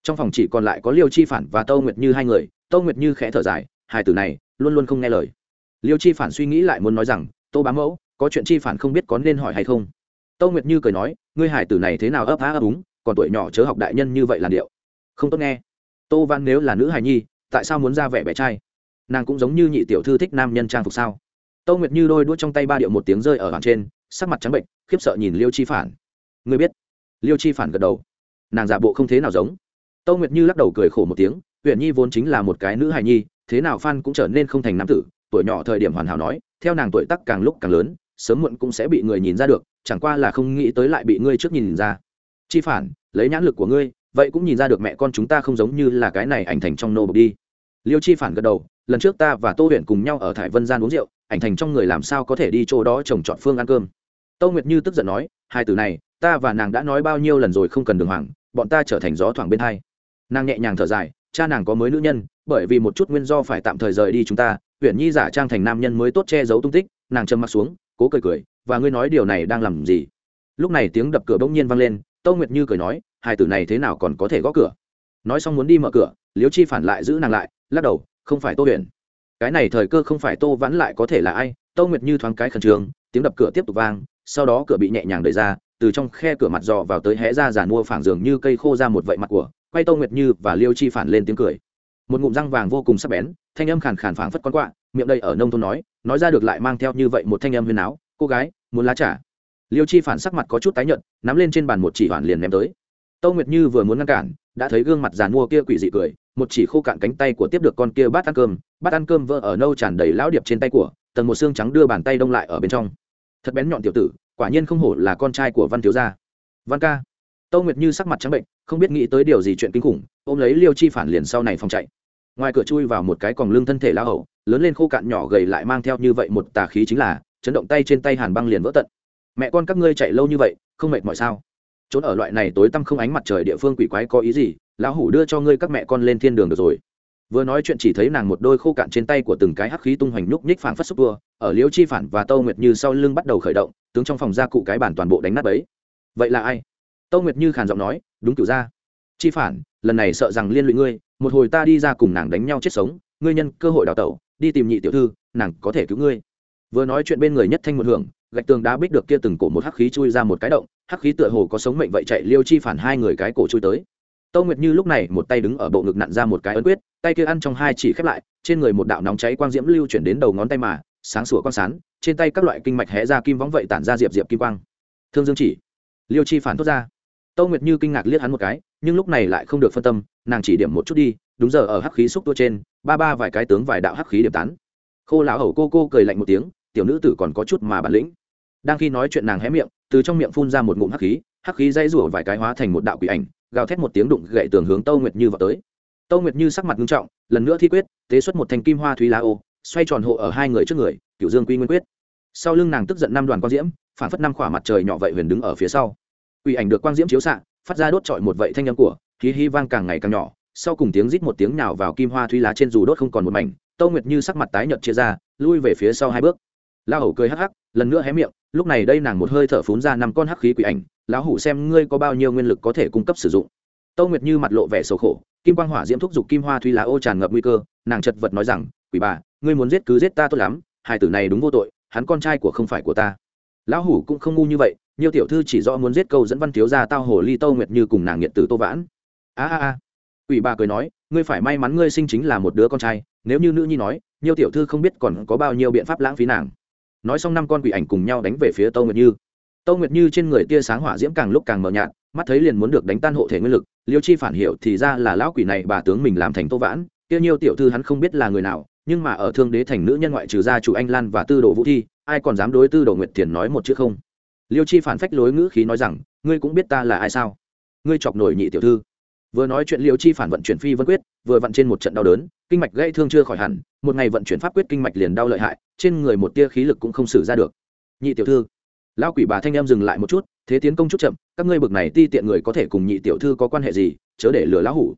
Trong phòng chỉ còn lại có liêu chi phản và tô nguyệt như hai người, tô nguyệt như khẽ thở dài, hai từ này, luôn luôn không nghe lời. Liêu chi phản suy nghĩ lại muốn nói rằng, tô bám mẫu, có chuyện chi phản không biết có nên hỏi hay không? Tô nguyệt như cười nói, ngươi hải tử này thế nào ấp á ấp úng, còn tuổi nhỏ chớ học đại nhân như vậy là điệu không tốt nghe. Tô văn nếu là nữ hài nhi, tại sao muốn ra vẻ bé trai? Nàng cũng giống như nhị tiểu thư thích nam nhân trang phục sao? Tô nguyệt như đôi đuôi trong tay ba điệu một tiếng rơi ở hàng trên, sắc mặt trắng bệnh, khiếp sợ nhìn liêu chi phản. Ngươi biết? Liêu chi phản gật đầu. Nàng giả bộ không thế nào giống. Tô nguyệt như lắc đầu cười khổ một tiếng huyện nhi vốn chính là một cái nữ hài nhi, thế nào phan cũng trở nên không thành nam tử, tuổi nhỏ thời điểm hoàn hảo nói, theo nàng tuổi tắc càng lúc càng lớn, sớm muộn cũng sẽ bị người nhìn ra được, chẳng qua là không nghĩ tới lại bị ngươi trước nhìn ra. Chi phản, lấy nhãn lực của ngươi vậy cũng nhìn ra được mẹ con chúng ta không giống như là cái này ảnh thành trong nô bộc đi. Liêu chi phản gật đầu, lần trước ta và tô huyện cùng nhau ở thải vân gian uống rượu, ảnh thành trong người làm sao có thể đi chỗ đó trồng trọt phương ăn cơm. Tô nguyệt như tức giận nói, hai từ này, ta và nàng đã nói bao nhiêu lần rồi không cần đường hoàng, bọn ta trở thành gió thoảng bên hai. Nàng nhẹ nhàng thở dài, cha nàng có mới nữ nhân, bởi vì một chút nguyên do phải tạm thời rời đi chúng ta huyện nhi giả trang thành nam nhân mới tốt che giấu tung tích, nàng trầm m ặ t xuống, cố cười cười, và ngươi nói điều này đang làm gì? Lúc này tiếng đập cửa bỗng nhiên vang lên tâu nguyệt như cười nói hai tử này thế nào còn có thể gõ cửa? Nói xong muốn đi mở cửa Liêu chi phản lại giữ nàng lại, lắc đầu, không phải tô huyền. Cái này thời cơ không phải tô vãn lại có thể là ai? Tô nguyệt như thoáng cái khẩn trương, tiếng đập cửa tiếp tục vang, sau đó cửa bị nhẹ nhàng đẩy ra, từ trong khe cửa mặt dò vào tới hé ra giàn mua phảng giường như cây khô ra một vậy mặt của, quay Tô nguyệt như và liêu chi phản lên tiếng cười. Một ngụm răng vàng vô cùng sắc bén, thanh âm khàn khàn phảng phất con quạ, miệng đây ở nông thôn nói nói ra được lại mang theo như vậy một thanh âm huyền áo cô gái, muốn lá trả liêu chi phản sắc mặt có chút tái nhợt, nắm lên trên bàn một chỉ hoàn liền ném tới tâu nguyệt như vừa muốn ngăn cản, đã thấy gương mặt giàn mua kia quỷ dị cười, một chỉ khô cạn cánh tay của tiếp được con kia bát ăn cơm, bát ăn cơm vỡ ở nâu tràn đầy lão điệp trên tay của, tầng một xương trắng đưa bàn tay đông lại ở bên trong. Thật bén nhọn tiểu tử, quả nhiên không hổ là con trai của văn thiếu gia. Văn ca. Tâu nguyệt như sắc mặt trắng bệnh, không biết nghĩ tới điều gì chuyện kinh khủng, ôm lấy liêu chi phản liền sau này phòng chạy. Ngoài cửa chui vào một cái còng lưng thân thể la hậu lớn lên khô cạn nhỏ gầy lại mang theo như vậy một tà khí chính là, chấn động tay trên tay hàn băng liền vỡ tận. Mẹ con các ngươi chạy lâu như vậy, không mệt mỏi sao? Trốn ở loại này tối tăm không ánh mặt trời địa phương quỷ quái có ý gì? Lão hủ đưa cho ngươi các mẹ con lên thiên đường được rồi. Vừa nói chuyện chỉ thấy nàng một đôi khô cạn trên tay của từng cái hắc khí tung hoành nhúc nhích phảng phất xúc vua, ở liễu chi phản và tâu nguyệt như sau lưng bắt đầu khởi động, tướng trong phòng gia cụ cái bản toàn bộ đánh nát ấy vậy là ai? Tâu nguyệt như khàn giọng nói, đúng cửu gia chi phản, lần này sợ rằng liên lụy ngươi, một hồi ta đi ra cùng nàng đánh nhau chết sống, ngươi nhân cơ hội đào tẩu, đi tìm nhị tiểu thư, nàng có thể cứu ngươi vừa nói chuyện bên người nhất thanh một hưởng, gạch tường đá bích được kia từng cổ một hắc khí chui ra một cái động, hắc khí tựa hồ có sống mệnh vậy chạy liêu chi phản hai người cái cổ chui tới. Tâu nguyệt như lúc này một tay đứng ở bộ ngực nặn ra một cái ấn quyết, tay kia ăn trong hai chỉ khép lại, trên người một đạo nóng cháy quang diễm lưu chuyển đến đầu ngón tay mà, sáng sủa quang sán trên tay các loại kinh mạch hé ra kim võng vậy tản ra diệp diệp kim quang. Thương dương chỉ, liêu chi phản thốt ra. Tâu nguyệt như kinh ngạc liếc hắn một cái, nhưng lúc này lại không được phân tâm, nàng chỉ điểm một chút đi, đúng giờ ở hắc khí xúc tua trên, ba ba vài cái tướng vài đạo hắc khí điểm tán. Khô lão hầu cô cô cười lạnh một tiếng tiểu nữ tử còn có chút mà bản lĩnh. Đang khi nói chuyện nàng hé miệng, từ trong miệng phun ra một ngụm hắc khí hắc khí dây rủa vài cái hóa thành một đạo quỷ ảnh, gào thét một tiếng đụng gậy tường hướng tâu nguyệt như vào tới. Tâu nguyệt như sắc mặt nghiêm trọng, lần nữa thi quyết, tế xuất một thành kim hoa thúy lá ô, xoay tròn hộ ở hai người trước người cựu dương quy nguyên quyết. Sau lưng nàng tức giận năm đoàn quang diễm, phản phất năm khỏa mặt trời nhỏ vậy huyền đứng ở phía sau. Quỷ ảnh được quang diễm chiếu xạ, phát ra đốt trọi một vậy thanh âm của khí hí vang càng ngày càng nhỏ, sau cùng tiếng rít một tiếng nào vào kim hoa thúy lá trên dù đốt không còn một mảnh, tâu nguyệt như sắc mặt tái nhợt chia ra, lui về phía sau hai bước la hầu cười hắc hắc, lần nữa hé miệng, lúc này đây nàng một hơi thở phún ra năm con hắc khí quỷ ảnh, lão hủ xem ngươi có bao nhiêu nguyên lực có thể cung cấp sử dụng. Tâu nguyệt như mặt lộ vẻ sầu khổ, kim quang hỏa diễm thúc giục kim hoa thúy lá ô tràn ngập nguy cơ, nàng chật vật nói rằng, quỷ bà, ngươi muốn giết cứ giết ta tốt lắm, hai tử này đúng vô tội, hắn con trai của không phải của ta. Lão hủ cũng không ngu như vậy nhiều tiểu thư chỉ rõ muốn giết câu dẫn văn thiếu ra tao hồ ly tâu nguyệt như cùng nàng nghiện tử tô vãn. A a a. Quỷ bà cười nói, ngươi phải may mắn ngươi sinh chính là một đứa con trai, nếu như nữ nhi nói nhiều tiểu thư không biết còn có bao nhiêu biện pháp lãng phí nàng nói xong năm con quỷ ảnh cùng nhau đánh về phía tâu nguyệt như. Tâu nguyệt như trên người tia sáng hỏa diễm càng lúc càng mờ nhạt, mắt thấy liền muốn được đánh tan hộ thể nguyên lực, liêu chi phản hiểu thì ra là lão quỷ này bà tướng mình làm thành tô vãn tiêu nhiêu tiểu thư hắn không biết là người nào, nhưng mà ở thương đế thành nữ nhân ngoại trừ gia chủ anh lan và tư đồ vũ thi, ai còn dám đối tư đồ nguyệt thiền nói một chữ không? Liêu chi phản phách lối ngữ khí nói rằng, ngươi cũng biết ta là ai sao? Ngươi chọc nổi nhị tiểu thư vừa nói chuyện liêu chi phản vận chuyển phi vân quyết, vừa vận trên một trận đau đớn, kinh mạch gãy thương chưa khỏi hẳn, một ngày vận chuyển pháp quyết kinh mạch liền đau lợi hại, trên người một tia khí lực cũng không xử ra được. Nhị tiểu thư, lão quỷ bà thanh em dừng lại một chút, thế tiến công chút chậm, các ngươi bực này ti tiện người có thể cùng nhị tiểu thư có quan hệ gì, chớ để lừa lão hủ.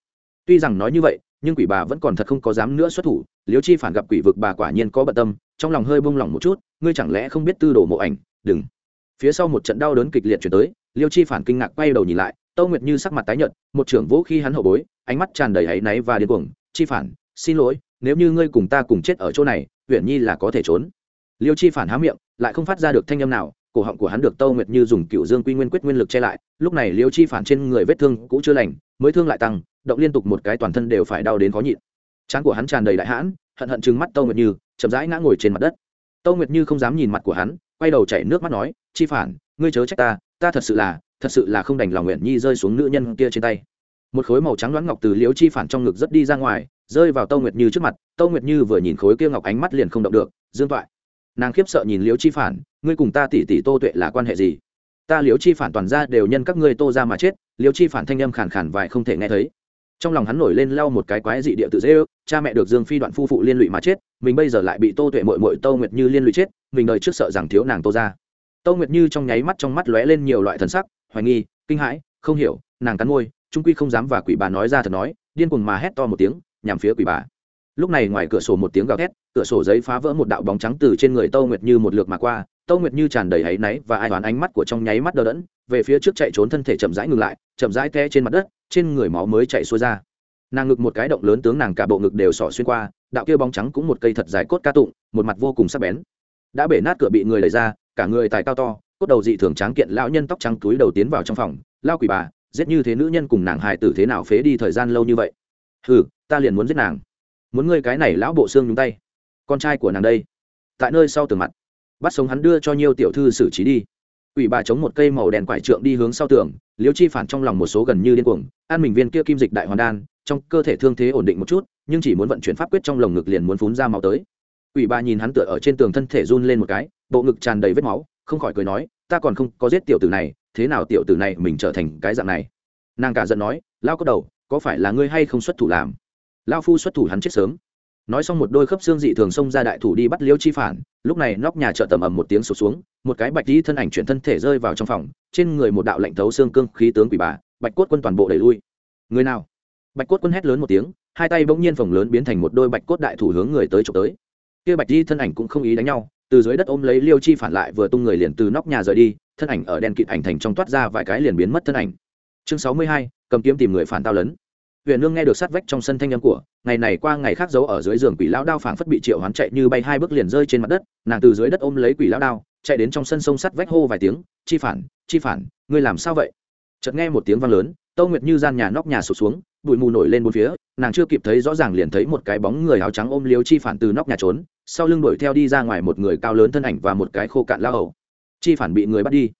Tuy rằng nói như vậy, nhưng quỷ bà vẫn còn thật không có dám nữa xuất thủ, liêu chi phản gặp quỷ vực bà quả nhiên có bận tâm, trong lòng hơi bông lỏng một chút, ngươi chẳng lẽ không biết tư đồ mộ ảnh, đừng. Phía sau một trận đau đớn kịch liệt chuyển tới, liêu chi phản kinh ngạc quay đầu nhìn lại tâu nguyệt như sắc mặt tái nhợt, một trưởng vũ khi hắn hậu bối, ánh mắt tràn đầy áy náy và điên cuồng, chi phản, xin lỗi, nếu như ngươi cùng ta cùng chết ở chỗ này huyện nhi là có thể trốn. Liêu chi phản há miệng, lại không phát ra được thanh âm nào, cổ họng của hắn được tâu nguyệt như dùng cựu dương quy nguyên quyết nguyên lực che lại, lúc này liêu chi phản trên người vết thương cũng chưa lành, mới thương lại tăng, động liên tục một cái toàn thân đều phải đau đến khó nhịn. Trán của hắn tràn đầy đại hãn, hận hận chừng mắt tâu nguyệt như, chậm rãi ngã ngồi trên mặt đất. Tâu nguyệt như không dám nhìn mặt của hắn, quay đầu chảy nước mắt nói, chi phản, ngươi chớ trách ta ta thật sự là thật sự là không đành lòng nguyện nhi rơi xuống nữ nhân kia trên tay. Một khối màu trắng đoán ngọc từ liễu chi phản trong ngực rất đi ra ngoài, rơi vào tâu nguyệt như trước mặt, tâu nguyệt như vừa nhìn khối kia ngọc ánh mắt liền không động được, dương toại, nàng khiếp sợ nhìn liễu chi phản, ngươi cùng ta tỷ tỷ tô tuệ là quan hệ gì? Ta liễu chi phản toàn ra đều nhân các ngươi tô ra mà chết, liễu chi phản thanh âm khàn khàn vài không thể nghe thấy. Trong lòng hắn nổi lên lau một cái quái dị địa tự dễ ước, cha mẹ được dương phi đoạn phu phụ liên lụy mà chết, mình bây giờ lại bị tô tuệ mội mội tâu nguyệt như liên lụy chết, mình đời trước sợ rằng thiếu nàng tô ra tâu nguyệt như trong nháy mắt trong mắt lóe lên nhiều loại thần sắc hoài nghi, kinh hãi, không hiểu, nàng cắn môi, trung quy không dám và quỷ bà nói ra thật nói, điên cuồng mà hét to một tiếng, nhằm phía quỷ bà. Lúc này ngoài cửa sổ một tiếng gào thét, cửa sổ giấy phá vỡ một đạo bóng trắng từ trên người tâu nguyệt như một lượt mà qua, tâu nguyệt như tràn đầy áy náy và ai đoán ánh mắt của trong nháy mắt đờ đẫn, về phía trước chạy trốn thân thể chậm rãi ngừng lại, chậm rãi te trên mặt đất, trên người máu mới chạy xuôi ra. Nàng ngực một cái động lớn tướng nàng cả bộ ngực đều sỏ xuyên qua, đạo kia bóng trắng cũng một cây thật dài cốt ca tụng, một mặt vô cùng sắc bén. Đã bể nát cửa bị người đẩy ra, cả người tài cao to cốt đầu dị thường tráng kiện lão nhân tóc trắng túi đầu tiến vào trong phòng lao quỷ bà giết như thế nữ nhân cùng nàng hài tử thế nào phế đi thời gian lâu như vậy? Ừ ta liền muốn giết nàng. Muốn ngươi cái này lão bộ xương nhúng tay. Con trai của nàng đây. Tại nơi sau tường mặt. Bắt sống hắn đưa cho nhiều tiểu thư xử trí đi. Quỷ bà chống một cây màu đen quải trượng đi hướng sau tường, Liễu Chi phản trong lòng một số gần như điên cuồng, ăn mình viên kia kim dịch đại hoàn đan, trong cơ thể thương thế ổn định một chút, nhưng chỉ muốn vận chuyển pháp quyết trong lồng ngực liền muốn phun ra máu tới. Quỷ bà nhìn hắn tựa ở trên tường thân thể run lên một cái, bộ ngực tràn đầy vết máu, không khỏi cười nói, ta còn không có giết tiểu tử này, thế nào tiểu tử này mình trở thành cái dạng này? Nàng cả giận nói, lao có đầu, có phải là ngươi hay không xuất thủ làm? Lao phu xuất thủ hắn chết sớm nói xong một đôi khớp xương dị thường xông ra đại thủ đi bắt liêu chi phản lúc này nóc nhà chợ tầm ầm một tiếng sụt xuống một cái bạch đi thân ảnh chuyển thân thể rơi vào trong phòng trên người một đạo lạnh thấu xương cương khí tướng quỷ bà bạch cốt quân toàn bộ đẩy lui người nào bạch cốt quân hét lớn một tiếng hai tay bỗng nhiên phòng lớn biến thành một đôi bạch cốt đại thủ hướng người tới trộm tới kia bạch đi thân ảnh cũng không ý đánh nhau từ dưới đất ôm lấy liêu chi phản lại vừa tung người liền từ nóc nhà rời đi, thân ảnh ở đèn kịt ảnh thành trong toát ra vài cái liền biến mất thân ảnh. Chương sáu mươi hai, cầm kiếm tìm người phản tao lấn. Huyền nương nghe được sát vách trong sân thanh âm của, ngày này qua ngày khác giấu ở dưới giường quỷ lão đao phảng phất bị triệu hoán chạy như bay hai bước liền rơi trên mặt đất, nàng từ dưới đất ôm lấy quỷ lão đao, chạy đến trong sân sông sắt vách hô vài tiếng, chi phản chi phản, ngươi làm sao vậy? Chợt nghe một tiếng vang lớn, tâu nguyệt như gian nhà nóc nhà sụt xuống, bụi mù nổi lên bốn phía, nàng chưa kịp thấy rõ ràng liền thấy một cái bóng người áo trắng ôm liếu chi phản từ nóc nhà trốn sau lưng đuổi theo đi ra ngoài một người cao lớn thân ảnh và một cái khô cạn lao hầu. Chi phản bị người bắt đi.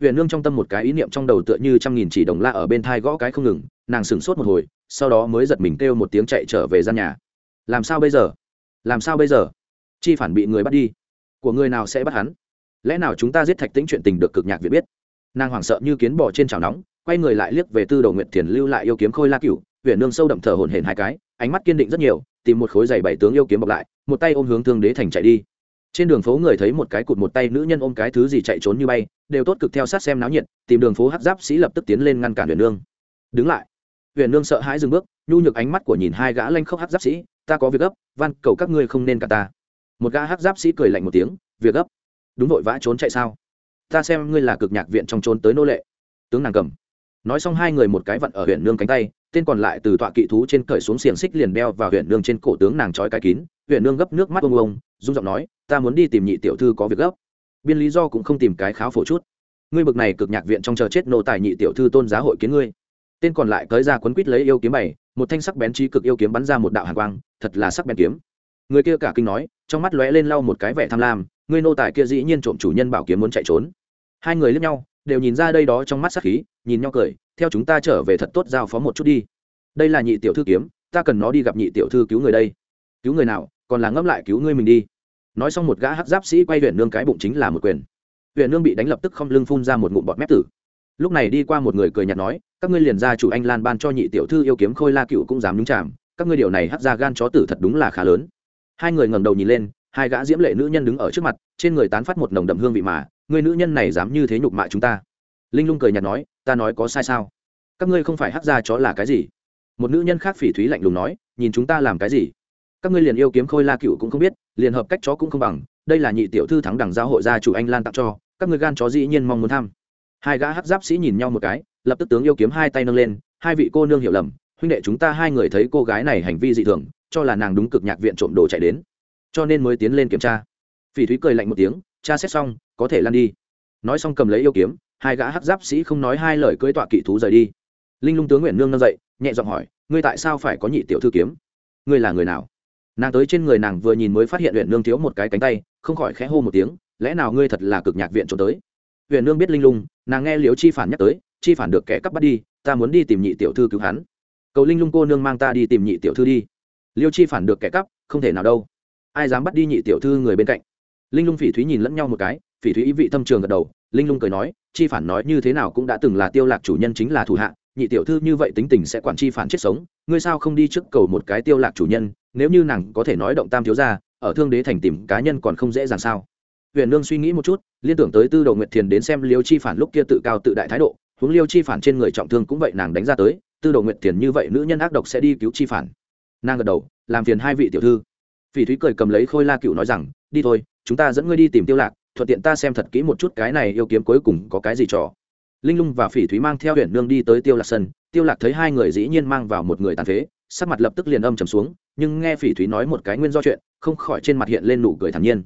Huyền nương trong tâm một cái ý niệm trong đầu tựa như trăm nghìn chỉ đồng la ở bên thai gõ cái không ngừng, nàng sửng sốt một hồi, sau đó mới giật mình kêu một tiếng chạy trở về gian nhà. Làm sao bây giờ? Làm sao bây giờ? Chi phản bị người bắt đi. Của người nào sẽ bắt hắn? Lẽ nào chúng ta giết thạch tĩnh chuyện tình được cực nhạc việt biết? Nàng hoảng sợ như kiến bò trên chảo nóng, quay người lại liếc về tư đầu nguyệt thiền lưu lại yêu kiếm khôi la cựu huyền nương sâu đậm thở hổn hển hai cái, ánh mắt kiên định rất nhiều tìm một khối giày bảy tướng yêu kiếm bọc lại, một tay ôm hướng thương đế thành chạy đi. Trên đường phố người thấy một cái cụt một tay nữ nhân ôm cái thứ gì chạy trốn như bay, đều tốt cực theo sát xem náo nhiệt, tìm đường phố hắc giáp sĩ lập tức tiến lên ngăn cản huyền nương. Đứng lại. Huyền nương sợ hãi dừng bước, nhu nhược ánh mắt của nhìn hai gã lanh khóc hắc giáp sĩ, ta có việc gấp, van, cầu các ngươi không nên cả ta. Một gã hắc giáp sĩ cười lạnh một tiếng, việc gấp? Đúng vội vã trốn chạy sao? Ta xem ngươi là cực nhạc viện trong trốn tới nô lệ. Tướng nàng cầm. Nói xong hai người một cái vặn ở huyện nương cánh tay tên còn lại từ tọa kỵ thú trên cởi xuống xiềng xích liền đeo vào huyện nương trên cổ tướng nàng trói cái kín. Huyện nương gấp nước mắt ông ông dung giọng nói, ta muốn đi tìm nhị tiểu thư có việc gấp. Biên lý do cũng không tìm cái kháo phổ chút. Ngươi bực này cực nhạc viện trong chờ chết nô tài nhị tiểu thư tôn giá hội kiến ngươi. Tên còn lại tới ra quấn quít lấy yêu kiếm bày một thanh sắc bén trí cực yêu kiếm bắn ra một đạo hàn quang, thật là sắc bén kiếm. Người kia cả kinh nói, trong mắt lóe lên lau một cái vẻ tham lam, ngươi nô tài kia dĩ nhiên trộm chủ nhân bảo kiếm muốn chạy trốn. Hai người lướt nhau đều nhìn ra đây đó trong mắt sắc khí, nhìn nhau cười, theo chúng ta trở về thật tốt giao phó một chút đi. Đây là nhị tiểu thư kiếm, ta cần nó đi gặp nhị tiểu thư cứu người đây. Cứu người nào, còn là ngẫm lại cứu ngươi mình đi. Nói xong một gã hắc giáp sĩ quay huyện nương cái bụng chính là một quyền. Huyện nương bị đánh lập tức không lưng phun ra một ngụm bọt mép tử. Lúc này đi qua một người cười nhạt nói, các ngươi liền ra chủ anh lan ban cho nhị tiểu thư yêu kiếm khôi la cựu cũng dám nhúng chạm các ngươi điều này hắt ra gan chó tử thật đúng là khá lớn. Hai người ngẩng đầu nhìn lên, hai gã diễm lệ nữ nhân đứng ở trước mặt, trên người tán phát một nồng đậm hương vị mà người nữ nhân này dám như thế nhục mạ chúng ta linh lung cười nhạt nói ta nói có sai sao các ngươi không phải hắc ra chó là cái gì một nữ nhân khác phỉ thúy lạnh lùng nói nhìn chúng ta làm cái gì các ngươi liền yêu kiếm khôi la cựu cũng không biết liền hợp cách chó cũng không bằng đây là nhị tiểu thư thắng đẳng giao hội gia chủ anh lan tặng cho các ngươi gan chó dĩ nhiên mong muốn thăm hai gã hắc giáp sĩ nhìn nhau một cái lập tức tướng yêu kiếm hai tay nâng lên hai vị cô nương hiểu lầm huynh đệ chúng ta hai người thấy cô gái này hành vi dị thường cho là nàng đúng cực nhạc viện trộm đồ chạy đến cho nên mới tiến lên kiểm tra phỉ thúy cười lạnh một tiếng cha xét xong có thể lăn đi. Nói xong cầm lấy yêu kiếm, hai gã hát giáp sĩ không nói hai lời cưỡi tọa kỵ thú rời đi. Linh lung tướng nguyện nương nâng dậy, nhẹ giọng hỏi, ngươi tại sao phải có nhị tiểu thư kiếm? Ngươi là người nào? Nàng tới trên người nàng vừa nhìn mới phát hiện huyện nương thiếu một cái cánh tay, không khỏi khẽ hô một tiếng, lẽ nào ngươi thật là cực nhạc viện trốn tới? Huyện nương biết linh lung, nàng nghe liếu chi phản nhắc tới, chi phản được kẻ cắp bắt đi, ta muốn đi tìm nhị tiểu thư cứu hắn. Cầu linh lung cô nương mang ta đi tìm nhị tiểu thư đi. Liêu chi phản được kẻ cắp, không thể nào đâu. Ai dám bắt đi nhị tiểu thư người bên cạnh? Linh lung phỉ thúy nhìn lẫn nhau một cái phỉ thúy ý vị thâm trường gật đầu, linh lung cười nói, chi phản nói như thế nào cũng đã từng là tiêu lạc chủ nhân chính là thủ hạ, nhị tiểu thư như vậy tính tình sẽ quản chi phản chết sống, ngươi sao không đi trước cầu một cái tiêu lạc chủ nhân, nếu như nàng có thể nói động tam thiếu gia, ở thương đế thành tìm cá nhân còn không dễ dàng sao? Huyền nương suy nghĩ một chút, liên tưởng tới tư đầu nguyệt thiền đến xem liêu chi phản lúc kia tự cao tự đại thái độ, huống liêu chi phản trên người trọng thương cũng vậy nàng đánh ra tới, tư đầu nguyệt thiền như vậy nữ nhân ác độc sẽ đi cứu chi phản. Nàng gật đầu, làm phiền hai vị tiểu thư. Phỉ thúy cười cầm lấy khôi la cựu nói rằng, đi thôi, chúng ta dẫn ngươi đi tìm tiêu lạc thuận tiện ta xem thật kỹ một chút cái này yêu kiếm cuối cùng có cái gì trò. Linh lung và phỉ thúy mang theo huyện nương đi tới tiêu lạc sân tiêu lạc thấy hai người dĩ nhiên mang vào một người tàn phế, sắc mặt lập tức liền âm trầm xuống, nhưng nghe phỉ thúy nói một cái nguyên do chuyện, không khỏi trên mặt hiện lên nụ cười thản nhiên.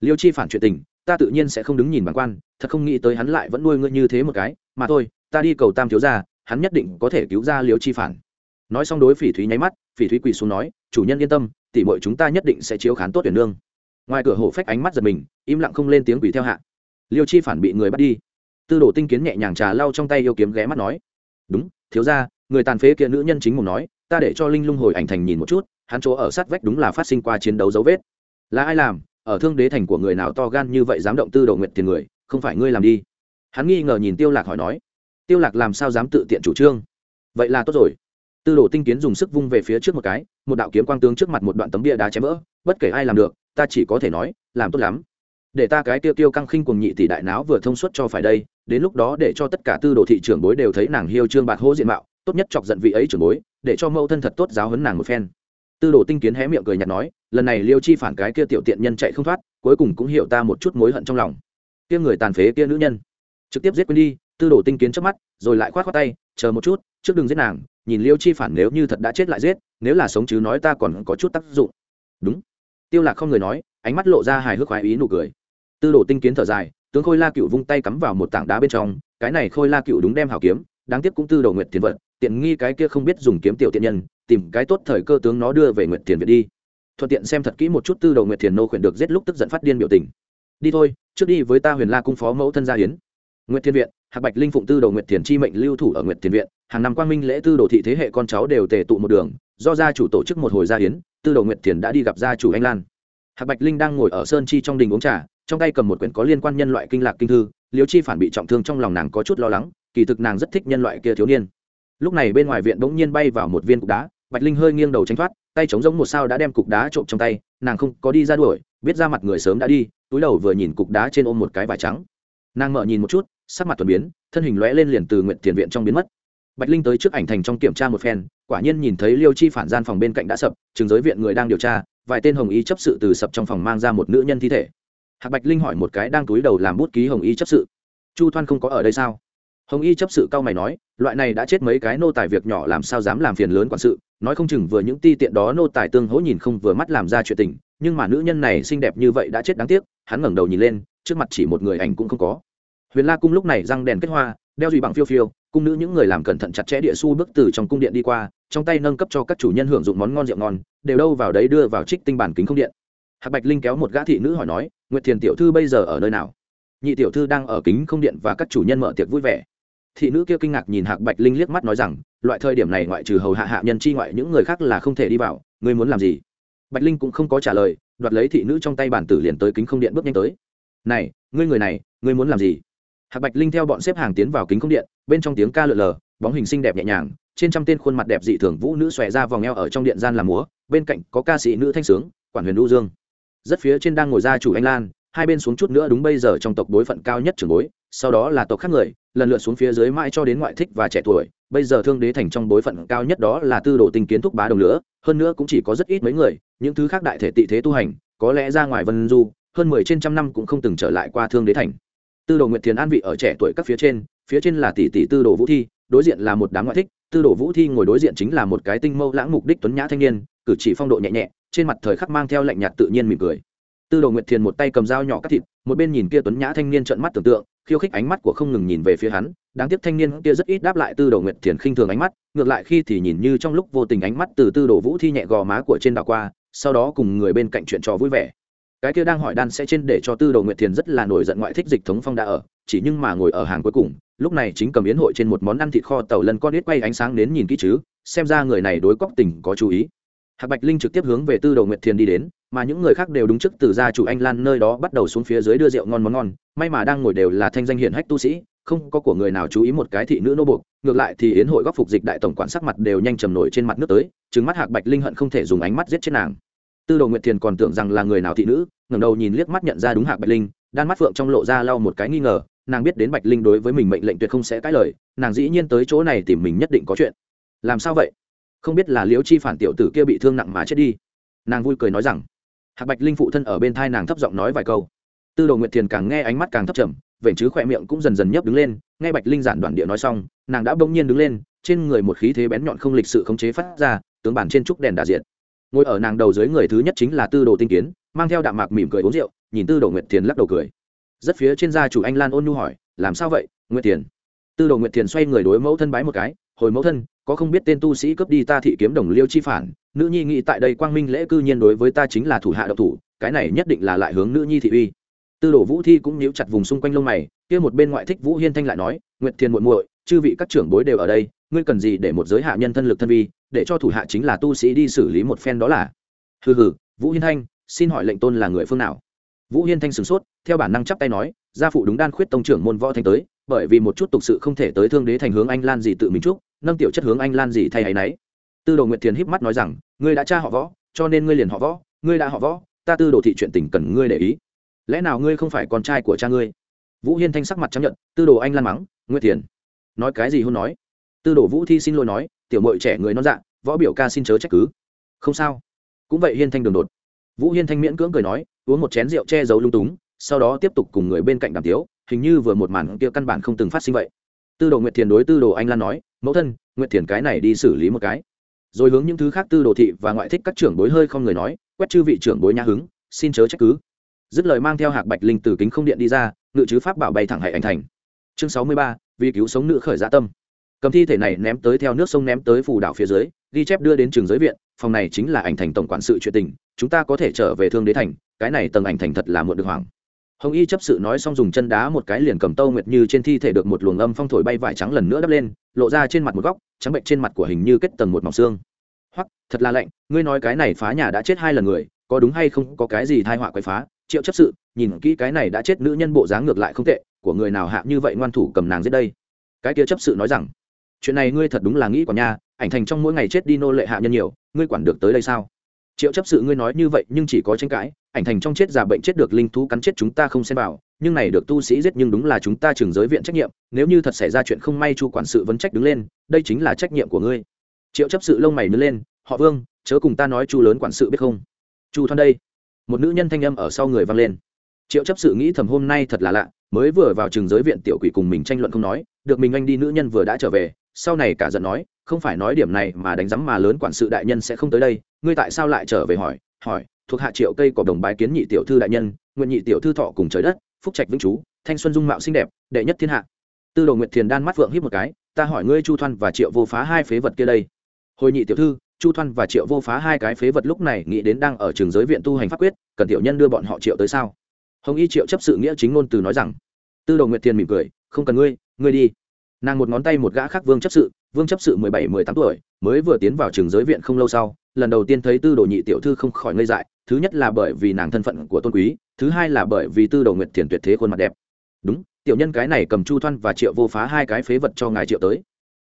Liêu chi phản chuyện tình, ta tự nhiên sẽ không đứng nhìn bằng quan, thật không nghĩ tới hắn lại vẫn nuôi ngươi như thế một cái, mà thôi, ta đi cầu tam thiếu gia, hắn nhất định có thể cứu ra liêu chi phản. Nói xong đối phỉ thúy nháy mắt, phỉ thúy quỳ xuống nói, chủ nhân yên tâm tỉ mọi chúng ta nhất định sẽ chiếu khán tốt tuyển nương ngoài cửa hổ phách ánh mắt giật mình, im lặng không lên tiếng quỷ theo hạ. Liêu chi phản bị người bắt đi. Tư đồ tinh kiến nhẹ nhàng trà lau trong tay yêu kiếm ghé mắt nói, đúng, thiếu ra người tàn phế kia nữ nhân chính mồm nói, ta để cho linh lung hồi ảnh thành nhìn một chút, hắn chỗ ở sát vách đúng là phát sinh qua chiến đấu dấu vết. Là ai làm, ở thương đế thành của người nào to gan như vậy dám động tư đồ nguyện tiền người, không phải ngươi làm đi. Hắn nghi ngờ nhìn tiêu lạc hỏi nói, tiêu lạc làm sao dám tự tiện chủ trương? Vậy là tốt rồi. Tư đồ tinh kiến dùng sức vung về phía trước một cái, một đạo kiếm quang tướng trước mặt một đoạn tấm bia đá chém vỡ, bất kể ai làm được ta chỉ có thể nói, làm tốt lắm. Để ta cái tiêu tiêu căng khinh cùng nhị tỷ đại não vừa thông suốt cho phải đây, đến lúc đó để cho tất cả tư đồ thị trưởng bối đều thấy nàng hiêu trương bạc hô diện mạo, tốt nhất chọc giận vị ấy trưởng bối, để cho mẫu thân thật tốt giáo hấn nàng một phen. Tư đồ tinh kiến hé miệng cười nhạt nói, lần này liêu chi phản cái kia tiểu tiện nhân chạy không thoát, cuối cùng cũng hiểu ta một chút mối hận trong lòng. Kia người tàn phế kia nữ nhân. Trực tiếp giết quên đi, tư đồ tinh kiến trước mắt, rồi lại khoát khoát tay, chờ một chút, trước đừng giết nàng, nhìn liêu chi phản nếu như thật đã chết lại giết, nếu là sống chứ nói ta còn có chút tác dụng. Đúng tiêu lạc không người nói, ánh mắt lộ ra hài hước khoái ý nụ cười. Tư đồ tinh kiến thở dài, tướng khôi la cựu vung tay cắm vào một tảng đá bên trong, cái này khôi la cựu đúng đem hảo kiếm, đáng tiếc cũng tư đồ nguyệt thiền vật tiện nghi cái kia không biết dùng kiếm tiểu tiện nhân, tìm cái tốt thời cơ tướng nó đưa về nguyệt thiền việt đi. Thuận tiện xem thật kỹ một chút tư đồ nguyệt thiền nô khuyển được giết lúc tức giận phát điên biểu tình. Đi thôi, trước đi với ta huyền la cung phó mẫu thân gia hiến. Nguyệt thiên viện, hạc bạch linh phụng tư đồ nguyệt thiền chi mệnh lưu thủ ở nguyệt thiền viện, hàng năm quang minh lễ tư đồ thị thế hệ con cháu đều tề tụ một đường do gia chủ tổ chức một hồi gia hiến tư đồ nguyệt Thiền đã đi gặp gia chủ anh lan. Hạc bạch linh đang ngồi ở sơn chi trong đình uống trà, trong tay cầm một quyển có liên quan nhân loại kinh lạc kinh thư, liêu chi phản bị trọng thương trong lòng nàng có chút lo lắng, kỳ thực nàng rất thích nhân loại kia thiếu niên. Lúc này bên ngoài viện bỗng nhiên bay vào một viên cục đá, bạch linh hơi nghiêng đầu tránh thoát, tay chống giống một sao đã đem cục đá trộm trong tay, nàng không có đi ra đuổi, biết ra mặt người sớm đã đi, túi đầu vừa nhìn cục đá trên ôm một cái vải trắng. Nàng mở nhìn một chút, sắc mặt thuần biến, thân hình lóe lên liền từ nguyện tiền viện trong biến mất. Bạch linh tới trước ảnh thành trong kiểm tra một phen quả nhiên nhìn thấy liêu chi phản gian phòng bên cạnh đã sập, trường giới viện người đang điều tra, vài tên hồng y chấp sự từ sập trong phòng mang ra một nữ nhân thi thể. Hạc bạch linh hỏi một cái đang túi đầu làm bút ký hồng y chấp sự. Chu thoan không có ở đây sao? Hồng y chấp sự cao mày nói, loại này đã chết mấy cái nô tài việc nhỏ làm sao dám làm phiền lớn quản sự, nói không chừng vừa những ti tiện đó nô tài tương hỗ nhìn không vừa mắt làm ra chuyện tình, nhưng mà nữ nhân này xinh đẹp như vậy đã chết đáng tiếc, hắn ngẩng đầu nhìn lên, trước mặt chỉ một người ảnh cũng không có. Huyền la cung lúc này răng đèn kết hoa, đeo dùy bằng phiêu phiêu, cung nữ những người làm cẩn thận chặt chẽ địa su bước từ trong cung điện đi qua trong tay nâng cấp cho các chủ nhân hưởng dụng món ngon rượu ngon, đều đâu vào đấy đưa vào trích tinh bản kính không điện. Hạc bạch linh kéo một gã thị nữ hỏi nói, nguyệt thiền tiểu thư bây giờ ở nơi nào? Nhị tiểu thư đang ở kính không điện và các chủ nhân mở tiệc vui vẻ. Thị nữ kia kinh ngạc nhìn hạc bạch linh liếc mắt nói rằng, loại thời điểm này ngoại trừ hầu hạ hạ nhân chi ngoại những người khác là không thể đi vào, ngươi muốn làm gì? Bạch linh cũng không có trả lời, đoạt lấy thị nữ trong tay bản tử liền tới kính không điện bước nhanh tới. Này, ngươi người này, ngươi muốn làm gì? Hạc bạch linh theo bọn xếp hàng tiến vào kính không điện, bên trong tiếng ca lượn lờ, bóng hình xinh đẹp nhẹ nhàng trên trăm tên khuôn mặt đẹp dị thường vũ nữ xòe ra vòng eo ở trong điện gian làm múa, bên cạnh có ca sĩ nữ thanh sướng, quản huyền đu dương. Rất phía trên đang ngồi ra chủ anh lan, hai bên xuống chút nữa đúng bây giờ trong tộc bối phận cao nhất trưởng bối, sau đó là tộc khác người, lần lượt xuống phía dưới mãi cho đến ngoại thích và trẻ tuổi, bây giờ thương đế thành trong bối phận cao nhất đó là tư đồ tinh kiến thúc bá đồng lửa, hơn nữa cũng chỉ có rất ít mấy người, những thứ khác đại thể tị thế tu hành, có lẽ ra ngoài vân du, hơn mười trên trăm năm cũng không từng trở lại qua thương đế thành. Tư đồ nguyệt thiền an vị ở trẻ tuổi các phía trên phía trên là tỷ tỷ tư đồ vũ thi đối diện là một đám ngoại thích, tư đồ vũ thi ngồi đối diện chính là một cái tinh mâu lãng mục đích tuấn nhã thanh niên, cử chỉ phong độ nhẹ nhẹ, trên mặt thời khắc mang theo lạnh nhạt tự nhiên mỉm cười. Tư đồ nguyệt thiền một tay cầm dao nhỏ cắt thịt, một bên nhìn kia tuấn nhã thanh niên trợn mắt tưởng tượng, khiêu khích ánh mắt của không ngừng nhìn về phía hắn, đáng tiếc thanh niên kia rất ít đáp lại tư đồ nguyệt thiền khinh thường ánh mắt, ngược lại khi thì nhìn như trong lúc vô tình ánh mắt từ tư đồ vũ thi nhẹ gò má của trên đảo qua, sau đó cùng người bên cạnh chuyện trò vui vẻ. Cái kia đang hỏi đan sẽ trên để cho tư đồ nguyệt thiền rất là nổi giận ngoại thích dịch thống phong đã ở chỉ nhưng mà ngồi ở hàng cuối cùng, lúc này chính cầm yến hội trên một món ăn thịt kho tàu lần con ít quay ánh sáng đến nhìn kỹ chứ, xem ra người này đối cóc tình có chú ý. Hạc bạch linh trực tiếp hướng về tư Đầu nguyệt thiền đi đến, mà những người khác đều đứng trước từ gia chủ anh lan nơi đó bắt đầu xuống phía dưới đưa rượu ngon món ngon, may mà đang ngồi đều là thanh danh hiển hách tu sĩ, không có của người nào chú ý một cái thị nữ nô buộc, ngược lại thì yến hội góc phục dịch đại tổng quản sắc mặt đều nhanh trầm nổi trên mặt nước tới chứng mắt hạc bạch linh hận không thể dùng ánh mắt giết chết nàng. Tư đồ nguyệt thiền còn tưởng rằng là người nào thị nữ, ngẩng đầu nhìn liếc mắt nhận ra đúng hạc bạch linh, đan mắt phượng trong lộ ra lau một cái nghi ngờ nàng biết đến bạch linh đối với mình mệnh lệnh tuyệt không sẽ cãi lời, nàng dĩ nhiên tới chỗ này tìm mình nhất định có chuyện. Làm sao vậy? Không biết là liễu chi phản tiểu tử kia bị thương nặng mà chết đi. Nàng vui cười nói rằng, hạc bạch linh phụ thân ở bên thai nàng thấp giọng nói vài câu. Tư đồ nguyệt thiền càng nghe ánh mắt càng thấp trầm vểnh chứ khỏe miệng cũng dần dần nhấp đứng lên, nghe bạch linh giản đoạn địa nói xong, nàng đã bỗng nhiên đứng lên, trên người một khí thế bén nhọn không lịch sự khống chế phát ra, tướng bản trên trúc đèn đà diện ngồi ở nàng đầu dưới người thứ nhất chính là tư đồ tinh kiến, mang theo đạm mạc mỉm cười uống rượu, nhìn tư đồ nguyệt thiền lắc đầu cười rất phía trên gia chủ anh lan ôn nhu hỏi, làm sao vậy, nguyệt thiền? Tư đồ nguyệt thiền xoay người đối mẫu thân bái một cái, hồi mẫu thân, có không biết tên tu sĩ cướp đi ta thị kiếm đồng liêu chi phản, nữ nhi nghĩ tại đây quang minh lễ cư nhiên đối với ta chính là thủ hạ độc thủ, cái này nhất định là lại hướng nữ nhi thị uy. Tư đồ vũ thi cũng níu chặt vùng xung quanh lông mày, kia một bên ngoại thích vũ hiên thanh lại nói, nguyệt thiền muội muội, chư vị các trưởng bối đều ở đây, ngươi cần gì để một giới hạ nhân thân lực thân vi để cho thủ hạ chính là tu sĩ đi xử lý một phen đó là? Hừ hừ, vũ hiên thanh, xin hỏi lệnh tôn là người phương nào? Vũ hiên thanh sửng sốt, theo bản năng chắp tay nói, gia phụ đúng đan khuyết tông trưởng môn võ thanh tới, bởi vì một chút tục sự không thể tới thương đế thành hướng anh lan gì tự mình chúc, nâng tiểu chất hướng anh lan gì thay hay nấy. Tư đồ nguyệt thiền híp mắt nói rằng, ngươi đã cha họ võ, cho nên ngươi liền họ võ, ngươi đã họ võ, ta tư đồ thị chuyện tình cần ngươi để ý. Lẽ nào ngươi không phải con trai của cha ngươi? Vũ hiên thanh sắc mặt chấp nhận, tư đồ anh lan mắng, nguyệt thiền, nói cái gì hôn nói? Tư đồ vũ thi xin lỗi nói, tiểu mội trẻ người non dạ võ biểu ca xin chớ trách cứ. Không sao. Cũng vậy hiên thanh đường đột. Vũ hiên thanh miễn cưỡng cười nói uống một chén rượu che giấu lung túng, sau đó tiếp tục cùng người bên cạnh đàm tiếu, hình như vừa một màn kia căn bản không từng phát sinh vậy. Tư đồ nguyệt thiền đối tư đồ anh lan nói, mẫu thân, nguyệt thiền cái này đi xử lý một cái. Rồi hướng những thứ khác tư đồ thị và ngoại thích các trưởng bối hơi không người nói, quét chư vị trưởng bối nhã hứng, xin chớ trách cứ. Dứt lời mang theo hạc bạch linh từ kính không điện đi ra, ngự chứ pháp bảo bay thẳng hải ảnh thành. Chương sáu mươi ba, vì cứu sống nữ khởi dạ tâm. Cầm thi thể này ném tới theo nước sông ném tới phù đảo phía dưới, ghi chép đưa đến trường giới viện, phòng này chính là ảnh thành tổng quản sự chuyện tình, chúng ta có thể trở về thương đế thành cái này tầng ảnh thành thật là muộn được hoàng hồng y chấp sự nói xong dùng chân đá một cái liền cầm tâu nguyệt như trên thi thể được một luồng âm phong thổi bay vải trắng lần nữa đắp lên, lộ ra trên mặt một góc, trắng bệnh trên mặt của hình như kết tầng một mỏng xương. Hoặc thật là lạnh, ngươi nói cái này phá nhà đã chết hai lần người, có đúng hay không, có cái gì thai họa quậy phá? Triệu chấp sự, nhìn kỹ cái này đã chết nữ nhân bộ dáng ngược lại không tệ, của người nào hạ như vậy ngoan thủ cầm nàng giết đây? Cái kia chấp sự nói rằng, chuyện này ngươi thật đúng là nghĩ quả nha, ảnh thành trong mỗi ngày chết đi nô lệ hạ nhân nhiều, ngươi quản được tới đây sao? Triệu chấp sự ngươi nói như vậy nhưng chỉ có tranh cãi, ảnh thành trong chết già bệnh chết được linh thú cắn chết chúng ta không xem vào, nhưng này được tu sĩ giết nhưng đúng là chúng ta trường giới viện trách nhiệm, nếu như thật xảy ra chuyện không may chu quản sự vấn trách đứng lên, đây chính là trách nhiệm của ngươi. Triệu chấp sự lông mày nứt lên, họ vương, chớ cùng ta nói chu lớn quản sự biết không? Chu thoan đây. Một nữ nhân thanh âm ở sau người vang lên. Triệu chấp sự nghĩ thầm hôm nay thật là lạ, mới vừa vào trường giới viện tiểu quỷ cùng mình tranh luận không nói, được mình anh đi nữ nhân vừa đã trở về, sau này cả giận nói, không phải nói điểm này mà đánh giám mà lớn quản sự đại nhân sẽ không tới đây ngươi tại sao lại trở về hỏi hỏi, thuộc hạ triệu cây cỏ đồng bái kiến nhị tiểu thư đại nhân, nguyện nhị tiểu thư thọ cùng trời đất, phúc trạch vĩnh chú, thanh xuân dung mạo xinh đẹp, đệ nhất thiên hạ. Tư đồ nguyệt thiền đan mắt vượng hít một cái, ta hỏi ngươi chu thoan và triệu vô phá hai phế vật kia đây. Hồi nhị tiểu thư, chu thoan và triệu vô phá hai cái phế vật lúc này nghĩ đến đang ở trường giới viện tu hành pháp quyết, cần tiểu nhân đưa bọn họ triệu tới sao? Hồng y triệu chấp sự nghĩa chính ngôn từ nói rằng, tư đồ nguyệt thiền mỉm cười, không cần ngươi ngươi đi. Nàng một ngón tay một gã khác vương chấp sự, vương chấp sự mười bảy, mười tám tuổi, mới vừa tiến vào trường giới viện không lâu sau lần đầu tiên thấy tư đồ nhị tiểu thư không khỏi ngây dại, thứ nhất là bởi vì nàng thân phận của tôn quý, thứ hai là bởi vì tư đồ nguyệt thiền tuyệt thế khuôn mặt đẹp. Đúng, tiểu nhân cái này cầm chu thoan và triệu vô phá hai cái phế vật cho ngài triệu tới.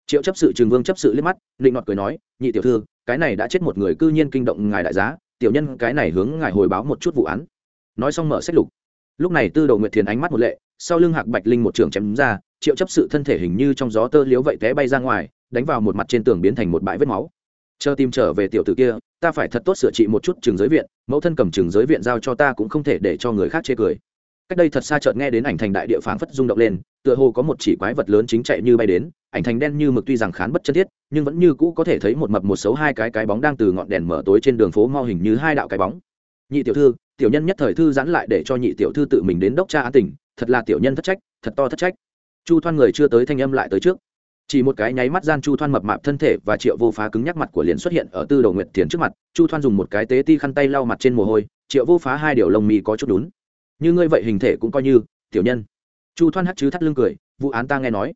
Triệu chấp sự trường vương chấp sự liếc mắt định nọt cười nói, nhị tiểu thư, cái này đã chết một người cư nhiên kinh động ngài đại giá, tiểu nhân cái này hướng ngài hồi báo một chút vụ án. Nói xong mở sách lục. Lúc này tư đồ nguyệt thiền ánh mắt một lệ, sau lưng hạc bạch linh một trường chém ra, triệu chấp sự thân thể hình như trong gió tơ liếu vậy té bay ra ngoài, đánh vào một mặt trên tường biến thành một bãi vết máu chờ tìm trở về tiểu tử kia, ta phải thật tốt sửa trị một chút trường giới viện, mẫu thân cầm trường giới viện giao cho ta cũng không thể để cho người khác chê cười. Cách đây thật xa chợt nghe đến ảnh thành đại địa phảng phất rung động lên, tựa hồ có một chỉ quái vật lớn chính chạy như bay đến, ảnh thành đen như mực tuy rằng khán bất chân thiết, nhưng vẫn như cũ có thể thấy một mập một xấu hai cái cái bóng đang từ ngọn đèn mở tối trên đường phố mo hình như hai đạo cái bóng. Nhị tiểu thư, tiểu nhân nhất thời thư giãn lại để cho nhị tiểu thư tự mình đến đốc tra an tỉnh thật là tiểu nhân thất trách, thật to thất trách. Chu thoan người chưa tới thanh âm lại tới trước chỉ một cái nháy mắt gian chu thoan mập mạp thân thể và triệu vô phá cứng nhắc mặt của liền xuất hiện ở tư đầu nguyệt thiền trước mặt, chu thoan dùng một cái tế ti khăn tay lau mặt trên mồ hôi, triệu vô phá, hai điều lông mì có chút đún. Như ngươi vậy hình thể cũng coi như, tiểu nhân. Chu thoan hắt chứ thắt lưng cười, vụ án ta nghe nói.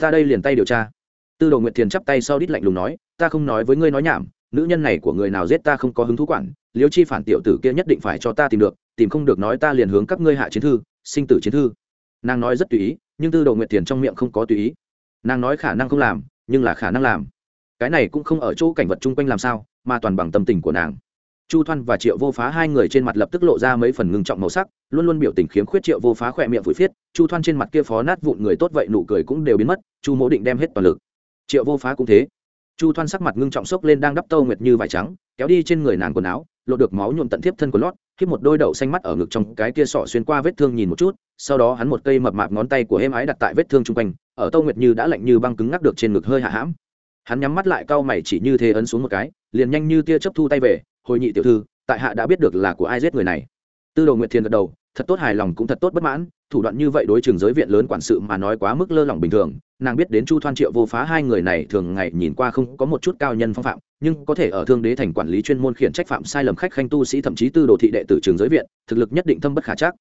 Ta đây liền tay điều tra. Tư đồ nguyệt thiền chắp tay sau đít lạnh lùng nói, ta không nói với ngươi nói nhảm, nữ nhân này của người nào giết ta không có hứng thú quản liêu chi phản tiểu tử kia nhất định phải cho ta tìm được, tìm không được nói ta liền hướng các ngươi hạ chiến thư, sinh tử chiến thư. Nàng nói rất tùy ý, nhưng tư đồ nguyệt thiền trong miệng không có tùy ý nàng nói khả năng không làm, nhưng là khả năng làm. Cái này cũng không ở chỗ cảnh vật chung quanh làm sao, mà toàn bằng tâm tình của nàng. Chu thoan và triệu vô phá hai người trên mặt lập tức lộ ra mấy phần ngưng trọng màu sắc, luôn luôn biểu tình khiếm khuyết triệu vô phá khỏe miệng phủi phiết, chu thoan trên mặt kia phó nát vụn người tốt vậy nụ cười cũng đều biến mất, chu mỗ định đem hết toàn lực. Triệu vô phá cũng thế. Chu thoan sắc mặt ngưng trọng sốc lên đang đắp tâu nguyệt như vải trắng kéo đi trên người nàng quần áo lộ được máu nhuộm tận thiếp thân của lót, khiếp một đôi đậu xanh mắt ở ngực trong cái kia sọ xuyên qua vết thương nhìn một chút, sau đó hắn một cây mập mạp ngón tay của êm ái đặt tại vết thương chung quanh, ở tâu nguyệt như đã lạnh như băng cứng ngắc được trên ngực hơi hạ hãm. Hắn nhắm mắt lại cau mày chỉ như thế ấn xuống một cái, liền nhanh như tia chớp thu tay về, hồi nhị tiểu thư, tại hạ đã biết được là của ai giết người này. Tư đồ nguyệt thiền gật đầu thật tốt hài lòng cũng thật tốt bất mãn, thủ đoạn như vậy đối trường giới viện lớn quản sự mà nói quá mức lơ lỏng bình thường, nàng biết đến chu thoan triệu vô phá hai người này thường ngày nhìn qua không có một chút cao nhân phong phạm, nhưng có thể ở thương đế thành quản lý chuyên môn khiển trách phạm sai lầm khách khanh tu sĩ thậm chí tư đồ thị đệ tử trường giới viện, thực lực nhất định thâm bất khả chắc.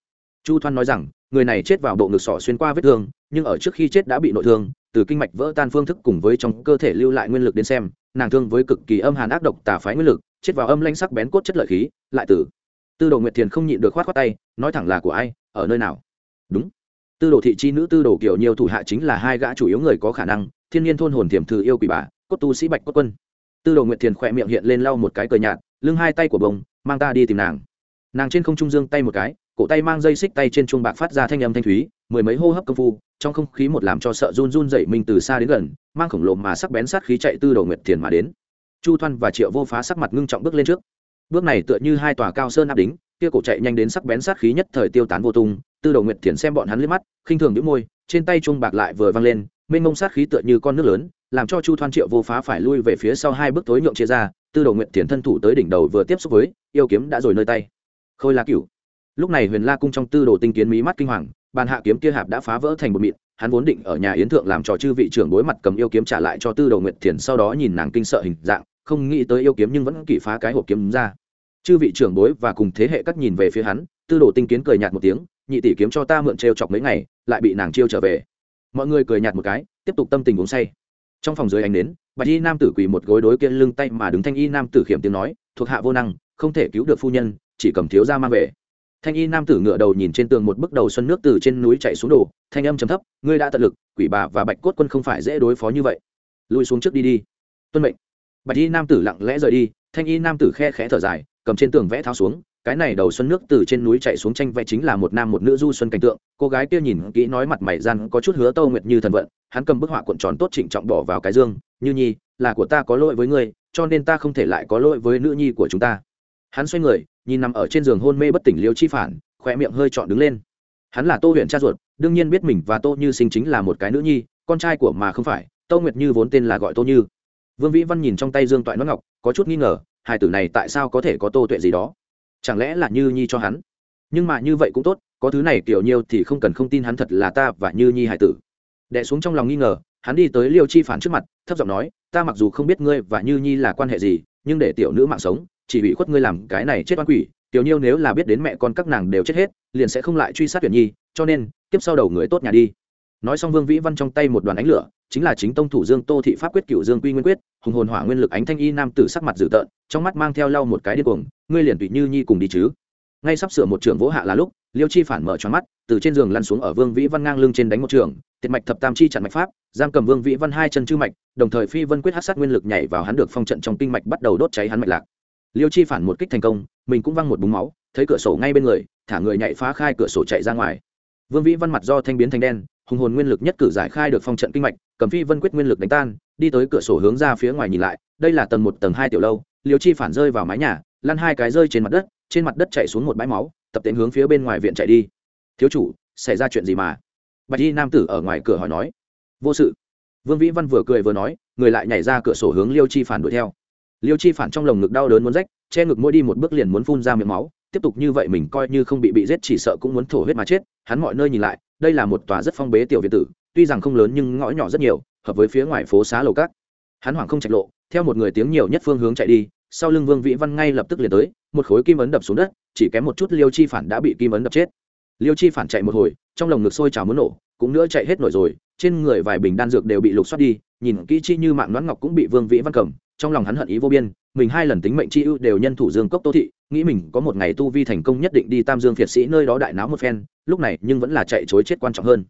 Chu thoan nói rằng, người này chết vào bộ ngực sọ xuyên qua vết thương, nhưng ở trước khi chết đã bị nội thương, từ kinh mạch vỡ tan phương thức cùng với trong cơ thể lưu lại nguyên lực đến xem, nàng thương với cực kỳ âm hàn ác độc tà phái nguyên lực, chết vào âm lanh sắc bén cốt chất lợi khí, lại tử tư đồ nguyệt thiền không nhịn được khoát khoát tay, nói thẳng là của ai, ở nơi nào? Đúng. Tư đồ thị chi nữ tư đồ kiểu nhiều thủ hạ chính là hai gã chủ yếu người có khả năng, thiên nhiên thôn hồn tiềm thư yêu quỷ bà, cốt tu sĩ bạch cốt quân. Tư đồ nguyệt thiền khỏe miệng hiện lên lau một cái cờ nhạt, lưng hai tay của bông mang ta đi tìm nàng. Nàng trên không trung dương tay một cái, cổ tay mang dây xích tay trên chuông bạc phát ra thanh âm thanh thúy, mười mấy hô hấp công phu, trong không khí một làm cho sợ run run dậy mình từ xa đến gần, mang khổng lồ mà sắc bén sát khí chạy tư đồ nguyệt thiền mà đến. Chu thoan và triệu vô phá sắc mặt ngưng trọng bước lên trước bước này tựa như hai tòa cao sơn áp đính, kia cổ chạy nhanh đến sắc bén sát khí nhất thời tiêu tán vô tung, tư đầu nguyệt thiền xem bọn hắn liếc mắt, khinh thường những môi, trên tay chuông bạc lại vừa văng lên, mênh mông sát khí tựa như con nước lớn, làm cho chu thoan triệu vô phá phải lui về phía sau hai bước tối nhượng chia ra, tư đầu nguyệt thiền thân thủ tới đỉnh đầu vừa tiếp xúc với, yêu kiếm đã rồi nơi tay. Khôi la cửu. Lúc này huyền la cung trong tư đồ tinh kiến mí mắt kinh hoàng, bàn hạ kiếm kia hạp đã phá vỡ thành một mịn, hắn vốn định ở nhà yến thượng làm trò chư vị trưởng đối mặt cầm yêu kiếm trả lại cho tư đầu nguyệt thiền sau đó nhìn nàng kinh sợ hình dạng không nghĩ tới yêu kiếm nhưng vẫn kỷ phá cái hộp kiếm ra. Chư vị trưởng bối và cùng thế hệ các nhìn về phía hắn, tư đồ tinh kiến cười nhạt một tiếng, nhị tỷ kiếm cho ta mượn trêu chọc mấy ngày, lại bị nàng chiêu trở về. Mọi người cười nhạt một cái, tiếp tục tâm tình uống say. Trong phòng dưới ánh nến, bạch y nam tử quỳ một gối đối kia lưng tay mà đứng thanh y nam tử khiểm tiếng nói, thuộc hạ vô năng, không thể cứu được phu nhân, chỉ cầm thiếu ra mang về. Thanh y nam tử ngựa đầu nhìn trên tường một bức đầu xuân nước từ trên núi chạy xuống đổ, thanh âm chấm thấp, ngươi đã tận lực, quỷ bà và bạch cốt quân không phải dễ đối phó như vậy. Lui xuống trước đi đi. Tuân mệnh bạch y nam tử lặng lẽ rời đi, thanh y nam tử khe khẽ thở dài, cầm trên tường vẽ tháo xuống, cái này đầu xuân nước từ trên núi chạy xuống tranh vẽ chính là một nam một nữ du xuân cảnh tượng. Cô gái kia nhìn kỹ nói mặt mày gian có chút hứa tâu nguyệt như thần vận, hắn cầm bức họa cuộn tròn tốt trịnh trọng bỏ vào cái dương, như nhi, là của ta có lỗi với ngươi, cho nên ta không thể lại có lỗi với nữ nhi của chúng ta. Hắn xoay người, nhìn nằm ở trên giường hôn mê bất tỉnh liêu chi phản khỏe miệng hơi trọn đứng lên. Hắn là tô huyện cha ruột, đương nhiên biết mình và tô như sinh chính là một cái nữ nhi, con trai của mà không phải tô nguyệt như vốn tên là gọi tô như vương vĩ văn nhìn trong tay dương toại nó ngọc, có chút nghi ngờ, hai tử này tại sao có thể có tô tuệ gì đó? Chẳng lẽ là như nhi cho hắn? Nhưng mà như vậy cũng tốt, có thứ này kiểu nhiêu thì không cần không tin hắn thật là ta và như nhi hải tử. Đẻ xuống trong lòng nghi ngờ, hắn đi tới liêu chi phản trước mặt, thấp giọng nói, ta mặc dù không biết ngươi và như nhi là quan hệ gì, nhưng để tiểu nữ mạng sống, chỉ bị khuất ngươi làm cái này chết oan quỷ, tiểu nhiêu nếu là biết đến mẹ con các nàng đều chết hết, liền sẽ không lại truy sát tuyển nhi, cho nên tiếp sau đầu người tốt nhà đi nói xong vương vĩ văn trong tay một đoàn ánh lửa, chính là chính tông thủ dương tô thị pháp quyết cựu dương quy nguyên quyết, hùng hồn hỏa nguyên lực ánh thanh y nam tử sắc mặt dữ tợn, trong mắt mang theo lau một cái điên cuồng, ngươi liền tùy như nhi cùng đi chứ? Ngay sắp sửa một trường vỗ hạ là lúc, liêu chi phản mở cho mắt, từ trên giường lăn xuống ở vương vĩ văn ngang lưng trên đánh một trường, tiệt mạch thập tam chi chặn mạch pháp, giam cầm vương vĩ văn hai chân chư mạch, đồng thời phi vân quyết hát sát nguyên lực nhảy vào hắn được phong trận trong kinh mạch bắt đầu đốt cháy hắn mạch lạc. Liêu chi phản một kích thành công, mình cũng văng một búng máu, thấy cửa sổ ngay bên người, thả người nhảy phá khai cửa sổ chạy ra ngoài. Vương vĩ văn mặt do thanh biến thành đen hùng hồn nguyên lực nhất cử giải khai được phong trận kinh mạch, cầm phi vân quyết nguyên lực đánh tan, đi tới cửa sổ hướng ra phía ngoài nhìn lại, đây là tầng một, tầng hai tiểu lâu liêu chi phản rơi vào mái nhà, lăn hai cái rơi trên mặt đất, trên mặt đất chạy xuống một bãi máu, tập tễnh hướng phía bên ngoài viện chạy đi. Thiếu chủ, xảy ra chuyện gì mà? Bạch y nam tử ở ngoài cửa hỏi nói. Vô sự. Vương vĩ văn vừa cười vừa nói, người lại nhảy ra cửa sổ hướng liêu chi phản đuổi theo. Liêu chi phản trong lồng ngực đau đớn muốn rách, che ngực mỗi đi một bước liền muốn phun ra miệng máu tiếp tục như vậy mình coi như không bị bị giết, chỉ sợ cũng muốn thổ huyết mà chết. Hắn mọi nơi nhìn lại, đây là một tòa rất phong bế tiểu việt tử, tuy rằng không lớn nhưng ngõ nhỏ rất nhiều, hợp với phía ngoài phố xá lầu cát hắn hoảng không chạy lộ, theo một người tiếng nhiều nhất phương hướng chạy đi, sau lưng vương vĩ văn ngay lập tức liền tới, một khối kim ấn đập xuống đất, chỉ kém một chút liêu chi phản đã bị kim ấn đập chết. Liêu chi phản chạy một hồi, trong lồng ngực sôi trào muốn nổ, cũng nữa chạy hết nổi rồi, trên người vài bình đan dược đều bị lục xoát đi, nhìn kỹ chi như mạng đoán ngọc cũng bị vương vĩ văn cầm, trong lòng hắn hận ý vô biên mình hai lần tính mệnh chi ưu đều nhân thủ dương cốc tô thị, nghĩ mình có một ngày tu vi thành công nhất định đi tam dương phiệt sĩ nơi đó đại náo một phen, lúc này nhưng vẫn là chạy chối chết quan trọng hơn.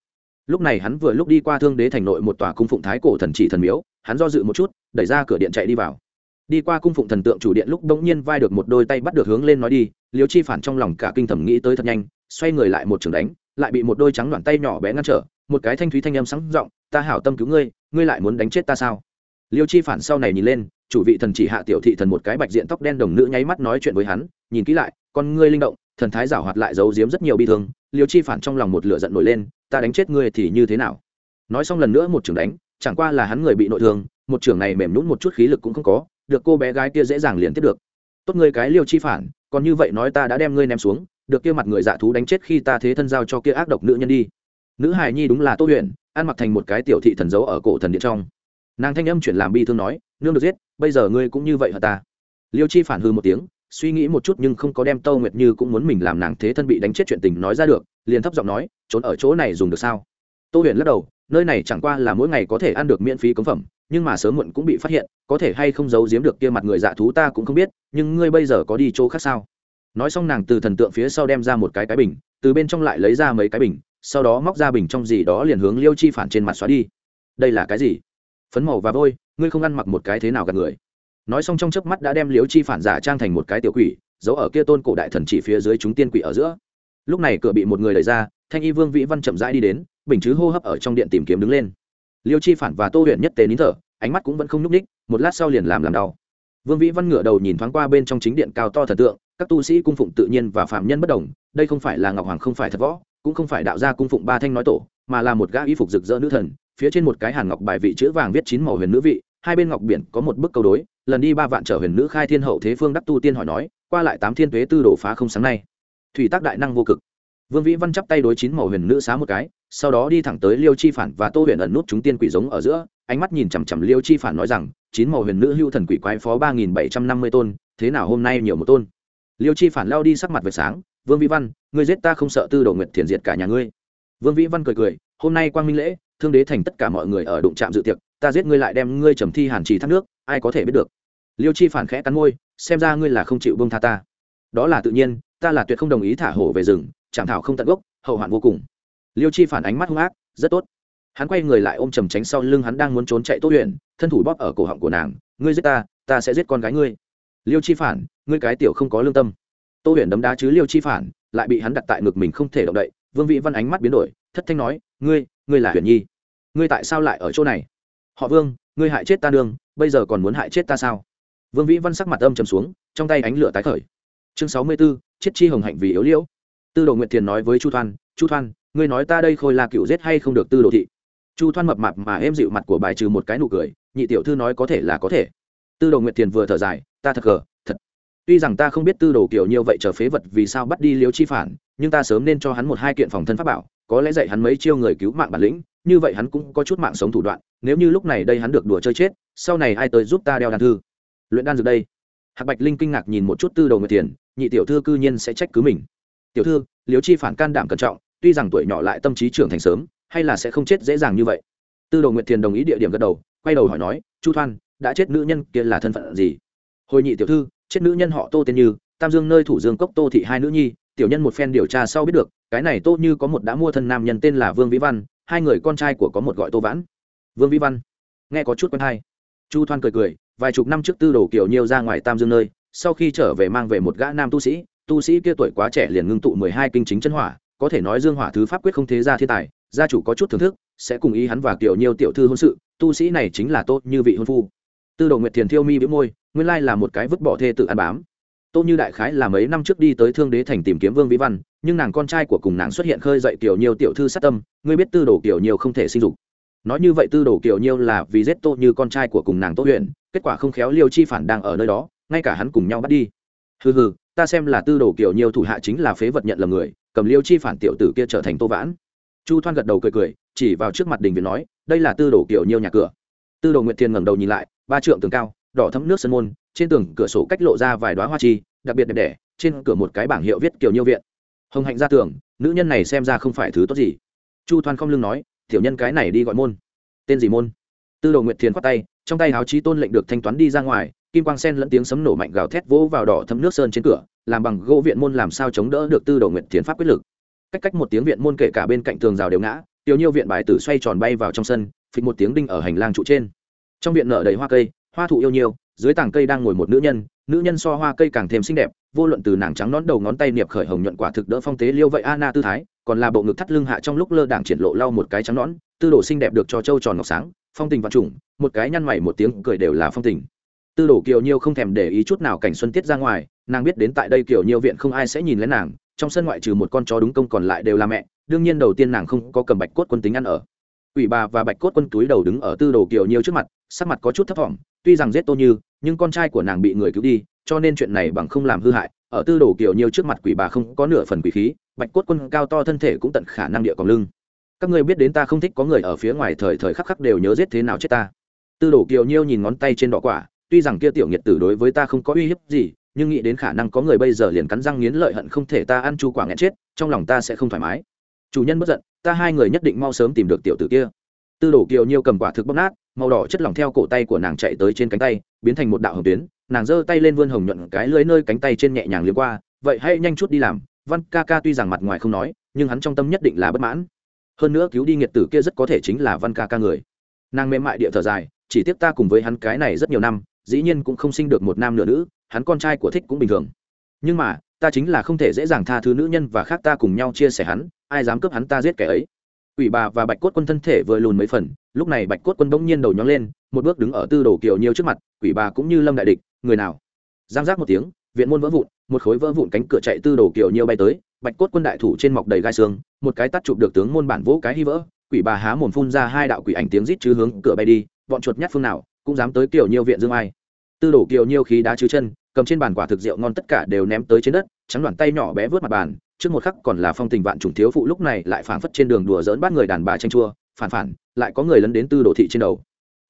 Lúc này hắn vừa lúc đi qua thương đế thành nội một tòa cung phụng thái cổ thần chỉ thần miếu, hắn do dự một chút, đẩy ra cửa điện chạy đi vào. Đi qua cung phụng thần tượng chủ điện lúc bỗng nhiên vai được một đôi tay bắt được hướng lên nói đi liều chi phản trong lòng cả kinh thẩm nghĩ tới thật nhanh, xoay người lại một trường đánh, lại bị một đôi trắng đoạn tay nhỏ bé ngăn trở, một cái thanh thúy thanh âm sáng giọng, ta hảo tâm cứu ngươi ngươi lại muốn đánh chết ta sao? Liêu chi phản sau này nhìn lên, chủ vị thần chỉ hạ tiểu thị thần một cái bạch diện tóc đen đồng nữ nháy mắt nói chuyện với hắn, nhìn kỹ lại, con ngươi linh động, thần thái giảo hoạt lại giấu giếm rất nhiều bi thương, liêu chi phản trong lòng một lửa giận nổi lên, ta đánh chết ngươi thì như thế nào? Nói xong lần nữa một trường đánh, chẳng qua là hắn người bị nội thương, một trường này mềm nhún một chút khí lực cũng không có, được cô bé gái kia dễ dàng liền tiếp được. Tốt ngươi cái liêu chi phản, còn như vậy nói ta đã đem ngươi ném xuống, được kia mặt người dạ thú đánh chết khi ta thế thân giao cho kia ác độc nữ nhân đi. Nữ hài nhi đúng là tô huyện ăn mặc thành một cái tiểu thị thần dấu ở cổ thần điện trong nàng thanh âm chuyển làm bi thương nói, nương được giết, bây giờ ngươi cũng như vậy hả ta? Liêu chi phản hư một tiếng, suy nghĩ một chút nhưng không có đem tâu nguyệt như cũng muốn mình làm nàng thế thân bị đánh chết chuyện tình nói ra được, liền thấp giọng nói, trốn ở chỗ này dùng được sao? Tô huyền lắc đầu, nơi này chẳng qua là mỗi ngày có thể ăn được miễn phí cống phẩm, nhưng mà sớm muộn cũng bị phát hiện, có thể hay không giấu giếm được kia mặt người dạ thú ta cũng không biết, nhưng ngươi bây giờ có đi chỗ khác sao? Nói xong nàng từ thần tượng phía sau đem ra một cái cái bình, từ bên trong lại lấy ra mấy cái bình, sau đó móc ra bình trong gì đó liền hướng liêu chi phản trên mặt xóa đi. Đây là cái gì? Phấn màu và vôi, ngươi không ăn mặc một cái thế nào gặp người. Nói xong trong chớp mắt đã đem liêu chi phản giả trang thành một cái tiểu quỷ, giấu ở kia tôn cổ đại thần chỉ phía dưới chúng tiên quỷ ở giữa. Lúc này cửa bị một người đẩy ra, thanh y vương vĩ văn chậm rãi đi đến, bình chứ hô hấp ở trong điện tìm kiếm đứng lên. Liêu chi phản và tô huyện nhất tề nín thở, ánh mắt cũng vẫn không nhúc ních một lát sau liền làm làm đau. Vương vĩ văn ngửa đầu nhìn thoáng qua bên trong chính điện cao to thần tượng, các tu sĩ cung phụng tự nhiên và phạm nhân bất đồng, đây không phải là ngọc hoàng không phải thật võ, cũng không phải đạo gia cung phụng ba thanh nói tổ, mà là một gã y phục rực rỡ nữ thần phía trên một cái hàn ngọc bài vị chữ vàng viết chín màu huyền nữ vị, hai bên ngọc biển có một bức câu đối, lần đi ba vạn trở huyền nữ khai thiên hậu thế phương đắc tu tiên hỏi nói, qua lại tám thiên tuế tư đổ phá không sáng nay. Thủy tác đại năng vô cực. Vương vĩ văn chắp tay đối chín màu huyền nữ xá một cái, sau đó đi thẳng tới liêu chi phản và tô huyền ẩn nút chúng tiên quỷ giống ở giữa, ánh mắt nhìn chằm chằm liêu chi phản nói rằng, chín màu huyền nữ hưu thần quỷ quái phó ba nghìn bảy trăm năm mươi tôn, thế nào hôm nay nhiều một tôn? Liêu chi phản lao đi sắc mặt về sáng, vương vĩ văn, ngươi giết ta không sợ tư đồ nguyệt thiền diệt cả nhà ngươi. Vương vĩ văn cười cười, hôm nay quang minh lễ thương đế thành tất cả mọi người ở đụng trạm dự tiệc, ta giết ngươi lại đem ngươi trầm thi hàn trì thác nước, ai có thể biết được? Liêu chi phản khẽ cắn môi, xem ra ngươi là không chịu bông tha ta. Đó là tự nhiên, ta là tuyệt không đồng ý thả hổ về rừng chẳng thảo không tận gốc, hậu hoạn vô cùng. Liêu chi phản ánh mắt hung ác, rất tốt. Hắn quay người lại ôm trầm tránh sau lưng hắn đang muốn trốn chạy tốt huyện thân thủ bóp ở cổ họng của nàng, ngươi giết ta ta sẽ giết con gái ngươi. Liêu chi phản, ngươi cái tiểu không có lương tâm. Tô huyền đấm đá chứ liêu chi phản, lại bị hắn đặt tại ngực mình không thể động đậy. Vương vị văn ánh mắt biến đổi, thất thanh nói, ngươi ngươi là huyền nhi ngươi tại sao lại ở chỗ này? Họ vương, ngươi hại chết ta đương bây giờ còn muốn hại chết ta sao? Vương vĩ văn sắc mặt âm trầm xuống, trong tay ánh lửa tái khởi. Chương sáu mươi b ố chiết chi hồng hạnh vì yếu liễu. Tư đồ nguyệt thiền nói với chu thoan chu thoan, ngươi nói ta đây khôi là cựu giết hay không được tư đồ thị? Chu thoan mập mạp mà êm dịu mặt của bài trừ một cái nụ cười, nhị tiểu thư nói có thể là có thể. Tư đồ nguyệt thiền vừa thở dài, ta thật gờ, thật. Tuy rằng ta không biết tư đồ kiểu nhiều vậy chờ phế vật vì sao bắt đi liếu chi phản, nhưng ta sớm nên cho hắn một hai kiện phòng thân pháp bảo có lẽ dạy hắn mấy chiêu người cứu mạng bản lĩnh, như vậy hắn cũng có chút mạng sống thủ đoạn, nếu như lúc này đây hắn được đùa chơi chết, sau này ai tới giúp ta đeo đàn thư? Luyện đan dược đây. Hạc bạch linh kinh ngạc nhìn một chút tư đồ nguyệt thiền, nhị tiểu thư cư nhiên sẽ trách cứ mình. Tiểu thư liếu chi phản can đảm cẩn trọng, tuy rằng tuổi nhỏ lại tâm trí trưởng thành sớm, hay là sẽ không chết dễ dàng như vậy. Tư đồ nguyệt thiền đồng ý địa điểm gật đầu, quay đầu hỏi nói, chu thoan, đã chết nữ nhân kia là thân phận gì? Hồi nhị tiểu thư, chết nữ nhân họ tô tên như, tam dương nơi thủ dương cốc tô thị hai nữ nhi, tiểu nhân một phen điều tra sau biết được cái này tô như có một đã mua thân nam nhân tên là vương vĩ văn, hai người con trai của có một gọi tô vãn. Vương vĩ văn. Nghe có chút quen hay. Chu thoan cười cười, vài chục năm trước tư đồ kiểu nhiều ra ngoài tam dương nơi, sau khi trở về mang về một gã nam tu sĩ tu sĩ kia tuổi quá trẻ liền ngưng tụ mười hai kinh chính chân hỏa, có thể nói dương hỏa thứ pháp quyết không thế ra thiên tài, gia chủ có chút thưởng thức, sẽ cùng ý hắn và kiểu nhiều tiểu thư hôn sự, tu sĩ này chính là tốt như vị hôn phu. Tư đồ nguyệt thiền thiêu mi biếu môi, nguyên lai là một cái vứt bỏ thê tự ăn bám tô như đại khái là mấy năm trước đi tới thương đế thành tìm kiếm vương vĩ văn, nhưng nàng con trai của cùng nàng xuất hiện khơi dậy kiểu nhiều tiểu thư sát tâm, ngươi biết tư đồ kiểu nhiều không thể sinh dục. Nói như vậy tư đồ kiểu nhiều là vì giết tô như con trai của cùng nàng tô huyện kết quả không khéo liêu chi phản đang ở nơi đó, ngay cả hắn cùng nhau bắt đi. Hừ hừ, ta xem là tư đồ kiểu nhiều thủ hạ chính là phế vật nhận lầm người, cầm liêu chi phản tiểu tử kia trở thành tô vãn. Chu thoan gật đầu cười cười, chỉ vào trước mặt đình viện nói, đây là tư đồ kiểu nhiều nhà cửa. Tư đồ nguyệt thiên ngẩng đầu nhìn lại, ba trượng tường cao đỏ thấm nước sân môn, trên tường cửa sổ cách lộ ra vài đoá hoa chi, đặc biệt đẹp đẽ, trên cửa một cái bảng hiệu viết kiểu nhiêu viện. Hồng hạnh ra tường, nữ nhân này xem ra không phải thứ tốt gì. Chu thoan không lưng nói, tiểu nhân cái này đi gọi môn. Tên gì môn? Tư đồ nguyệt thiền khoát tay, trong tay háo trí tôn lệnh được thanh toán đi ra ngoài, kim quang sen lẫn tiếng sấm nổ mạnh gào thét vỗ vào đỏ thấm nước sơn trên cửa, làm bằng gỗ viện môn làm sao chống đỡ được tư đồ nguyệt thiền pháp quyết lực. Cách cách một tiếng viện môn kể cả bên cạnh tường rào đều ngã, tiểu nhiêu viện bài tử xoay tròn bay vào trong sân, phịch một tiếng đinh ở hành lang trụ trên. Trong viện nở đầy hoa cây hoa thụ yêu nhiều, dưới tảng cây đang ngồi một nữ nhân nữ nhân so hoa cây càng thêm xinh đẹp, vô luận từ nàng trắng nón đầu ngón tay niệp khởi hồng nhuận quả thực đỡ phong tế liêu vậy Anna tư thái, còn là bộ ngực thắt lưng hạ trong lúc lơ đảng triển lộ lau một cái trắng nón tư đồ xinh đẹp được cho trâu tròn ngọc sáng, phong tình và trùng, một cái nhăn mày một tiếng cười đều là phong tình. Tư đồ kiều nhiêu không thèm để ý chút nào cảnh xuân tiết ra ngoài, nàng biết đến tại đây kiều nhiêu viện không ai sẽ nhìn lên nàng, trong sân ngoại trừ một con chó đúng công còn lại đều là mẹ, đương nhiên đầu tiên nàng không có cầm bạch cốt quân tính ăn ở. Ủy bà và bạch cốt quân túi đầu đứng ở tư đồ kiều nhiêu trước mặt, sắc mặt có chút thấp thỏm tuy rằng giết tô như, nhưng con trai của nàng bị người cứu đi, cho nên chuyện này bằng không làm hư hại. Ở tư đồ kiều nhiêu trước mặt quỷ bà không có nửa phần quỷ khí, bạch cốt quân cao to thân thể cũng tận khả năng địa còn lưng. Các ngươi biết đến ta không thích có người ở phía ngoài thời thời khắc khắc đều nhớ giết thế nào chết ta. Tư đồ kiều nhiêu nhìn ngón tay trên đỏ quả, tuy rằng kia tiểu nhiệt tử đối với ta không có uy hiếp gì, nhưng nghĩ đến khả năng có người bây giờ liền cắn răng nghiến lợi hận không thể ta ăn chu quả nghẹn chết, trong lòng ta sẽ không thoải mái. Chủ nhân bất giận, ta hai người nhất định mau sớm tìm được tiểu tử kia. Tư đồ kiều nhiêu cầm quả thực bóc nát màu đỏ chất lỏng theo cổ tay của nàng chạy tới trên cánh tay, biến thành một đạo hồng tuyến. Nàng giơ tay lên vươn hồng nhuận cái lưới nơi cánh tay trên nhẹ nhàng liếm qua. Vậy hãy nhanh chút đi làm. Văn ca ca tuy rằng mặt ngoài không nói, nhưng hắn trong tâm nhất định là bất mãn. Hơn nữa cứu đi nghiệt tử kia rất có thể chính là văn ca ca người. Nàng mềm mại địa thở dài, chỉ tiếc ta cùng với hắn cái này rất nhiều năm, dĩ nhiên cũng không sinh được một nam nửa nữ, hắn con trai của thích cũng bình thường. Nhưng mà, ta chính là không thể dễ dàng tha thứ nữ nhân và khác ta cùng nhau chia sẻ hắn, ai dám cướp hắn ta giết kẻ ấy. Quỷ bà và Bạch Cốt Quân thân thể vừa lùn mấy phần, lúc này Bạch Cốt Quân bỗng nhiên đầu nhón lên, một bước đứng ở Tư Đồ Kiều Nhiêu trước mặt, Quỷ bà cũng như lâm đại địch, người nào? Giang giác một tiếng, viện môn vỡ vụn, một khối vỡ vụn cánh cửa chạy Tư Đồ Kiều Nhiêu bay tới, Bạch Cốt Quân đại thủ trên mọc đầy gai xương, một cái tát chụp được tướng môn bản vỗ cái hy vỡ, Quỷ bà há mồm phun ra hai đạo quỷ ảnh tiếng rít chứ hướng cửa bay đi, bọn chuột nhắt phương nào cũng dám tới Kiều Nhiêu viện dương ai. Tư Đồ Kiều Nhiêu khí đá chứ chân, cầm trên bàn quả thực rượu ngon tất cả đều ném tới trên đất, trắng đoàn tay nhỏ bé vớt mặt bàn, trước một khắc còn là phong tình vạn trùng thiếu phụ lúc này lại phảng phất trên đường đùa dỡn bắt người đàn bà tranh chua phản phản lại có người lấn đến tư đồ thị trên đầu.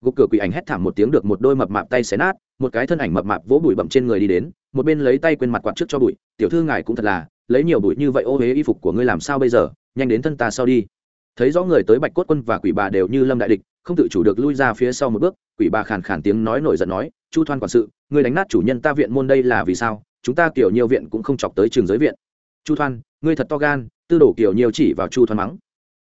Gục cửa quỷ ảnh hét thảm một tiếng được một đôi mập mạp tay xé nát một cái thân ảnh mập mạp vỗ bụi bậm trên người đi đến một bên lấy tay quên mặt quạt trước cho bụi tiểu thư ngài cũng thật là lấy nhiều bụi như vậy ô huế y phục của ngươi làm sao bây giờ nhanh đến thân ta sau đi. Thấy rõ người tới bạch cốt quân và quỷ bà đều như lâm đại địch không tự chủ được lui ra phía sau một bước quỷ bà khàn khàn tiếng nói nổi giận nói chu thoan quản sự ngươi đánh nát chủ nhân ta viện môn đây là vì sao? Chúng ta kiểu nhiều viện cũng không chọc tới trường giới viện. Chu thoan, ngươi thật to gan, tư đổ kiểu nhiều chỉ vào chu thoan mắng.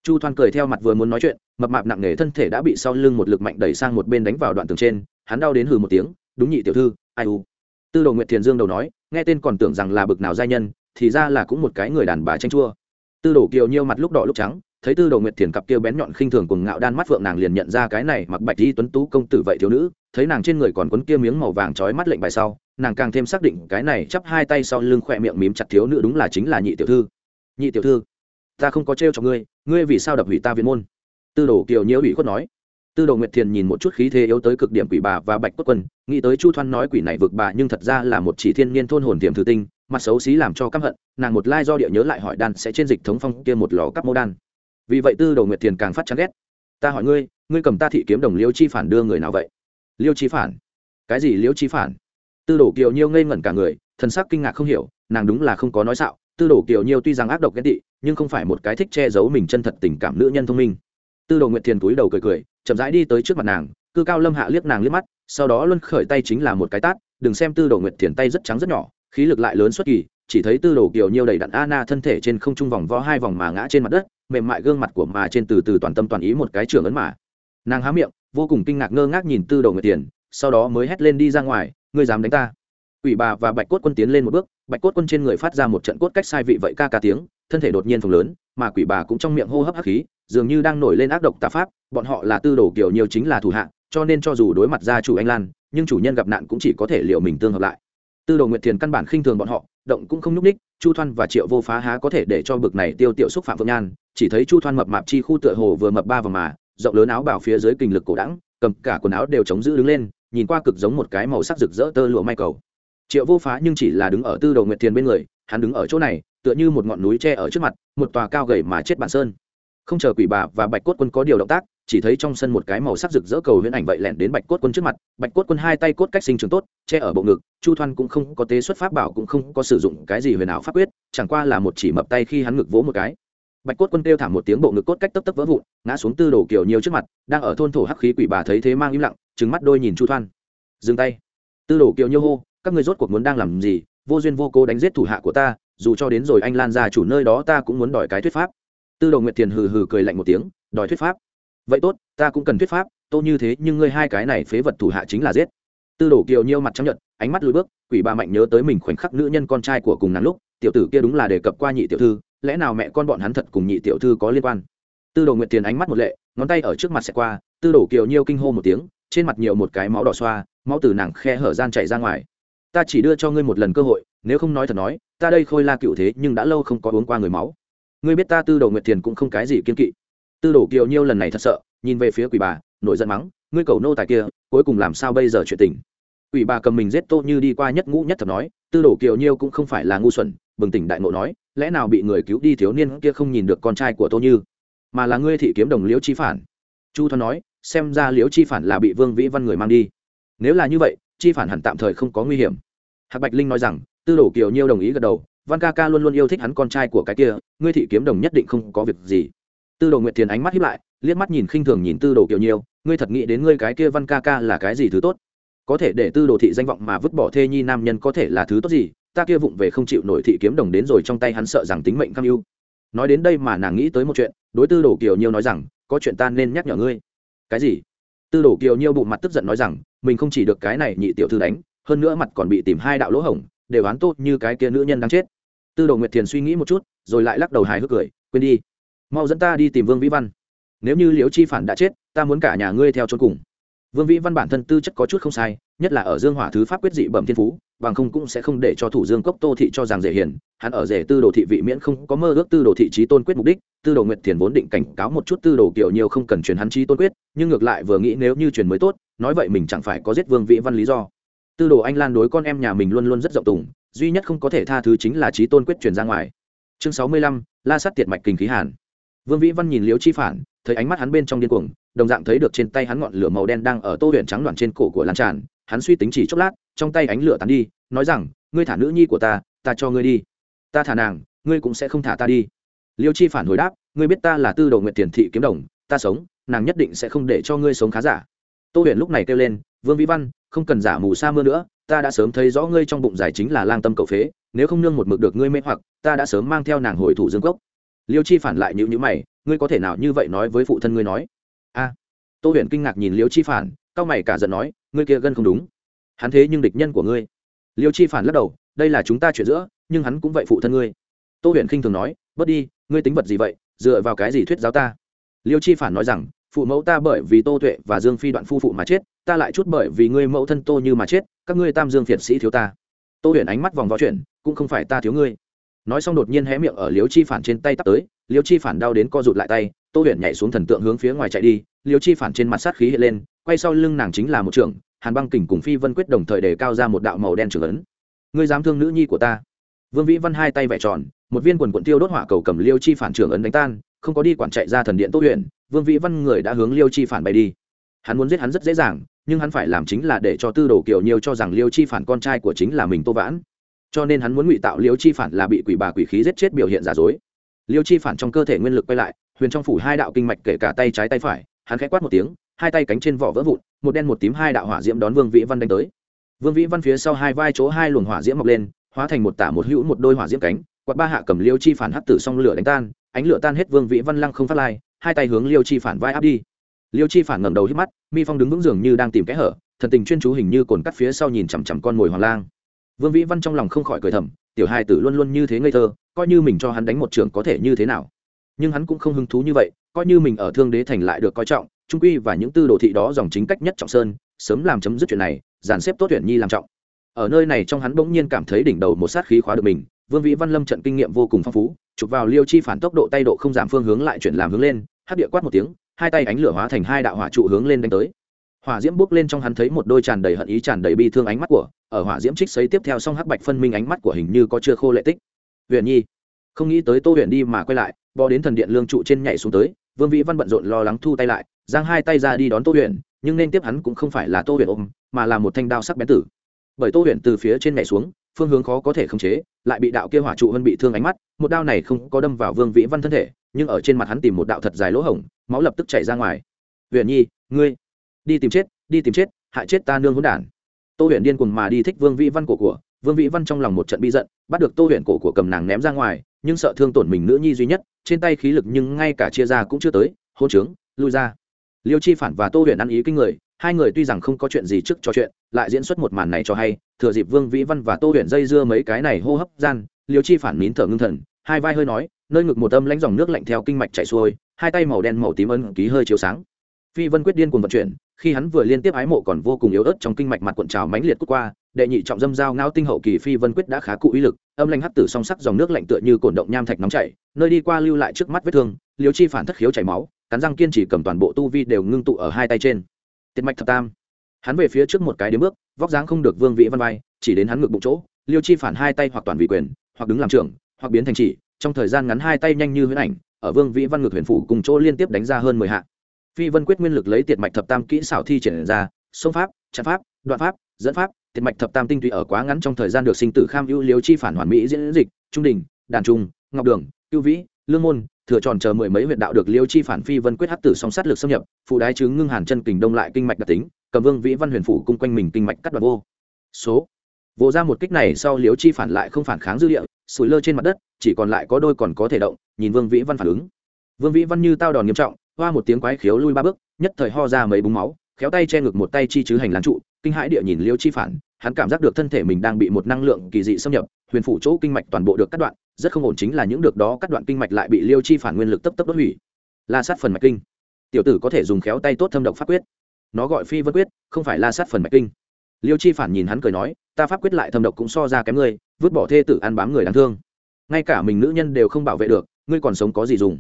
Chu thoan cười theo mặt vừa muốn nói chuyện, mập mạp nặng nề thân thể đã bị sau lưng một lực mạnh đẩy sang một bên đánh vào đoạn tường trên, hắn đau đến hừ một tiếng, đúng nhị tiểu thư, ai u? Tư đồ nguyệt thiền dương đầu nói, nghe tên còn tưởng rằng là bực nào giai nhân, thì ra là cũng một cái người đàn bà tranh chua. Tư đồ kiều nhiêu mặt lúc đỏ lúc trắng, thấy tư đồ nguyệt thiền cặp kia bén nhọn khinh thường cùng ngạo đan mắt phượng nàng liền nhận ra cái này mặc bạch di tuấn tú công tử vậy thiếu nữ, thấy nàng trên người còn quấn kia miếng màu vàng trói mắt lệnh bài sau nàng càng thêm xác định cái này chắp hai tay sau lưng khỏe miệng mím chặt thiếu nữ đúng là chính là nhị tiểu thư. Nhị tiểu thư, ta không có trêu cho ngươi ngươi vì sao đập hủy ta viên môn? Tư đồ kiều nhiễu ủy khuất nói. Tư đồ nguyệt thiền nhìn một chút khí thế yếu tới cực điểm quỷ bà và bạch quốc quân, nghĩ tới chu thoan nói quỷ này vực bà nhưng thật ra là một chỉ thiên niên thôn hồn tiềm thư tinh, mặt xấu xí làm cho căm hận, nàng một lai do địa nhớ lại hỏi đan sẽ trên dịch thống phong kia một lò cắp mô đan. Vì vậy tư đồ nguyệt thiền càng phát chán ghét. Ta hỏi ngươi ngươi cầm ta thị kiếm đồng liêu chi phản đưa người nào vậy? Liêu chi phản? Cái gì liêu chi phản? Tư đồ kiều nhiêu ngây ngẩn cả người, thần sắc kinh ngạc không hiểu, nàng đúng là không có nói xạo. Tư đồ kiều nhiêu tuy rằng ác độc ghét tị, nhưng không phải một cái thích che giấu mình chân thật tình cảm nữ nhân thông minh. Tư đồ nguyệt thiền túi đầu cười cười, chậm rãi đi tới trước mặt nàng, cư cao lâm hạ liếc nàng liếc mắt, sau đó luân khởi tay chính là một cái tát, đừng xem tư đồ nguyệt thiền tay rất trắng rất nhỏ, khí lực lại lớn xuất kỳ, chỉ thấy tư đồ kiều nhiêu đầy đặn Anna thân thể trên không trung vòng vo hai vòng mà ngã trên mặt đất, mềm mại gương mặt của mà trên từ từ toàn tâm toàn ý một cái trường ấn mà. Nàng há miệng, vô cùng kinh ngạc ngơ ngác nhìn tư đồ nguyệt tiền sau đó mới hét lên đi ra ngoài ngươi dám đánh ta? Ủy bà và bạch cốt quân tiến lên một bước, bạch cốt quân trên người phát ra một trận cốt cách sai vị vậy ca ca tiếng, thân thể đột nhiên phồng lớn, mà quỷ bà cũng trong miệng hô hấp hắc khí, dường như đang nổi lên ác độc tà pháp, bọn họ là tư đồ kiểu nhiều chính là thủ hạ, cho nên cho dù đối mặt gia chủ anh lan, nhưng chủ nhân gặp nạn cũng chỉ có thể liệu mình tương hợp lại. Tư đồ nguyệt thiền căn bản khinh thường bọn họ, động cũng không nhúc ních chu thoan và triệu vô phá há có thể để cho bực này tiêu tiểu xúc phạm phượng nhan, chỉ thấy chu thoan mập mạp chi khu tựa hồ vừa mập ba vòng mà, rộng lớn áo bảo phía dưới kình lực cổ đẳng, cầm cả quần áo đều chống giữ đứng lên nhìn qua cực giống một cái màu sắc rực rỡ tơ lụa may cầu. Triệu vô phá nhưng chỉ là đứng ở tư đầu nguyệt thiền bên người, hắn đứng ở chỗ này, tựa như một ngọn núi tre ở trước mặt, một tòa cao gầy mà chết bản sơn. Không chờ quỷ bà và bạch cốt quân có điều động tác, chỉ thấy trong sân một cái màu sắc rực rỡ cầu huyễn ảnh vậy lẹn đến bạch cốt quân trước mặt. Bạch cốt quân hai tay cốt cách sinh trường tốt, che ở bộ ngực, chu thoan cũng không có tế xuất pháp bảo cũng không có sử dụng cái gì huyền ảo pháp quyết, chẳng qua là một chỉ mập tay khi hắn ngực vỗ một cái. Bạch cốt quân kêu thảm một tiếng, bộ ngực cốt cách tấp tấp vỡ vụn, ngã xuống tư đồ kiều nhiều trước mặt, đang ở thôn thổ hắc khí quỷ bà thấy thế mang im lặng trừng mắt đôi nhìn chu thoan. Dừng tay. Tư đồ kiều nhiêu hô, các người rốt cuộc muốn đang làm gì? Vô duyên vô cố đánh giết thủ hạ của ta, dù cho đến rồi anh lan ra chủ nơi đó ta cũng muốn đòi cái thuyết pháp. Tư đồ nguyệt thiền hừ hừ cười lạnh một tiếng, đòi thuyết pháp. Vậy tốt, ta cũng cần thuyết pháp, tô như thế nhưng ngươi hai cái này phế vật thủ hạ chính là giết. Tư đồ kiều nhiêu mặt chấp nhận ánh mắt lùi bước, quỷ bà mạnh nhớ tới mình khoảnh khắc nữ nhân con trai của cùng nàng lúc, tiểu tử kia đúng là đề cập qua nhị tiểu thư, lẽ nào mẹ con bọn hắn thật cùng nhị tiểu thư có liên quan? Tư đồ nguyệt tiền ánh mắt một lệ, ngón tay ở trước mặt sẽ qua, tư đồ kiều nhiêu kinh hô một tiếng trên mặt nhiều một cái máu đỏ xoa, máu từ nàng khe hở gian chảy ra ngoài. Ta chỉ đưa cho ngươi một lần cơ hội, nếu không nói thật nói, ta đây khôi la cựu thế nhưng đã lâu không có uống qua người máu. Ngươi biết ta tư đồ nguyệt tiền cũng không cái gì kiên kỵ. Tư đồ kiều nhiêu lần này thật sợ, nhìn về phía quỷ bà, nổi giận mắng, ngươi cầu nô tài kia, cuối cùng làm sao bây giờ chuyện tình? Quỷ bà cầm mình giết tô như đi qua nhất ngũ nhất thập nói, tư đồ kiều nhiêu cũng không phải là ngu xuẩn, bừng tỉnh đại ngộ nói, lẽ nào bị người cứu đi thiếu niên kia không nhìn được con trai của tô như, mà là ngươi thị kiếm đồng liễu chi phản? Chu thoan nói xem ra liễu chi phản là bị vương vĩ văn người mang đi. Nếu là như vậy, chi phản hẳn tạm thời không có nguy hiểm. Hạc bạch linh nói rằng, tư đồ kiều nhiêu đồng ý gật đầu, văn ca ca luôn luôn yêu thích hắn con trai của cái kia, ngươi thị kiếm đồng nhất định không có việc gì. Tư đồ nguyệt thiền ánh mắt hiếp lại, liếc mắt nhìn khinh thường nhìn tư đồ kiều nhiêu, ngươi thật nghĩ đến ngươi cái kia văn ca ca là cái gì thứ tốt? Có thể để tư đồ thị danh vọng mà vứt bỏ thê nhi nam nhân có thể là thứ tốt gì? Ta kia vụng về không chịu nổi thị kiếm đồng đến rồi trong tay hắn sợ rằng tính mệnh cam ưu. Nói đến đây mà nàng nghĩ tới một chuyện, đối tư đồ kiều nhiêu nói rằng, có chuyện ta nên nhắc nhở ngươi cái gì? Tư đồ kiều nhiêu bụng mặt tức giận nói rằng, mình không chỉ được cái này nhị tiểu thư đánh, hơn nữa mặt còn bị tìm hai đạo lỗ hổng, đều oán tốt như cái kia nữ nhân đang chết. Tư đồ nguyệt thiền suy nghĩ một chút, rồi lại lắc đầu hài hước cười, quên đi. Mau dẫn ta đi tìm vương vĩ văn. Nếu như liễu chi phản đã chết, ta muốn cả nhà ngươi theo trốn cùng. Vương vĩ văn bản thân tư chất có chút không sai, nhất là ở dương hỏa thứ pháp quyết dị bẩm thiên phú bằng không cũng sẽ không để cho thủ dương cốc tô thị cho rằng dễ hiền. Hắn ở rể tư đồ thị vị miễn không có mơ ước tư đồ thị trí tôn quyết mục đích, tư đồ nguyệt thiền vốn định cảnh cáo một chút tư đồ kiểu nhiều không cần truyền hắn trí tôn quyết, nhưng ngược lại vừa nghĩ nếu như truyền mới tốt, nói vậy mình chẳng phải có giết vương vĩ văn lý do. Tư đồ anh lan đối con em nhà mình luôn luôn rất rộng tùng, duy nhất không có thể tha thứ chính là trí tôn quyết truyền ra ngoài. Chương sáu mươi lăm, la sắt tiệt mạch kinh khí hàn. Vương vĩ văn nhìn liếu chi phản, thấy ánh mắt hắn bên trong điên cuồng, đồng dạng thấy được trên tay hắn ngọn lửa màu đen đang ở tô huyện trắng đoạn trên cổ của lan tràn, hắn suy tính chỉ chốc lát trong tay ánh lửa tắn đi, nói rằng, ngươi thả nữ nhi của ta ta cho ngươi đi. Ta thả nàng, ngươi cũng sẽ không thả ta đi. Liêu chi phản hồi đáp, ngươi biết ta là tư đầu nguyện tiền thị kiếm đồng, ta sống, nàng nhất định sẽ không để cho ngươi sống khá giả. Tô huyền lúc này kêu lên, vương vĩ văn, không cần giả mù sa mưa nữa, ta đã sớm thấy rõ ngươi trong bụng giải chính là lang tâm cầu phế, nếu không nương một mực được ngươi mê hoặc, ta đã sớm mang theo nàng hồi thủ dương cốc. Liêu chi phản lại nhữ nhữ mày, ngươi có thể nào như vậy nói với phụ thân ngươi nói? A. Tô huyền kinh ngạc nhìn liêu chi phản, cao mày cả giận nói, ngươi kia gân không đúng hắn thế nhưng địch nhân của ngươi. Liêu chi phản lắc đầu, đây là chúng ta chuyện giữa, nhưng hắn cũng vậy phụ thân ngươi. Tô huyền khinh thường nói, bớt đi, ngươi tính vật gì vậy, dựa vào cái gì thuyết giáo ta? Liêu chi phản nói rằng, phụ mẫu ta bởi vì tô tuệ và dương phi đoạn phu phụ mà chết, ta lại chút bởi vì ngươi mẫu thân tô như mà chết, các ngươi tam dương phiệt sĩ thiếu ta. Tô huyền ánh mắt vòng võ chuyển, cũng không phải ta thiếu ngươi. Nói xong đột nhiên hé miệng ở liêu chi phản trên tay tắt tới, liêu chi phản đau đến co rụt lại tay, tô huyền nhảy xuống thần tượng hướng phía ngoài chạy đi, liêu chi phản trên mặt sát khí hiện lên, quay sau lưng nàng chính là một trưởng hàn băng kình cùng phi vân quyết đồng thời đề cao ra một đạo màu đen trưởng ấn. Ngươi dám thương nữ nhi của ta? Vương vĩ văn hai tay vẽ tròn, một viên quần quận tiêu đốt hỏa cầu cầm liêu chi phản trưởng ấn đánh tan, không có đi quản chạy ra thần điện tốt huyện vương vĩ văn người đã hướng liêu chi phản bay đi. Hắn muốn giết hắn rất dễ dàng, nhưng hắn phải làm chính là để cho tư đồ kiều nhiều cho rằng liêu chi phản con trai của chính là mình tô vãn. Cho nên hắn muốn ngụy tạo liêu chi phản là bị quỷ bà quỷ khí giết chết biểu hiện giả dối. Liêu chi phản trong cơ thể nguyên lực quay lại, huyền trong phủ hai đạo kinh mạch kể cả tay trái tay phải, hắn khẽ quát một tiếng hai tay cánh trên vỏ vỡ vụn, một đen một tím hai đạo hỏa diễm đón vương vĩ văn đánh tới. Vương vĩ văn phía sau hai vai chỗ hai luồng hỏa diễm mọc lên, hóa thành một tả một hữu một đôi hỏa diễm cánh, quạt ba hạ cầm liêu chi phản hắt tử xong lửa đánh tan, ánh lửa tan hết vương vĩ văn lăng không phát lai, hai tay hướng liêu chi phản vai áp đi. Liêu chi phản ngẩng đầu hít mắt, mi phong đứng vững giường như đang tìm kẽ hở, thần tình chuyên chú hình như cồn cắt phía sau nhìn chằm chằm con mồi hoàng lang. Vương vĩ văn trong lòng không khỏi cười thầm, tiểu hai tử luôn luôn như thế ngây thơ, coi như mình cho hắn đánh một trường có thể như thế nào. Nhưng hắn cũng không hứng thú như vậy, coi như mình ở thương đế thành lại được coi trọng trung quy và những tư đồ thị đó dòng chính cách nhất trọng sơn, sớm làm chấm dứt chuyện này, dàn xếp tốt tuyển nhi làm trọng. Ở nơi này trong hắn bỗng nhiên cảm thấy đỉnh đầu một sát khí khóa được mình, vương vĩ văn lâm trận kinh nghiệm vô cùng phong phú, chụp vào liêu chi phản tốc độ tay độ không giảm phương hướng lại chuyển làm hướng lên, hắc địa quát một tiếng, hai tay ánh lửa hóa thành hai đạo hỏa trụ hướng lên đánh tới. Hỏa diễm bước lên trong hắn thấy một đôi tràn đầy hận ý tràn đầy bi thương ánh mắt của, ở hỏa diễm trích xấy tiếp theo song hắc bạch phân minh ánh mắt của hình như có chưa khô lệ tích. Huyền nhi, không nghĩ tới tô huyền đi mà quay lại, bò đến thần điện lương trụ trên nhảy xuống tới, vương vĩ văn bận rộn lo lắng thu tay lại giang hai tay ra đi đón tô huyền, nhưng nên tiếp hắn cũng không phải là tô huyền ôm, mà là một thanh đao sắc bén tử. Bởi tô huyền từ phía trên nhảy xuống, phương hướng khó có thể khống chế, lại bị đạo kia hỏa trụ hơn bị thương ánh mắt, một đao này không có đâm vào vương vĩ văn thân thể, nhưng ở trên mặt hắn tìm một đạo thật dài lỗ hổng, máu lập tức chảy ra ngoài. Huyền nhi, ngươi, đi tìm chết, đi tìm chết, hại chết ta nương hỗn đản. Tô huyền điên cuồng mà đi thích vương vĩ văn cổ của, vương vĩ văn trong lòng một trận bi giận, bắt được tô huyền cổ của cầm nàng ném ra ngoài, nhưng sợ thương tổn mình nữ nhi duy nhất, trên tay khí lực nhưng ngay cả chia ra cũng chưa tới, hôn trướng, lui ra liêu chi phản và tô huyền ăn ý kinh người, hai người tuy rằng không có chuyện gì trước trò chuyện, lại diễn xuất một màn này cho hay, thừa dịp vương vĩ văn và tô huyền dây dưa mấy cái này hô hấp gian, liêu chi phản nín thở ngưng thần, hai vai hơi nói, nơi ngực một âm lãnh dòng nước lạnh theo kinh mạch chảy xuôi, hai tay màu đen màu tím ân ký hơi chiếu sáng. Phi vân quyết điên cuồng vận chuyển, khi hắn vừa liên tiếp ái mộ còn vô cùng yếu ớt trong kinh mạch mặt cuộn trào mãnh liệt cút qua, đệ nhị trọng dâm dao ngao tinh hậu kỳ phi vân quyết đã khá cụ uy lực, âm lanh hắt tử song sắc dòng nước lạnh tựa như cổn động nham thạch nóng chảy, nơi đi qua lưu lại trước mắt vết thương, liêu chi phản thất khiếu chảy máu cắn răng kiên trì cầm toàn bộ tu vi đều ngưng tụ ở hai tay trên. Tiết mạch thập tam. Hắn về phía trước một cái đến bước, vóc dáng không được vương vị văn vai, chỉ đến hắn ngực bụng chỗ, liêu chi phản hai tay hoặc toàn vị quyền, hoặc đứng làm trưởng, hoặc biến thành chỉ, trong thời gian ngắn hai tay nhanh như huyễn ảnh, ở vương vĩ văn ngược huyền phủ cùng chỗ liên tiếp đánh ra hơn mười hạ. Phi vân quyết nguyên lực lấy tiệt mạch thập tam kỹ xảo thi triển ra sông pháp trận pháp, đoạn pháp, dẫn pháp tiệt mạch thập tam tinh túy ở quá ngắn trong thời gian được sinh tử kham ưu liêu chi phản hoàn mỹ diễn dịch, trung đình đàn trung, ngọc đường, cưu vĩ lương môn, thừa tròn chờ mười mấy huyện đạo được liêu chi phản phi vân quyết hát tử song sát lực xâm nhập, phụ đái chứng ngưng hàn chân kình đông lại kinh mạch đặc tính, cầm vương vĩ văn huyền phủ cung quanh mình kinh mạch cắt đoạt vô. Số. Vô ra một kích này sau liêu chi phản lại không phản kháng dư địa, sủi lơ trên mặt đất, chỉ còn lại có đôi còn có thể động, nhìn vương vĩ văn phản ứng. Vương vĩ văn như tao đòn nghiêm trọng, hoa một tiếng quái khiếu lui ba bước, nhất thời ho ra mấy búng máu, khéo tay che ngực một tay chi chứ hành lán trụ, kinh hãi địa nhìn liêu chi phản, hắn cảm giác được thân thể mình đang bị một năng lượng kỳ dị xâm nhập, huyền phủ chỗ kinh mạch toàn bộ được cắt đoạn rất không ổn chính là những được đó cắt đoạn kinh mạch lại bị liêu chi phản nguyên lực tấp tấp đốt hủy. La sát phần mạch kinh. Tiểu tử có thể dùng khéo tay tốt thâm độc pháp quyết. Nó gọi phi vân quyết, không phải la sát phần mạch kinh. Liêu chi phản nhìn hắn cười nói, ta pháp quyết lại thâm độc cũng so ra kém ngươi, vứt bỏ thê tử ăn bám người đáng thương. Ngay cả mình nữ nhân đều không bảo vệ được, ngươi còn sống có gì dùng?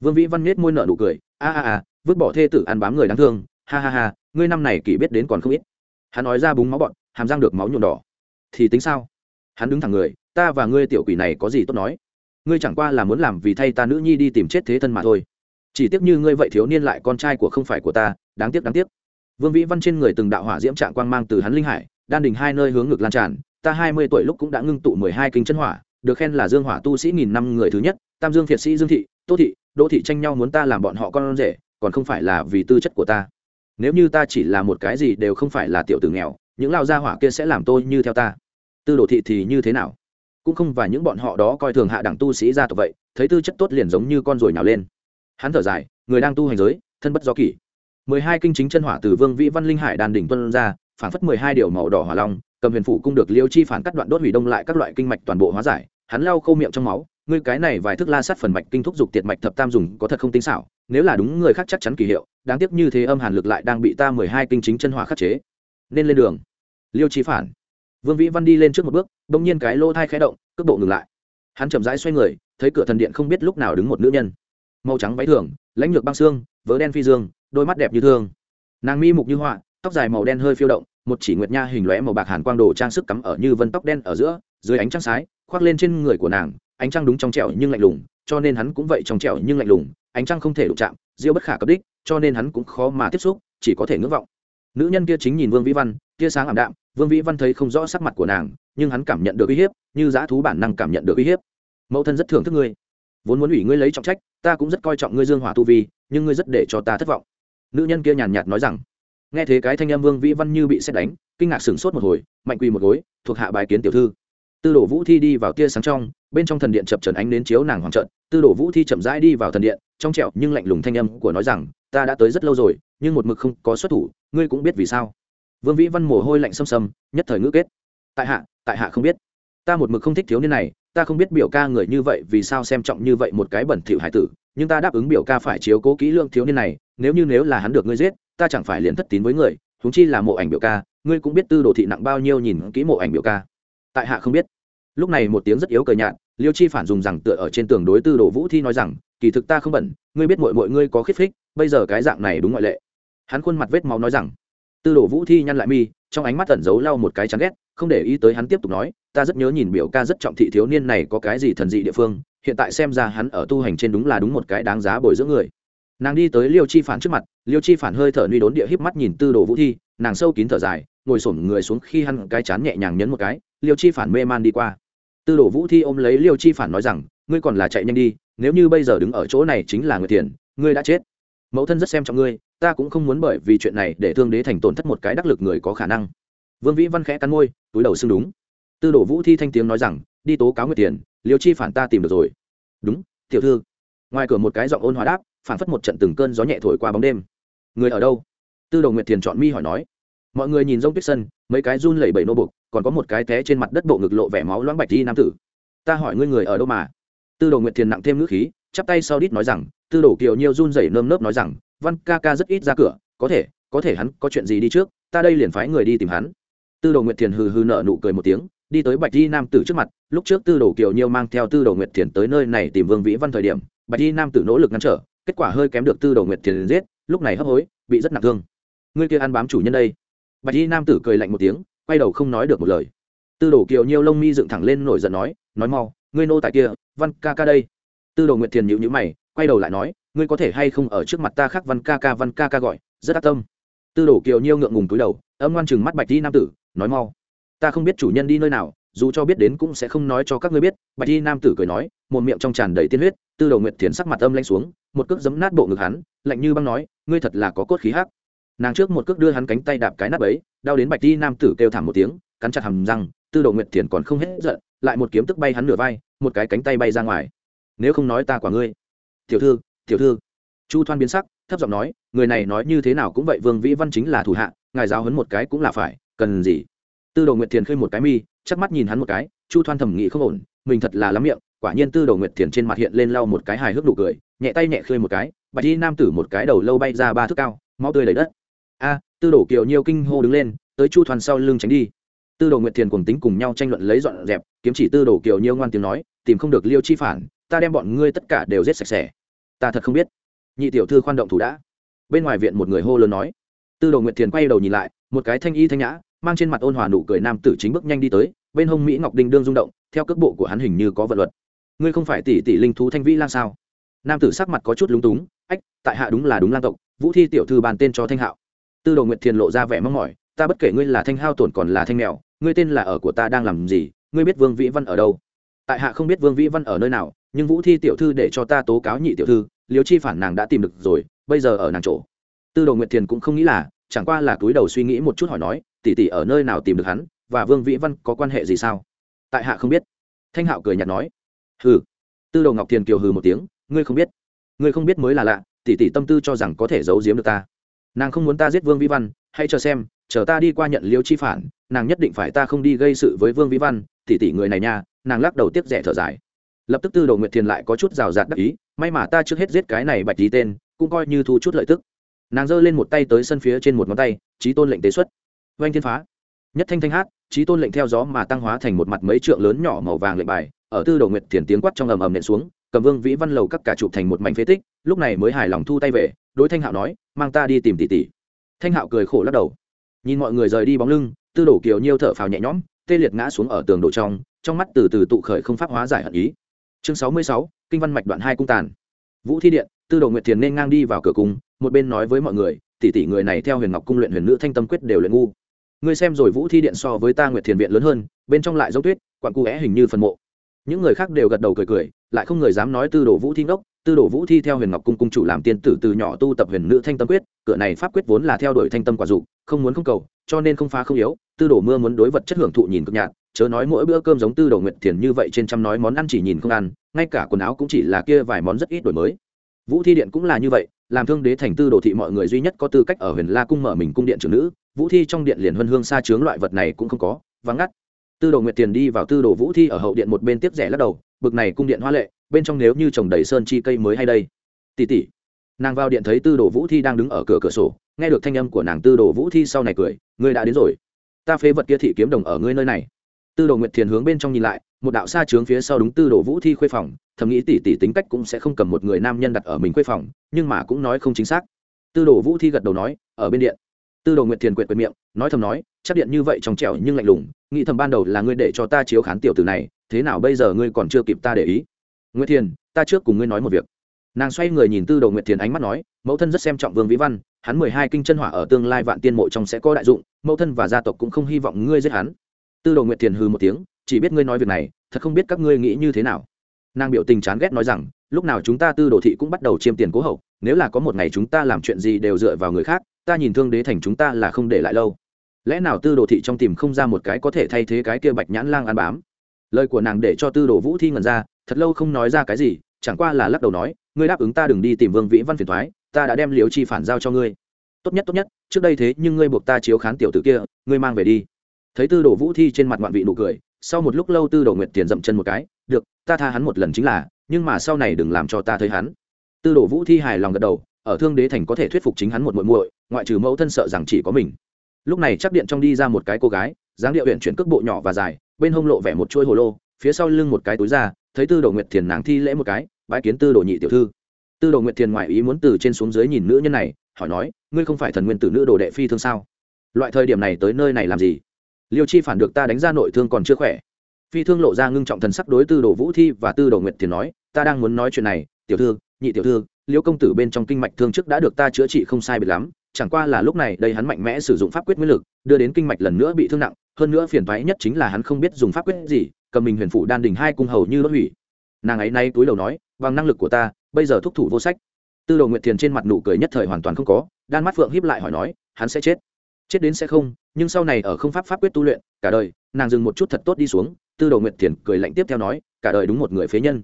Vương vĩ văn nết môi nợ nụ cười, a a a, vứt bỏ thê tử ăn bám người đáng thương, ha ha ha, ngươi năm này kỷ biết đến còn không ít. Hắn nói ra búng máu bọn, hàm răng được máu nhuộm đỏ. Thì tính sao? Hắn đứng thẳng người ta và ngươi tiểu quỷ này có gì tốt nói? Ngươi chẳng qua là muốn làm vì thay ta nữ nhi đi tìm chết thế thân mà thôi. Chỉ tiếc như ngươi vậy thiếu niên lại con trai của không phải của ta, đáng tiếc đáng tiếc. Vương vĩ văn trên người từng đạo hỏa diễm trạng quang mang từ hắn linh hải, đan đình hai nơi hướng ngực lan tràn, ta hai mươi tuổi lúc cũng đã ngưng tụ mười hai kinh chân hỏa, được khen là dương hỏa tu sĩ nghìn năm người thứ nhất, tam dương thiệt sĩ dương thị, tô thị, đỗ thị tranh nhau muốn ta làm bọn họ con rể, còn không phải là vì tư chất của ta. Nếu như ta chỉ là một cái gì đều không phải là tiểu tử nghèo, những lao gia hỏa kia sẽ làm tôi như theo ta. Tư đồ thị thì như thế nào? Cũng không và những bọn họ đó coi thường hạ đẳng tu sĩ ra tộc vậy, thấy tư chất tốt liền giống như con ruồi nhào lên. Hắn thở dài, người đang tu hành giới, thân bất do kỷ. Mười hai kinh chính chân hỏa từ vương vĩ văn linh hải đàn đỉnh tuân ra, phản phất mười hai điều màu đỏ hỏa long, cầm huyền phủ cung được liêu chi phản cắt đoạn đốt hủy đông lại các loại kinh mạch toàn bộ hóa giải, hắn lau khô miệng trong máu, ngươi cái này vài thức la sát phần mạch kinh thúc dục tiệt mạch thập tam dùng có thật không tinh xảo, nếu là đúng người khác chắc chắn kỳ hiệu, đáng tiếc như thế âm hàn lực lại đang bị ta mười hai kinh chính chân hỏa khắc chế. Nên lên đường. Liêu chi phản vương vĩ văn đi lên trước một bước, bỗng nhiên cái lô thai khé động, cước bộ ngừng lại. Hắn chậm rãi xoay người, thấy cửa thần điện không biết lúc nào đứng một nữ nhân. Màu trắng váy thường, lãnh lược băng xương, vớ đen phi dương, đôi mắt đẹp như thương. Nàng mi mục như họa, tóc dài màu đen hơi phiêu động, một chỉ nguyệt nha hình lóe màu bạc hàn quang đồ trang sức cắm ở như vân tóc đen ở giữa, dưới ánh trăng sái, khoác lên trên người của nàng, ánh trăng đúng trong trẻo nhưng lạnh lùng, cho nên hắn cũng vậy trong trẻo nhưng lạnh lùng, ánh trăng không thể đụng chạm, diêu bất khả cấp đích, cho nên hắn cũng khó mà tiếp xúc, chỉ có thể ngưỡng vọng. Nữ nhân kia chính nhìn vương vĩ văn, tia sáng ảm đạm vương vĩ văn thấy không rõ sắc mặt của nàng, nhưng hắn cảm nhận được uy hiếp, như dã thú bản năng cảm nhận được uy hiếp. Mẫu thân rất thưởng thức ngươi. Vốn muốn ủy ngươi lấy trọng trách, ta cũng rất coi trọng ngươi dương hỏa tu vi, nhưng ngươi rất để cho ta thất vọng. Nữ nhân kia nhàn nhạt nói rằng, nghe thế cái thanh âm vương vĩ văn như bị xét đánh, kinh ngạc sửng sốt một hồi, mạnh quỳ một gối, thuộc hạ bài kiến tiểu thư. Tư đồ vũ thi đi vào tia sáng trong, bên trong thần điện chập trần ánh đến chiếu nàng hoàng trận. Tư đồ vũ thi chậm rãi đi vào thần điện, trong trẹo nhưng lạnh lùng thanh âm của nói rằng, ta đã tới rất lâu rồi, nhưng một mực không có xuất thủ, ngươi cũng biết vì sao vương vĩ văn mồ hôi lạnh xâm xâm nhất thời ngữ kết. Tại hạ tại hạ không biết. Ta một mực không thích thiếu niên này, ta không biết biểu ca người như vậy vì sao xem trọng như vậy một cái bẩn thỉu hải tử, nhưng ta đáp ứng biểu ca phải chiếu cố kỹ lương thiếu niên này, nếu như nếu là hắn được ngươi giết, ta chẳng phải liền thất tín với người thúng chi là mộ ảnh biểu ca, ngươi cũng biết tư đồ thị nặng bao nhiêu nhìn kỹ mộ ảnh biểu ca. Tại hạ không biết. Lúc này một tiếng rất yếu cờ nhạt, liêu chi phản dùng rằng tựa ở trên tường đối tư đồ vũ thi nói rằng, kỳ thực ta không bẩn, ngươi biết mọi mọi ngươi có khít phích bây giờ cái dạng này đúng ngoại lệ. Hắn khuôn mặt vết máu nói rằng tư đồ vũ thi nhăn lại mi, trong ánh mắt tẩn giấu lau một cái chán ghét, không để ý tới hắn tiếp tục nói, ta rất nhớ nhìn biểu ca rất trọng thị thiếu niên này có cái gì thần dị địa phương, hiện tại xem ra hắn ở tu hành trên đúng là đúng một cái đáng giá bồi dưỡng người. Nàng đi tới liêu chi phản trước mặt, liêu chi phản hơi thở nuy đốn địa híp mắt nhìn tư đồ vũ thi, nàng sâu kín thở dài, ngồi sổm người xuống khi hắn cái chán nhẹ nhàng nhấn một cái, liêu chi phản mê man đi qua. Tư đồ vũ thi ôm lấy liêu chi phản nói rằng, ngươi còn là chạy nhanh đi, nếu như bây giờ đứng ở chỗ này chính là người tiền ngươi đã chết. Mẫu thân rất xem trọng ngươi ta cũng không muốn bởi vì chuyện này để thương đế thành tổn thất một cái đắc lực người có khả năng. Vương vĩ văn khẽ cắn môi, túi đầu xưng đúng. Tư đồ vũ thi thanh tiếng nói rằng, đi tố cáo nguyệt tiền, liêu chi phản ta tìm được rồi. Đúng, tiểu thư. Ngoài cửa một cái giọng ôn hóa đáp phản phất một trận từng cơn gió nhẹ thổi qua bóng đêm. Người ở đâu? Tư đồ nguyệt tiền chọn mi hỏi nói. Mọi người nhìn rông tuyết sân, mấy cái run lẩy bẩy nô bục còn có một cái té trên mặt đất bộ ngực lộ vẻ máu loãng bạch đi nam tử. Ta hỏi ngươi người ở đâu mà? Tư đồ nguyệt tiền nặng thêm ngữ khí, chắp tay sau đít nói rằng, tư đồ kiều nhiêu run rẩy nơm nớp nói rằng văn ca ca rất ít ra cửa, có thể có thể hắn có chuyện gì đi trước, ta đây liền phái người đi tìm hắn. Tư đồ nguyệt thiền hừ hừ nợ nụ cười một tiếng, đi tới bạch di nam tử trước mặt, lúc trước tư đồ kiều nhiêu mang theo tư đồ nguyệt thiền tới nơi này tìm vương vĩ văn thời điểm, bạch di nam tử nỗ lực ngăn trở, kết quả hơi kém được tư đồ nguyệt thiền giết, lúc này hấp hối, bị rất nặng thương. Ngươi kia ăn bám chủ nhân đây. Bạch di nam tử cười lạnh một tiếng, quay đầu không nói được một lời. Tư đồ kiều nhiêu lông mi dựng thẳng lên nổi giận nói nói mau, ngươi nô tại kia, văn ca ca đây. Tư đồ nguyệt thiền nhịu nhữ mày, quay đầu lại nói ngươi có thể hay không ở trước mặt ta khác văn ca ca văn ca ca gọi, rất ác tâm. Tư đồ kiều nhiêu ngượng ngùng túi đầu, âm ngoan chừng mắt bạch di nam tử, nói mau. Ta không biết chủ nhân đi nơi nào, dù cho biết đến cũng sẽ không nói cho các ngươi biết, bạch di nam tử cười nói, một miệng trong tràn đầy tiên huyết, tư đồ nguyệt thiền sắc mặt âm lanh xuống, một cước giấm nát bộ ngực hắn, lạnh như băng nói, ngươi thật là có cốt khí hắc. Nàng trước một cước đưa hắn cánh tay đạp cái nắp ấy, đau đến bạch di nam tử kêu thảm một tiếng, cắn chặt hầm răng, tư đồ nguyệt thiền còn không hết giận, lại một kiếm tức bay hắn nửa vai, một cái cánh tay bay ra ngoài. Nếu không nói ta quả ngươi. Tiểu thư tiểu thư. Chu thoan biến sắc, thấp giọng nói, người này nói như thế nào cũng vậy, vương vĩ văn chính là thủ hạ, ngài giáo hấn một cái cũng là phải, cần gì? Tư đồ nguyệt thiền khơi một cái mi chắc mắt nhìn hắn một cái, chu thoan thầm nghĩ không ổn, mình thật là lắm miệng, quả nhiên tư đồ nguyệt thiền trên mặt hiện lên lau một cái hài hước đủ cười, nhẹ tay nhẹ khơi một cái, bạch y nam tử một cái đầu lâu bay ra ba thước cao, máu tươi đầy đất. A, tư đồ kiều nhiêu kinh hô đứng lên, tới chu thoan sau lưng tránh đi. Tư đồ nguyệt thiền cùng tính cùng nhau tranh luận lấy dọn dẹp, kiếm chỉ tư đồ kiều nhiêu ngoan tiếng nói, tìm không được liêu chi phản, ta đem bọn ngươi tất cả đều giết sạch sẽ ta thật không biết. Nhị tiểu thư khoan động thủ đã. Bên ngoài viện một người hô lớn nói. Tư đồ nguyệt thiền quay đầu nhìn lại, một cái thanh y thanh nhã, mang trên mặt ôn hòa nụ cười nam tử chính bước nhanh đi tới, bên hông mỹ ngọc đinh đương rung động, theo cước bộ của hắn hình như có vật luật. Ngươi không phải tỷ tỷ linh thú thanh vĩ lan sao? Nam tử sắc mặt có chút lúng túng, ách, tại hạ đúng là đúng lan tộc, vũ thi tiểu thư bàn tên cho thanh hạo. Tư đồ nguyệt thiền lộ ra vẻ mong mỏi, ta bất kể ngươi là thanh hao tổn còn là thanh mèo, ngươi tên là ở của ta đang làm gì, ngươi biết vương vĩ văn ở đâu? Tại hạ không biết vương vĩ văn ở nơi nào nhưng vũ thi tiểu thư để cho ta tố cáo nhị tiểu thư liều chi phản nàng đã tìm được rồi, bây giờ ở nàng chỗ. Tư đồ nguyệt thiền cũng không nghĩ là, chẳng qua là túi đầu suy nghĩ một chút hỏi nói, tỷ tỷ ở nơi nào tìm được hắn, và vương vĩ văn có quan hệ gì sao? Tại hạ không biết. Thanh hạo cười nhạt nói, hừ. Tư đồ ngọc thiền kiều hừ một tiếng, ngươi không biết. Ngươi không biết mới là lạ, tỷ tỷ tâm tư cho rằng có thể giấu giếm được ta. Nàng không muốn ta giết vương vĩ văn, hãy chờ xem, chờ ta đi qua nhận liêu chi phản, nàng nhất định phải ta không đi gây sự với vương vĩ văn, tỷ tỷ người này nha. Nàng lắc đầu tiếp rẻ thở dài lập tức tư đồ nguyệt thiền lại có chút rào rạt đắc ý, may mà ta trước hết giết cái này bạch tí tên, cũng coi như thu chút lợi tức. Nàng giơ lên một tay tới sân phía trên một ngón tay trí tôn lệnh tế xuất. Oanh thiên phá. Nhất thanh thanh hát trí tôn lệnh theo gió mà tăng hóa thành một mặt mấy trượng lớn nhỏ màu vàng lệnh bài. Ở tư đồ nguyệt thiền tiếng quát trong ầm ầm nện xuống, cầm vương vĩ văn lầu các cả chụp thành một mảnh phế tích, lúc này mới hài lòng thu tay về, đối thanh hạo nói, mang ta đi tìm tỷ tỷ. Thanh hạo cười khổ lắc đầu. Nhìn mọi người rời đi bóng lưng, tư đồ kiều nhiêu thở phào nhẹ nhõm, tê liệt ngã xuống ở tường đổ trong trong mắt từ từ tụ khởi không pháp hóa giải hận ý chương sáu mươi sáu, kinh văn mạch đoạn hai cung tàn. Vũ thi điện, tư đồ nguyệt thiền nên ngang đi vào cửa cung, một bên nói với mọi người, tỷ tỷ người này theo huyền ngọc cung luyện huyền nữ thanh tâm quyết đều luyện ngu. Ngươi xem rồi vũ thi điện so với ta nguyệt thiền viện lớn hơn, bên trong lại giống tuyết, quặn cụ é hình như phần mộ. Những người khác đều gật đầu cười cười, lại không người dám nói tư đồ vũ thi ngốc. Tư đồ vũ thi theo huyền ngọc cung cung chủ làm tiên tử từ nhỏ tu tập huyền nữ thanh tâm quyết, cửa này pháp quyết vốn là theo đuổi thanh tâm quả dục không muốn không cầu, cho nên không phá không yếu. Tư đồ mưa muốn đối vật chất hưởng thụ nhìn cực nhạt chớ nói mỗi bữa cơm giống tư đồ nguyệt thiền như vậy trên trăm nói món ăn chỉ nhìn không ăn, ngay cả quần áo cũng chỉ là kia vài món rất ít đổi mới. Vũ thi điện cũng là như vậy, làm thương đế thành tư đồ thị mọi người duy nhất có tư cách ở huyền la cung mở mình cung điện trưởng nữ, vũ thi trong điện liền huân hương xa chướng loại vật này cũng không có, vắng ngắt. Tư đồ nguyệt tiền đi vào tư đồ vũ thi ở hậu điện một bên tiếp rẻ lắc đầu, bực này cung điện hoa lệ, bên trong nếu như trồng đầy sơn chi cây mới hay đây. Tỉ tỉ. Nàng vào điện thấy tư đồ vũ thi đang đứng ở cửa cửa sổ, nghe được thanh âm của nàng tư đồ vũ thi sau này cười, ngươi đã đến rồi. Ta phế vật kia thị kiếm đồng ở ngươi nơi này tư đồ nguyệt thiền hướng bên trong nhìn lại, một đạo xa trướng phía sau đúng tư đồ vũ thi khuê phòng, thầm nghĩ tỷ tỷ tính cách cũng sẽ không cầm một người nam nhân đặt ở mình khuê phòng, nhưng mà cũng nói không chính xác. Tư đồ vũ thi gật đầu nói, ở bên điện. Tư đồ nguyệt thiền quyệt quyệt miệng, nói thầm nói, chắc điện như vậy trong trẻo nhưng lạnh lùng, nghĩ thầm ban đầu là ngươi để cho ta chiếu khán tiểu tử này, thế nào bây giờ ngươi còn chưa kịp ta để ý? Nguyệt thiền, ta trước cùng ngươi nói một việc. Nàng xoay người nhìn tư đồ nguyệt thiền ánh mắt nói, mẫu thân rất xem trọng vương vĩ văn, hắn mười hai kinh chân hỏa ở tương lai vạn tiên mộ trong sẽ có đại dụng, mẫu thân và gia tộc cũng không hy vọng ngươi giết hắn tư đồ nguyệt thiền hư một tiếng, chỉ biết ngươi nói việc này, thật không biết các ngươi nghĩ như thế nào. Nàng biểu tình chán ghét nói rằng, lúc nào chúng ta tư đồ thị cũng bắt đầu chiêm tiền cố hậu, nếu là có một ngày chúng ta làm chuyện gì đều dựa vào người khác, ta nhìn thương đế thành chúng ta là không để lại lâu. Lẽ nào tư đồ thị trong tìm không ra một cái có thể thay thế cái kia bạch nhãn lang ăn bám? Lời của nàng để cho tư đồ vũ thi ngần ra, thật lâu không nói ra cái gì, chẳng qua là lắc đầu nói, ngươi đáp ứng ta đừng đi tìm vương vĩ văn phiền thoái ta đã đem liều chi phản giao cho ngươi. Tốt nhất tốt nhất, trước đây thế nhưng ngươi buộc ta chiếu khán tiểu tử kia, ngươi mang về đi thấy tư đồ vũ thi trên mặt ngoạn vị nụ cười, sau một lúc lâu tư đồ nguyệt tiền dậm chân một cái, được, ta tha hắn một lần chính là, nhưng mà sau này đừng làm cho ta thấy hắn. Tư đồ vũ thi hài lòng gật đầu, ở thương đế thành có thể thuyết phục chính hắn một muội muội, ngoại trừ mẫu thân sợ rằng chỉ có mình. Lúc này chắc điện trong đi ra một cái cô gái, dáng điệu huyện chuyển cước bộ nhỏ và dài, bên hông lộ vẻ một chuôi hồ lô, phía sau lưng một cái túi ra thấy tư đồ nguyệt thiền nàng thi lễ một cái bãi kiến tư đồ nhị tiểu thư. Tư đồ nguyệt thiền ngoại ý muốn từ trên xuống dưới nhìn nữ nhân này, hỏi nói, ngươi không phải thần nguyên tử nữ đồ đệ phi thương sao? Loại thời điểm này tới nơi này làm gì? Liêu chi phản được ta đánh ra nội thương còn chưa khỏe. Phi thương lộ ra ngưng trọng thần sắc đối tư đồ vũ thi và tư đồ nguyệt thiền nói, ta đang muốn nói chuyện này, tiểu thư, nhị tiểu thư, liêu công tử bên trong kinh mạch thương trước đã được ta chữa trị không sai biệt lắm, chẳng qua là lúc này đây hắn mạnh mẽ sử dụng pháp quyết nguyên lực, đưa đến kinh mạch lần nữa bị thương nặng, hơn nữa phiền thoái nhất chính là hắn không biết dùng pháp quyết gì, cầm mình huyền phủ đan đình hai cung hầu như đốt hủy. Nàng ấy nay túi đầu nói, bằng năng lực của ta, bây giờ thúc thủ vô sách. Tư đồ nguyệt thiền trên mặt nụ cười nhất thời hoàn toàn không có, đan mắt phượng híp lại hỏi nói, hắn sẽ chết chết đến sẽ không, nhưng sau này ở không pháp pháp quyết tu luyện, cả đời, nàng dừng một chút thật tốt đi xuống, tư đồ nguyệt thiền cười lạnh tiếp theo nói, cả đời đúng một người phế nhân.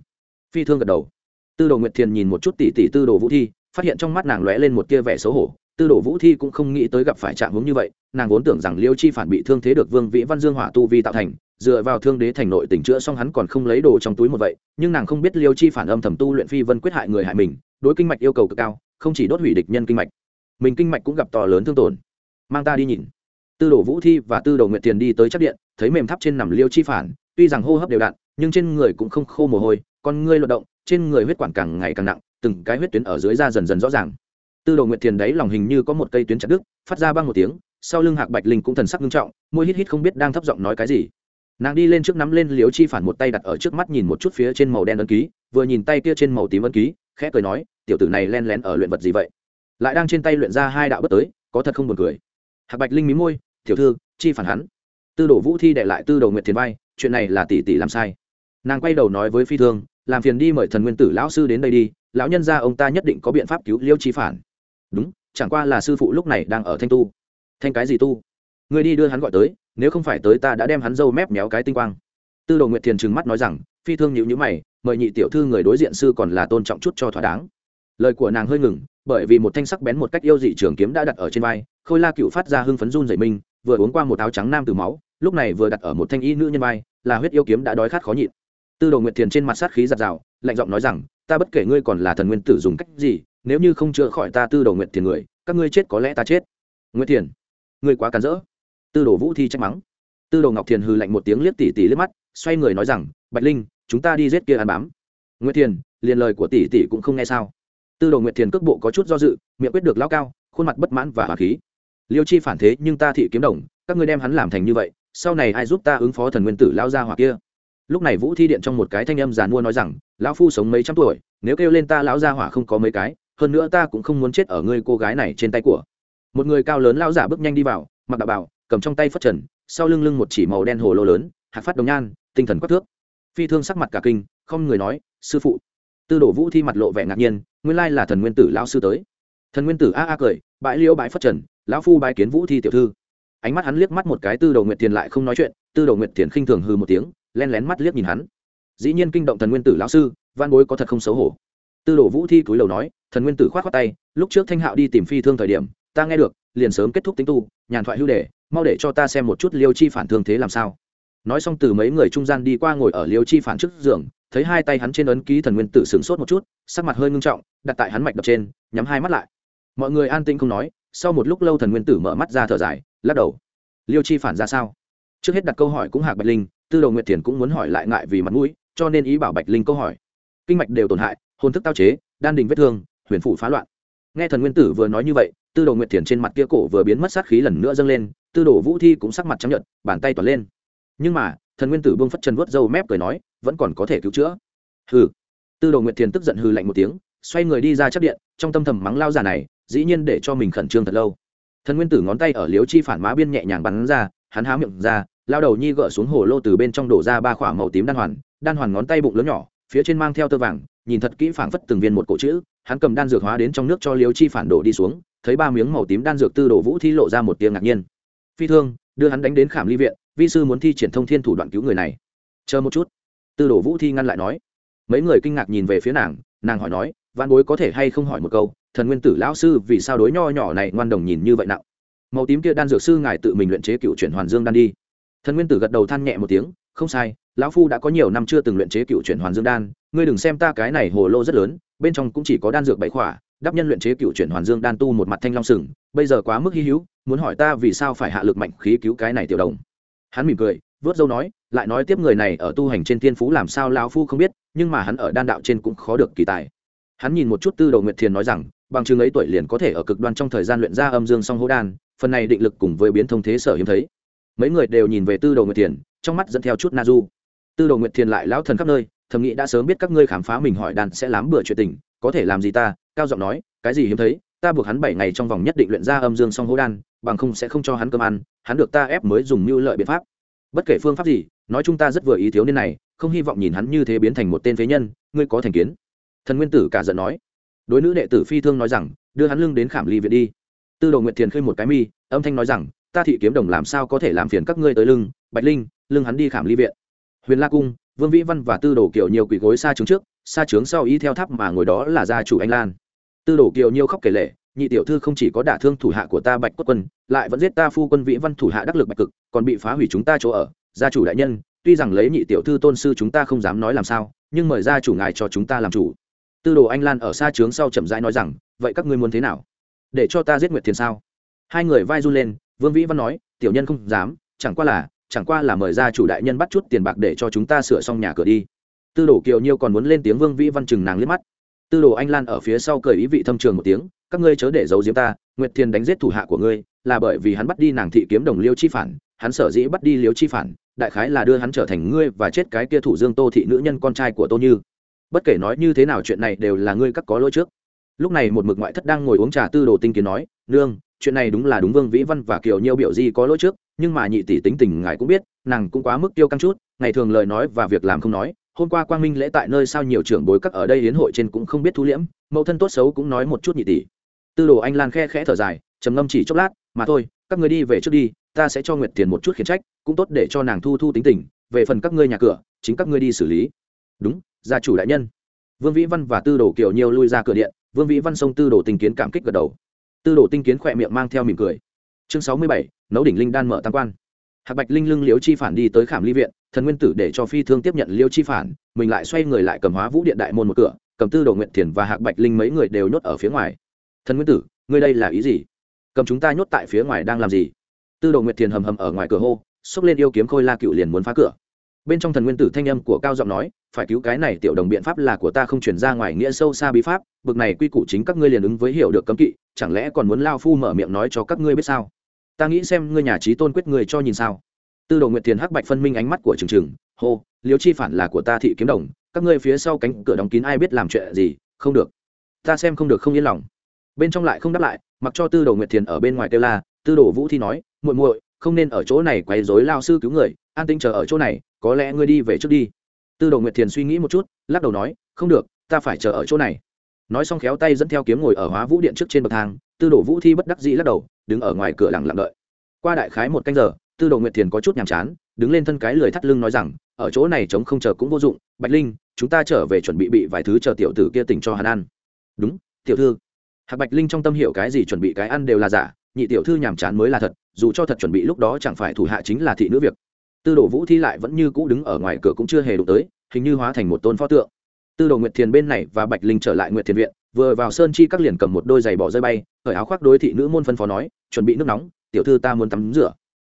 Phi thương gật đầu. Tư đồ nguyệt thiền nhìn một chút tỷ tỷ tư đồ vũ thi, phát hiện trong mắt nàng lóe lên một tia vẻ xấu hổ. Tư đồ vũ thi cũng không nghĩ tới gặp phải trạng hướng như vậy, nàng vốn tưởng rằng liêu chi phản bị thương thế được vương vĩ văn dương hỏa tu vi tạo thành, dựa vào thương đế thành nội tỉnh chữa xong hắn còn không lấy đồ trong túi một vậy, nhưng nàng không biết liêu chi phản âm thầm tu luyện phi vân quyết hại người hại mình, đối kinh mạch yêu cầu cực cao, không chỉ đốt hủy địch nhân kinh mạch. Mình kinh mạch cũng gặp to lớn thương tổn mang ta đi nhìn. Tư đồ vũ thi và tư đồ nguyệt tiền đi tới chắc điện, thấy mềm tháp trên nằm liêu chi phản, tuy rằng hô hấp đều đặn, nhưng trên người cũng không khô mồ hôi, con ngươi luận động, trên người huyết quản càng ngày càng nặng, từng cái huyết tuyến ở dưới da dần dần rõ ràng. Tư đồ nguyệt Tiền đấy lòng hình như có một cây tuyến chặt đứt, phát ra băng một tiếng, sau lưng hạc bạch linh cũng thần sắc nghiêm trọng, môi hít hít không biết đang thấp giọng nói cái gì. Nàng đi lên trước nắm lên liếu chi phản một tay đặt ở trước mắt nhìn một chút phía trên màu đen ấn ký, vừa nhìn tay kia trên màu tím ấn ký, khẽ cười nói, tiểu tử này len lén ở luyện vật gì vậy? Lại đang trên tay luyện ra hai đạo bất tới, có thật không buồn cười hạc bạch linh mí môi, tiểu thư, chi phản hắn? Tư đồ vũ thi để lại tư đồ nguyệt thiền vai, chuyện này là tỷ tỷ làm sai. Nàng quay đầu nói với phi thương, làm phiền đi mời thần nguyên tử lão sư đến đây đi, lão nhân gia ông ta nhất định có biện pháp cứu liêu chi phản. Đúng, chẳng qua là sư phụ lúc này đang ở thanh tu. Thanh cái gì tu? Người đi đưa hắn gọi tới, nếu không phải tới ta đã đem hắn dâu mép méo cái tinh quang. Tư đồ nguyệt thiền trừng mắt nói rằng, phi thương nhịu nhữ mày, mời nhị tiểu thư người đối diện sư còn là tôn trọng chút cho thỏa đáng. Lời của nàng hơi ngừng, bởi vì một thanh sắc bén một cách yêu dị trường kiếm đã đặt ở trên vai khôi la cựu phát ra hưng phấn run dậy mình, vừa uống qua một áo trắng nam từ máu lúc này vừa đặt ở một thanh y nữ nhân vai là huyết yêu kiếm đã đói khát khó nhịn. Tư đồ nguyệt thiền trên mặt sát khí giặt rào lạnh giọng nói rằng ta bất kể ngươi còn là thần nguyên tử dùng cách gì nếu như không chữa khỏi ta tư đồ nguyệt thiền người các ngươi chết có lẽ ta chết. Nguyệt thiền ngươi quá cản rỡ. Tư đồ vũ thi trách mắng. Tư đồ ngọc thiền hừ lạnh một tiếng liếc tỉ tỉ liếc mắt xoay người nói rằng bạch linh chúng ta đi giết kia ăn bám. Nguyệt thiền liền lời của tỷ tỷ cũng không nghe sao. Tư đồ nguyệt thiền cước bộ có chút do dự miệng quyết được lao cao khuôn mặt bất mãn và hà khí liêu chi phản thế nhưng ta thị kiếm đồng, các ngươi đem hắn làm thành như vậy, sau này ai giúp ta ứng phó thần nguyên tử lao ra hoặc kia? Lúc này vũ thi điện trong một cái thanh âm giàn mua nói rằng, lão phu sống mấy trăm tuổi, nếu kêu lên ta lão gia hỏa không có mấy cái, hơn nữa ta cũng không muốn chết ở ngươi cô gái này trên tay của. Một người cao lớn lão giả bước nhanh đi vào, mặc đạo bảo, cầm trong tay phất trần, sau lưng lưng một chỉ màu đen hồ lô lớn, hạt phát đồng nhan, tinh thần quắc thước. Phi thương sắc mặt cả kinh, không người nói, sư phụ. Tư đổ vũ thi mặt lộ vẻ ngạc nhiên, nguyên lai là thần nguyên tử lão sư tới. Thần nguyên tử a a cười, bãi liễu bãi phất trần lão phu bái kiến vũ thi tiểu thư. Ánh mắt hắn liếc mắt một cái tư đầu nguyệt thiền lại không nói chuyện, tư đầu nguyệt thiền khinh thường hư một tiếng, len lén mắt liếc nhìn hắn. Dĩ nhiên kinh động thần nguyên tử lão sư, văn bối có thật không xấu hổ. Tư đồ vũ thi cúi đầu nói, thần nguyên tử k h o á t khoác tay, lúc trước thanh hạo đi tìm phi thương thời điểm, ta nghe được, liền sớm kết thúc tính tu, nhàn thoại hưu đề mau để cho ta xem một chút liêu chi phản thương thế làm sao. Nói xong từ mấy người trung gian đi qua ngồi ở liêu chi phản trước giường, thấy hai tay hắn trên ấn ký thần nguyên tử sửng sốt một chút, sắc mặt hơi ngưng trọng, đặt tại hắn mạch đập trên, nhắm hai mắt lại. Mọi người an tĩnh không nói sau một lúc lâu thần nguyên tử mở mắt ra thở dài, lắc đầu. Liêu chi phản ra sao? Trước hết đặt câu hỏi cũng hạc bạch linh, tư đầu nguyệt thiền cũng muốn hỏi lại ngại vì mặt mũi, cho nên ý bảo bạch linh câu hỏi. Kinh mạch đều tổn hại, hồn thức tao chế, đan đình vết thương, huyền phủ phá loạn. Nghe thần nguyên tử vừa nói như vậy, tư đồ nguyệt thiền trên mặt kia cổ vừa biến mất sát khí lần nữa dâng lên, tư đồ vũ thi cũng sắc mặt chấp nhận bàn tay toàn lên. Nhưng mà, thần nguyên tử buông phất chân vớt râu mép cười nói, vẫn còn có thể cứu chữa. Hừ. Tư đồ nguyệt thiền tức giận hừ lạnh một tiếng, xoay người đi ra chắc điện, trong tâm thầm mắng lao già này dĩ nhiên để cho mình khẩn trương thật lâu. Thần nguyên tử ngón tay ở liếu chi phản má biên nhẹ nhàng bắn ra, hắn há miệng ra, lao đầu nhi gỡ xuống hồ lô từ bên trong đổ ra ba khỏa màu tím đan hoàn đan hoàn ngón tay bụng lớn nhỏ, phía trên mang theo tơ vàng, nhìn thật kỹ phảng phất từng viên một cổ chữ, hắn cầm đan dược hóa đến trong nước cho liếu chi phản đổ đi xuống, thấy ba miếng màu tím đan dược tư đổ vũ thi lộ ra một tiếng ngạc nhiên. Phi thương, đưa hắn đánh đến khảm ly viện, vi sư muốn thi triển thông thiên thủ đoạn cứu người này. Chờ một chút. Tư đổ vũ thi ngăn lại nói. Mấy người kinh ngạc nhìn về phía nàng nàng hỏi nói văn bối có thể hay không hỏi một câu? Thần nguyên tử lão sư vì sao đối nho nhỏ này ngoan đồng nhìn như vậy nặng? Màu tím kia đan dược sư ngài tự mình luyện chế cựu chuyển hoàn dương đan đi. Thần nguyên tử gật đầu than nhẹ một tiếng, không sai, lão phu đã có nhiều năm chưa từng luyện chế cựu chuyển hoàn dương đan, ngươi đừng xem ta cái này hồ lô rất lớn, bên trong cũng chỉ có đan dược bảy khỏa đắp nhân luyện chế cựu chuyển hoàn dương đan tu một mặt thanh long sừng, bây giờ quá mức hy hữu, muốn hỏi ta vì sao phải hạ lực mạnh khí cứu cái này tiểu đồng? Hắn mỉm cười, vớt dâu nói, lại nói tiếp người này ở tu hành trên thiên phú làm sao lão phu không biết, nhưng mà hắn ở đan đạo trên cũng khó được kỳ tài. Hắn nhìn một chút tư đầu nguyệt thiền nói rằng bằng chứng ấy tuổi liền có thể ở cực đoan trong thời gian luyện ra âm dương song hô đan, phần này định lực cùng với biến thông thế sở hiếm thấy. Mấy người đều nhìn về tư đồ nguyệt thiền, trong mắt dẫn theo chút na du. Tư đồ nguyệt thiền lại lão thần khắp nơi, thầm nghĩ đã sớm biết các ngươi khám phá mình hỏi đàn sẽ lắm bữa chuyện tình, có thể làm gì ta? Cao giọng nói, cái gì hiếm thấy? Ta buộc hắn bảy ngày trong vòng nhất định luyện ra âm dương song hô đan, bằng không sẽ không cho hắn cơm ăn, hắn được ta ép mới dùng mưu lợi biện pháp. Bất kể phương pháp gì, nói chúng ta rất vừa ý thiếu niên này, không hy vọng nhìn hắn như thế biến thành một tên phế nhân, ngươi có thành kiến? Thần nguyên tử cả giận nói đối nữ đệ tử phi thương nói rằng, đưa hắn lưng đến khảm ly viện đi. Tư đồ nguyệt thiền khơi một cái mi, âm thanh nói rằng, ta thị kiếm đồng làm sao có thể làm phiền các ngươi tới lưng, bạch linh, lưng hắn đi khảm ly viện. Huyền la cung, vương vĩ văn và tư đồ kiều nhiều quỷ gối xa trướng trước, xa trướng sau ý theo tháp mà ngồi đó là gia chủ anh lan. Tư đồ kiều nhiều khóc kể lệ nhị tiểu thư không chỉ có đả thương thủ hạ của ta bạch quốc quân, lại vẫn giết ta phu quân vĩ văn thủ hạ đắc lực bạch cực, còn bị phá hủy chúng ta chỗ ở. Gia chủ đại nhân, tuy rằng lấy nhị tiểu thư tôn sư chúng ta không dám nói làm sao, nhưng mời gia chủ ngài cho chúng ta làm chủ tư đồ anh lan ở xa trướng sau chậm rãi nói rằng, vậy các ngươi muốn thế nào? Để cho ta giết nguyệt thiền sao? Hai người vai run lên, vương vĩ văn nói, tiểu nhân không dám, chẳng qua là, chẳng qua là mời ra chủ đại nhân bắt chút tiền bạc để cho chúng ta sửa xong nhà cửa đi. Tư đồ kiều nhiêu còn muốn lên tiếng vương vĩ văn chừng nàng liếc mắt. Tư đồ anh lan ở phía sau cười ý vị thâm trường một tiếng, các ngươi chớ để giấu diếm ta, nguyệt thiền đánh giết thủ hạ của ngươi, là bởi vì hắn bắt đi nàng thị kiếm đồng liêu chi phản, hắn sở dĩ bắt đi liêu chi phản, đại khái là đưa hắn trở thành ngươi và chết cái kia thủ dương tô thị nữ nhân con trai của tô như bất kể nói như thế nào chuyện này đều là ngươi các có lỗi trước. Lúc này một mực ngoại thất đang ngồi uống trà tư đồ tinh kiến nói, nương, chuyện này đúng là đúng vương vĩ văn và kiều nhiêu biểu di có lỗi trước, nhưng mà nhị tỷ tính tình ngài cũng biết, nàng cũng quá mức tiêu căng chút, ngày thường lời nói và việc làm không nói, hôm qua quang minh lễ tại nơi sao nhiều trưởng bối các ở đây hiến hội trên cũng không biết thu liễm, mẫu thân tốt xấu cũng nói một chút nhị tỷ. Tư đồ anh lan khe khẽ thở dài, trầm ngâm chỉ chốc lát, mà thôi, các người đi về trước đi, ta sẽ cho nguyệt tiền một chút khiển trách, cũng tốt để cho nàng thu thu tính tình, về phần các ngươi nhà cửa, chính các ngươi đi xử lý. Đúng gia chủ đại nhân. Vương vĩ văn và tư đồ kiều nhiêu lui ra cửa điện, vương vĩ văn xông tư đồ tinh kiến cảm kích gật đầu. Tư đồ tinh kiến khỏe miệng mang theo mỉm cười. Chương sáu mươi bảy, nấu đỉnh linh đan mở tam quan. Hạc bạch linh lưng liễu chi phản đi tới khảm ly viện, thần nguyên tử để cho phi thương tiếp nhận liễu chi phản, mình lại xoay người lại cầm hóa vũ điện đại môn một cửa, cầm tư đồ nguyện thiền và hạc bạch linh mấy người đều nhốt ở phía ngoài. Thần nguyên tử, ngươi đây là ý gì? Cầm chúng ta nhốt tại phía ngoài đang làm gì? Tư đồ nguyệt thiền hầm hầm ở ngoài cửa hô, xốc lên yêu kiếm khôi la cựu liền muốn phá cửa bên trong thần nguyên tử thanh âm của cao giọng nói, phải cứu cái này tiểu đồng biện pháp là của ta không chuyển ra ngoài nghĩa sâu xa bí pháp, bực này quy củ chính các ngươi liền ứng với hiểu được cấm kỵ, chẳng lẽ còn muốn lao phu mở miệng nói cho các ngươi biết sao? Ta nghĩ xem ngươi nhà trí tôn quyết người cho nhìn sao. Tư đồ nguyệt thiền hắc bạch phân minh ánh mắt của trừng trừng, hô liếu chi phản là của ta thị kiếm đồng, các ngươi phía sau cánh cửa đóng kín ai biết làm chuyện gì, không được. Ta xem không được không yên lòng. Bên trong lại không đáp lại, mặc cho tư đồ nguyệt thiền ở bên ngoài kêu la, tư đồ vũ thi nói, muội muội, không nên ở chỗ này quấy rối lao sư cứu người, an tinh chờ ở chỗ này có lẽ ngươi đi về trước đi. Tư đồ nguyệt thiền suy nghĩ một chút, lắc đầu nói, không được, ta phải chờ ở chỗ này. Nói xong khéo tay dẫn theo kiếm ngồi ở hóa vũ điện trước trên bậc thang, tư đồ vũ thi bất đắc dĩ lắc đầu, đứng ở ngoài cửa lặng lặng đợi. Qua đại khái một canh giờ, tư đồ nguyệt thiền có chút nhàm chán, đứng lên thân cái lười thắt lưng nói rằng, ở chỗ này chống không chờ cũng vô dụng, bạch linh, chúng ta trở về chuẩn bị bị vài thứ chờ tiểu tử kia tỉnh cho hắn ăn. Đúng, tiểu thư. Hạc bạch linh trong tâm hiểu cái gì chuẩn bị cái ăn đều là giả, nhị tiểu thư nhàm chán mới là thật, dù cho thật chuẩn bị lúc đó chẳng phải thủ hạ chính là thị nữ việc tư đồ vũ thi lại vẫn như cũ đứng ở ngoài cửa cũng chưa hề đụng tới, hình như hóa thành một tôn pho tượng. Tư đồ nguyệt thiền bên này và bạch linh trở lại nguyệt thiền viện, vừa vào sơn chi các liền cầm một đôi giày bỏ rơi bay khởi áo khoác đối thị nữ môn phân phó nói, chuẩn bị nước nóng, tiểu thư ta muốn tắm rửa.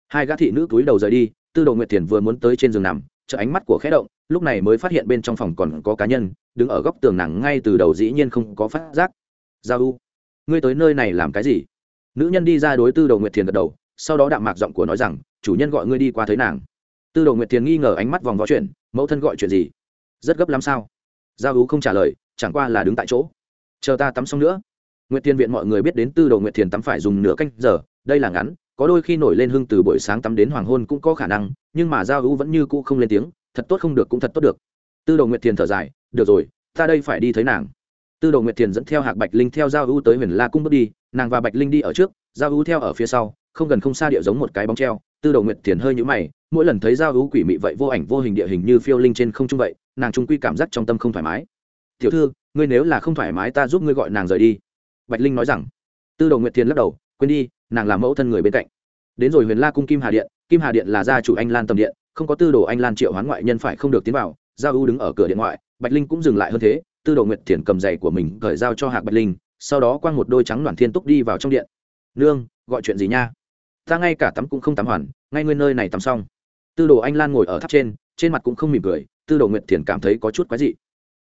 Hai gã thị nữ túi đầu rời đi, tư đồ nguyệt thiền vừa muốn tới trên giường nằm chợ ánh mắt của khẽ động, lúc này mới phát hiện bên trong phòng còn có cá nhân, đứng ở góc tường nặng ngay từ đầu dĩ nhiên không có phát giác. Giao u, ngươi tới nơi này làm cái gì? Nữ nhân đi ra đối tư đồ nguyệt thiền gật đầu, sau đó đạm mạc giọng của nói rằng, chủ nhân gọi ngươi đi qua thấy nàng tư đồ nguyệt thiền nghi ngờ ánh mắt vòng vó chuyện mẫu thân gọi chuyện gì? Rất gấp lắm sao? Giao hữu không trả lời, chẳng qua là đứng tại chỗ. Chờ ta tắm xong nữa. Nguyệt thiền viện mọi người biết đến tư đồ nguyệt thiền tắm phải dùng nửa canh giờ, đây là ngắn, có đôi khi nổi lên hưng từ buổi sáng tắm đến hoàng hôn cũng có khả năng, nhưng mà giao hữu vẫn như cũ không lên tiếng, thật tốt không được cũng thật tốt được. Tư đồ nguyệt thiền thở dài, được rồi, ta đây phải đi thấy nàng. Tư đồ nguyệt thiền dẫn theo hạc bạch linh theo giao hữu tới huyền la cung bước đi, nàng và bạch linh đi ở trước, giao hữu theo ở phía sau, không gần không xa địa giống một cái bóng treo. Tư đồ nguyệt thiền hơi nhũ mày mỗi lần thấy giao hữu quỷ mị vậy vô ảnh vô hình địa hình như phiêu linh trên không trung vậy, nàng trung quy cảm giác trong tâm không thoải mái. Tiểu thư, ngươi nếu là không thoải mái ta giúp ngươi gọi nàng rời đi. Bạch linh nói rằng. Tư đồ nguyệt thiền lắc đầu, quên đi, nàng là mẫu thân người bên cạnh. Đến rồi huyền la cung kim hà điện, kim hà điện là gia chủ anh lan tầm điện, không có tư đồ anh lan triệu hoán ngoại nhân phải không được tiến vào, giao ưu đứng ở cửa điện ngoại, bạch linh cũng dừng lại hơn thế, tư đồ nguyệt thiền cầm giày của mình cởi giao cho hạc bạch linh, sau đó quăng một đôi trắng đoàn thiên túc đi vào trong điện. Nương, gọi chuyện gì nha? Ta ngay cả tắm cũng không tắm hoàn, ngay nguyên nơi này tắm xong tư đồ anh lan ngồi ở tháp trên trên mặt cũng không mỉm cười, tư đồ nguyệt thiền cảm thấy có chút quái dị.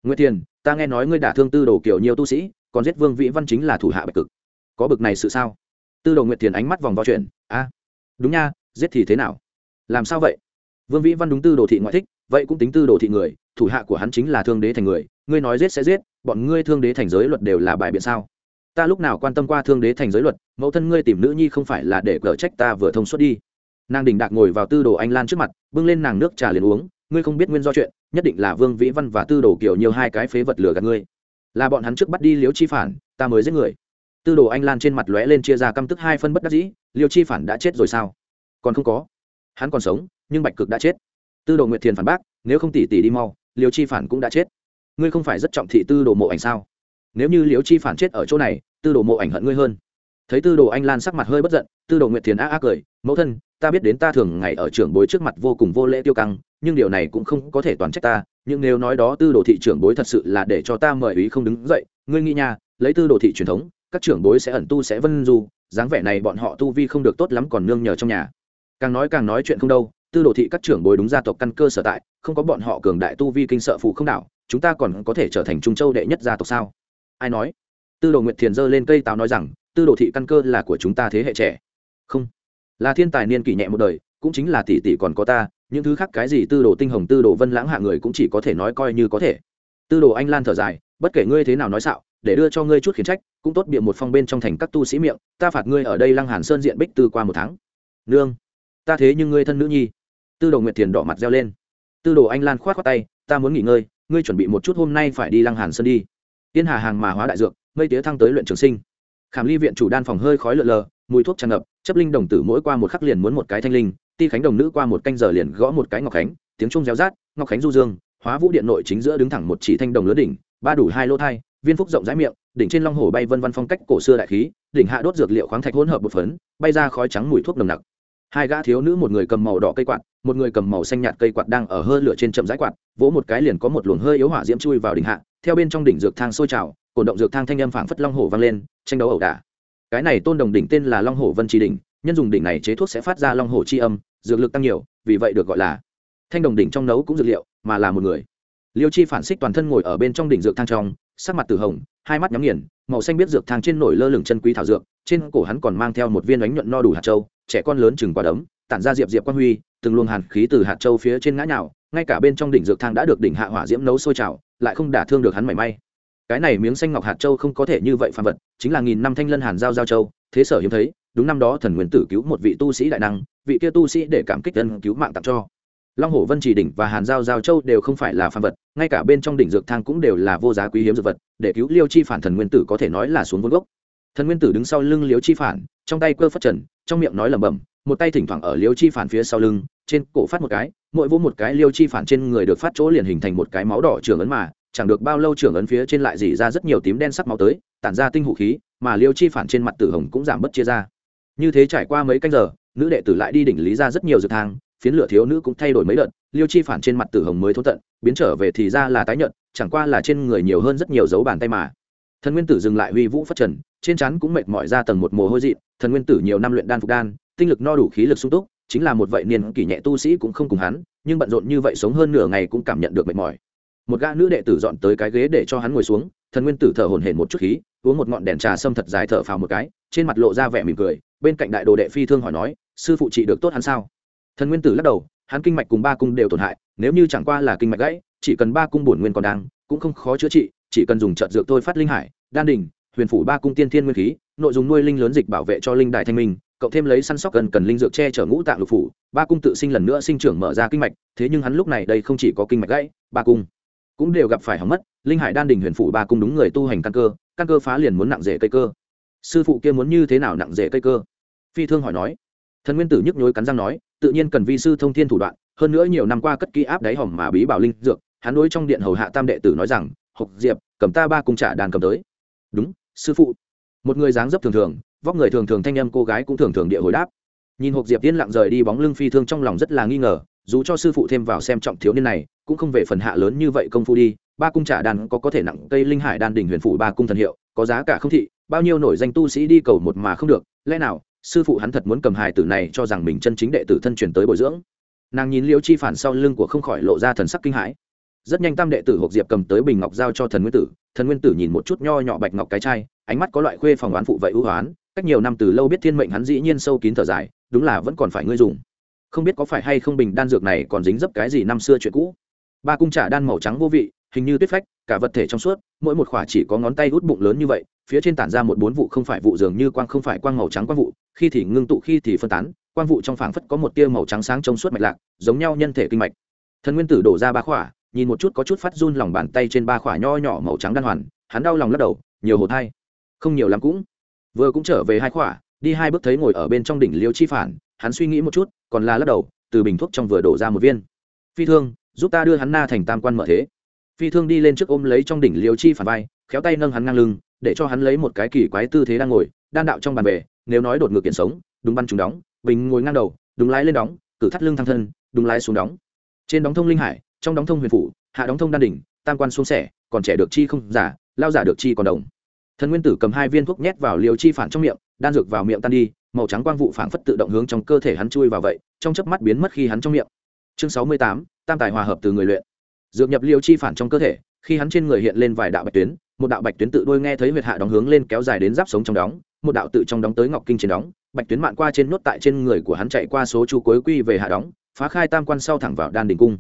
Nguyệt thiền, ta nghe nói ngươi đả thương tư đồ kiểu nhiều tu sĩ, còn giết vương vĩ văn chính là thủ hạ bạch cực. Có bực này sự sao? Tư đồ nguyệt thiền ánh mắt vòng vào chuyện a, đúng nha, giết thì thế nào? Làm sao vậy? Vương vĩ văn đúng tư đồ thị ngoại thích, vậy cũng tính tư đồ thị người, thủ hạ của hắn chính là thương đế thành người, ngươi nói giết sẽ giết, bọn ngươi thương đế thành giới luật đều là bài biện sao? Ta lúc nào quan tâm qua thương đế thành giới luật, mẫu thân ngươi tìm nữ nhi không phải là để cờ trách ta vừa thông suốt đi nàng đình đạc ngồi vào tư đồ anh lan trước mặt, bưng lên nàng nước trà liền uống, ngươi không biết nguyên do chuyện, nhất định là vương vĩ văn và tư đồ kiểu nhiều hai cái phế vật lừa gạt ngươi. Là bọn hắn trước bắt đi liếu chi phản, ta mới giết người. Tư đồ anh lan trên mặt lóe lên chia ra căm tức hai phân bất đắc dĩ, liêu chi phản đã chết rồi sao? Còn không có. Hắn còn sống, nhưng bạch cực đã chết. Tư đồ nguyệt thiền phản bác, nếu không tỉ tỉ đi mau, liêu chi phản cũng đã chết. Ngươi không phải rất trọng thị tư đồ mộ ảnh sao? Nếu như liêu chi phản chết ở chỗ này, tư đồ mộ ảnh hận ngươi hơn. Thấy tư đồ anh lan sắc mặt hơi bất giận, tư đồ nguyệt thiền a a cười, mẫu thân ta biết đến ta thường ngày ở trưởng bối trước mặt vô cùng vô lễ tiêu căng, nhưng điều này cũng không có thể toàn trách ta, nhưng nếu nói đó tư đồ thị trưởng bối thật sự là để cho ta mời ý không đứng dậy, ngươi nghĩ nha, lấy tư đồ thị truyền thống, các trưởng bối sẽ ẩn tu sẽ vân du, dáng vẻ này bọn họ tu vi không được tốt lắm còn nương nhờ trong nhà. Càng nói càng nói chuyện không đâu, tư đồ thị các trưởng bối đúng gia tộc căn cơ sở tại, không có bọn họ cường đại tu vi kinh sợ phụ không đảo, chúng ta còn có thể trở thành trung châu đệ nhất gia tộc sao? Ai nói? Tư đồ nguyệt thiền giơ lên cây táo nói rằng, tư đồ thị căn cơ là của chúng ta thế hệ trẻ. Không là thiên tài niên kỷ nhẹ một đời, cũng chính là tỷ tỷ còn có ta, những thứ khác cái gì tư đồ tinh hồng, tư đồ vân lãng hạ người cũng chỉ có thể nói coi như có thể. Tư đồ anh lan thở dài, bất kể ngươi thế nào nói xạo, để đưa cho ngươi chút khiển trách, cũng tốt biện một phong bên trong thành các tu sĩ miệng, ta phạt ngươi ở đây lăng hàn sơn diện bích tư qua một tháng. Nương, ta thế nhưng ngươi thân nữ nhi. Tư đồ nguyệt thiền đỏ mặt reo lên. Tư đồ anh lan khoát khoát tay, ta muốn nghỉ ngơi, ngươi chuẩn bị một chút hôm nay phải đi lăng hàn sơn đi. Tiên hà hàng mà hóa đại dược, mây tía thăng tới luyện trường sinh. Khảm ly viện chủ đan phòng hơi khói lợn lờ, mùi thuốc tràn ngập chấp linh đồng tử mỗi qua một khắc liền muốn một cái thanh linh, ti khánh đồng nữ qua một canh giờ liền gõ một cái ngọc khánh, tiếng trung réo rát, ngọc khánh du dương, hóa vũ điện nội chính giữa đứng thẳng một chỉ thanh đồng lớn đỉnh, ba đủ hai lỗ thai, viên phúc rộng rãi miệng, đỉnh trên long hồ bay vân văn phong cách cổ xưa đại khí, đỉnh hạ đốt dược liệu khoáng thạch hỗn hợp một phấn, bay ra khói trắng mùi thuốc nồng nặc. Hai gã thiếu nữ một người cầm màu đỏ cây quạt, một người cầm màu xanh nhạt cây quạt đang ở hơi lửa trên chậm rãi quạt, vỗ một cái liền có một luồng hơi yếu hỏa diễm chui vào đỉnh hạ, theo bên trong đỉnh dược thang sôi trào, cổ động dược thang thanh âm phảng phất long hổ vang lên, tranh đấu ẩu đả cái này tôn đồng đỉnh tên là long hổ vân tri đỉnh, nhân dùng đỉnh này chế thuốc sẽ phát ra long hổ chi âm, dược lực tăng nhiều, vì vậy được gọi là thanh đồng đỉnh trong nấu cũng dược liệu, mà là một người. Liêu chi phản xích toàn thân ngồi ở bên trong đỉnh dược thang trong, sắc mặt từ hồng, hai mắt nhắm nghiền, màu xanh biết dược thang trên nổi lơ lửng chân quý thảo dược, trên cổ hắn còn mang theo một viên đánh nhuận no đủ hạt châu, trẻ con lớn chừng quả đấm, tản ra diệp diệp quan huy, từng luồng hàn khí từ hạt châu phía trên ngã nhào, ngay cả bên trong đỉnh dược thang đã được đỉnh hạ hỏa diễm nấu sôi trào, lại không đả thương được hắn mảy may cái này miếng xanh ngọc hạt châu không có thể như vậy phàm vật, chính là nghìn năm thanh lân hàn giao giao châu, thế sở hiếm thấy, đúng năm đó thần nguyên tử cứu một vị tu sĩ đại năng, vị kia tu sĩ để cảm kích ân cứu mạng tặng cho. Long hổ vân chỉ đỉnh và hàn giao giao châu đều không phải là phàm vật, ngay cả bên trong đỉnh dược thang cũng đều là vô giá quý hiếm dược vật, để cứu liêu chi phản thần nguyên tử có thể nói là xuống vốn gốc. Thần nguyên tử đứng sau lưng liêu chi phản, trong tay cơ phát trần, trong miệng nói lẩm bẩm, một tay thỉnh thoảng ở liêu chi phản phía sau lưng, trên cổ phát một cái, mỗi vỗ một cái liêu chi phản trên người được phát chỗ liền hình thành một cái máu đỏ trường ấn mà chẳng được bao lâu trưởng ấn phía trên lại dỉ ra rất nhiều tím đen sắc máu tới, tản ra tinh hụ khí, mà liêu chi phản trên mặt tử hồng cũng giảm bớt chia ra. Như thế trải qua mấy canh giờ, nữ đệ tử lại đi đỉnh lý ra rất nhiều dược thang, phiến lửa thiếu nữ cũng thay đổi mấy đợt, liêu chi phản trên mặt tử hồng mới thốn tận, biến trở về thì ra là tái nhợt, chẳng qua là trên người nhiều hơn rất nhiều dấu bàn tay mà. Thần nguyên tử dừng lại huy vũ phát trần, trên chắn cũng mệt mỏi ra tầng một mồ hôi dị thần nguyên tử nhiều năm luyện đan phục đan, tinh lực no đủ khí lực sung túc, chính là một vậy niên kỷ nhẹ tu sĩ cũng không cùng hắn, nhưng bận rộn như vậy sống hơn nửa ngày cũng cảm nhận được mệt mỏi một gã nữ đệ tử dọn tới cái ghế để cho hắn ngồi xuống, thần nguyên tử thở hổn hển một chút khí, uống một ngọn đèn trà sâm thật dài thở phào một cái, trên mặt lộ ra vẻ mỉm cười, bên cạnh đại đồ đệ phi thương hỏi nói, sư phụ trị được tốt hắn sao? Thần nguyên tử lắc đầu, hắn kinh mạch cùng ba cung đều tổn hại, nếu như chẳng qua là kinh mạch gãy, chỉ cần ba cung bổn nguyên còn đang, cũng không khó chữa trị, chỉ cần dùng trợt dược thôi phát linh hải, đan đình huyền phủ ba cung tiên thiên nguyên khí, nội dung nuôi linh lớn dịch bảo vệ cho linh đại thanh minh, cộng thêm lấy săn sóc cần cần linh dược che chở ngũ tạng lục phủ, ba cung tự sinh lần nữa sinh trưởng mở ra kinh mạch, thế nhưng hắn lúc này đây không chỉ có kinh mạch gãy, ba cung cũng đều gặp phải hỏng mất, linh hải đan đình huyền phủ ba cung đúng người tu hành căn cơ căn cơ phá liền muốn nặng rễ cây cơ. Sư phụ kia muốn như thế nào nặng rễ cây cơ? Phi thương hỏi nói. Thần nguyên tử nhức nhối cắn răng nói, tự nhiên cần vi sư thông thiên thủ đoạn, hơn nữa nhiều năm qua cất kỹ áp đáy hỏng mà bí bảo linh dược, hắn đối trong điện hầu hạ tam đệ tử nói rằng, hộc diệp, cầm ta ba cung trả đàn cầm tới. Đúng, sư phụ. Một người dáng dấp thường thường, vóc người thường thường thanh âm cô gái cũng thường thường địa hồi đáp. Nhìn hộp diệp yên lặng rời đi bóng lưng phi thương trong lòng rất là nghi ngờ, dù cho sư phụ thêm vào xem trọng thiếu niên này cũng không về phần hạ lớn như vậy công phu đi, ba cung trả đàn có có thể nặng cây linh hải đan đỉnh huyền phủ ba cung thần hiệu, có giá cả không thị, bao nhiêu nổi danh tu sĩ đi cầu một mà không được, lẽ nào, sư phụ hắn thật muốn cầm hài tử này cho rằng mình chân chính đệ tử thân truyền tới bồi dưỡng? Nàng nhìn liễu chi phản sau lưng của không khỏi lộ ra thần sắc kinh hãi. Rất nhanh tam đệ tử hộp diệp cầm tới bình ngọc giao cho thần nguyên tử, thần nguyên tử nhìn một chút nho nhỏ bạch ngọc cái chai, ánh mắt có loại khuê phòng oán phụ vậy ưu hoán, cách nhiều năm từ lâu biết thiên mệnh hắn dĩ nhiên sâu kín thở dài, đúng là vẫn còn phải ngươi dùng. Không biết có phải hay không bình đan dược này còn dính dấp cái gì năm xưa chuyện cũ? Ba cung trả đan màu trắng vô vị, hình như tuyết phách, cả vật thể trong suốt, mỗi một khỏa chỉ có ngón tay hút bụng lớn như vậy, phía trên tản ra một bốn vụ không phải vụ dường như quang không phải quang màu trắng quang vụ, khi thì ngưng tụ khi thì phân tán, quang vụ trong phảng phất có một tia màu trắng sáng trong suốt mạch lạc, giống nhau nhân thể kinh mạch. Thần nguyên tử đổ ra ba khỏa, nhìn một chút có chút phát run lòng bàn tay trên ba khỏa nho nhỏ màu trắng đan hoàn, hắn đau lòng lắc đầu, nhiều hột hai. Không nhiều lắm cũng. Vừa cũng trở về hai khỏa, đi hai bước thấy ngồi ở bên trong đỉnh liêu chi phản, hắn suy nghĩ một chút, còn là lắc đầu, từ bình thuốc trong vừa đổ ra một viên. Phi thương giúp ta đưa hắn na thành tam quan mở thế. Phi thương đi lên trước ôm lấy trong đỉnh liều chi phản vai, khéo tay nâng hắn ngang lưng, để cho hắn lấy một cái kỳ quái tư thế đang ngồi, đan đạo trong bàn về nếu nói đột ngược kiện sống, đúng bắn chúng đóng, bình ngồi ngang đầu, đúng lái lên đóng, cử thắt lưng thăng thân, đúng lái xuống đóng. Trên đóng thông linh hải, trong đóng thông huyền phủ, hạ đóng thông đan đỉnh, tam quan xuống sẻ, còn trẻ được chi không giả, lao giả được chi còn đồng. Thần nguyên tử cầm hai viên thuốc nhét vào liều chi phản trong miệng, đan dược vào miệng tan đi, màu trắng quang vụ phảng phất tự động hướng trong cơ thể hắn chui vào vậy, trong chớp mắt biến mất khi hắn trong miệng. Chương sáu mươi tám tam tài hòa hợp từ người luyện. Dược nhập liều chi phản trong cơ thể, khi hắn trên người hiện lên vài đạo bạch tuyến, một đạo bạch tuyến tự đôi nghe thấy huyệt hạ đóng hướng lên kéo dài đến giáp sống trong đóng, một đạo tự trong đóng tới ngọc kinh trên đóng, bạch tuyến mạn qua trên nốt tại trên người của hắn chạy qua số chu cuối quy về hạ đóng, phá khai tam quan sau thẳng vào đan đình cung.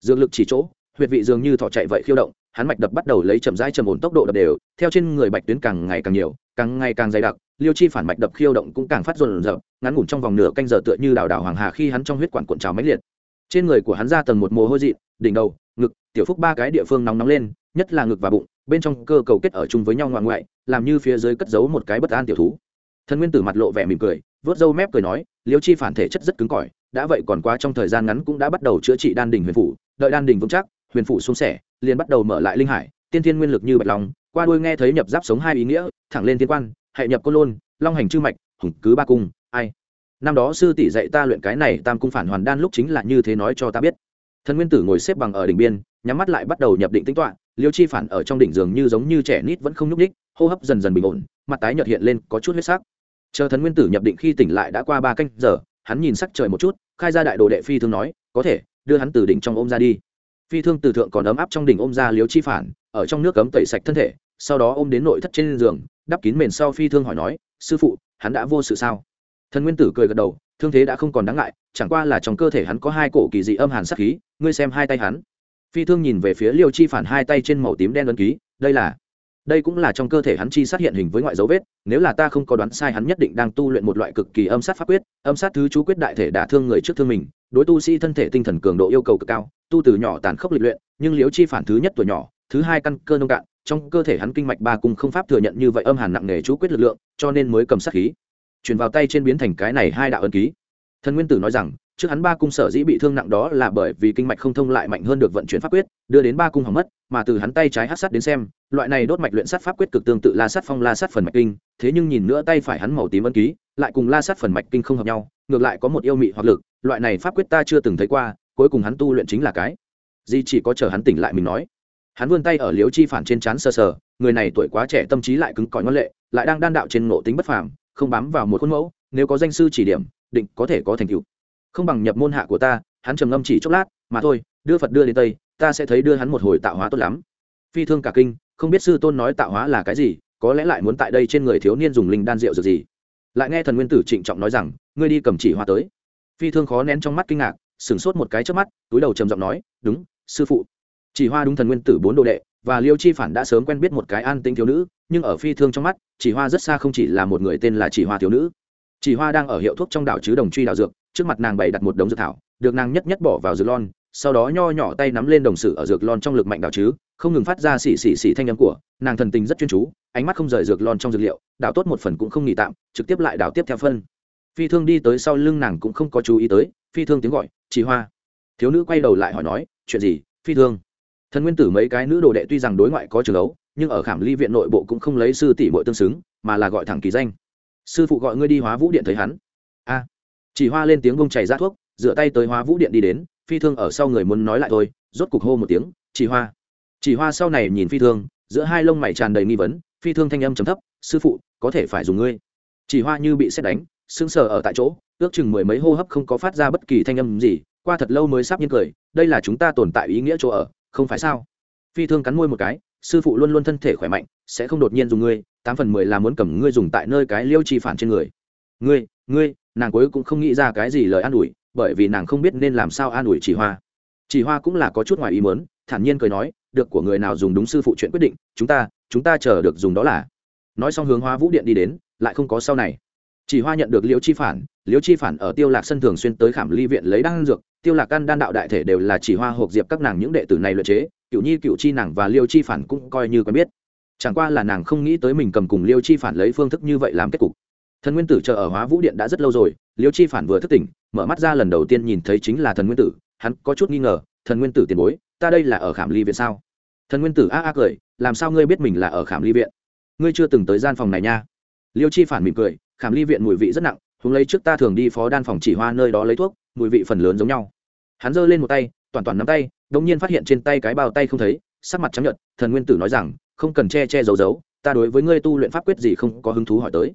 Dược lực chỉ chỗ, huyệt vị dường như thọ chạy vậy khiêu động, hắn mạch đập bắt đầu lấy chậm rãi chậm ổn tốc độ đập đều, theo trên người bạch tuyến càng ngày càng nhiều, càng ngày càng dày đặc, liêu chi phản mạch đập khiêu động cũng càng phát rộn rợp ngắn ngủn trong vòng nửa canh giờ tựa như đảo đảo hoàng hà khi hắn trong huyết quản cuộn trào mãnh liệt trên người của hắn ra tầng một mồ hôi dị đỉnh đầu ngực tiểu phúc ba cái địa phương nóng nóng lên nhất là ngực và bụng bên trong cơ cầu kết ở chung với nhau ngoạn ngoại làm như phía dưới cất giấu một cái bất an tiểu thú. Thần nguyên tử mặt lộ vẻ mỉm cười vớt râu mép cười nói liêu chi phản thể chất rất cứng cỏi đã vậy còn quá trong thời gian ngắn cũng đã bắt đầu chữa trị đan đình huyền phủ đợi đan đình vững chắc huyền phủ xuống sẻ liền bắt đầu mở lại linh hải tiên thiên nguyên lực như bạch lòng, qua đuôi nghe thấy nhập giáp sống hai ý nghĩa thẳng lên thiên quan hệ nhập côn lôn long hành chư mạch hùng cứ ba cung năm đó sư tỷ dạy ta luyện cái này tam cung phản hoàn đan lúc chính là như thế nói cho ta biết. Thần nguyên tử ngồi xếp bằng ở đỉnh biên, nhắm mắt lại bắt đầu nhập định tính toạ liêu chi phản ở trong đỉnh giường như giống như trẻ nít vẫn không nhúc ních hô hấp dần dần bình ổn, mặt tái nhợt hiện lên có chút huyết sắc. Chờ thần nguyên tử nhập định khi tỉnh lại đã qua ba canh giờ, hắn nhìn sắc trời một chút, khai ra đại đồ đệ phi thương nói, có thể, đưa hắn từ đỉnh trong ôm ra đi. Phi thương từ thượng còn ấm áp trong đỉnh ôm ra liếu chi phản, ở trong nước cấm tẩy sạch thân thể, sau đó ôm đến nội thất trên giường, đắp kín mền sau phi thương hỏi nói, sư phụ, hắn đã vô sự sao? Thần nguyên tử cười gật đầu, thương thế đã không còn đáng ngại, chẳng qua là trong cơ thể hắn có hai cổ kỳ dị âm hàn sắc khí, ngươi xem hai tay hắn. Phi thương nhìn về phía liêu chi phản hai tay trên màu tím đen ấn ký, đây là, đây cũng là trong cơ thể hắn chi sát hiện hình với ngoại dấu vết, nếu là ta không có đoán sai hắn nhất định đang tu luyện một loại cực kỳ âm sát pháp quyết, âm sát thứ chú quyết đại thể đả thương người trước thương mình, đối tu sĩ thân thể tinh thần cường độ yêu cầu cực cao, tu từ nhỏ tàn khốc lịch luyện, nhưng Liêu chi phản thứ nhất tuổi nhỏ, thứ hai căn cơ nông cạn, trong cơ thể hắn kinh mạch ba cùng không pháp thừa nhận như vậy âm hàn nặng nề chú quyết lực lượng, cho nên mới cầm sát khí chuyển vào tay trên biến thành cái này hai đạo ân ký. Thần nguyên tử nói rằng, trước hắn ba cung sở dĩ bị thương nặng đó là bởi vì kinh mạch không thông lại mạnh hơn được vận chuyển pháp quyết, đưa đến ba cung hỏng mất, mà từ hắn tay trái hát sắt đến xem, loại này đốt mạch luyện sắt pháp quyết cực tương tự la sắt phong, la sắt phần mạch kinh, thế nhưng nhìn nữa tay phải hắn màu tím ân ký, lại cùng la sắt phần mạch kinh không hợp nhau, ngược lại có một yêu mị hoặc lực, loại này pháp quyết ta chưa từng thấy qua, cuối cùng hắn tu luyện chính là cái. Gì chỉ có chờ hắn tỉnh lại mình nói. Hắn vươn tay ở liếu chi phản trên trán sờ sờ, người này tuổi quá trẻ tâm trí lại cứng cỏi ngoan lệ, lại đang đan đạo trên ngộ tính bất phàm không bám vào một khuôn mẫu, nếu có danh sư chỉ điểm, định có thể có thành tựu. Không bằng nhập môn hạ của ta, hắn trầm ngâm chỉ chốc lát, mà thôi, đưa phật đưa đến tây, ta sẽ thấy đưa hắn một hồi tạo hóa tốt lắm. Phi thương cả kinh, không biết sư tôn nói tạo hóa là cái gì, có lẽ lại muốn tại đây trên người thiếu niên dùng linh đan rượu dược gì. Lại nghe thần nguyên tử trịnh trọng nói rằng, ngươi đi cầm chỉ hoa tới. Phi thương khó nén trong mắt kinh ngạc, sửng sốt một cái trước mắt, túi đầu trầm giọng nói, đúng, sư phụ. Chỉ hoa đúng thần nguyên tử bốn đồ đệ, và liêu chi phản đã sớm quen biết một cái an tinh thiếu nữ nhưng ở phi thương trong mắt, chỉ hoa rất xa không chỉ là một người tên là chỉ hoa thiếu nữ. Chỉ hoa đang ở hiệu thuốc trong đảo chứ đồng truy đảo dược, trước mặt nàng bày đặt một đống dược thảo, được nàng nhất nhất bỏ vào dược lon, sau đó nho nhỏ tay nắm lên đồng sử ở dược lon trong lực mạnh đảo chứ, không ngừng phát ra xì xì xì thanh âm của, nàng thần tình rất chuyên chú, ánh mắt không rời dược lon trong dược liệu, đảo tốt một phần cũng không nghỉ tạm, trực tiếp lại đảo tiếp theo phân. Phi thương đi tới sau lưng nàng cũng không có chú ý tới, phi thương tiếng gọi, chỉ hoa. Thiếu nữ quay đầu lại hỏi nói, chuyện gì, phi thương? Thần nguyên tử mấy cái nữ đồ đệ tuy rằng đối ngoại có trường ấu nhưng ở khảm ly viện nội bộ cũng không lấy sư tỷ bội tương xứng, mà là gọi thẳng kỳ danh. Sư phụ gọi ngươi đi hóa vũ điện thấy hắn. A. Chỉ hoa lên tiếng bông chảy ra thuốc, dựa tay tới hóa vũ điện đi đến, phi thương ở sau người muốn nói lại thôi, rốt cục hô một tiếng, chỉ hoa. Chỉ hoa sau này nhìn phi thương, giữa hai lông mày tràn đầy nghi vấn, phi thương thanh âm trầm thấp, sư phụ, có thể phải dùng ngươi. Chỉ hoa như bị xét đánh, sững sờ ở tại chỗ, ước chừng mười mấy hô hấp không có phát ra bất kỳ thanh âm gì, qua thật lâu mới sắp nhiên cười, đây là chúng ta tồn tại ý nghĩa chỗ ở, không phải sao? Phi thương cắn môi một cái sư phụ luôn luôn thân thể khỏe mạnh, sẽ không đột nhiên dùng ngươi, tám phần mười là muốn cầm ngươi dùng tại nơi cái liêu chi phản trên người. Ngươi ngươi, nàng cuối cũng không nghĩ ra cái gì lời an ủi, bởi vì nàng không biết nên làm sao an ủi chỉ hoa. Chỉ hoa cũng là có chút ngoài ý mớn thản nhiên cười nói, được của người nào dùng đúng sư phụ chuyện quyết định, chúng ta chúng ta chờ được dùng đó là. Nói xong hướng hoa vũ điện đi đến, lại không có sau này. Chỉ hoa nhận được liễu chi phản liễu chi phản ở tiêu lạc sân thường xuyên tới khảm ly viện lấy đan dược, tiêu lạc căn đan đạo đại thể đều là chỉ hoa hộp diệp các nàng những đệ tử này luyện chế cựu nhi cựu chi nàng và liêu chi phản cũng coi như quen biết. Chẳng qua là nàng không nghĩ tới mình cầm cùng liêu chi phản lấy phương thức như vậy làm kết cục. Thần nguyên tử chờ ở hóa vũ điện đã rất lâu rồi, liêu chi phản vừa thức tỉnh, mở mắt ra lần đầu tiên nhìn thấy chính là thần nguyên tử, hắn có chút nghi ngờ, thần nguyên tử tiền bối, ta đây là ở khảm ly viện sao? Thần nguyên tử a a cười, làm sao ngươi biết mình là ở khảm ly viện? Ngươi chưa từng tới gian phòng này nha. Liêu chi phản mỉm cười, khảm ly viện mùi vị rất nặng húng lấy trước ta thường đi phó đan phòng chỉ hoa nơi đó lấy thuốc, mùi vị phần lớn giống nhau. Hắn giơ lên một tay, toàn toàn nắm tay đ nhiên phát hiện trên tay cái bao tay không thấy sắc mặt trắng nhợt, thần nguyên tử nói rằng không cần che che giấu giấu ta đối với ngươi tu luyện pháp quyết gì không có hứng thú hỏi tới.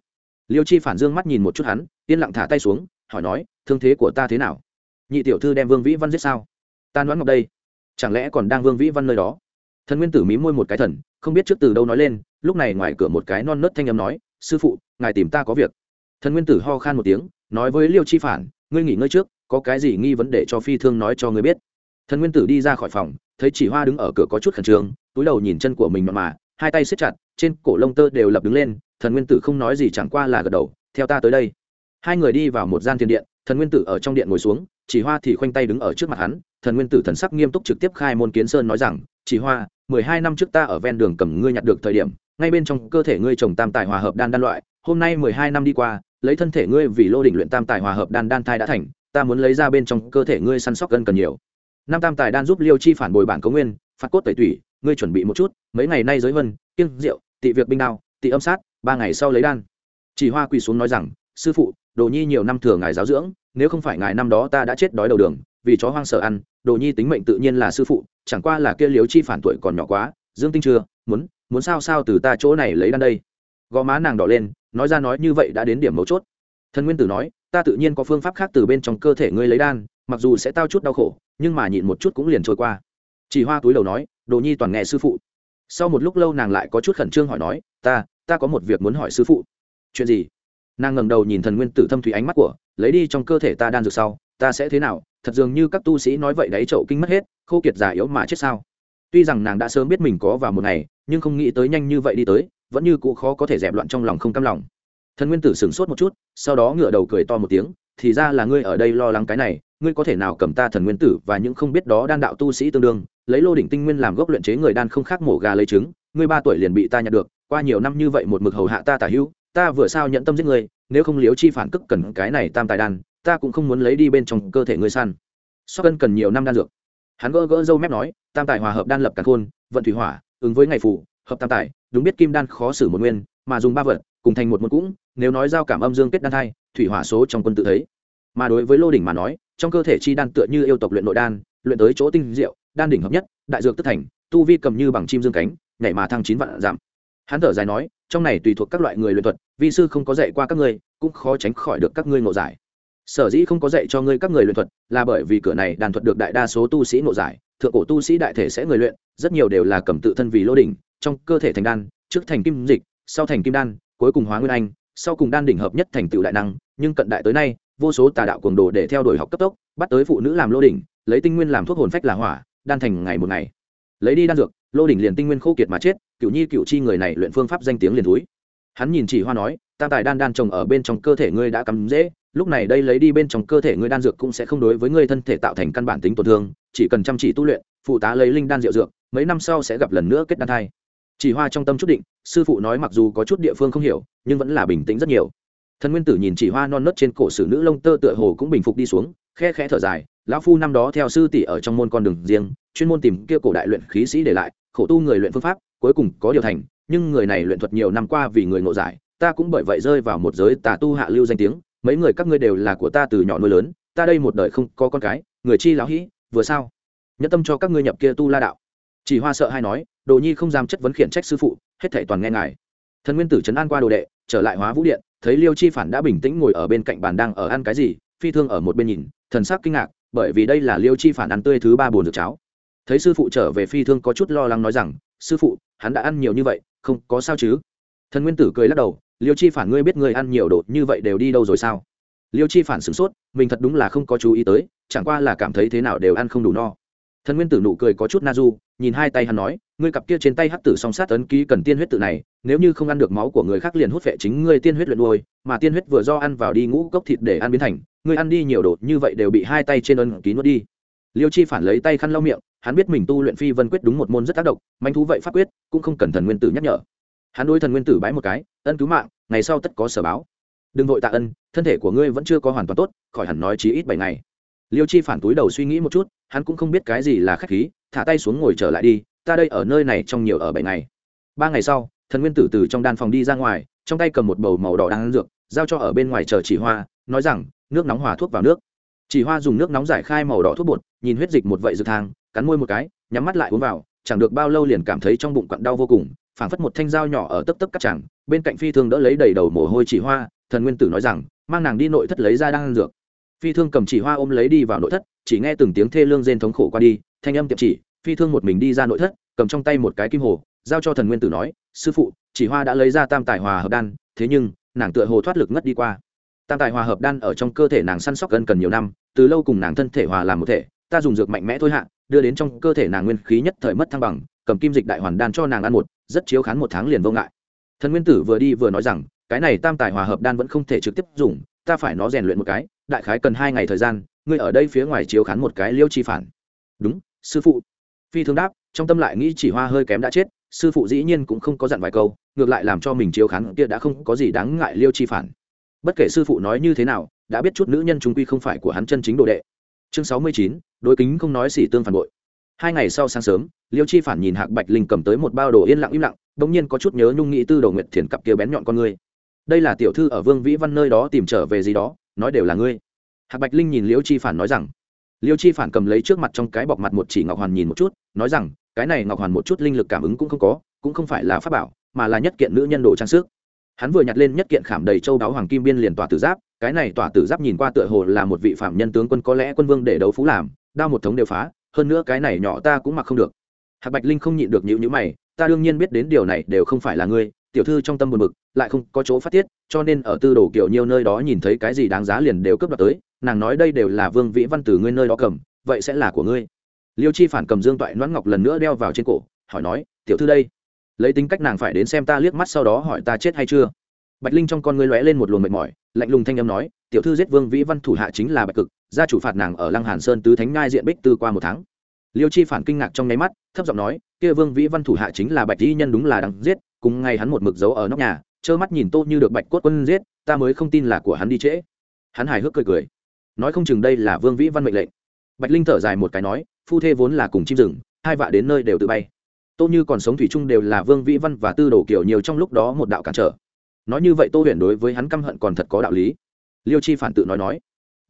Liêu chi phản dương mắt nhìn một chút hắn yên lặng thả tay xuống hỏi nói thương thế của ta thế nào? Nhị tiểu thư đem vương vĩ văn giết sao? Ta đoán ngọc đây chẳng lẽ còn đang vương vĩ văn nơi đó? Thần nguyên tử mí môi một cái thần không biết trước từ đâu nói lên lúc này ngoài cửa một cái non nớt thanh âm nói sư phụ ngài tìm ta có việc. Thần nguyên tử ho khan một tiếng nói với liêu chi phản ngươi nghỉ ngơi trước có cái gì nghi vấn để cho phi thương nói cho ngươi biết thần nguyên tử đi ra khỏi phòng thấy chỉ hoa đứng ở cửa có chút khẩn trương túi đầu nhìn chân của mình mà, mà hai tay xếp chặt trên cổ lông tơ đều lập đứng lên thần nguyên tử không nói gì chẳng qua là gật đầu theo ta tới đây. Hai người đi vào một gian thiên điện thần nguyên tử ở trong điện ngồi xuống chỉ hoa thì khoanh tay đứng ở trước mặt hắn thần nguyên tử thần sắc nghiêm túc trực tiếp khai môn kiến sơn nói rằng chỉ hoa mười hai năm trước ta ở ven đường cầm ngươi nhặt được thời điểm ngay bên trong cơ thể ngươi trồng tam tài hòa hợp đan đan loại hôm nay mười hai năm đi qua lấy thân thể ngươi vì lô đỉnh luyện tam tài hòa hợp đan đan thai đã thành ta muốn lấy ra bên trong cơ thể ngươi săn sóc gần cần nhiều. Nam tam tài đan giúp liêu chi phản bồi bản cống nguyên, phạt cốt tẩy tủy, ngươi chuẩn bị một chút, mấy ngày nay giới vân, kiêng rượu, tị việc binh đao, tị âm sát, ba ngày sau lấy đan. Chỉ hoa quỳ xuống nói rằng, sư phụ, đồ nhi nhiều năm thừa ngài giáo dưỡng, nếu không phải ngài năm đó ta đã chết đói đầu đường, vì chó hoang sợ ăn, đồ nhi tính mệnh tự nhiên là sư phụ, chẳng qua là kia liếu chi phản tuổi còn nhỏ quá, dương tinh chưa, muốn muốn sao sao từ ta chỗ này lấy đan đây. Gò má nàng đỏ lên, nói ra nói như vậy đã đến điểm mấu chốt. Thần nguyên tử nói, ta tự nhiên có phương pháp khác từ bên trong cơ thể ngươi lấy đan mặc dù sẽ tao chút đau khổ, nhưng mà nhịn một chút cũng liền trôi qua. Chỉ hoa túi đầu nói, đồ nhi toàn nghe sư phụ. Sau một lúc lâu nàng lại có chút khẩn trương hỏi nói, ta ta có một việc muốn hỏi sư phụ. Chuyện gì? Nàng ngẩng đầu nhìn thần nguyên tử thâm thủy ánh mắt của, lấy đi trong cơ thể ta đan dược sau, ta sẽ thế nào? Thật dường như các tu sĩ nói vậy đấy, chậu kinh mất hết, khô kiệt già yếu mà chết sao? Tuy rằng nàng đã sớm biết mình có vào một ngày, nhưng không nghĩ tới nhanh như vậy đi tới, vẫn như cụ khó có thể dẹp loạn trong lòng không cam lòng. Thần nguyên tử sửng sốt một chút, sau đó ngửa đầu cười to một tiếng, thì ra là ngươi ở đây lo lắng cái này ngươi có thể nào cầm ta thần nguyên tử và những không biết đó đan đạo tu sĩ tương đương, lấy lô đỉnh tinh nguyên làm gốc luyện chế người đan không khác mổ gà lấy trứng, ngươi ba tuổi liền bị ta nhận được, qua nhiều năm như vậy một mực hầu hạ ta tả hữu, ta vừa sao nhận tâm giết ngươi, nếu không liếu chi phản cức cần cái này tam tài đan, ta cũng không muốn lấy đi bên trong cơ thể ngươi săn. So cân cần nhiều năm đan dược. Hắn gỡ gỡ dâu mép nói, tam tài hòa hợp đan lập càn khôn, vận thủy hỏa, ứng với ngày phủ hợp tam tài, đúng biết kim đan khó xử một nguyên, mà dùng ba vật, cùng thành một môn cũng, nếu nói giao cảm âm dương kết đan thai thủy hỏa số trong quân tự thấy. Mà đối với lô đỉnh mà nói trong cơ thể chi đan tựa như yêu tộc luyện nội đan, luyện tới chỗ tinh diệu, đan đỉnh hợp nhất, đại dược tất thành, tu vi cầm như bằng chim dương cánh, nhảy mà thăng chín vạn giảm. Hắn thở dài nói, trong này tùy thuộc các loại người luyện thuật, vi sư không có dạy qua các ngươi, cũng khó tránh khỏi được các ngươi ngộ giải. Sở dĩ không có dạy cho ngươi các người luyện thuật, là bởi vì cửa này đàn thuật được đại đa số tu sĩ ngộ giải, thượng cổ tu sĩ đại thể sẽ người luyện, rất nhiều đều là cầm tự thân vì lô đỉnh, trong cơ thể thành đan, trước thành kim dịch, sau thành kim đan, cuối cùng hóa nguyên anh, sau cùng đan đỉnh hợp nhất thành tựu đại năng, nhưng cận đại tới nay vô số tà đạo cuồng đồ để theo đuổi học cấp tốc, bắt tới phụ nữ làm lô đỉnh, lấy tinh nguyên làm thuốc hồn phách là hỏa, đan thành ngày một ngày. Lấy đi đan dược, lô đỉnh liền tinh nguyên khô kiệt mà chết, cựu nhi cựu chi người này luyện phương pháp danh tiếng liền túi hắn nhìn chỉ hoa nói, tam tài đan đan trồng ở bên trong cơ thể ngươi đã cắm dễ, lúc này đây lấy đi bên trong cơ thể ngươi đan dược cũng sẽ không đối với ngươi thân thể tạo thành căn bản tính tổn thương, chỉ cần chăm chỉ tu luyện, phụ tá lấy linh đan rượu dược, mấy năm sau sẽ gặp lần nữa kết đan thai. Chỉ hoa trong tâm chút định, sư phụ nói mặc dù có chút địa phương không hiểu, nhưng vẫn là bình tĩnh rất nhiều thần nguyên tử nhìn chỉ hoa non nớt trên cổ sử nữ lông tơ tựa hồ cũng bình phục đi xuống, khe khẽ thở dài, lão phu năm đó theo sư tỷ ở trong môn con đường riêng, chuyên môn tìm kia cổ đại luyện khí sĩ để lại, khổ tu người luyện phương pháp, cuối cùng có điều thành, nhưng người này luyện thuật nhiều năm qua vì người ngộ giải, ta cũng bởi vậy rơi vào một giới tà tu hạ lưu danh tiếng, mấy người các ngươi đều là của ta từ nhỏ nuôi lớn, ta đây một đời không có con cái, người chi lão hĩ vừa sao? Nhất tâm cho các ngươi nhập kia tu la đạo. Chỉ hoa sợ hay nói, đồ nhi không dám chất vấn khiển trách sư phụ, hết thảy toàn nghe ngài. Thần nguyên tử trấn an qua đồ đệ trở lại hóa vũ điện, thấy liêu chi phản đã bình tĩnh ngồi ở bên cạnh bàn đang ở ăn cái gì, phi thương ở một bên nhìn, thần sắc kinh ngạc, bởi vì đây là liêu chi phản ăn tươi thứ ba bồn dược cháo. Thấy sư phụ trở về phi thương có chút lo lắng nói rằng, sư phụ, hắn đã ăn nhiều như vậy, không có sao chứ? Thần nguyên tử cười lắc đầu, liêu chi phản ngươi biết ngươi ăn nhiều đồ như vậy đều đi đâu rồi sao? Liêu chi phản sửng sốt, mình thật đúng là không có chú ý tới, chẳng qua là cảm thấy thế nào đều ăn không đủ no. Thần nguyên tử nụ cười có chút na du nhìn hai tay hắn nói, ngươi cặp kia trên tay hắc tử song sát ấn ký cần tiên huyết tự này, nếu như không ăn được máu của người khác liền hút vệ chính ngươi tiên huyết luyện nuôi, mà tiên huyết vừa do ăn vào đi ngũ cốc thịt để ăn biến thành, ngươi ăn đi nhiều đồ như vậy đều bị hai tay trên ấn ký nuốt đi. Liêu chi phản lấy tay khăn lau miệng, hắn biết mình tu luyện phi vân quyết đúng một môn rất tác động, manh thú vậy pháp quyết, cũng không cần thần nguyên tử nhắc nhở. Hắn đôi thần nguyên tử bái một cái, ân cứu mạng, ngày sau tất có sở báo. Đừng vội tạ ân, thân thể của ngươi vẫn chưa có hoàn toàn tốt, khỏi hẳn nói chí ít bảy ngày. Liêu chi phản túi đầu suy nghĩ một chút, hắn cũng không biết cái gì là khách khí thả tay xuống ngồi trở lại đi, ta đây ở nơi này trong nhiều ở bảy ngày. Ba ngày sau, thần nguyên tử từ trong đan phòng đi ra ngoài, trong tay cầm một bầu màu đỏ đang dược, giao cho ở bên ngoài chờ chỉ hoa, nói rằng, nước nóng hòa thuốc vào nước. Chỉ hoa dùng nước nóng giải khai màu đỏ thuốc bột, nhìn huyết dịch một vậy dược thang, cắn môi một cái, nhắm mắt lại uống vào, chẳng được bao lâu liền cảm thấy trong bụng quặn đau vô cùng, phảng phất một thanh dao nhỏ ở tấp tấp cắt chẳng, bên cạnh phi thương đỡ lấy đầy đầu mồ hôi chỉ hoa, thần nguyên tử nói rằng, mang nàng đi nội thất lấy ra đang dược. Phi thương cầm chỉ hoa ôm lấy đi vào nội thất, chỉ nghe từng tiếng thê lương rên thống khổ qua đi thanh âm tiệm chỉ, phi thương một mình đi ra nội thất, cầm trong tay một cái kim hồ, giao cho thần nguyên tử nói, sư phụ, chỉ hoa đã lấy ra tam tài hòa hợp đan, thế nhưng, nàng tựa hồ thoát lực ngất đi qua. Tam tài hòa hợp đan ở trong cơ thể nàng săn sóc gần cần nhiều năm, từ lâu cùng nàng thân thể hòa làm một thể, ta dùng dược mạnh mẽ thôi hạ, đưa đến trong cơ thể nàng nguyên khí nhất thời mất thăng bằng, cầm kim dịch đại hoàn đan cho nàng ăn một, rất chiếu khán một tháng liền vô ngại. Thần nguyên tử vừa đi vừa nói rằng, cái này tam tài hòa hợp đan vẫn không thể trực tiếp dùng, ta phải nó rèn luyện một cái, đại khái cần hai ngày thời gian, ngươi ở đây phía ngoài chiếu khán một cái liêu chi phản. Đúng sư phụ. Phi thường đáp, trong tâm lại nghĩ chỉ hoa hơi kém đã chết, sư phụ dĩ nhiên cũng không có dặn vài câu, ngược lại làm cho mình chiếu khán kia đã không có gì đáng ngại liêu chi phản. Bất kể sư phụ nói như thế nào, đã biết chút nữ nhân trung quy không phải của hắn chân chính đồ đệ. Chương sáu mươi chín, đối kính không nói xỉ tương phản bội. Hai ngày sau sáng sớm, liêu chi phản nhìn hạc bạch linh cầm tới một bao đồ yên lặng im lặng đ ỗ n g nhiên có chút nhớ nhung nghĩ tư đầu nguyệt thiền cặp kia bén nhọn con ngươi đây là tiểu thư ở vương vĩ văn nơi đó tìm trở về gì đó, nói đều là ngươi. Hạc bạch linh nhìn liêu chi phản nói rằng liêu chi phản cầm lấy trước mặt trong cái bọc mặt một chỉ ngọc hoàn nhìn một chút, nói rằng, cái này ngọc hoàn một chút linh lực cảm ứng cũng không có, cũng không phải là pháp bảo, mà là nhất kiện nữ nhân đồ trang sức. Hắn vừa nhặt lên nhất kiện khảm đầy châu đáo hoàng kim biên liền tỏa tử giáp, cái này tỏa tử giáp nhìn qua tựa hồ là một vị phạm nhân tướng quân có lẽ quân vương để đấu phú làm, đao một thống đều phá, hơn nữa cái này nhỏ ta cũng mặc không được. Hạc bạch linh không nhịn được nhữ nhữ mày, ta đương nhiên biết đến điều này đều không phải là ngươi, tiểu thư trong tâm buồn bực, lại không có chỗ phát tiết, cho nên ở tư đồ kiểu nhiều nơi đó nhìn thấy cái gì đáng giá liền đều cướp đoạt tới nàng nói đây đều là vương vĩ văn từ ngươi nơi đó cầm, vậy sẽ là của ngươi. Liêu chi phản cầm dương toại noãn ngọc lần nữa đeo vào trên cổ, hỏi nói, tiểu thư đây, lấy tính cách nàng phải đến xem ta liếc mắt sau đó hỏi ta chết hay chưa? Bạch linh trong con ngươi lóe lên một luồng mệt mỏi, lạnh lùng thanh âm nói, tiểu thư giết vương vĩ văn thủ hạ chính là bạch cực, gia chủ phạt nàng ở lăng hàn sơn tứ thánh ngai diện bích tư qua một tháng. Liêu chi phản kinh ngạc trong nháy mắt, thấp giọng nói, kia vương vĩ văn thủ hạ chính là bạch y nhân đúng là đang giết, cùng ngày hắn một mực dấu ở nóc nhà, trơ mắt nhìn tô như được bạch cốt quân giết, ta mới không tin là của hắn đi trễ. Hắn hài hước cười cười nói không chừng đây là vương vĩ văn mệnh lệnh bạch linh thở dài một cái nói phu thê vốn là cùng chim rừng hai vạ đến nơi đều tự bay tô như còn sống thủy chung đều là vương vĩ văn và tư đồ kiểu nhiều trong lúc đó một đạo cản trở nói như vậy tô huyền đối với hắn căm hận còn thật có đạo lý liêu chi phản tự nói nói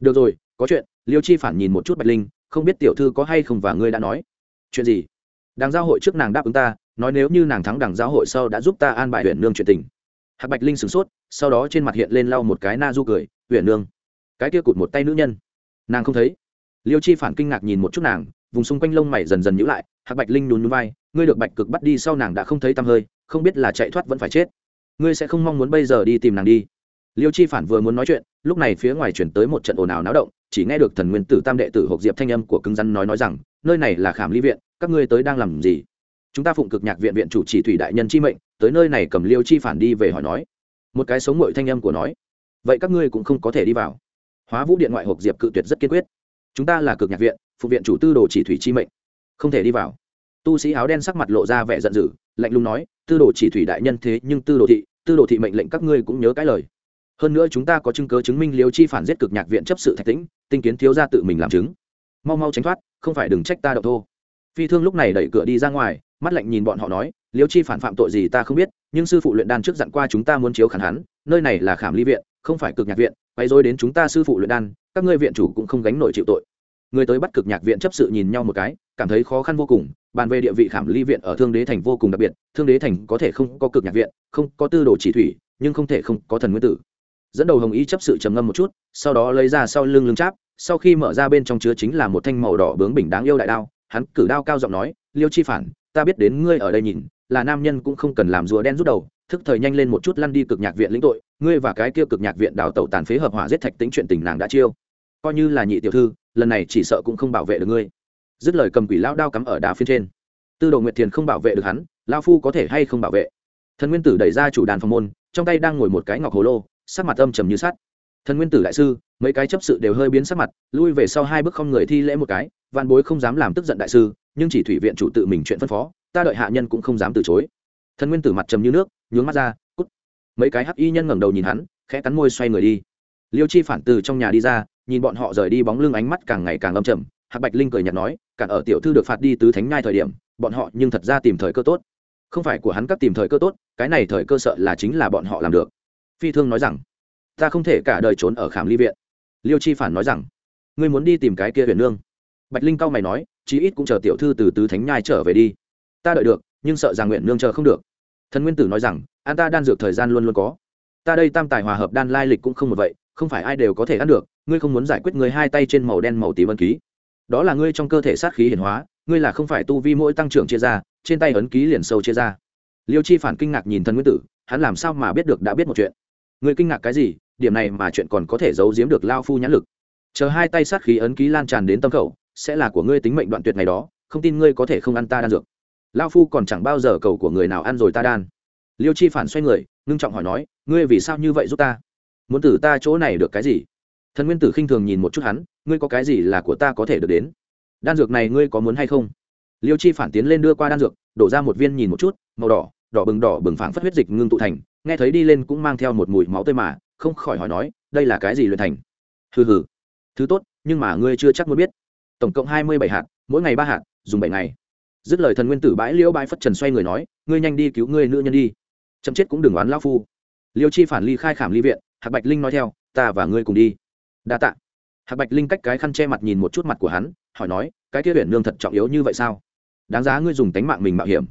được rồi có chuyện liêu chi phản nhìn một chút bạch linh không biết tiểu thư có hay không và ngươi đã nói chuyện gì đảng giao hội trước nàng đáp ứng ta nói nếu như nàng thắng đảng giao hội sau đã giúp ta an bài huyền nương chuyện tình hạc bạch linh sửng sốt sau đó trên mặt hiện lên lau một cái na du cười huyền nương cái kia cụt một tay nữ nhân. Nàng không thấy. Liêu chi phản kinh ngạc nhìn một chút nàng, vùng xung quanh lông mày dần dần nhữ lại, hạc bạch linh nhún nhún vai, ngươi được bạch cực bắt đi sau nàng đã không thấy tăm hơi, không biết là chạy thoát vẫn phải chết. Ngươi sẽ không mong muốn bây giờ đi tìm nàng đi. Liêu chi phản vừa muốn nói chuyện, lúc này phía ngoài chuyển tới một trận ồn ào náo động, chỉ nghe được thần nguyên tử tam đệ tử hộp diệp thanh âm của cứng rắn nói nói rằng, nơi này là khảm ly viện, các ngươi tới đang làm gì? Chúng ta phụng cực nhạc viện viện chủ chỉ thủy đại nhân chi mệnh, tới nơi này cầm liêu chi phản đi về hỏi nói. Một cái sống mội thanh âm của nói. Vậy các ngươi cũng không có thể đi vào hóa vũ điện ngoại hộp diệp cự tuyệt rất kiên quyết. Chúng ta là cực nhạc viện, phụ viện chủ tư đồ chỉ thủy chi mệnh. Không thể đi vào. Tu sĩ áo đen sắc mặt lộ ra vẻ giận dữ, lạnh lùng nói, tư đồ chỉ thủy đại nhân thế nhưng tư đồ thị, tư đồ thị mệnh lệnh các ngươi cũng nhớ cái lời. Hơn nữa chúng ta có chứng cớ chứng minh liêu chi phản giết cực nhạc viện chấp sự thạch tĩnh, tinh kiến thiếu ra tự mình làm chứng. Mau mau tránh thoát, không phải đừng trách ta đậu thô. Phi thương lúc này đẩy cửa đi ra ngoài, mắt lạnh nhìn bọn họ nói, liêu chi phản phạm tội gì ta không biết, nhưng sư phụ luyện đan trước dặn qua chúng ta muốn chiếu khẳng hắn, nơi này là khảm ly viện không phải cực nhạc viện, quay dối đến chúng ta sư phụ luyện đan, các ngươi viện chủ cũng không gánh nổi chịu tội. Người tới bắt cực nhạc viện chấp sự nhìn nhau một cái, cảm thấy khó khăn vô cùng, bàn về địa vị khảm ly viện ở thương đế thành vô cùng đặc biệt, thương đế thành có thể không có cực nhạc viện, không có tư đồ chỉ thủy, nhưng không thể không có thần nguyên tử. Dẫn đầu hồng y chấp sự trầm ngâm một chút, sau đó lấy ra sau lưng lưng cháp, sau khi mở ra bên trong chứa chính là một thanh màu đỏ bướng bình đáng yêu đại đao, hắn cử đao cao giọng nói, liêu chi phản, ta biết đến ngươi ở đây nhìn, là nam nhân cũng không cần làm rùa đen rút đầu thức thời nhanh lên một chút lăn đi cực nhạc viện lĩnh tội, ngươi và cái kia cực nhạc viện đào tẩu tàn phế hợp hỏa giết thạch tính chuyện tình nàng đã chiêu. Coi như là nhị tiểu thư, lần này chỉ sợ cũng không bảo vệ được ngươi. Dứt lời cầm quỷ lao đao cắm ở đá phía trên. Tư đồ nguyệt thiền không bảo vệ được hắn lao phu có thể hay không bảo vệ? Thần nguyên tử đẩy ra chủ đàn phòng môn, trong tay đang ngồi một cái ngọc hồ lô, sắc mặt âm trầm như sắt. Thần nguyên tử đại sư, mấy cái chấp sự đều hơi biến sắc mặt, lui về sau hai bước không người thi lễ một cái, vạn bối không dám làm tức giận đại sư, nhưng chỉ thủy viện chủ tự mình chuyện phân phó, ta đợi hạ nhân cũng không dám từ chối thần nguyên tử mặt trầm như nước, nhướng mắt ra, cút. Mấy cái hắc y nhân ngẩng đầu nhìn hắn, khẽ cắn môi xoay người đi. Liêu chi phản từ trong nhà đi ra, nhìn bọn họ rời đi bóng lưng ánh mắt càng ngày càng âm trầm, hạc bạch linh cười nhạt nói, cản ở tiểu thư được phạt đi tứ thánh nhai thời điểm, bọn họ nhưng thật ra tìm thời cơ tốt. Không phải của hắn các tìm thời cơ tốt, cái này thời cơ sợ là chính là bọn họ làm được. Phi thương nói rằng, ta không thể cả đời trốn ở khảm ly viện. Liêu chi phản nói rằng, ngươi muốn đi tìm cái kia huyền nương. Bạch linh cao mày nói, chí ít cũng chờ tiểu thư từ tứ thánh nhai trở về đi. Ta đợi được, nhưng sợ rằng nguyện nương chờ không được thần nguyên tử nói rằng, an ta đan dược thời gian luôn luôn có. Ta đây tam tài hòa hợp đan lai lịch cũng không một vậy, không phải ai đều có thể ăn được, ngươi không muốn giải quyết người hai tay trên màu đen màu tím ấn ký. Đó là ngươi trong cơ thể sát khí hiển hóa, ngươi là không phải tu vi mỗi tăng trưởng chia ra, trên tay ấn ký liền sâu chia ra. Liêu chi phản kinh ngạc nhìn thần nguyên tử, hắn làm sao mà biết được đã biết một chuyện? Ngươi kinh ngạc cái gì? Điểm này mà chuyện còn có thể giấu giếm được lao phu nhãn lực. Chờ hai tay sát khí ấn ký lan tràn đến tâm khẩu, sẽ là của ngươi tính mệnh đoạn tuyệt ngày đó, không tin ngươi có thể không ăn ta đan dược lao phu còn chẳng bao giờ cầu của người nào ăn rồi ta đan. Liêu chi phản xoay người, ngưng trọng hỏi nói, ngươi vì sao như vậy giúp ta? Muốn từ ta chỗ này được cái gì? Thần nguyên tử khinh thường nhìn một chút hắn, ngươi có cái gì là của ta có thể được đến? Đan dược này ngươi có muốn hay không? Liêu chi phản tiến lên đưa qua đan dược, đổ ra một viên nhìn một chút, màu đỏ đỏ bừng đỏ bừng phảng phất huyết dịch ngưng tụ thành, nghe thấy đi lên cũng mang theo một mùi máu tươi mà, không khỏi hỏi nói, đây là cái gì luyện thành? Hừ hừ, thứ tốt, nhưng mà ngươi chưa chắc muốn biết. Tổng cộng hai mươi bảy hạt, mỗi ngày ba hạt, dùng bảy ngày dứt lời thần nguyên tử bãi liễu bãi phất trần xoay người nói, ngươi nhanh đi cứu ngươi nữ nhân đi. Chậm chết cũng đừng oán lao phu. Liêu chi phản ly khai khảm ly viện, hạc bạch linh nói theo, ta và ngươi cùng đi. Đa tạ. Hạc bạch linh cách cái khăn che mặt nhìn một chút mặt của hắn, hỏi nói, cái kia huyện nương thật trọng yếu như vậy sao? Đáng giá ngươi dùng tánh mạng mình mạo hiểm.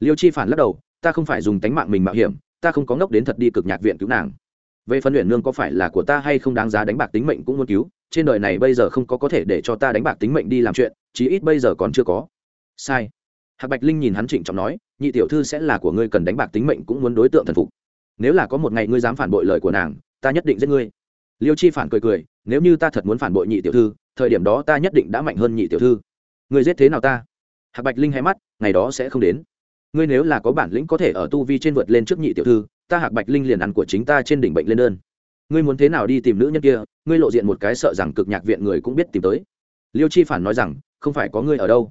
Liêu chi phản lắc đầu, ta không phải dùng tánh mạng mình mạo hiểm, ta không có ngốc đến thật đi cực nhạc viện cứu nàng. Về phân huyện nương có phải là của ta hay không đáng giá đánh bạc tính mệnh cũng muốn cứu, trên đời này bây giờ không có có thể để cho ta đánh bạc tính mệnh đi làm chuyện, chí ít bây giờ còn chưa có sai. Hạc bạch linh nhìn hắn trịnh trọng nói, nhị tiểu thư sẽ là của ngươi cần đánh bạc tính mệnh cũng muốn đối tượng thần phục. Nếu là có một ngày ngươi dám phản bội lời của nàng, ta nhất định giết ngươi. Liêu chi phản cười cười, nếu như ta thật muốn phản bội nhị tiểu thư, thời điểm đó ta nhất định đã mạnh hơn nhị tiểu thư. Ngươi giết thế nào ta? Hạc bạch linh hay mắt, ngày đó sẽ không đến. Ngươi nếu là có bản lĩnh có thể ở tu vi trên vượt lên trước nhị tiểu thư, ta hạc bạch linh liền ăn của chính ta trên đỉnh bệnh lên đơn. Ngươi muốn thế nào đi tìm nữ nhân kia, ngươi lộ diện một cái sợ rằng cực nhạc viện người cũng biết tìm tới. Liêu chi phản nói rằng, không phải có ngươi ở đâu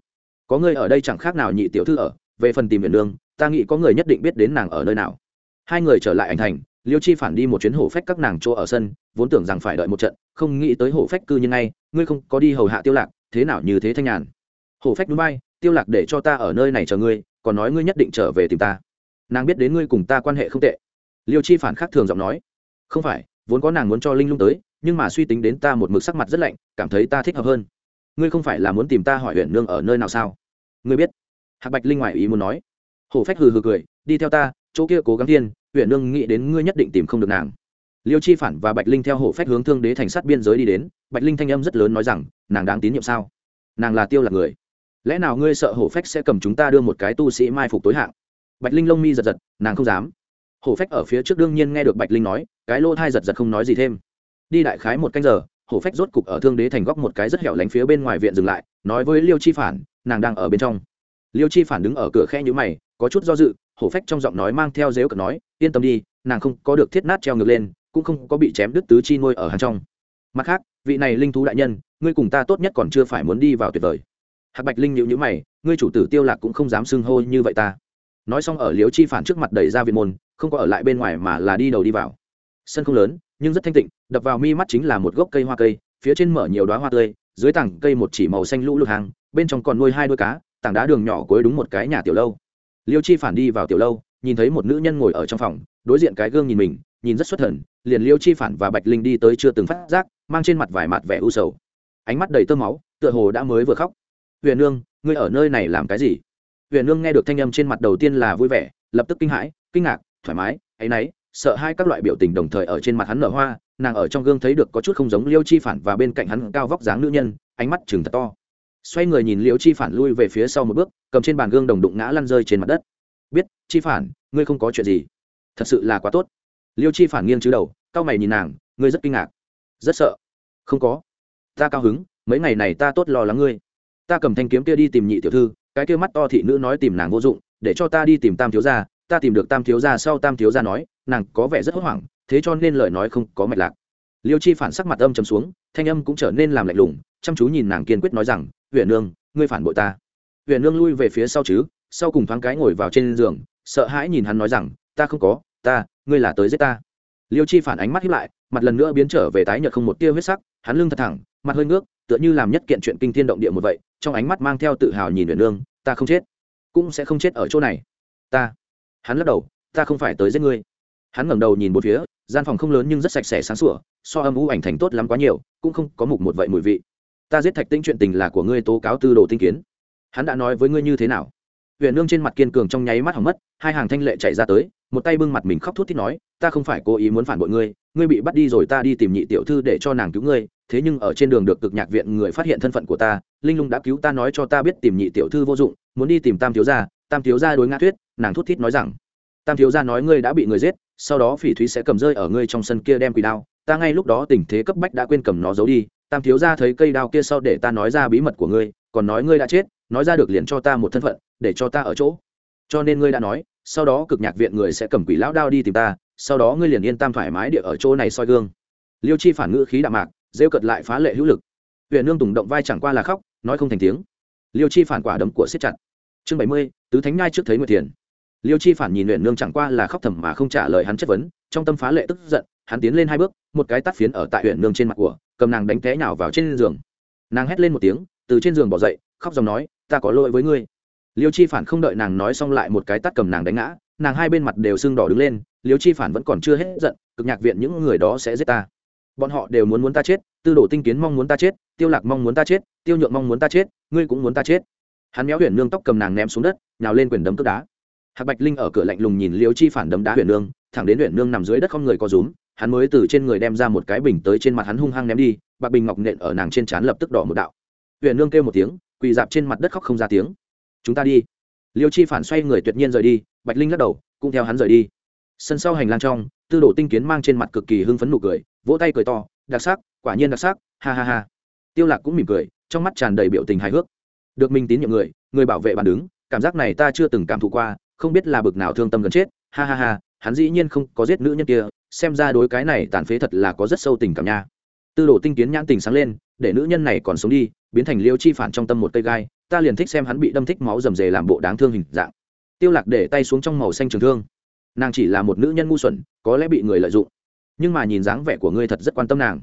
có ngươi ở đây chẳng khác nào nhị tiểu thư ở, về phần tìm viện lương, ta nghĩ có người nhất định biết đến nàng ở nơi nào. Hai người trở lại ảnh thành, liêu chi phản đi một chuyến hổ phách các nàng chỗ ở sân, vốn tưởng rằng phải đợi một trận, không nghĩ tới hổ phách cư như ngay, ngươi không có đi hầu hạ tiêu lạc, thế nào như thế thanh nhàn. Hổ phách núi bay, tiêu lạc để cho ta ở nơi này chờ ngươi, còn nói ngươi nhất định trở về tìm ta. Nàng biết đến ngươi cùng ta quan hệ không tệ. Liêu chi phản khác thường giọng nói. Không phải, vốn có nàng muốn cho linh lung tới, nhưng mà suy tính đến ta một mực sắc mặt rất lạnh, cảm thấy ta thích hợp hơn. Ngươi không phải là muốn tìm ta hỏi huyện nương ở nơi nào sao? Ngươi biết. Hạc bạch linh ngoại ý muốn nói. Hổ phách hừ hừ cười, đi theo ta, chỗ kia cố gắng thiên huyện nương nghĩ đến ngươi nhất định tìm không được nàng. Liêu chi phản và bạch linh theo hổ phách hướng thương đế thành sát biên giới đi đến, bạch linh thanh âm rất lớn nói rằng, nàng đáng tín nhiệm sao? Nàng là tiêu là người. Lẽ nào ngươi sợ hổ phách sẽ cầm chúng ta đưa một cái tu sĩ mai phục tối hạng? Bạch linh lông mi giật giật, nàng không dám. Hổ phách ở phía trước đương nhiên nghe được bạch linh nói, cái lô thai giật giật không nói gì thêm. Đi đại khái một canh giờ, hổ phách rốt cục ở thương đế thành góc một cái rất hẻo lánh phía bên ngoài viện dừng lại nói với liêu chi phản, nàng đang ở bên trong. Liêu chi phản đứng ở cửa khe nhữ mày, có chút do dự, hổ phách trong giọng nói mang theo dếu cợt nói, yên tâm đi, nàng không có được thiết nát treo ngược lên, cũng không có bị chém đứt tứ chi nuôi ở hàng trong. Mặt khác, vị này linh thú đại nhân, ngươi cùng ta tốt nhất còn chưa phải muốn đi vào tuyệt vời. Hạc bạch linh nhữ nhữ mày, ngươi chủ tử tiêu lạc cũng không dám xưng hô như vậy ta. Nói xong ở liếu chi phản trước mặt đẩy ra viện môn, không có ở lại bên ngoài mà là đi đầu đi vào. Sân không lớn, nhưng rất thanh tịnh, đập vào mi mắt chính là một gốc cây hoa cây, phía trên mở nhiều đoá hoa tươi dưới tảng cây một chỉ màu xanh lũ lụt hàng, bên trong còn nuôi hai đôi cá, tảng đá đường nhỏ cuối đúng một cái nhà tiểu lâu. Liêu chi phản đi vào tiểu lâu, nhìn thấy một nữ nhân ngồi ở trong phòng, đối diện cái gương nhìn mình, nhìn rất xuất thần, liền liêu chi phản và bạch linh đi tới chưa từng phát giác, mang trên mặt vài mặt vẻ u sầu. Ánh mắt đầy tơ máu, tựa hồ đã mới vừa khóc. Huyền nương, ngươi ở nơi này làm cái gì? Huyền nương nghe được thanh âm trên mặt đầu tiên là vui vẻ, lập tức kinh hãi, kinh ngạc, thoải mái, áy náy, sợ hai các loại biểu tình đồng thời ở trên mặt hắn nở hoa nàng ở trong gương thấy được có chút không giống liêu chi phản và bên cạnh hắn cao vóc dáng nữ nhân, ánh mắt chừng thật to. Xoay người nhìn liêu chi phản lui về phía sau một bước, cầm trên bàn gương đồng đụng ngã lăn rơi trên mặt đất. Biết, chi phản, ngươi không có chuyện gì. Thật sự là quá tốt. Liêu chi phản nghiêng chứ đầu cao mày nhìn nàng, ngươi rất kinh ngạc. Rất sợ. Không có. Ta cao hứng, mấy ngày này ta tốt lo lắng ngươi. Ta cầm thanh kiếm kia đi tìm nhị tiểu thư, cái kia mắt to thị nữ nói tìm nàng vô dụng, để cho ta đi tìm tam thiếu gia, ta tìm được tam thiếu gia sau tam thiếu gia nói, nàng có vẻ rất hốt hoảng thế cho nên lời nói không có mạch lạc. Liêu chi phản sắc mặt âm chấm xuống, thanh âm cũng trở nên làm lạnh lùng, chăm chú nhìn nàng kiên quyết nói rằng huyện nương, ngươi phản bội ta. Huyện nương lui về phía sau chứ, sau cùng thoáng cái ngồi vào trên giường, sợ hãi nhìn hắn nói rằng, ta không có, ta, ngươi là tới giết ta. Liêu chi phản ánh mắt hiếp lại, mặt lần nữa biến trở về tái nhợt không một tia huyết sắc, hắn lưng thật thẳng, mặt hơi ngước, tựa như làm nhất kiện chuyện kinh thiên động địa một vậy, trong ánh mắt mang theo tự hào nhìn huyện nương, ta không chết, cũng sẽ không chết ở chỗ này. Ta. Hắn lắc đầu, ta không phải tới giết ngươi. Hắn ngẩng đầu nhìn một phía gian phòng không lớn nhưng rất sạch sẽ sáng sủa, so âm u ảnh thành tốt lắm quá nhiều, cũng không có mục một vậy mùi vị. Ta giết thạch Tĩnh chuyện tình là của ngươi tố cáo tư đồ tinh kiến. Hắn đã nói với ngươi như thế nào? Huyền nương trên mặt kiên cường trong nháy mắt hỏng mất, hai hàng thanh lệ chạy ra tới, một tay bưng mặt mình khóc thút thít nói, ta không phải cố ý muốn phản bội ngươi ngươi bị bắt đi rồi ta đi tìm nhị tiểu thư để cho nàng cứu ngươi, thế nhưng ở trên đường được cực nhạc viện người phát hiện thân phận của ta, linh lung đã cứu ta nói cho ta biết tìm nhị tiểu thư vô dụng, muốn đi tìm tam thiếu gia, tam thiếu gia đối ngã thuyết, nàng thút thít nói rằng, tam thiếu gia nói ngươi đã bị người giết sau đó phỉ thúy sẽ cầm rơi ở ngươi trong sân kia đem quỷ đao. Ta ngay lúc đó tình thế cấp bách đã quên cầm nó giấu đi. Tam thiếu gia thấy cây đao kia sau để ta nói ra bí mật của ngươi, còn nói ngươi đã chết, nói ra được liền cho ta một thân phận, để cho ta ở chỗ. Cho nên ngươi đã nói, sau đó cực nhạc viện người sẽ cầm quỷ lão đao đi tìm ta, sau đó ngươi liền yên tam thoải mái địa ở chỗ này soi gương. Liêu chi phản ngữ khí đạm mạc, rêu cật lại phá lệ hữu lực. Huyện nương tùng động vai chẳng qua là khóc, nói không thành tiếng. Liêu chi phản quả đấm của siết chặt. Chương bảy mươi, tứ thánh ngai trước thấy nguyệt thiền liêu chi phản nhìn luyện nương chẳng qua là khóc thầm mà không trả lời hắn chất vấn, trong tâm phá lệ tức giận, hắn tiến lên hai bước, một cái tắt phiến ở tại huyện nương trên mặt của, cầm nàng đánh té nhào vào trên giường. Nàng hét lên một tiếng, từ trên giường bỏ dậy, khóc dòng nói, ta có lỗi với ngươi. Liêu chi phản không đợi nàng nói xong lại một cái tắt cầm nàng đánh ngã, nàng hai bên mặt đều sưng đỏ đứng lên, liêu chi phản vẫn còn chưa hết giận, cực nhạc viện những người đó sẽ giết ta. Bọn họ đều muốn muốn ta chết, tư đồ tinh kiến mong muốn ta chết, tiêu lạc mong muốn ta chết, tiêu nhượng mong muốn ta chết, ngươi cũng muốn ta chết. Hắn méo huyền nương tóc cầm nàng ném xuống đất, nhào lên quyển đấm cướp đá hạc bạch linh ở cửa lạnh lùng nhìn liêu chi phản đấm đá huyền nương, thẳng đến huyền nương nằm dưới đất không người có rúm, hắn mới từ trên người đem ra một cái bình tới trên mặt hắn hung hăng ném đi, bạc bình ngọc nện ở nàng trên trán lập tức đỏ một đạo. Huyền nương kêu một tiếng, quỳ dạp trên mặt đất khóc không ra tiếng. Chúng ta đi. Liêu chi phản xoay người tuyệt nhiên rời đi, bạch linh lắc đầu, cũng theo hắn rời đi. Sân sau hành lang trong, tư đồ tinh kiến mang trên mặt cực kỳ hưng phấn nụ cười, vỗ tay cười to, đặc sắc, quả nhiên đặc sắc, ha ha ha. Tiêu lạc cũng mỉm cười, trong mắt tràn đầy biểu tình hài hước. Được minh tín nhiệm người người bảo vệ bàn đứng, cảm giác này ta chưa từng cảm thụ qua không biết là bực nào thương tâm gần chết, ha ha ha, hắn dĩ nhiên không có giết nữ nhân kia, xem ra đối cái này tàn phế thật là có rất sâu tình cảm nha. Tư đồ tinh kiến nhãn tình sáng lên, để nữ nhân này còn sống đi, biến thành liêu chi phản trong tâm một cây gai, ta liền thích xem hắn bị đâm thích máu rầm rề làm bộ đáng thương hình dạng. Tiêu lạc để tay xuống trong màu xanh trường thương. Nàng chỉ là một nữ nhân ngu xuẩn, có lẽ bị người lợi dụng. Nhưng mà nhìn dáng vẻ của ngươi thật rất quan tâm nàng.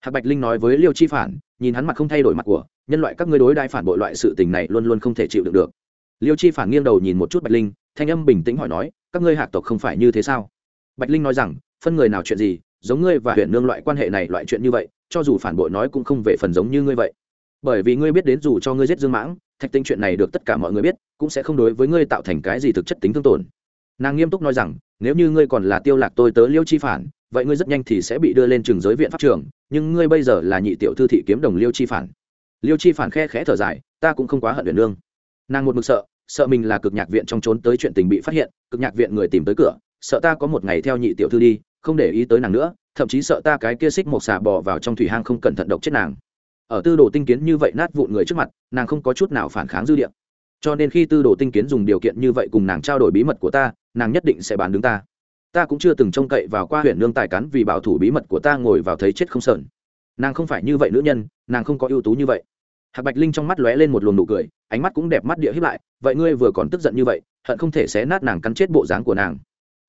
Hạc bạch linh nói với liêu chi phản, nhìn hắn mặt không thay đổi mặt của, nhân loại các ngươi đối đại phản bội loại sự tình này luôn luôn không thể chịu được được. Liêu chi phản nghiêng đầu nhìn một chút bạch linh thanh âm bình tĩnh hỏi nói, các ngươi hạc tộc không phải như thế sao? Bạch linh nói rằng, phân người nào chuyện gì, giống ngươi và huyện nương loại quan hệ này loại chuyện như vậy, cho dù phản bội nói cũng không về phần giống như ngươi vậy. Bởi vì ngươi biết đến dù cho ngươi giết dương mãng, thạch tinh chuyện này được tất cả mọi người biết, cũng sẽ không đối với ngươi tạo thành cái gì thực chất tính thương tổn. Nàng nghiêm túc nói rằng, nếu như ngươi còn là tiêu lạc tôi tớ liêu chi phản, vậy ngươi rất nhanh thì sẽ bị đưa lên trường giới viện pháp trường, nhưng ngươi bây giờ là nhị tiểu thư thị kiếm đồng liêu chi phản. Liêu chi phản khe khẽ thở dài, ta cũng không quá hận Huyền nương. Nàng một mực sợ sợ mình là cực nhạc viện trong trốn tới chuyện tình bị phát hiện, cực nhạc viện người tìm tới cửa, sợ ta có một ngày theo nhị tiểu thư đi, không để ý tới nàng nữa, thậm chí sợ ta cái kia xích một xà bò vào trong thủy hang không cẩn thận độc chết nàng. Ở tư đồ tinh kiến như vậy nát vụn người trước mặt, nàng không có chút nào phản kháng dư địa. Cho nên khi tư đồ tinh kiến dùng điều kiện như vậy cùng nàng trao đổi bí mật của ta, nàng nhất định sẽ bán đứng ta. Ta cũng chưa từng trông cậy vào qua huyện nương tài cán vì bảo thủ bí mật của ta ngồi vào thấy chết không sờn. Nàng không phải như vậy nữ nhân, nàng không có ưu tú như vậy hạc bạch linh trong mắt lóe lên một luồng nụ cười, ánh mắt cũng đẹp mắt địa hiếp lại, vậy ngươi vừa còn tức giận như vậy, hận không thể xé nát nàng cắn chết bộ dáng của nàng.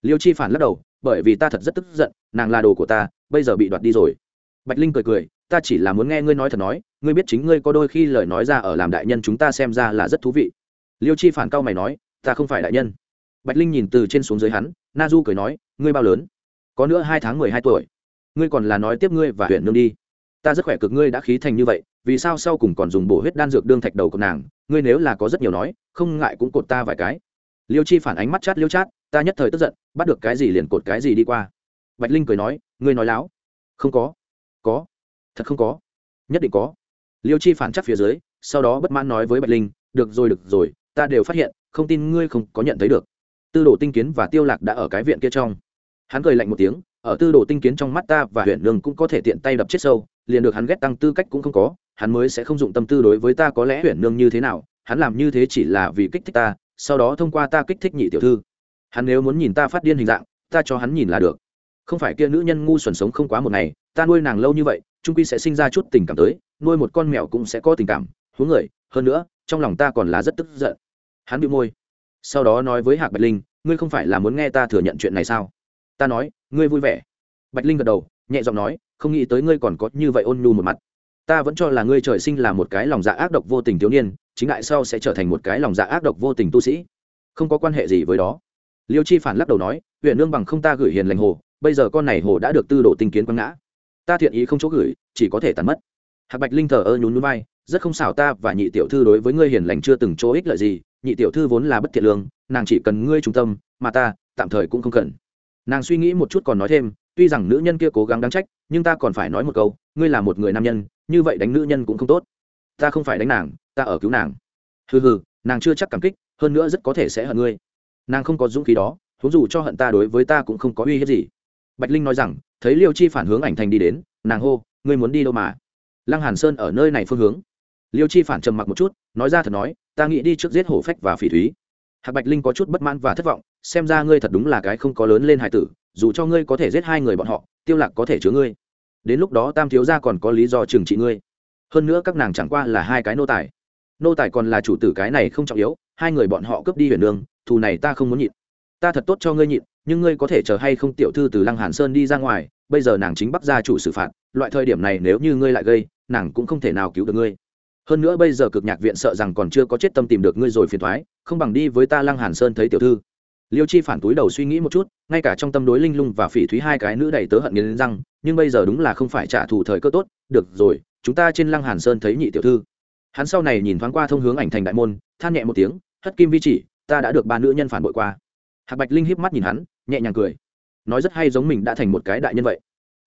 Liêu chi phản lắc đầu, bởi vì ta thật rất tức giận, nàng là đồ của ta, bây giờ bị đoạt đi rồi. Bạch linh cười cười, ta chỉ là muốn nghe ngươi nói thật nói, ngươi biết chính ngươi có đôi khi lời nói ra ở làm đại nhân chúng ta xem ra là rất thú vị. Liêu chi phản cao mày nói, ta không phải đại nhân. Bạch linh nhìn từ trên xuống dưới hắn, na du cười nói, ngươi bao lớn? Có nữa hai tháng mười hai tuổi. Ngươi còn là nói tiếp ngươi và huyện nương đi. Ta rất khỏe cực ngươi đã khí thành như vậy vì sao sau cùng còn dùng bổ huyết đan dược đương thạch đầu của nàng, ngươi nếu là có rất nhiều nói, không ngại cũng cột ta vài cái. Liêu chi phản ánh mắt chát, liêu chát, ta nhất thời tức giận, bắt được cái gì liền cột cái gì đi qua. Bạch linh cười nói, ngươi nói láo. Không có. Có. Thật không có. Nhất định có. Liêu chi phản chắc phía dưới, sau đó bất mãn nói với bạch linh, được rồi được rồi, ta đều phát hiện, không tin ngươi không có nhận thấy được. Tư đồ tinh kiến và tiêu lạc đã ở cái viện kia trong. Hắn cười lạnh một tiếng, ở tư đồ tinh kiến trong mắt ta và huyện đường cũng có thể tiện tay đập chết sâu, liền được hắn ghét tăng tư cách cũng không có hắn mới sẽ không dụng tâm tư đối với ta có lẽ huyền nương như thế nào, hắn làm như thế chỉ là vì kích thích ta, sau đó thông qua ta kích thích nhị tiểu thư. Hắn nếu muốn nhìn ta phát điên hình dạng, ta cho hắn nhìn là được. Không phải kia nữ nhân ngu xuẩn sống không quá một ngày, ta nuôi nàng lâu như vậy, trung quy sẽ sinh ra chút tình cảm tới, nuôi một con mèo cũng sẽ có tình cảm, huống người, hơn nữa, trong lòng ta còn là rất tức giận. Hắn bị môi. Sau đó nói với hạc bạch linh, ngươi không phải là muốn nghe ta thừa nhận chuyện này sao? Ta nói, ngươi vui vẻ. Bạch linh gật đầu, nhẹ giọng nói, không nghĩ tới ngươi còn có như vậy ôn nhu một mặt ta vẫn cho là ngươi trời sinh là một cái lòng dạ ác độc vô tình thiếu niên, chính lại sau sẽ trở thành một cái lòng dạ ác độc vô tình tu sĩ. Không có quan hệ gì với đó. Liêu chi phản lắc đầu nói, huyện nương bằng không ta gửi hiền lành hồ, bây giờ con này hồ đã được tư đồ tinh kiến quăng ngã. Ta thiện ý không chỗ gửi, chỉ có thể tàn mất. Hạc bạch linh thờ ơ nhún núi bay rất không xảo ta và nhị tiểu thư đối với ngươi hiền lành chưa từng chỗ ích lợi gì, nhị tiểu thư vốn là bất thiện lương, nàng chỉ cần ngươi trung tâm, mà ta tạm thời cũng không cần. Nàng suy nghĩ một chút còn nói thêm tuy rằng nữ nhân kia cố gắng đáng trách, nhưng ta còn phải nói một câu, ngươi là một người nam nhân, như vậy đánh nữ nhân cũng không tốt. Ta không phải đánh nàng, ta ở cứu nàng. Hừ hừ, nàng chưa chắc cảm kích, hơn nữa rất có thể sẽ hận ngươi. Nàng không có dũng khí đó thú dù cho hận ta đối với ta cũng không có uy hiếp gì. Bạch linh nói rằng, thấy liêu chi phản hướng ảnh thành đi đến, nàng hô, ngươi muốn đi đâu mà? Lăng hàn sơn ở nơi này phương hướng. Liêu chi phản trầm mặc một chút, nói ra thật nói, ta nghĩ đi trước giết hổ phách và phỉ thúy hạc bạch linh có chút bất mãn và thất vọng, xem ra ngươi thật đúng là cái không có lớn lên hải tử, dù cho ngươi có thể giết hai người bọn họ, tiêu lạc có thể chứa ngươi. Đến lúc đó tam thiếu gia còn có lý do trừng trị ngươi. Hơn nữa các nàng chẳng qua là hai cái nô tài. Nô tài còn là chủ tử cái này không trọng yếu, hai người bọn họ cướp đi huyền đường thù này ta không muốn nhịn. Ta thật tốt cho ngươi nhịn, nhưng ngươi có thể chờ hay không tiểu thư từ lăng hàn sơn đi ra ngoài, bây giờ nàng chính bắt gia chủ xử phạt, loại thời điểm này nếu như ngươi lại gây, nàng cũng không thể nào cứu được ngươi hơn nữa bây giờ cực nhạc viện sợ rằng còn chưa có chết tâm tìm được ngươi rồi phiền thoái, không bằng đi với ta lăng hàn sơn thấy tiểu thư. Liêu chi phản túi đầu suy nghĩ một chút, ngay cả trong tâm đối linh lung và phỉ thúy hai cái nữ đầy tớ hận nghiến răng, nhưng bây giờ đúng là không phải trả thù thời cơ tốt, được rồi, chúng ta trên lăng hàn sơn thấy nhị tiểu thư. Hắn sau này nhìn thoáng qua thông hướng ảnh thành đại môn, than nhẹ một tiếng thất kim vi chỉ, ta đã được ba nữ nhân phản bội qua. Hạc bạch linh híp mắt nhìn hắn, nhẹ nhàng cười. Nói rất hay giống mình đã thành một cái đại nhân vậy.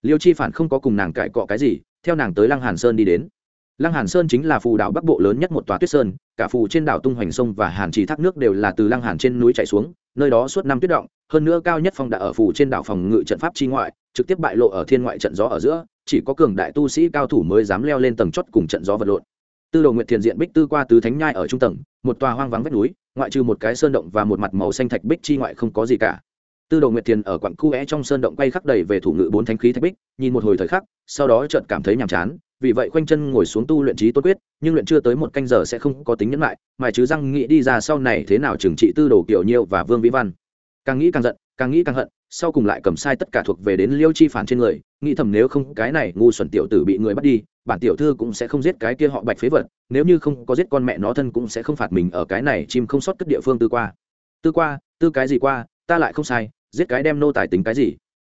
Liêu chi phản không có cùng nàng cãi cọ cái gì, theo nàng tới lăng hàn sơn đi đến lăng hàn sơn chính là phù đảo bắc bộ lớn nhất một tòa tuyết sơn, cả phù trên đảo tung hoành sông và hàn trì thác nước đều là từ lăng hàn trên núi chảy xuống, nơi đó suốt năm tuyết động, hơn nữa cao nhất phong đã ở phù trên đảo phòng ngự trận pháp chi ngoại, trực tiếp bại lộ ở thiên ngoại trận gió ở giữa, chỉ có cường đại tu sĩ cao thủ mới dám leo lên tầng chót cùng trận gió vật lộn. Tư đồ nguyệt thiền diện bích tư qua tứ thánh nhai ở trung tầng, một tòa hoang vắng vách núi, ngoại trừ một cái sơn động và một mặt màu xanh thạch bích chi ngoại không có gì cả. Tư đồ nguyệt thiền ở quặng cu é trong sơn động quay khắc đầy về thủ ngự bốn thánh khí thạch bích, nhìn một hồi thời khắc, sau đó chợt cảm thấy nhàm chán vì vậy khoanh chân ngồi xuống tu luyện trí tốt quyết, nhưng luyện chưa tới một canh giờ sẽ không có tính nhẫn lại, mà chứ răng nghĩ đi ra sau này thế nào trừng trị tư đồ kiểu nhiêu và vương vĩ văn. Càng nghĩ càng giận, càng nghĩ càng hận, sau cùng lại cầm sai tất cả thuộc về đến liêu chi phản trên người, nghĩ thầm nếu không cái này ngu xuẩn tiểu tử bị người bắt đi, bản tiểu thư cũng sẽ không giết cái kia họ bạch phế vật, nếu như không có giết con mẹ nó thân cũng sẽ không phạt mình ở cái này chim không sót cất địa phương tư qua. Tư qua, tư cái gì qua, ta lại không sai, giết cái đem nô tài tính cái gì.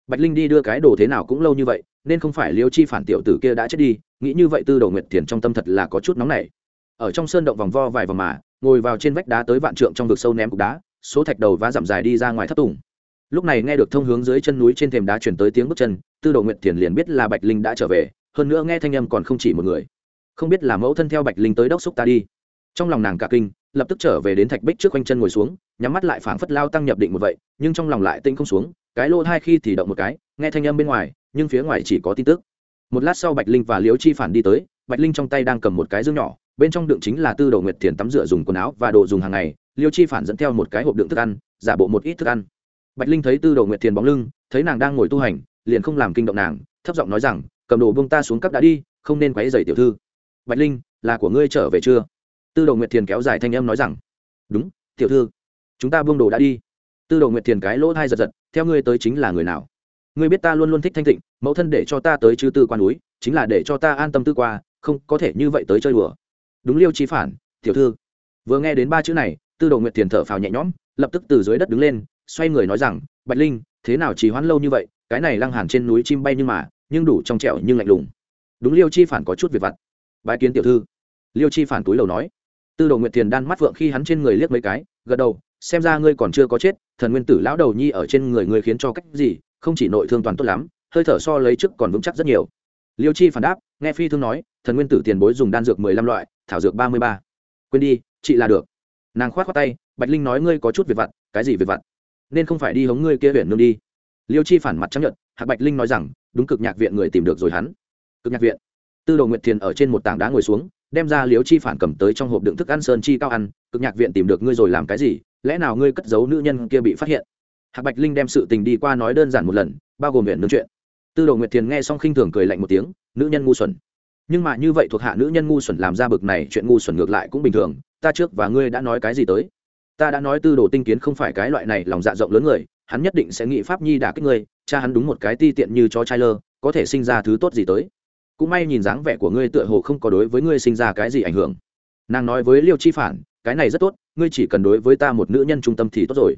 Bạch linh đi đưa cái đồ thế nào cũng lâu như vậy nên không phải liêu chi phản tiểu tử kia đã chết đi, nghĩ như vậy tư đồ nguyệt thiền trong tâm thật là có chút nóng nảy. Ở trong sơn động vòng vo vài vòng mà, ngồi vào trên vách đá tới vạn trượng trong vực sâu ném cục đá, số thạch đầu và giảm dài đi ra ngoài thất tùng. Lúc này nghe được thông hướng dưới chân núi trên thềm đá chuyển tới tiếng bước chân, tư đồ nguyệt thiền liền biết là bạch linh đã trở về, hơn nữa nghe thanh âm còn không chỉ một người. Không biết là mẫu thân theo bạch linh tới đốc xúc ta đi. Trong lòng nàng cả kinh, lập tức trở về đến thạch bích trước quanh chân ngồi xuống, nhắm mắt lại phảng phất lao tăng nhập định một vậy, nhưng trong lòng lại tinh không xuống, cái lô hai khi thì động một cái, nghe thanh âm bên ngoài nhưng phía ngoài chỉ có tin tức. Một lát sau bạch linh và liễu chi phản đi tới, bạch linh trong tay đang cầm một cái dương nhỏ, bên trong đựng chính là tư đồ nguyệt thiền tắm rửa dùng quần áo và đồ dùng hàng ngày liêu chi phản dẫn theo một cái hộp đựng thức ăn, giả bộ một ít thức ăn. Bạch linh thấy tư đồ nguyệt thiền bóng lưng, thấy nàng đang ngồi tu hành, liền không làm kinh động nàng, thấp giọng nói rằng, cầm đồ bông ta xuống cấp đã đi, không nên quấy dày tiểu thư. Bạch linh, là của ngươi trở về chưa? Tư đồ nguyệt thiền kéo dài thanh âm nói rằng, đúng, tiểu thư, chúng ta buông đồ đã đi. Tư đồ nguyệt thiền cái lỗ thai giật giật, theo ngươi tới chính là người nào? Ngươi biết ta luôn luôn thích thanh tịnh, mẫu thân để cho ta tới chứ tư quan núi, chính là để cho ta an tâm tư qua, không có thể như vậy tới chơi đùa. Đúng liêu trí phản, tiểu thư. Vừa nghe đến ba chữ này, tư đồ nguyệt thiền thở phào nhẹ nhõm, lập tức từ dưới đất đứng lên, xoay người nói rằng, bạch linh, thế nào chỉ hoãn lâu như vậy? Cái này lăng hàn trên núi chim bay nhưng mà, nhưng đủ trong trẻo nhưng lạnh lùng. Đúng liêu chi phản có chút việc vặt. Bái kiến tiểu thư. Liêu chi phản túi lầu nói. Tư đồ nguyệt thiền đan mắt vượng khi hắn trên người liếc mấy cái, gật đầu, xem ra ngươi còn chưa có chết, thần nguyên tử lão đầu nhi ở trên người ngươi khiến cho cách gì không chỉ nội thương toàn tốt lắm, hơi thở so lấy trước còn vững chắc rất nhiều. Liêu chi phản đáp, nghe phi thương nói, thần nguyên tử tiền bối dùng đan dược mười lăm loại, thảo dược ba mươi ba. Quên đi, chị là được. Nàng khoát khoác tay, bạch linh nói ngươi có chút về vặt, cái gì về vặt? Nên không phải đi hống ngươi kia huyện nương đi. Liêu chi phản mặt chấp nhận hạc bạch linh nói rằng, đúng cực nhạc viện người tìm được rồi hắn. Cực nhạc viện. Tư đồ nguyệt thiền ở trên một tảng đá ngồi xuống, đem ra Liêu chi phản cầm tới trong hộp đựng thức ăn sơn chi cao ăn, cực nhạc viện tìm được ngươi rồi làm cái gì? Lẽ nào ngươi cất giấu nữ nhân kia bị phát hiện? Hạc bạch linh đem sự tình đi qua nói đơn giản một lần, bao gồm viện nương chuyện. Tư đồ nguyệt thiền nghe xong khinh thường cười lạnh một tiếng, nữ nhân ngu xuẩn. Nhưng mà như vậy thuộc hạ nữ nhân ngu xuẩn làm ra bực này chuyện ngu xuẩn ngược lại cũng bình thường, ta trước và ngươi đã nói cái gì tới? Ta đã nói tư đồ tinh kiến không phải cái loại này lòng dạ rộng lớn người, hắn nhất định sẽ nghĩ pháp nhi đả kích ngươi, cha hắn đúng một cái ti tiện như chó trai lơ, có thể sinh ra thứ tốt gì tới? Cũng may nhìn dáng vẻ của ngươi tựa hồ không có đối với ngươi sinh ra cái gì ảnh hưởng. Nàng nói với liêu chi phản, cái này rất tốt, ngươi chỉ cần đối với ta một nữ nhân trung tâm thì tốt rồi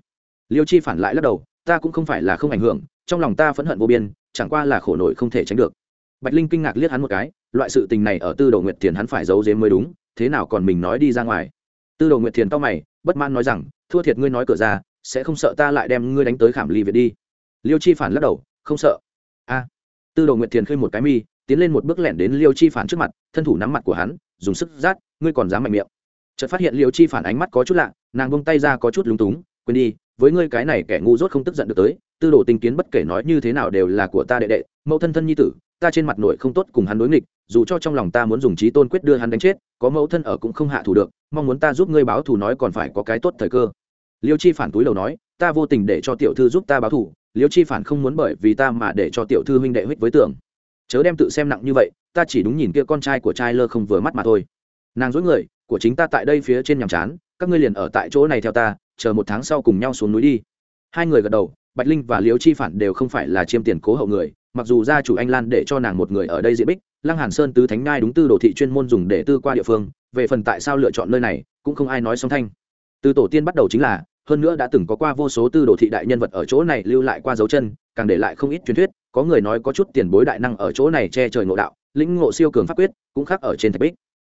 liêu chi phản lại lắc đầu, ta cũng không phải là không ảnh hưởng, trong lòng ta phẫn hận vô biên, chẳng qua là khổ nổi không thể tránh được. Bạch linh kinh ngạc liếc hắn một cái, loại sự tình này ở tư đồ nguyệt thiền hắn phải giấu dếm mới đúng, thế nào còn mình nói đi ra ngoài. Tư đồ nguyệt thiền to mày, bất mãn nói rằng, thua thiệt ngươi nói cửa ra, sẽ không sợ ta lại đem ngươi đánh tới khảm ly việt đi. Liêu chi phản lắc đầu, không sợ. A. Tư đồ nguyệt thiền khơi một cái mi, tiến lên một bước lẻn đến liêu chi phản trước mặt, thân thủ nắm mặt của hắn, dùng sức rát, ngươi còn dám mạnh miệng. Chợt phát hiện liêu chi phản ánh mắt có chút lạ, nàng bông tay ra có chút lúng túng, quên đi với ngươi cái này kẻ ngu dốt không tức giận được tới, tư đồ tinh kiến bất kể nói như thế nào đều là của ta đệ đệ, mẫu thân thân nhi tử, ta trên mặt nội không tốt cùng hắn đối nghịch, dù cho trong lòng ta muốn dùng trí tôn quyết đưa hắn đánh chết, có mẫu thân ở cũng không hạ thủ được, mong muốn ta giúp ngươi báo thù nói còn phải có cái tốt thời cơ. Liêu chi phản túi đầu nói, ta vô tình để cho tiểu thư giúp ta báo thù, liêu chi phản không muốn bởi vì ta mà để cho tiểu thư huynh đệ huyết với tưởng. Chớ đem tự xem nặng như vậy, ta chỉ đúng nhìn kia con trai của trai lơ không vừa mắt mà thôi. Nàng dối người, của chính ta tại đây phía trên nhàm chán, các ngươi liền ở tại chỗ này theo ta chờ một tháng sau cùng nhau xuống núi đi. Hai người gật đầu, bạch linh và Liễu chi phản đều không phải là chiêm tiền cố hậu người, mặc dù gia chủ anh lan để cho nàng một người ở đây diễn bích, lăng hàn sơn tứ thánh ngai đúng tư đồ thị chuyên môn dùng để tư qua địa phương, về phần tại sao lựa chọn nơi này, cũng không ai nói song thanh. Từ tổ tiên bắt đầu chính là, hơn nữa đã từng có qua vô số tư đồ thị đại nhân vật ở chỗ này lưu lại qua dấu chân, càng để lại không ít truyền thuyết, có người nói có chút tiền bối đại năng ở chỗ này che trời ngộ đạo, lĩnh ngộ siêu cường pháp quyết, cũng khác ở trên thạch bích.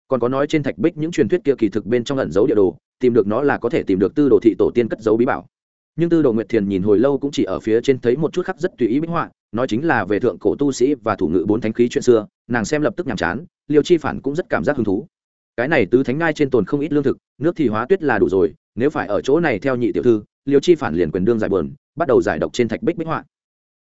Còn có nói trên thạch bích những truyền thuyết kia kỳ thực bên trong ẩn dấu địa đồ tìm được nó là có thể tìm được tư đồ thị tổ tiên cất dấu bí bảo. Nhưng tư đồ nguyệt thiền nhìn hồi lâu cũng chỉ ở phía trên thấy một chút khắc rất tùy ý bích họa, nói chính là về thượng cổ tu sĩ và thủ ngự bốn thánh khí chuyện xưa, nàng xem lập tức nhàm chán, liêu chi phản cũng rất cảm giác hứng thú. Cái này tứ thánh ngai trên tồn không ít lương thực, nước thì hóa tuyết là đủ rồi, nếu phải ở chỗ này theo nhị tiểu thư, liêu chi phản liền quyền đương giải bờn bắt đầu giải độc trên thạch bích bích họa.